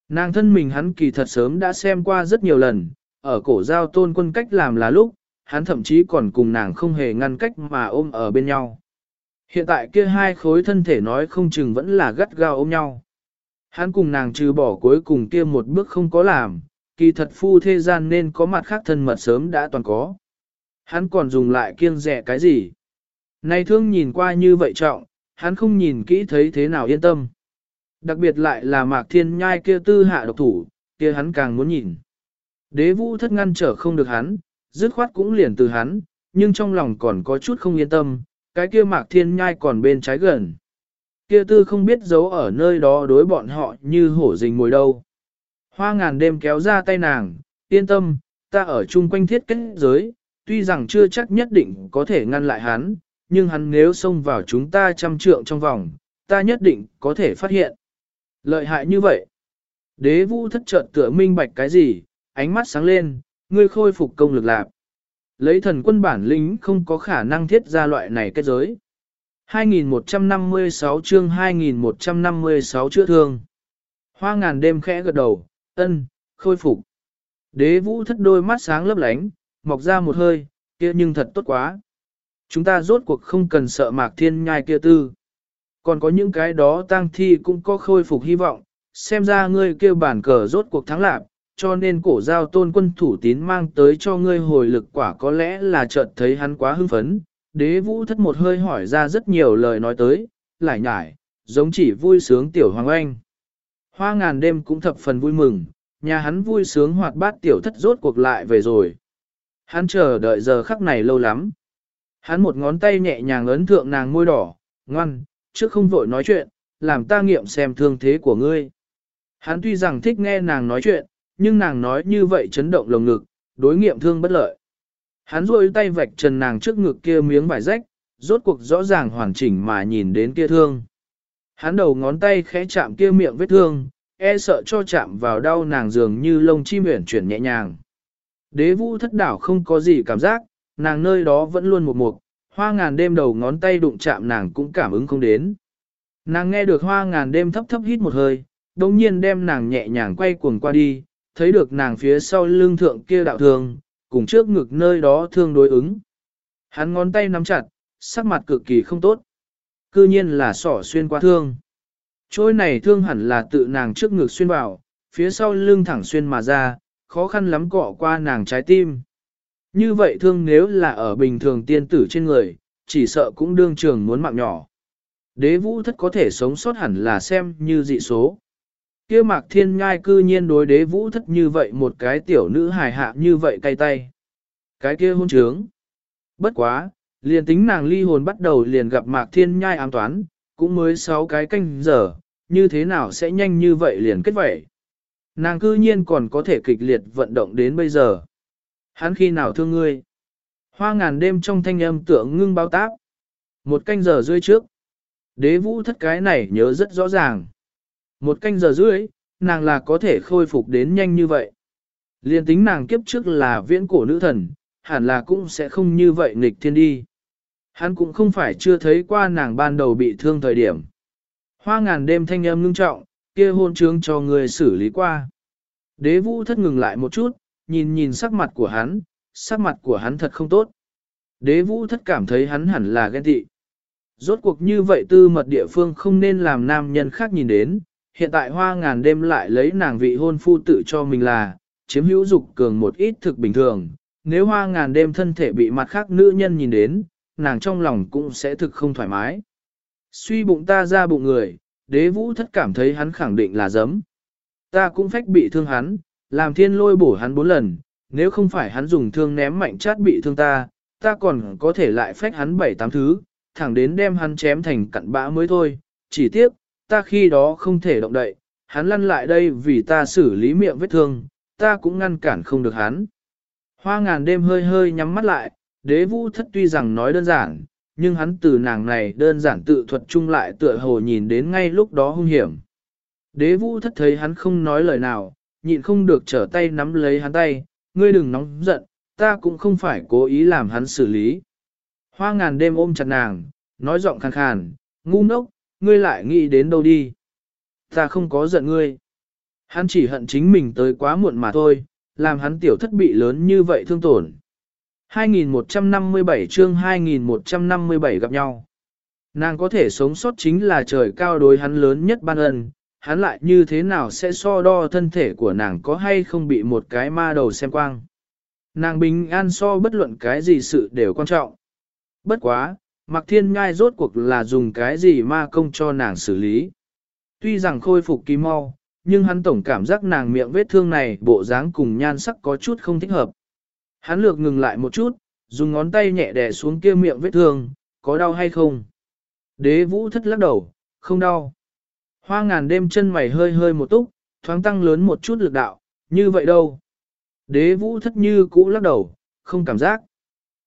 Nàng thân mình hắn kỳ thật sớm đã xem qua rất nhiều lần, ở cổ giao tôn quân cách làm là lúc, hắn thậm chí còn cùng nàng không hề ngăn cách mà ôm ở bên nhau. Hiện tại kia hai khối thân thể nói không chừng vẫn là gắt gao ôm nhau. Hắn cùng nàng trừ bỏ cuối cùng kia một bước không có làm, kỳ thật phu thế gian nên có mặt khác thân mật sớm đã toàn có. Hắn còn dùng lại kiêng rẻ cái gì? Này thương nhìn qua như vậy trọng, hắn không nhìn kỹ thấy thế nào yên tâm. Đặc biệt lại là mạc thiên nhai kia tư hạ độc thủ, kia hắn càng muốn nhìn. Đế vũ thất ngăn trở không được hắn, dứt khoát cũng liền từ hắn, nhưng trong lòng còn có chút không yên tâm, cái kia mạc thiên nhai còn bên trái gần. Kia tư không biết giấu ở nơi đó đối bọn họ như hổ rình ngồi đâu. Hoa ngàn đêm kéo ra tay nàng, yên tâm, ta ở chung quanh thiết kết giới, tuy rằng chưa chắc nhất định có thể ngăn lại hắn, nhưng hắn nếu xông vào chúng ta trăm trượng trong vòng, ta nhất định có thể phát hiện. Lợi hại như vậy. Đế vũ thất trợn tựa minh bạch cái gì, ánh mắt sáng lên, ngươi khôi phục công lực lạc. Lấy thần quân bản lĩnh không có khả năng thiết ra loại này kết giới. 2156 chương 2156 chữa thương. Hoa ngàn đêm khẽ gật đầu, ân, khôi phục. Đế vũ thất đôi mắt sáng lấp lánh, mọc ra một hơi, kia nhưng thật tốt quá. Chúng ta rốt cuộc không cần sợ mạc thiên nhai kia tư. Còn có những cái đó tang thi cũng có khôi phục hy vọng, xem ra ngươi kêu bản cờ rốt cuộc thắng lạc, cho nên cổ giao tôn quân thủ tín mang tới cho ngươi hồi lực quả có lẽ là chợt thấy hắn quá hưng phấn. Đế vũ thất một hơi hỏi ra rất nhiều lời nói tới, lại nhải, giống chỉ vui sướng tiểu hoàng anh. Hoa ngàn đêm cũng thập phần vui mừng, nhà hắn vui sướng hoạt bát tiểu thất rốt cuộc lại về rồi. Hắn chờ đợi giờ khắc này lâu lắm. Hắn một ngón tay nhẹ nhàng ấn thượng nàng môi đỏ, ngoan, trước không vội nói chuyện, làm ta nghiệm xem thương thế của ngươi. Hắn tuy rằng thích nghe nàng nói chuyện, nhưng nàng nói như vậy chấn động lồng ngực, đối nghiệm thương bất lợi. Hắn rôi tay vạch trần nàng trước ngực kia miếng vải rách, rốt cuộc rõ ràng hoàn chỉnh mà nhìn đến kia thương. Hắn đầu ngón tay khẽ chạm kia miệng vết thương, e sợ cho chạm vào đau nàng dường như lông chim uyển chuyển nhẹ nhàng. Đế vũ thất đảo không có gì cảm giác, nàng nơi đó vẫn luôn một mục, hoa ngàn đêm đầu ngón tay đụng chạm nàng cũng cảm ứng không đến. Nàng nghe được hoa ngàn đêm thấp thấp hít một hơi, đồng nhiên đem nàng nhẹ nhàng quay cuồng qua đi, thấy được nàng phía sau lưng thượng kia đạo thương, cùng trước ngực nơi đó thương đối ứng. Hắn ngón tay nắm chặt, sắc mặt cực kỳ không tốt. Cư nhiên là sỏ xuyên qua thương. Trôi này thương hẳn là tự nàng trước ngực xuyên vào, phía sau lưng thẳng xuyên mà ra, khó khăn lắm cọ qua nàng trái tim. Như vậy thương nếu là ở bình thường tiên tử trên người, chỉ sợ cũng đương trường muốn mạng nhỏ. Đế vũ thất có thể sống sót hẳn là xem như dị số. kia mạc thiên ngai cư nhiên đối đế vũ thất như vậy một cái tiểu nữ hài hạ như vậy cay tay. Cái kia hôn trướng. Bất quá, liền tính nàng ly hồn bắt đầu liền gặp mạc thiên nhai ám toán, cũng mới 6 cái canh giờ, như thế nào sẽ nhanh như vậy liền kết vậy. Nàng cư nhiên còn có thể kịch liệt vận động đến bây giờ. Hắn khi nào thương ngươi? Hoa ngàn đêm trong thanh âm tưởng ngưng báo táp. Một canh giờ rưỡi trước. Đế vũ thất cái này nhớ rất rõ ràng. Một canh giờ rưỡi, nàng là có thể khôi phục đến nhanh như vậy. Liên tính nàng kiếp trước là viễn cổ nữ thần, hẳn là cũng sẽ không như vậy nghịch thiên đi. Hắn cũng không phải chưa thấy qua nàng ban đầu bị thương thời điểm. Hoa ngàn đêm thanh âm ngưng trọng, kia hôn trướng cho người xử lý qua. Đế vũ thất ngừng lại một chút, nhìn nhìn sắc mặt của hắn, sắc mặt của hắn thật không tốt. Đế vũ thất cảm thấy hắn hẳn là ghen tị. Rốt cuộc như vậy tư mật địa phương không nên làm nam nhân khác nhìn đến, hiện tại hoa ngàn đêm lại lấy nàng vị hôn phu tự cho mình là, chiếm hữu dục cường một ít thực bình thường. Nếu hoa ngàn đêm thân thể bị mặt khác nữ nhân nhìn đến, nàng trong lòng cũng sẽ thực không thoải mái. Suy bụng ta ra bụng người, đế vũ thất cảm thấy hắn khẳng định là giấm. Ta cũng phách bị thương hắn, làm thiên lôi bổ hắn bốn lần, nếu không phải hắn dùng thương ném mạnh chát bị thương ta, ta còn có thể lại phách hắn bảy tám thứ, thẳng đến đem hắn chém thành cặn bã mới thôi. Chỉ tiếc, ta khi đó không thể động đậy, hắn lăn lại đây vì ta xử lý miệng vết thương, ta cũng ngăn cản không được hắn. Hoa ngàn đêm hơi hơi nhắm mắt lại, đế vũ thất tuy rằng nói đơn giản, nhưng hắn từ nàng này đơn giản tự thuật chung lại tựa hồ nhìn đến ngay lúc đó hung hiểm. Đế vũ thất thấy hắn không nói lời nào, nhịn không được trở tay nắm lấy hắn tay, ngươi đừng nóng giận, ta cũng không phải cố ý làm hắn xử lý. Hoa ngàn đêm ôm chặt nàng, nói giọng khàn khàn, ngu ngốc, ngươi lại nghĩ đến đâu đi. Ta không có giận ngươi. Hắn chỉ hận chính mình tới quá muộn mà thôi, làm hắn tiểu thất bị lớn như vậy thương tổn. 2157 chương 2157 gặp nhau. Nàng có thể sống sót chính là trời cao đối hắn lớn nhất ban ân, hắn lại như thế nào sẽ so đo thân thể của nàng có hay không bị một cái ma đầu xem quang. Nàng bình an so bất luận cái gì sự đều quan trọng. Bất quá, Mạc Thiên Nhai rốt cuộc là dùng cái gì ma công cho nàng xử lý. Tuy rằng khôi phục kỳ mau, nhưng hắn tổng cảm giác nàng miệng vết thương này bộ dáng cùng nhan sắc có chút không thích hợp. Hắn lược ngừng lại một chút, dùng ngón tay nhẹ đè xuống kia miệng vết thương, có đau hay không? Đế vũ thất lắc đầu, không đau. Hoa ngàn đêm chân mày hơi hơi một túc, thoáng tăng lớn một chút lực đạo, như vậy đâu? Đế vũ thất như cũ lắc đầu, không cảm giác.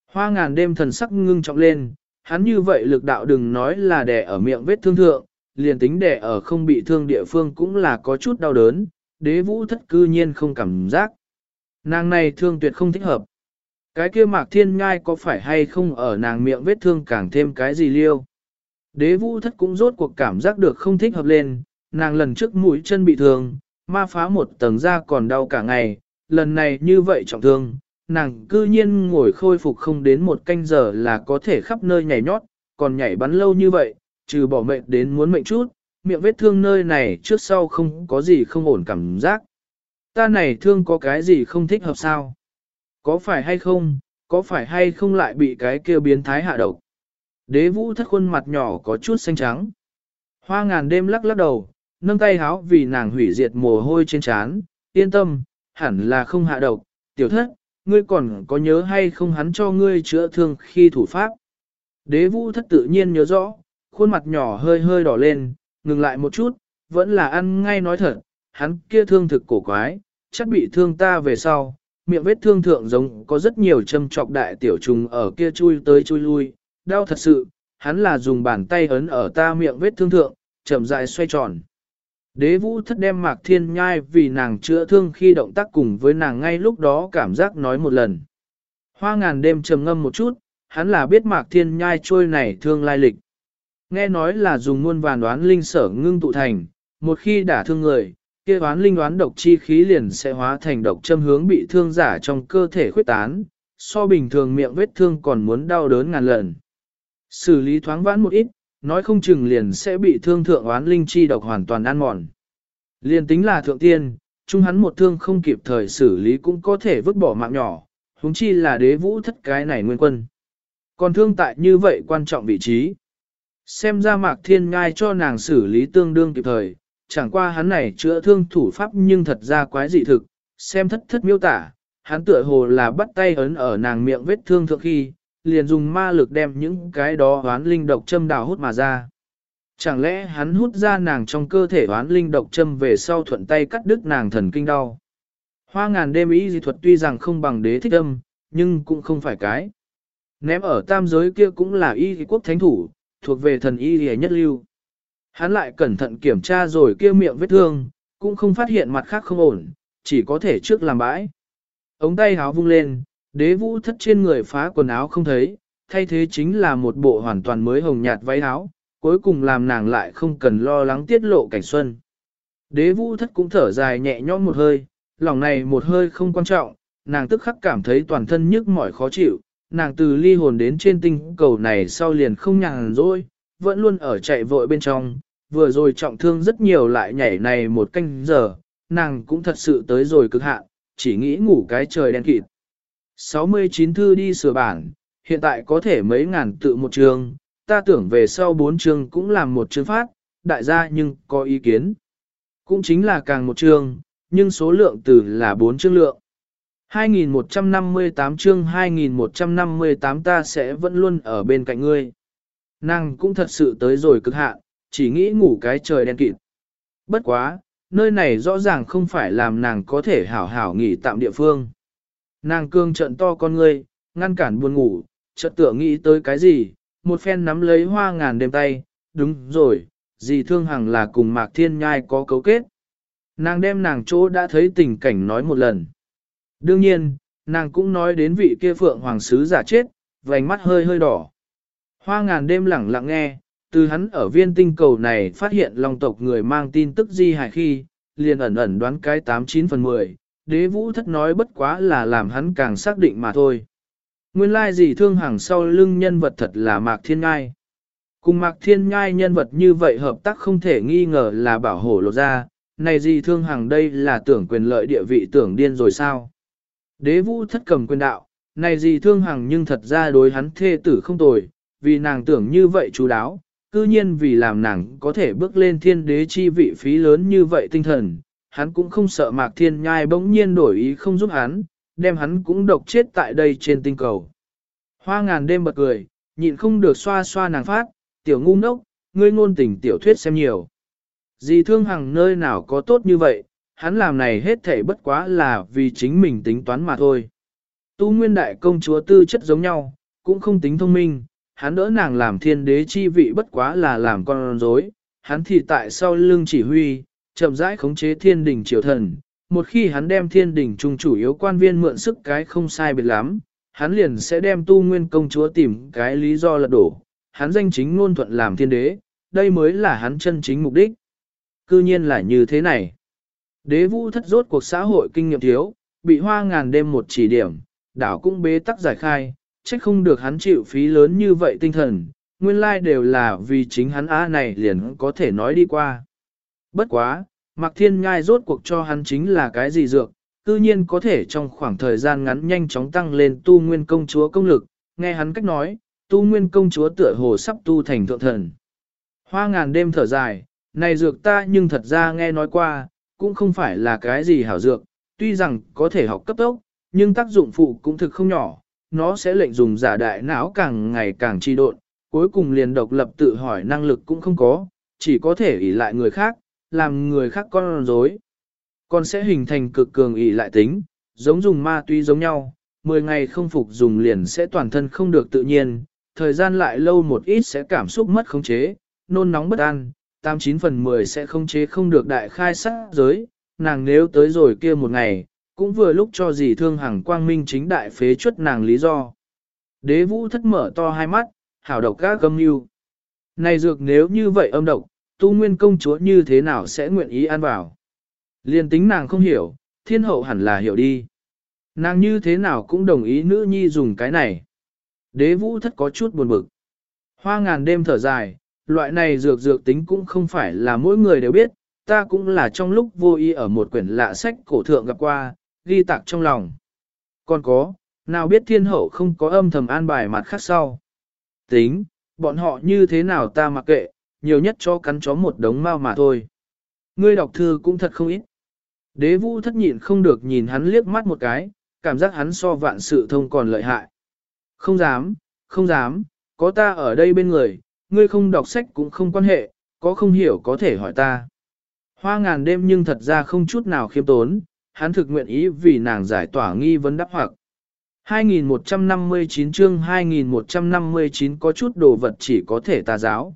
Hoa ngàn đêm thần sắc ngưng trọng lên, hắn như vậy lực đạo đừng nói là đè ở miệng vết thương thượng, liền tính đè ở không bị thương địa phương cũng là có chút đau đớn, đế vũ thất cư nhiên không cảm giác. Nàng này thương tuyệt không thích hợp. Cái kia mạc thiên ngai có phải hay không ở nàng miệng vết thương càng thêm cái gì liêu. Đế vũ thất cũng rốt cuộc cảm giác được không thích hợp lên, nàng lần trước mũi chân bị thương, ma phá một tầng da còn đau cả ngày, lần này như vậy trọng thương, nàng cư nhiên ngồi khôi phục không đến một canh giờ là có thể khắp nơi nhảy nhót, còn nhảy bắn lâu như vậy, trừ bỏ mệnh đến muốn mệnh chút, miệng vết thương nơi này trước sau không có gì không ổn cảm giác. Ta này thương có cái gì không thích hợp sao? Có phải hay không, có phải hay không lại bị cái kia biến thái hạ độc? Đế vũ thất khuôn mặt nhỏ có chút xanh trắng. Hoa ngàn đêm lắc lắc đầu, nâng tay háo vì nàng hủy diệt mồ hôi trên trán, yên tâm, hẳn là không hạ độc, tiểu thất, ngươi còn có nhớ hay không hắn cho ngươi chữa thương khi thủ pháp. Đế vũ thất tự nhiên nhớ rõ, khuôn mặt nhỏ hơi hơi đỏ lên, ngừng lại một chút, vẫn là ăn ngay nói thật, hắn kia thương thực cổ quái, chắc bị thương ta về sau, miệng vết thương thượng giống có rất nhiều châm trọc đại tiểu trùng ở kia chui tới chui lui, đau thật sự, hắn là dùng bàn tay ấn ở ta miệng vết thương thượng, chậm rãi xoay tròn. Đế vũ thất đem mạc thiên nhai vì nàng chữa thương khi động tác cùng với nàng ngay lúc đó cảm giác nói một lần. Hoa ngàn đêm trầm ngâm một chút, hắn là biết mạc thiên nhai trôi này thương lai lịch. Nghe nói là dùng muôn vàn đoán linh sở ngưng tụ thành, một khi đả thương người, kia đoán linh đoán độc chi khí liền sẽ hóa thành độc châm hướng bị thương giả trong cơ thể khuyết tán, so bình thường miệng vết thương còn muốn đau đớn ngàn lần. Xử lý thoáng vãn một ít, nói không chừng liền sẽ bị thương thượng oán linh chi độc hoàn toàn ăn mòn. Liền tính là thượng tiên, chung hắn một thương không kịp thời xử lý cũng có thể vứt bỏ mạng nhỏ, huống chi là đế vũ thất cái này nguyên quân. Còn thương tại như vậy quan trọng vị trí. Xem ra mạc thiên ngai cho nàng xử lý tương đương kịp thời, chẳng qua hắn này chữa thương thủ pháp nhưng thật ra quái dị thực, xem thất thất miêu tả, hắn tựa hồ là bắt tay ấn ở nàng miệng vết thương thượng khi, liền dùng ma lực đem những cái đó hoán linh độc châm đào hút mà ra. Chẳng lẽ hắn hút ra nàng trong cơ thể hoán linh độc châm về sau thuận tay cắt đứt nàng thần kinh đau. Hoa ngàn đêm ý dị thuật tuy rằng không bằng đế thích âm, nhưng cũng không phải cái. Ném ở tam giới kia cũng là y quốc thánh thủ, thuộc về thần y hề nhất lưu. Hắn lại cẩn thận kiểm tra rồi kia miệng vết thương, cũng không phát hiện mặt khác không ổn, chỉ có thể trước làm bãi. Ống tay háo vung lên, đế vũ thất trên người phá quần áo không thấy, thay thế chính là một bộ hoàn toàn mới hồng nhạt váy áo, cuối cùng làm nàng lại không cần lo lắng tiết lộ cảnh xuân. Đế vũ thất cũng thở dài nhẹ nhõm một hơi, lòng này một hơi không quan trọng, nàng tức khắc cảm thấy toàn thân nhức mỏi khó chịu, nàng từ ly hồn đến trên tinh cầu này sau liền không nhàn rỗi, vẫn luôn ở chạy vội bên trong, vừa rồi trọng thương rất nhiều lại nhảy này một canh giờ, nàng cũng thật sự tới rồi cực hạn, chỉ nghĩ ngủ cái trời đen kịt. 69 thư đi sửa bản, hiện tại có thể mấy ngàn tự một trường, ta tưởng về sau bốn trường cũng làm một chương phát, đại gia nhưng có ý kiến. Cũng chính là càng một chương, nhưng số lượng từ là bốn chương lượng. 2158 chương 2158 ta sẽ vẫn luôn ở bên cạnh ngươi. Nàng cũng thật sự tới rồi cực hạn, chỉ nghĩ ngủ cái trời đen kịt. Bất quá, nơi này rõ ràng không phải làm nàng có thể hảo hảo nghỉ tạm địa phương. Nàng cương trận to con ngươi, ngăn cản buồn ngủ, chợt tựa nghĩ tới cái gì, một phen nắm lấy hoa ngàn đêm tay, đúng rồi, dì thương hằng là cùng Mạc Thiên Nhai có cấu kết. Nàng đem nàng chỗ đã thấy tình cảnh nói một lần. Đương nhiên, nàng cũng nói đến vị kia phượng hoàng sứ giả chết, vành mắt hơi hơi đỏ. Hoa ngàn đêm lẳng lặng nghe, từ hắn ở viên tinh cầu này phát hiện long tộc người mang tin tức di hài khi, liền ẩn ẩn đoán cái 89 phần 10, đế vũ thất nói bất quá là làm hắn càng xác định mà thôi. Nguyên lai gì thương hàng sau lưng nhân vật thật là Mạc Thiên Ngai. Cùng Mạc Thiên Ngai nhân vật như vậy hợp tác không thể nghi ngờ là bảo hộ lột ra, này gì thương hàng đây là tưởng quyền lợi địa vị tưởng điên rồi sao. Đế vũ thất cầm quyền đạo, này gì thương hàng nhưng thật ra đối hắn thê tử không tồi, vì nàng tưởng như vậy chú đáo, cư nhiên vì làm nàng có thể bước lên thiên đế chi vị phí lớn như vậy tinh thần, hắn cũng không sợ mạc thiên nhai bỗng nhiên đổi ý không giúp hắn, đem hắn cũng độc chết tại đây trên tinh cầu. Hoa ngàn đêm bật cười, nhịn không được xoa xoa nàng phát, tiểu ngu ngốc, ngươi ngôn tình tiểu thuyết xem nhiều. Dì thương hằng nơi nào có tốt như vậy, hắn làm này hết thảy bất quá là vì chính mình tính toán mà thôi. Tu nguyên đại công chúa tư chất giống nhau, cũng không tính thông minh, hắn đỡ nàng làm thiên đế chi vị bất quá là làm con rối, hắn thì tại sau lưng chỉ huy, chậm rãi khống chế thiên đình triều thần. Một khi hắn đem thiên đình trung chủ yếu quan viên mượn sức cái không sai biệt lắm, hắn liền sẽ đem tu nguyên công chúa tìm cái lý do lật đổ, hắn danh chính ngôn thuận làm thiên đế, đây mới là hắn chân chính mục đích. Cư nhiên là như thế này. Đế vũ thất rốt cuộc xã hội kinh nghiệm thiếu, bị hoa ngàn đêm một chỉ điểm, đảo cũng bế tắc giải khai, trách không được hắn chịu phí lớn như vậy tinh thần, nguyên lai đều là vì chính hắn á này liền có thể nói đi qua. Bất quá, Mạc Thiên Ngai rốt cuộc cho hắn chính là cái gì dược, tự nhiên có thể trong khoảng thời gian ngắn nhanh chóng tăng lên tu nguyên công chúa công lực, nghe hắn cách nói, tu nguyên công chúa tựa hồ sắp tu thành thượng thần. Hoa ngàn đêm thở dài, này dược ta nhưng thật ra nghe nói qua, cũng không phải là cái gì hảo dược, tuy rằng có thể học cấp tốc, nhưng tác dụng phụ cũng thực không nhỏ, nó sẽ lệnh dùng giả đại não càng ngày càng trì độn, cuối cùng liền độc lập tự hỏi năng lực cũng không có, chỉ có thể ỷ lại người khác, làm người khác con rối. Con sẽ hình thành cực cường ỷ lại tính, giống dùng ma túy giống nhau, 10 ngày không phục dùng liền sẽ toàn thân không được tự nhiên, thời gian lại lâu một ít sẽ cảm xúc mất khống chế, nôn nóng bất an, 89 phần 10 sẽ khống chế không được đại khai sát giới, nàng nếu tới rồi kia một ngày, cũng vừa lúc cho dì thương hằng quang minh chính đại phế chuất nàng lý do. Đế vũ thất mở to hai mắt, hảo độc các gâm yêu. Này dược nếu như vậy âm độc, tu nguyên công chúa như thế nào sẽ nguyện ý ăn vào? Liên tính nàng không hiểu, thiên hậu hẳn là hiểu đi. Nàng như thế nào cũng đồng ý nữ nhi dùng cái này. Đế vũ thất có chút buồn bực. Hoa ngàn đêm thở dài, loại này dược dược tính cũng không phải là mỗi người đều biết, ta cũng là trong lúc vô ý ở một quyển lạ sách cổ thượng gặp qua, ghi tạc trong lòng. Còn có, nào biết thiên hậu không có âm thầm an bài mặt khác sau. Tính, bọn họ như thế nào ta mặc kệ, nhiều nhất cho cắn chó một đống mau mà thôi. Ngươi đọc thư cũng thật không ít. Đế vũ thất nhịn không được nhìn hắn liếc mắt một cái, cảm giác hắn so vạn sự thông còn lợi hại. Không dám, không dám, có ta ở đây bên người, ngươi không đọc sách cũng không quan hệ, có không hiểu có thể hỏi ta. Hoa ngàn đêm nhưng thật ra không chút nào khiêm tốn, hắn thực nguyện ý vì nàng giải tỏa nghi vấn đáp hoặc. 2159 chương 2159 có chút đồ vật chỉ có thể tà giáo.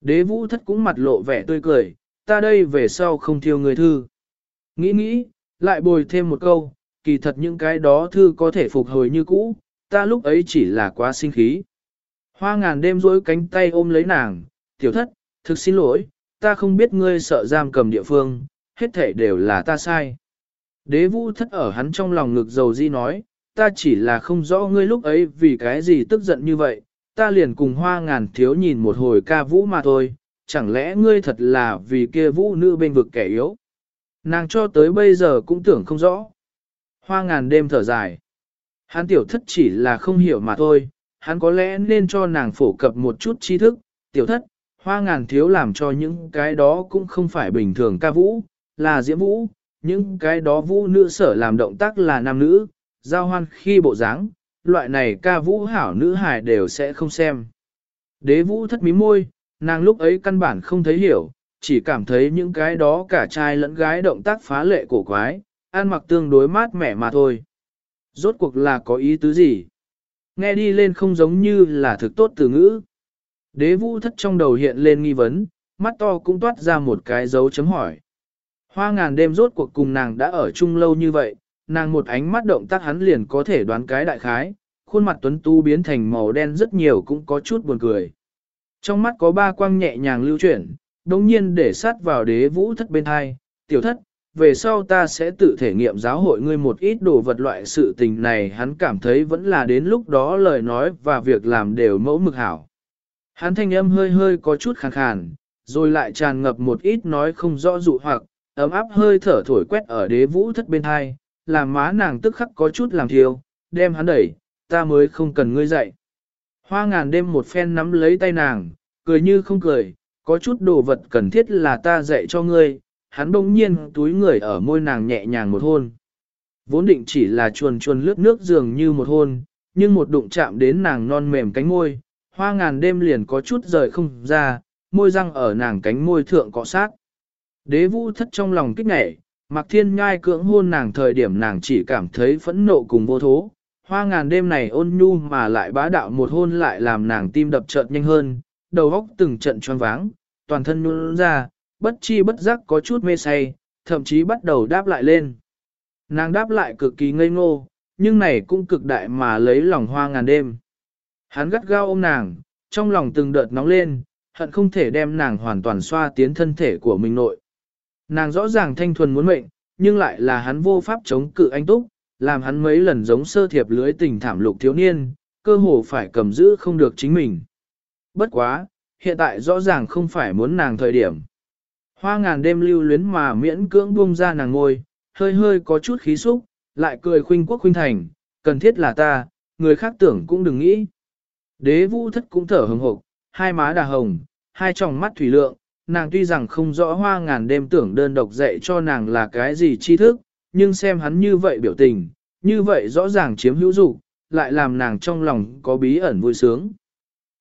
Đế vũ thất cũng mặt lộ vẻ tươi cười, ta đây về sau không thiêu người thư. Nghĩ nghĩ, lại bồi thêm một câu, kỳ thật những cái đó thư có thể phục hồi như cũ, ta lúc ấy chỉ là quá sinh khí. Hoa ngàn đêm dối cánh tay ôm lấy nàng, tiểu thất, thực xin lỗi, ta không biết ngươi sợ giam cầm địa phương, hết thể đều là ta sai. Đế vũ thất ở hắn trong lòng ngực dầu di nói, ta chỉ là không rõ ngươi lúc ấy vì cái gì tức giận như vậy, ta liền cùng hoa ngàn thiếu nhìn một hồi ca vũ mà thôi, chẳng lẽ ngươi thật là vì kia vũ nữ bên vực kẻ yếu. Nàng cho tới bây giờ cũng tưởng không rõ. Hoa ngàn đêm thở dài. Hắn tiểu thất chỉ là không hiểu mà thôi, hắn có lẽ nên cho nàng phổ cập một chút tri thức, tiểu thất, hoa ngàn thiếu làm cho những cái đó cũng không phải bình thường ca vũ, là diễm vũ, những cái đó vũ nữ sở làm động tác là nam nữ, giao hoan khi bộ dáng, loại này ca vũ hảo nữ hài đều sẽ không xem. Đế vũ thất mí môi, nàng lúc ấy căn bản không thấy hiểu, chỉ cảm thấy những cái đó cả trai lẫn gái động tác phá lệ cổ quái, ăn mặc tương đối mát mẻ mà thôi. Rốt cuộc là có ý tứ gì? Nghe đi lên không giống như là thực tốt từ ngữ. Đế vũ thất trong đầu hiện lên nghi vấn, mắt to cũng toát ra một cái dấu chấm hỏi. Hoa ngàn đêm rốt cuộc cùng nàng đã ở chung lâu như vậy, nàng một ánh mắt động tác hắn liền có thể đoán cái đại khái, khuôn mặt tuấn tu biến thành màu đen rất nhiều cũng có chút buồn cười. Trong mắt có ba quang nhẹ nhàng lưu chuyển, đồng nhiên để sát vào đế vũ thất bên hai, tiểu thất, về sau ta sẽ tự thể nghiệm giáo hội ngươi một ít đồ vật loại sự tình này hắn cảm thấy vẫn là đến lúc đó lời nói và việc làm đều mẫu mực hảo. Hắn thanh âm hơi hơi có chút khàn khàn, rồi lại tràn ngập một ít nói không rõ dụ hoặc, ấm áp hơi thở thổi quét ở đế vũ thất bên hai, làm má nàng tức khắc có chút làm thiêu, đem hắn đẩy, ta mới không cần ngươi dạy. Hoa ngàn đêm một phen nắm lấy tay nàng, cười như không cười, có chút đồ vật cần thiết là ta dạy cho ngươi, hắn bỗng nhiên túi người ở môi nàng nhẹ nhàng một hôn. Vốn định chỉ là chuồn chuồn lướt nước dường như một hôn, nhưng một đụng chạm đến nàng non mềm cánh môi, hoa ngàn đêm liền có chút rời không ra, môi răng ở nàng cánh môi thượng cọ sát. Đế vũ thất trong lòng kích nảy, Mạc Thiên Nhai cưỡng hôn nàng thời điểm nàng chỉ cảm thấy phẫn nộ cùng vô thố. Hoa ngàn đêm này ôn nhu mà lại bá đạo một hôn lại làm nàng tim đập chợt nhanh hơn, đầu óc từng trận choáng váng, toàn thân nhún ra, bất chi bất giác có chút mê say, thậm chí bắt đầu đáp lại lên. Nàng đáp lại cực kỳ ngây ngô, nhưng này cũng cực đại mà lấy lòng hoa ngàn đêm. Hắn gắt gao ôm nàng, trong lòng từng đợt nóng lên, hận không thể đem nàng hoàn toàn xoa tiến thân thể của mình nội, Nàng rõ ràng thanh thuần muốn mệnh, nhưng lại là hắn vô pháp chống cự anh túc, làm hắn mấy lần giống sơ thiệp lưới tình thảm lục thiếu niên, cơ hồ phải cầm giữ không được chính mình. Bất quá, hiện tại rõ ràng không phải muốn nàng thời điểm. Hoa ngàn đêm lưu luyến mà miễn cưỡng buông ra nàng ngôi, hơi hơi có chút khí xúc, lại cười khuynh quốc khuynh thành, cần thiết là ta, người khác tưởng cũng đừng nghĩ. Đế vũ thất cũng thở hồng hộc, hai má đà hồng, hai tròng mắt thủy lượng, nàng tuy rằng không rõ hoa ngàn đêm tưởng đơn độc dạy cho nàng là cái gì tri thức, nhưng xem hắn như vậy biểu tình, như vậy rõ ràng chiếm hữu dục lại làm nàng trong lòng có bí ẩn vui sướng.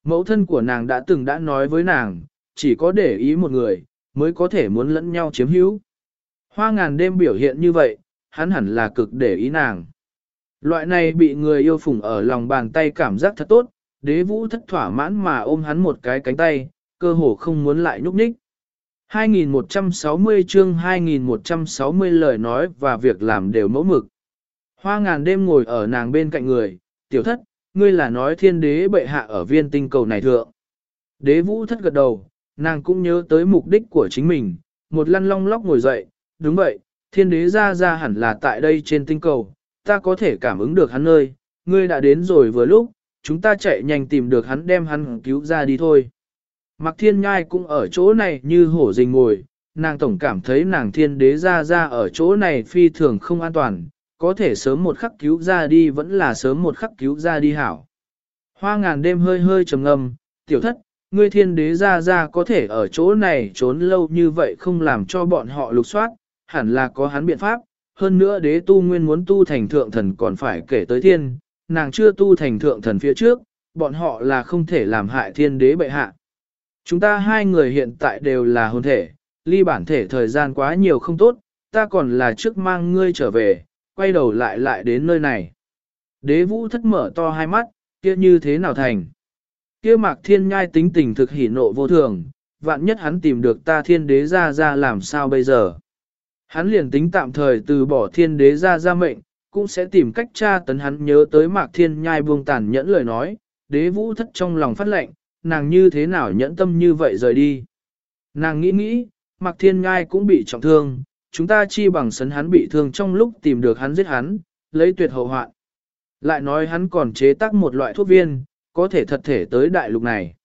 Mẫu thân của nàng đã từng đã nói với nàng, chỉ có để ý một người, mới có thể muốn lẫn nhau chiếm hữu. Hoa ngàn đêm biểu hiện như vậy, hắn hẳn là cực để ý nàng. Loại này bị người yêu phụng ở lòng bàn tay cảm giác thật tốt, đế vũ thất thỏa mãn mà ôm hắn một cái cánh tay, cơ hồ không muốn lại nhúc nhích. 2160 chương 2160 lời nói và việc làm đều mẫu mực. Hoa ngàn đêm ngồi ở nàng bên cạnh người, tiểu thất, ngươi là nói thiên đế bệ hạ ở viên tinh cầu này thượng. Đế vũ thất gật đầu, nàng cũng nhớ tới mục đích của chính mình, một lăn long lóc ngồi dậy, đúng vậy, thiên đế ra ra hẳn là tại đây trên tinh cầu, ta có thể cảm ứng được hắn nơi, ngươi đã đến rồi vừa lúc, chúng ta chạy nhanh tìm được hắn đem hắn cứu ra đi thôi. Mạc thiên nhai cũng ở chỗ này như hổ rình ngồi, nàng tổng cảm thấy nàng thiên đế ra ra ở chỗ này phi thường không an toàn, có thể sớm một khắc cứu ra đi vẫn là sớm một khắc cứu ra đi hảo. Hoa ngàn đêm hơi hơi trầm ngâm, tiểu thất, ngươi thiên đế ra ra có thể ở chỗ này trốn lâu như vậy không làm cho bọn họ lục soát, hẳn là có hắn biện pháp, hơn nữa đế tu nguyên muốn tu thành thượng thần còn phải kể tới thiên, nàng chưa tu thành thượng thần phía trước, bọn họ là không thể làm hại thiên đế bệ hạ. Chúng ta hai người hiện tại đều là hồn thể, ly bản thể thời gian quá nhiều không tốt, ta còn là trước mang ngươi trở về, quay đầu lại lại đến nơi này. Đế vũ thất mở to hai mắt, kia như thế nào thành? Kia mạc thiên nhai tính tình thực hỉ nộ vô thường, vạn nhất hắn tìm được ta thiên đế ra ra làm sao bây giờ? Hắn liền tính tạm thời từ bỏ thiên đế ra ra mệnh, cũng sẽ tìm cách tra tấn hắn nhớ tới mạc thiên nhai buông tàn nhẫn lời nói, đế vũ thất trong lòng phát lệnh, nàng như thế nào nhẫn tâm như vậy rời đi. Nàng nghĩ nghĩ, mạc thiên nhai cũng bị trọng thương, chúng ta chi bằng sấn hắn bị thương trong lúc tìm được hắn giết hắn, lấy tuyệt hậu hoạn. Lại nói hắn còn chế tác một loại thuốc viên, có thể thật thể tới đại lục này.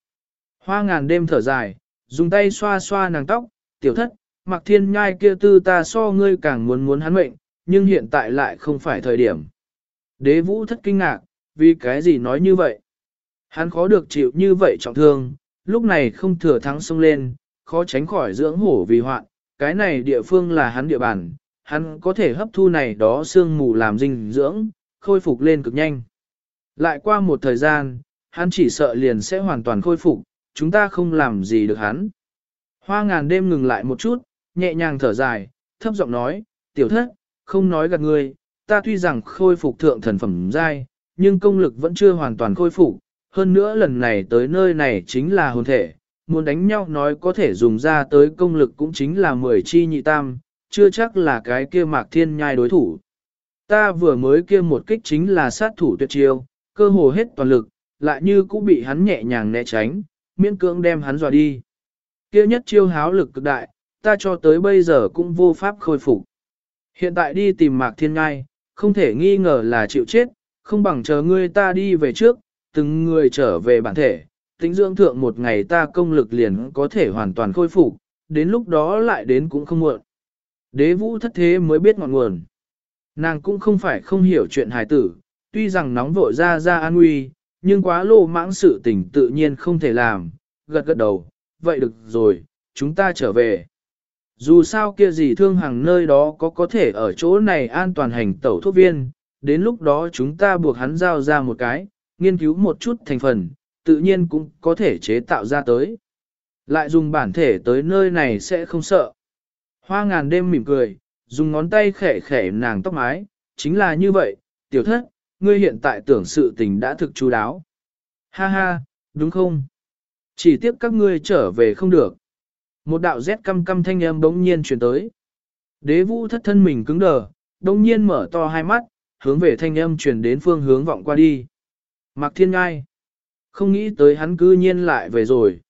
Hoa ngàn đêm thở dài, dùng tay xoa xoa nàng tóc, tiểu thất, mặc thiên nhai kia tư ta so ngươi càng muốn muốn hắn mệnh, nhưng hiện tại lại không phải thời điểm. Đế vũ thất kinh ngạc, vì cái gì nói như vậy? Hắn khó được chịu như vậy trọng thương, lúc này không thừa thắng xông lên, khó tránh khỏi dưỡng hổ vì hoạn, cái này địa phương là hắn địa bàn, hắn có thể hấp thu này đó xương mù làm dinh dưỡng, khôi phục lên cực nhanh. Lại qua một thời gian, hắn chỉ sợ liền sẽ hoàn toàn khôi phục, chúng ta không làm gì được hắn. Hoa ngàn đêm ngừng lại một chút, nhẹ nhàng thở dài, thấp giọng nói, tiểu thất, không nói gạt ngươi, ta tuy rằng khôi phục thượng thần phẩm giai, nhưng công lực vẫn chưa hoàn toàn khôi phục, hơn nữa lần này tới nơi này chính là hồn thể, muốn đánh nhau nói có thể dùng ra tới công lực cũng chính là 10 chi nhị tam, chưa chắc là cái kia mạc thiên nhai đối thủ. Ta vừa mới kia một kích chính là sát thủ tuyệt chiêu, cơ hồ hết toàn lực, lại như cũng bị hắn nhẹ nhàng né tránh, miễn cưỡng đem hắn dọa đi. Kia nhất chiêu háo lực cực đại, ta cho tới bây giờ cũng vô pháp khôi phục. Hiện tại đi tìm mạc thiên ngai, không thể nghi ngờ là chịu chết, không bằng chờ ngươi ta đi về trước, từng người trở về bản thể, tính dưỡng thượng một ngày ta công lực liền có thể hoàn toàn khôi phục, đến lúc đó lại đến cũng không muộn. Đế vũ thất thế mới biết ngọn nguồn. Nàng cũng không phải không hiểu chuyện hài tử, tuy rằng nóng vội ra ra an nguy, nhưng quá lô mãng sự tình tự nhiên không thể làm, gật gật đầu, vậy được rồi, chúng ta trở về. Dù sao kia gì thương hàng nơi đó có có thể ở chỗ này an toàn hành tẩu thuốc viên, đến lúc đó chúng ta buộc hắn giao ra một cái, nghiên cứu một chút thành phần, tự nhiên cũng có thể chế tạo ra tới. Lại dùng bản thể tới nơi này sẽ không sợ. Hoa ngàn đêm mỉm cười, dùng ngón tay khẽ khẽ nàng tóc mái, chính là như vậy, tiểu thất, ngươi hiện tại tưởng sự tình đã thực chú đáo. Ha ha, đúng không? Chỉ tiếc các ngươi trở về không được. Một đạo rét căm căm thanh âm bỗng nhiên truyền tới. Đế vũ thất thân mình cứng đờ, bỗng nhiên mở to hai mắt, hướng về thanh âm truyền đến phương hướng vọng qua đi. Mạc thiên ngai. Không nghĩ tới hắn cư nhiên lại về rồi.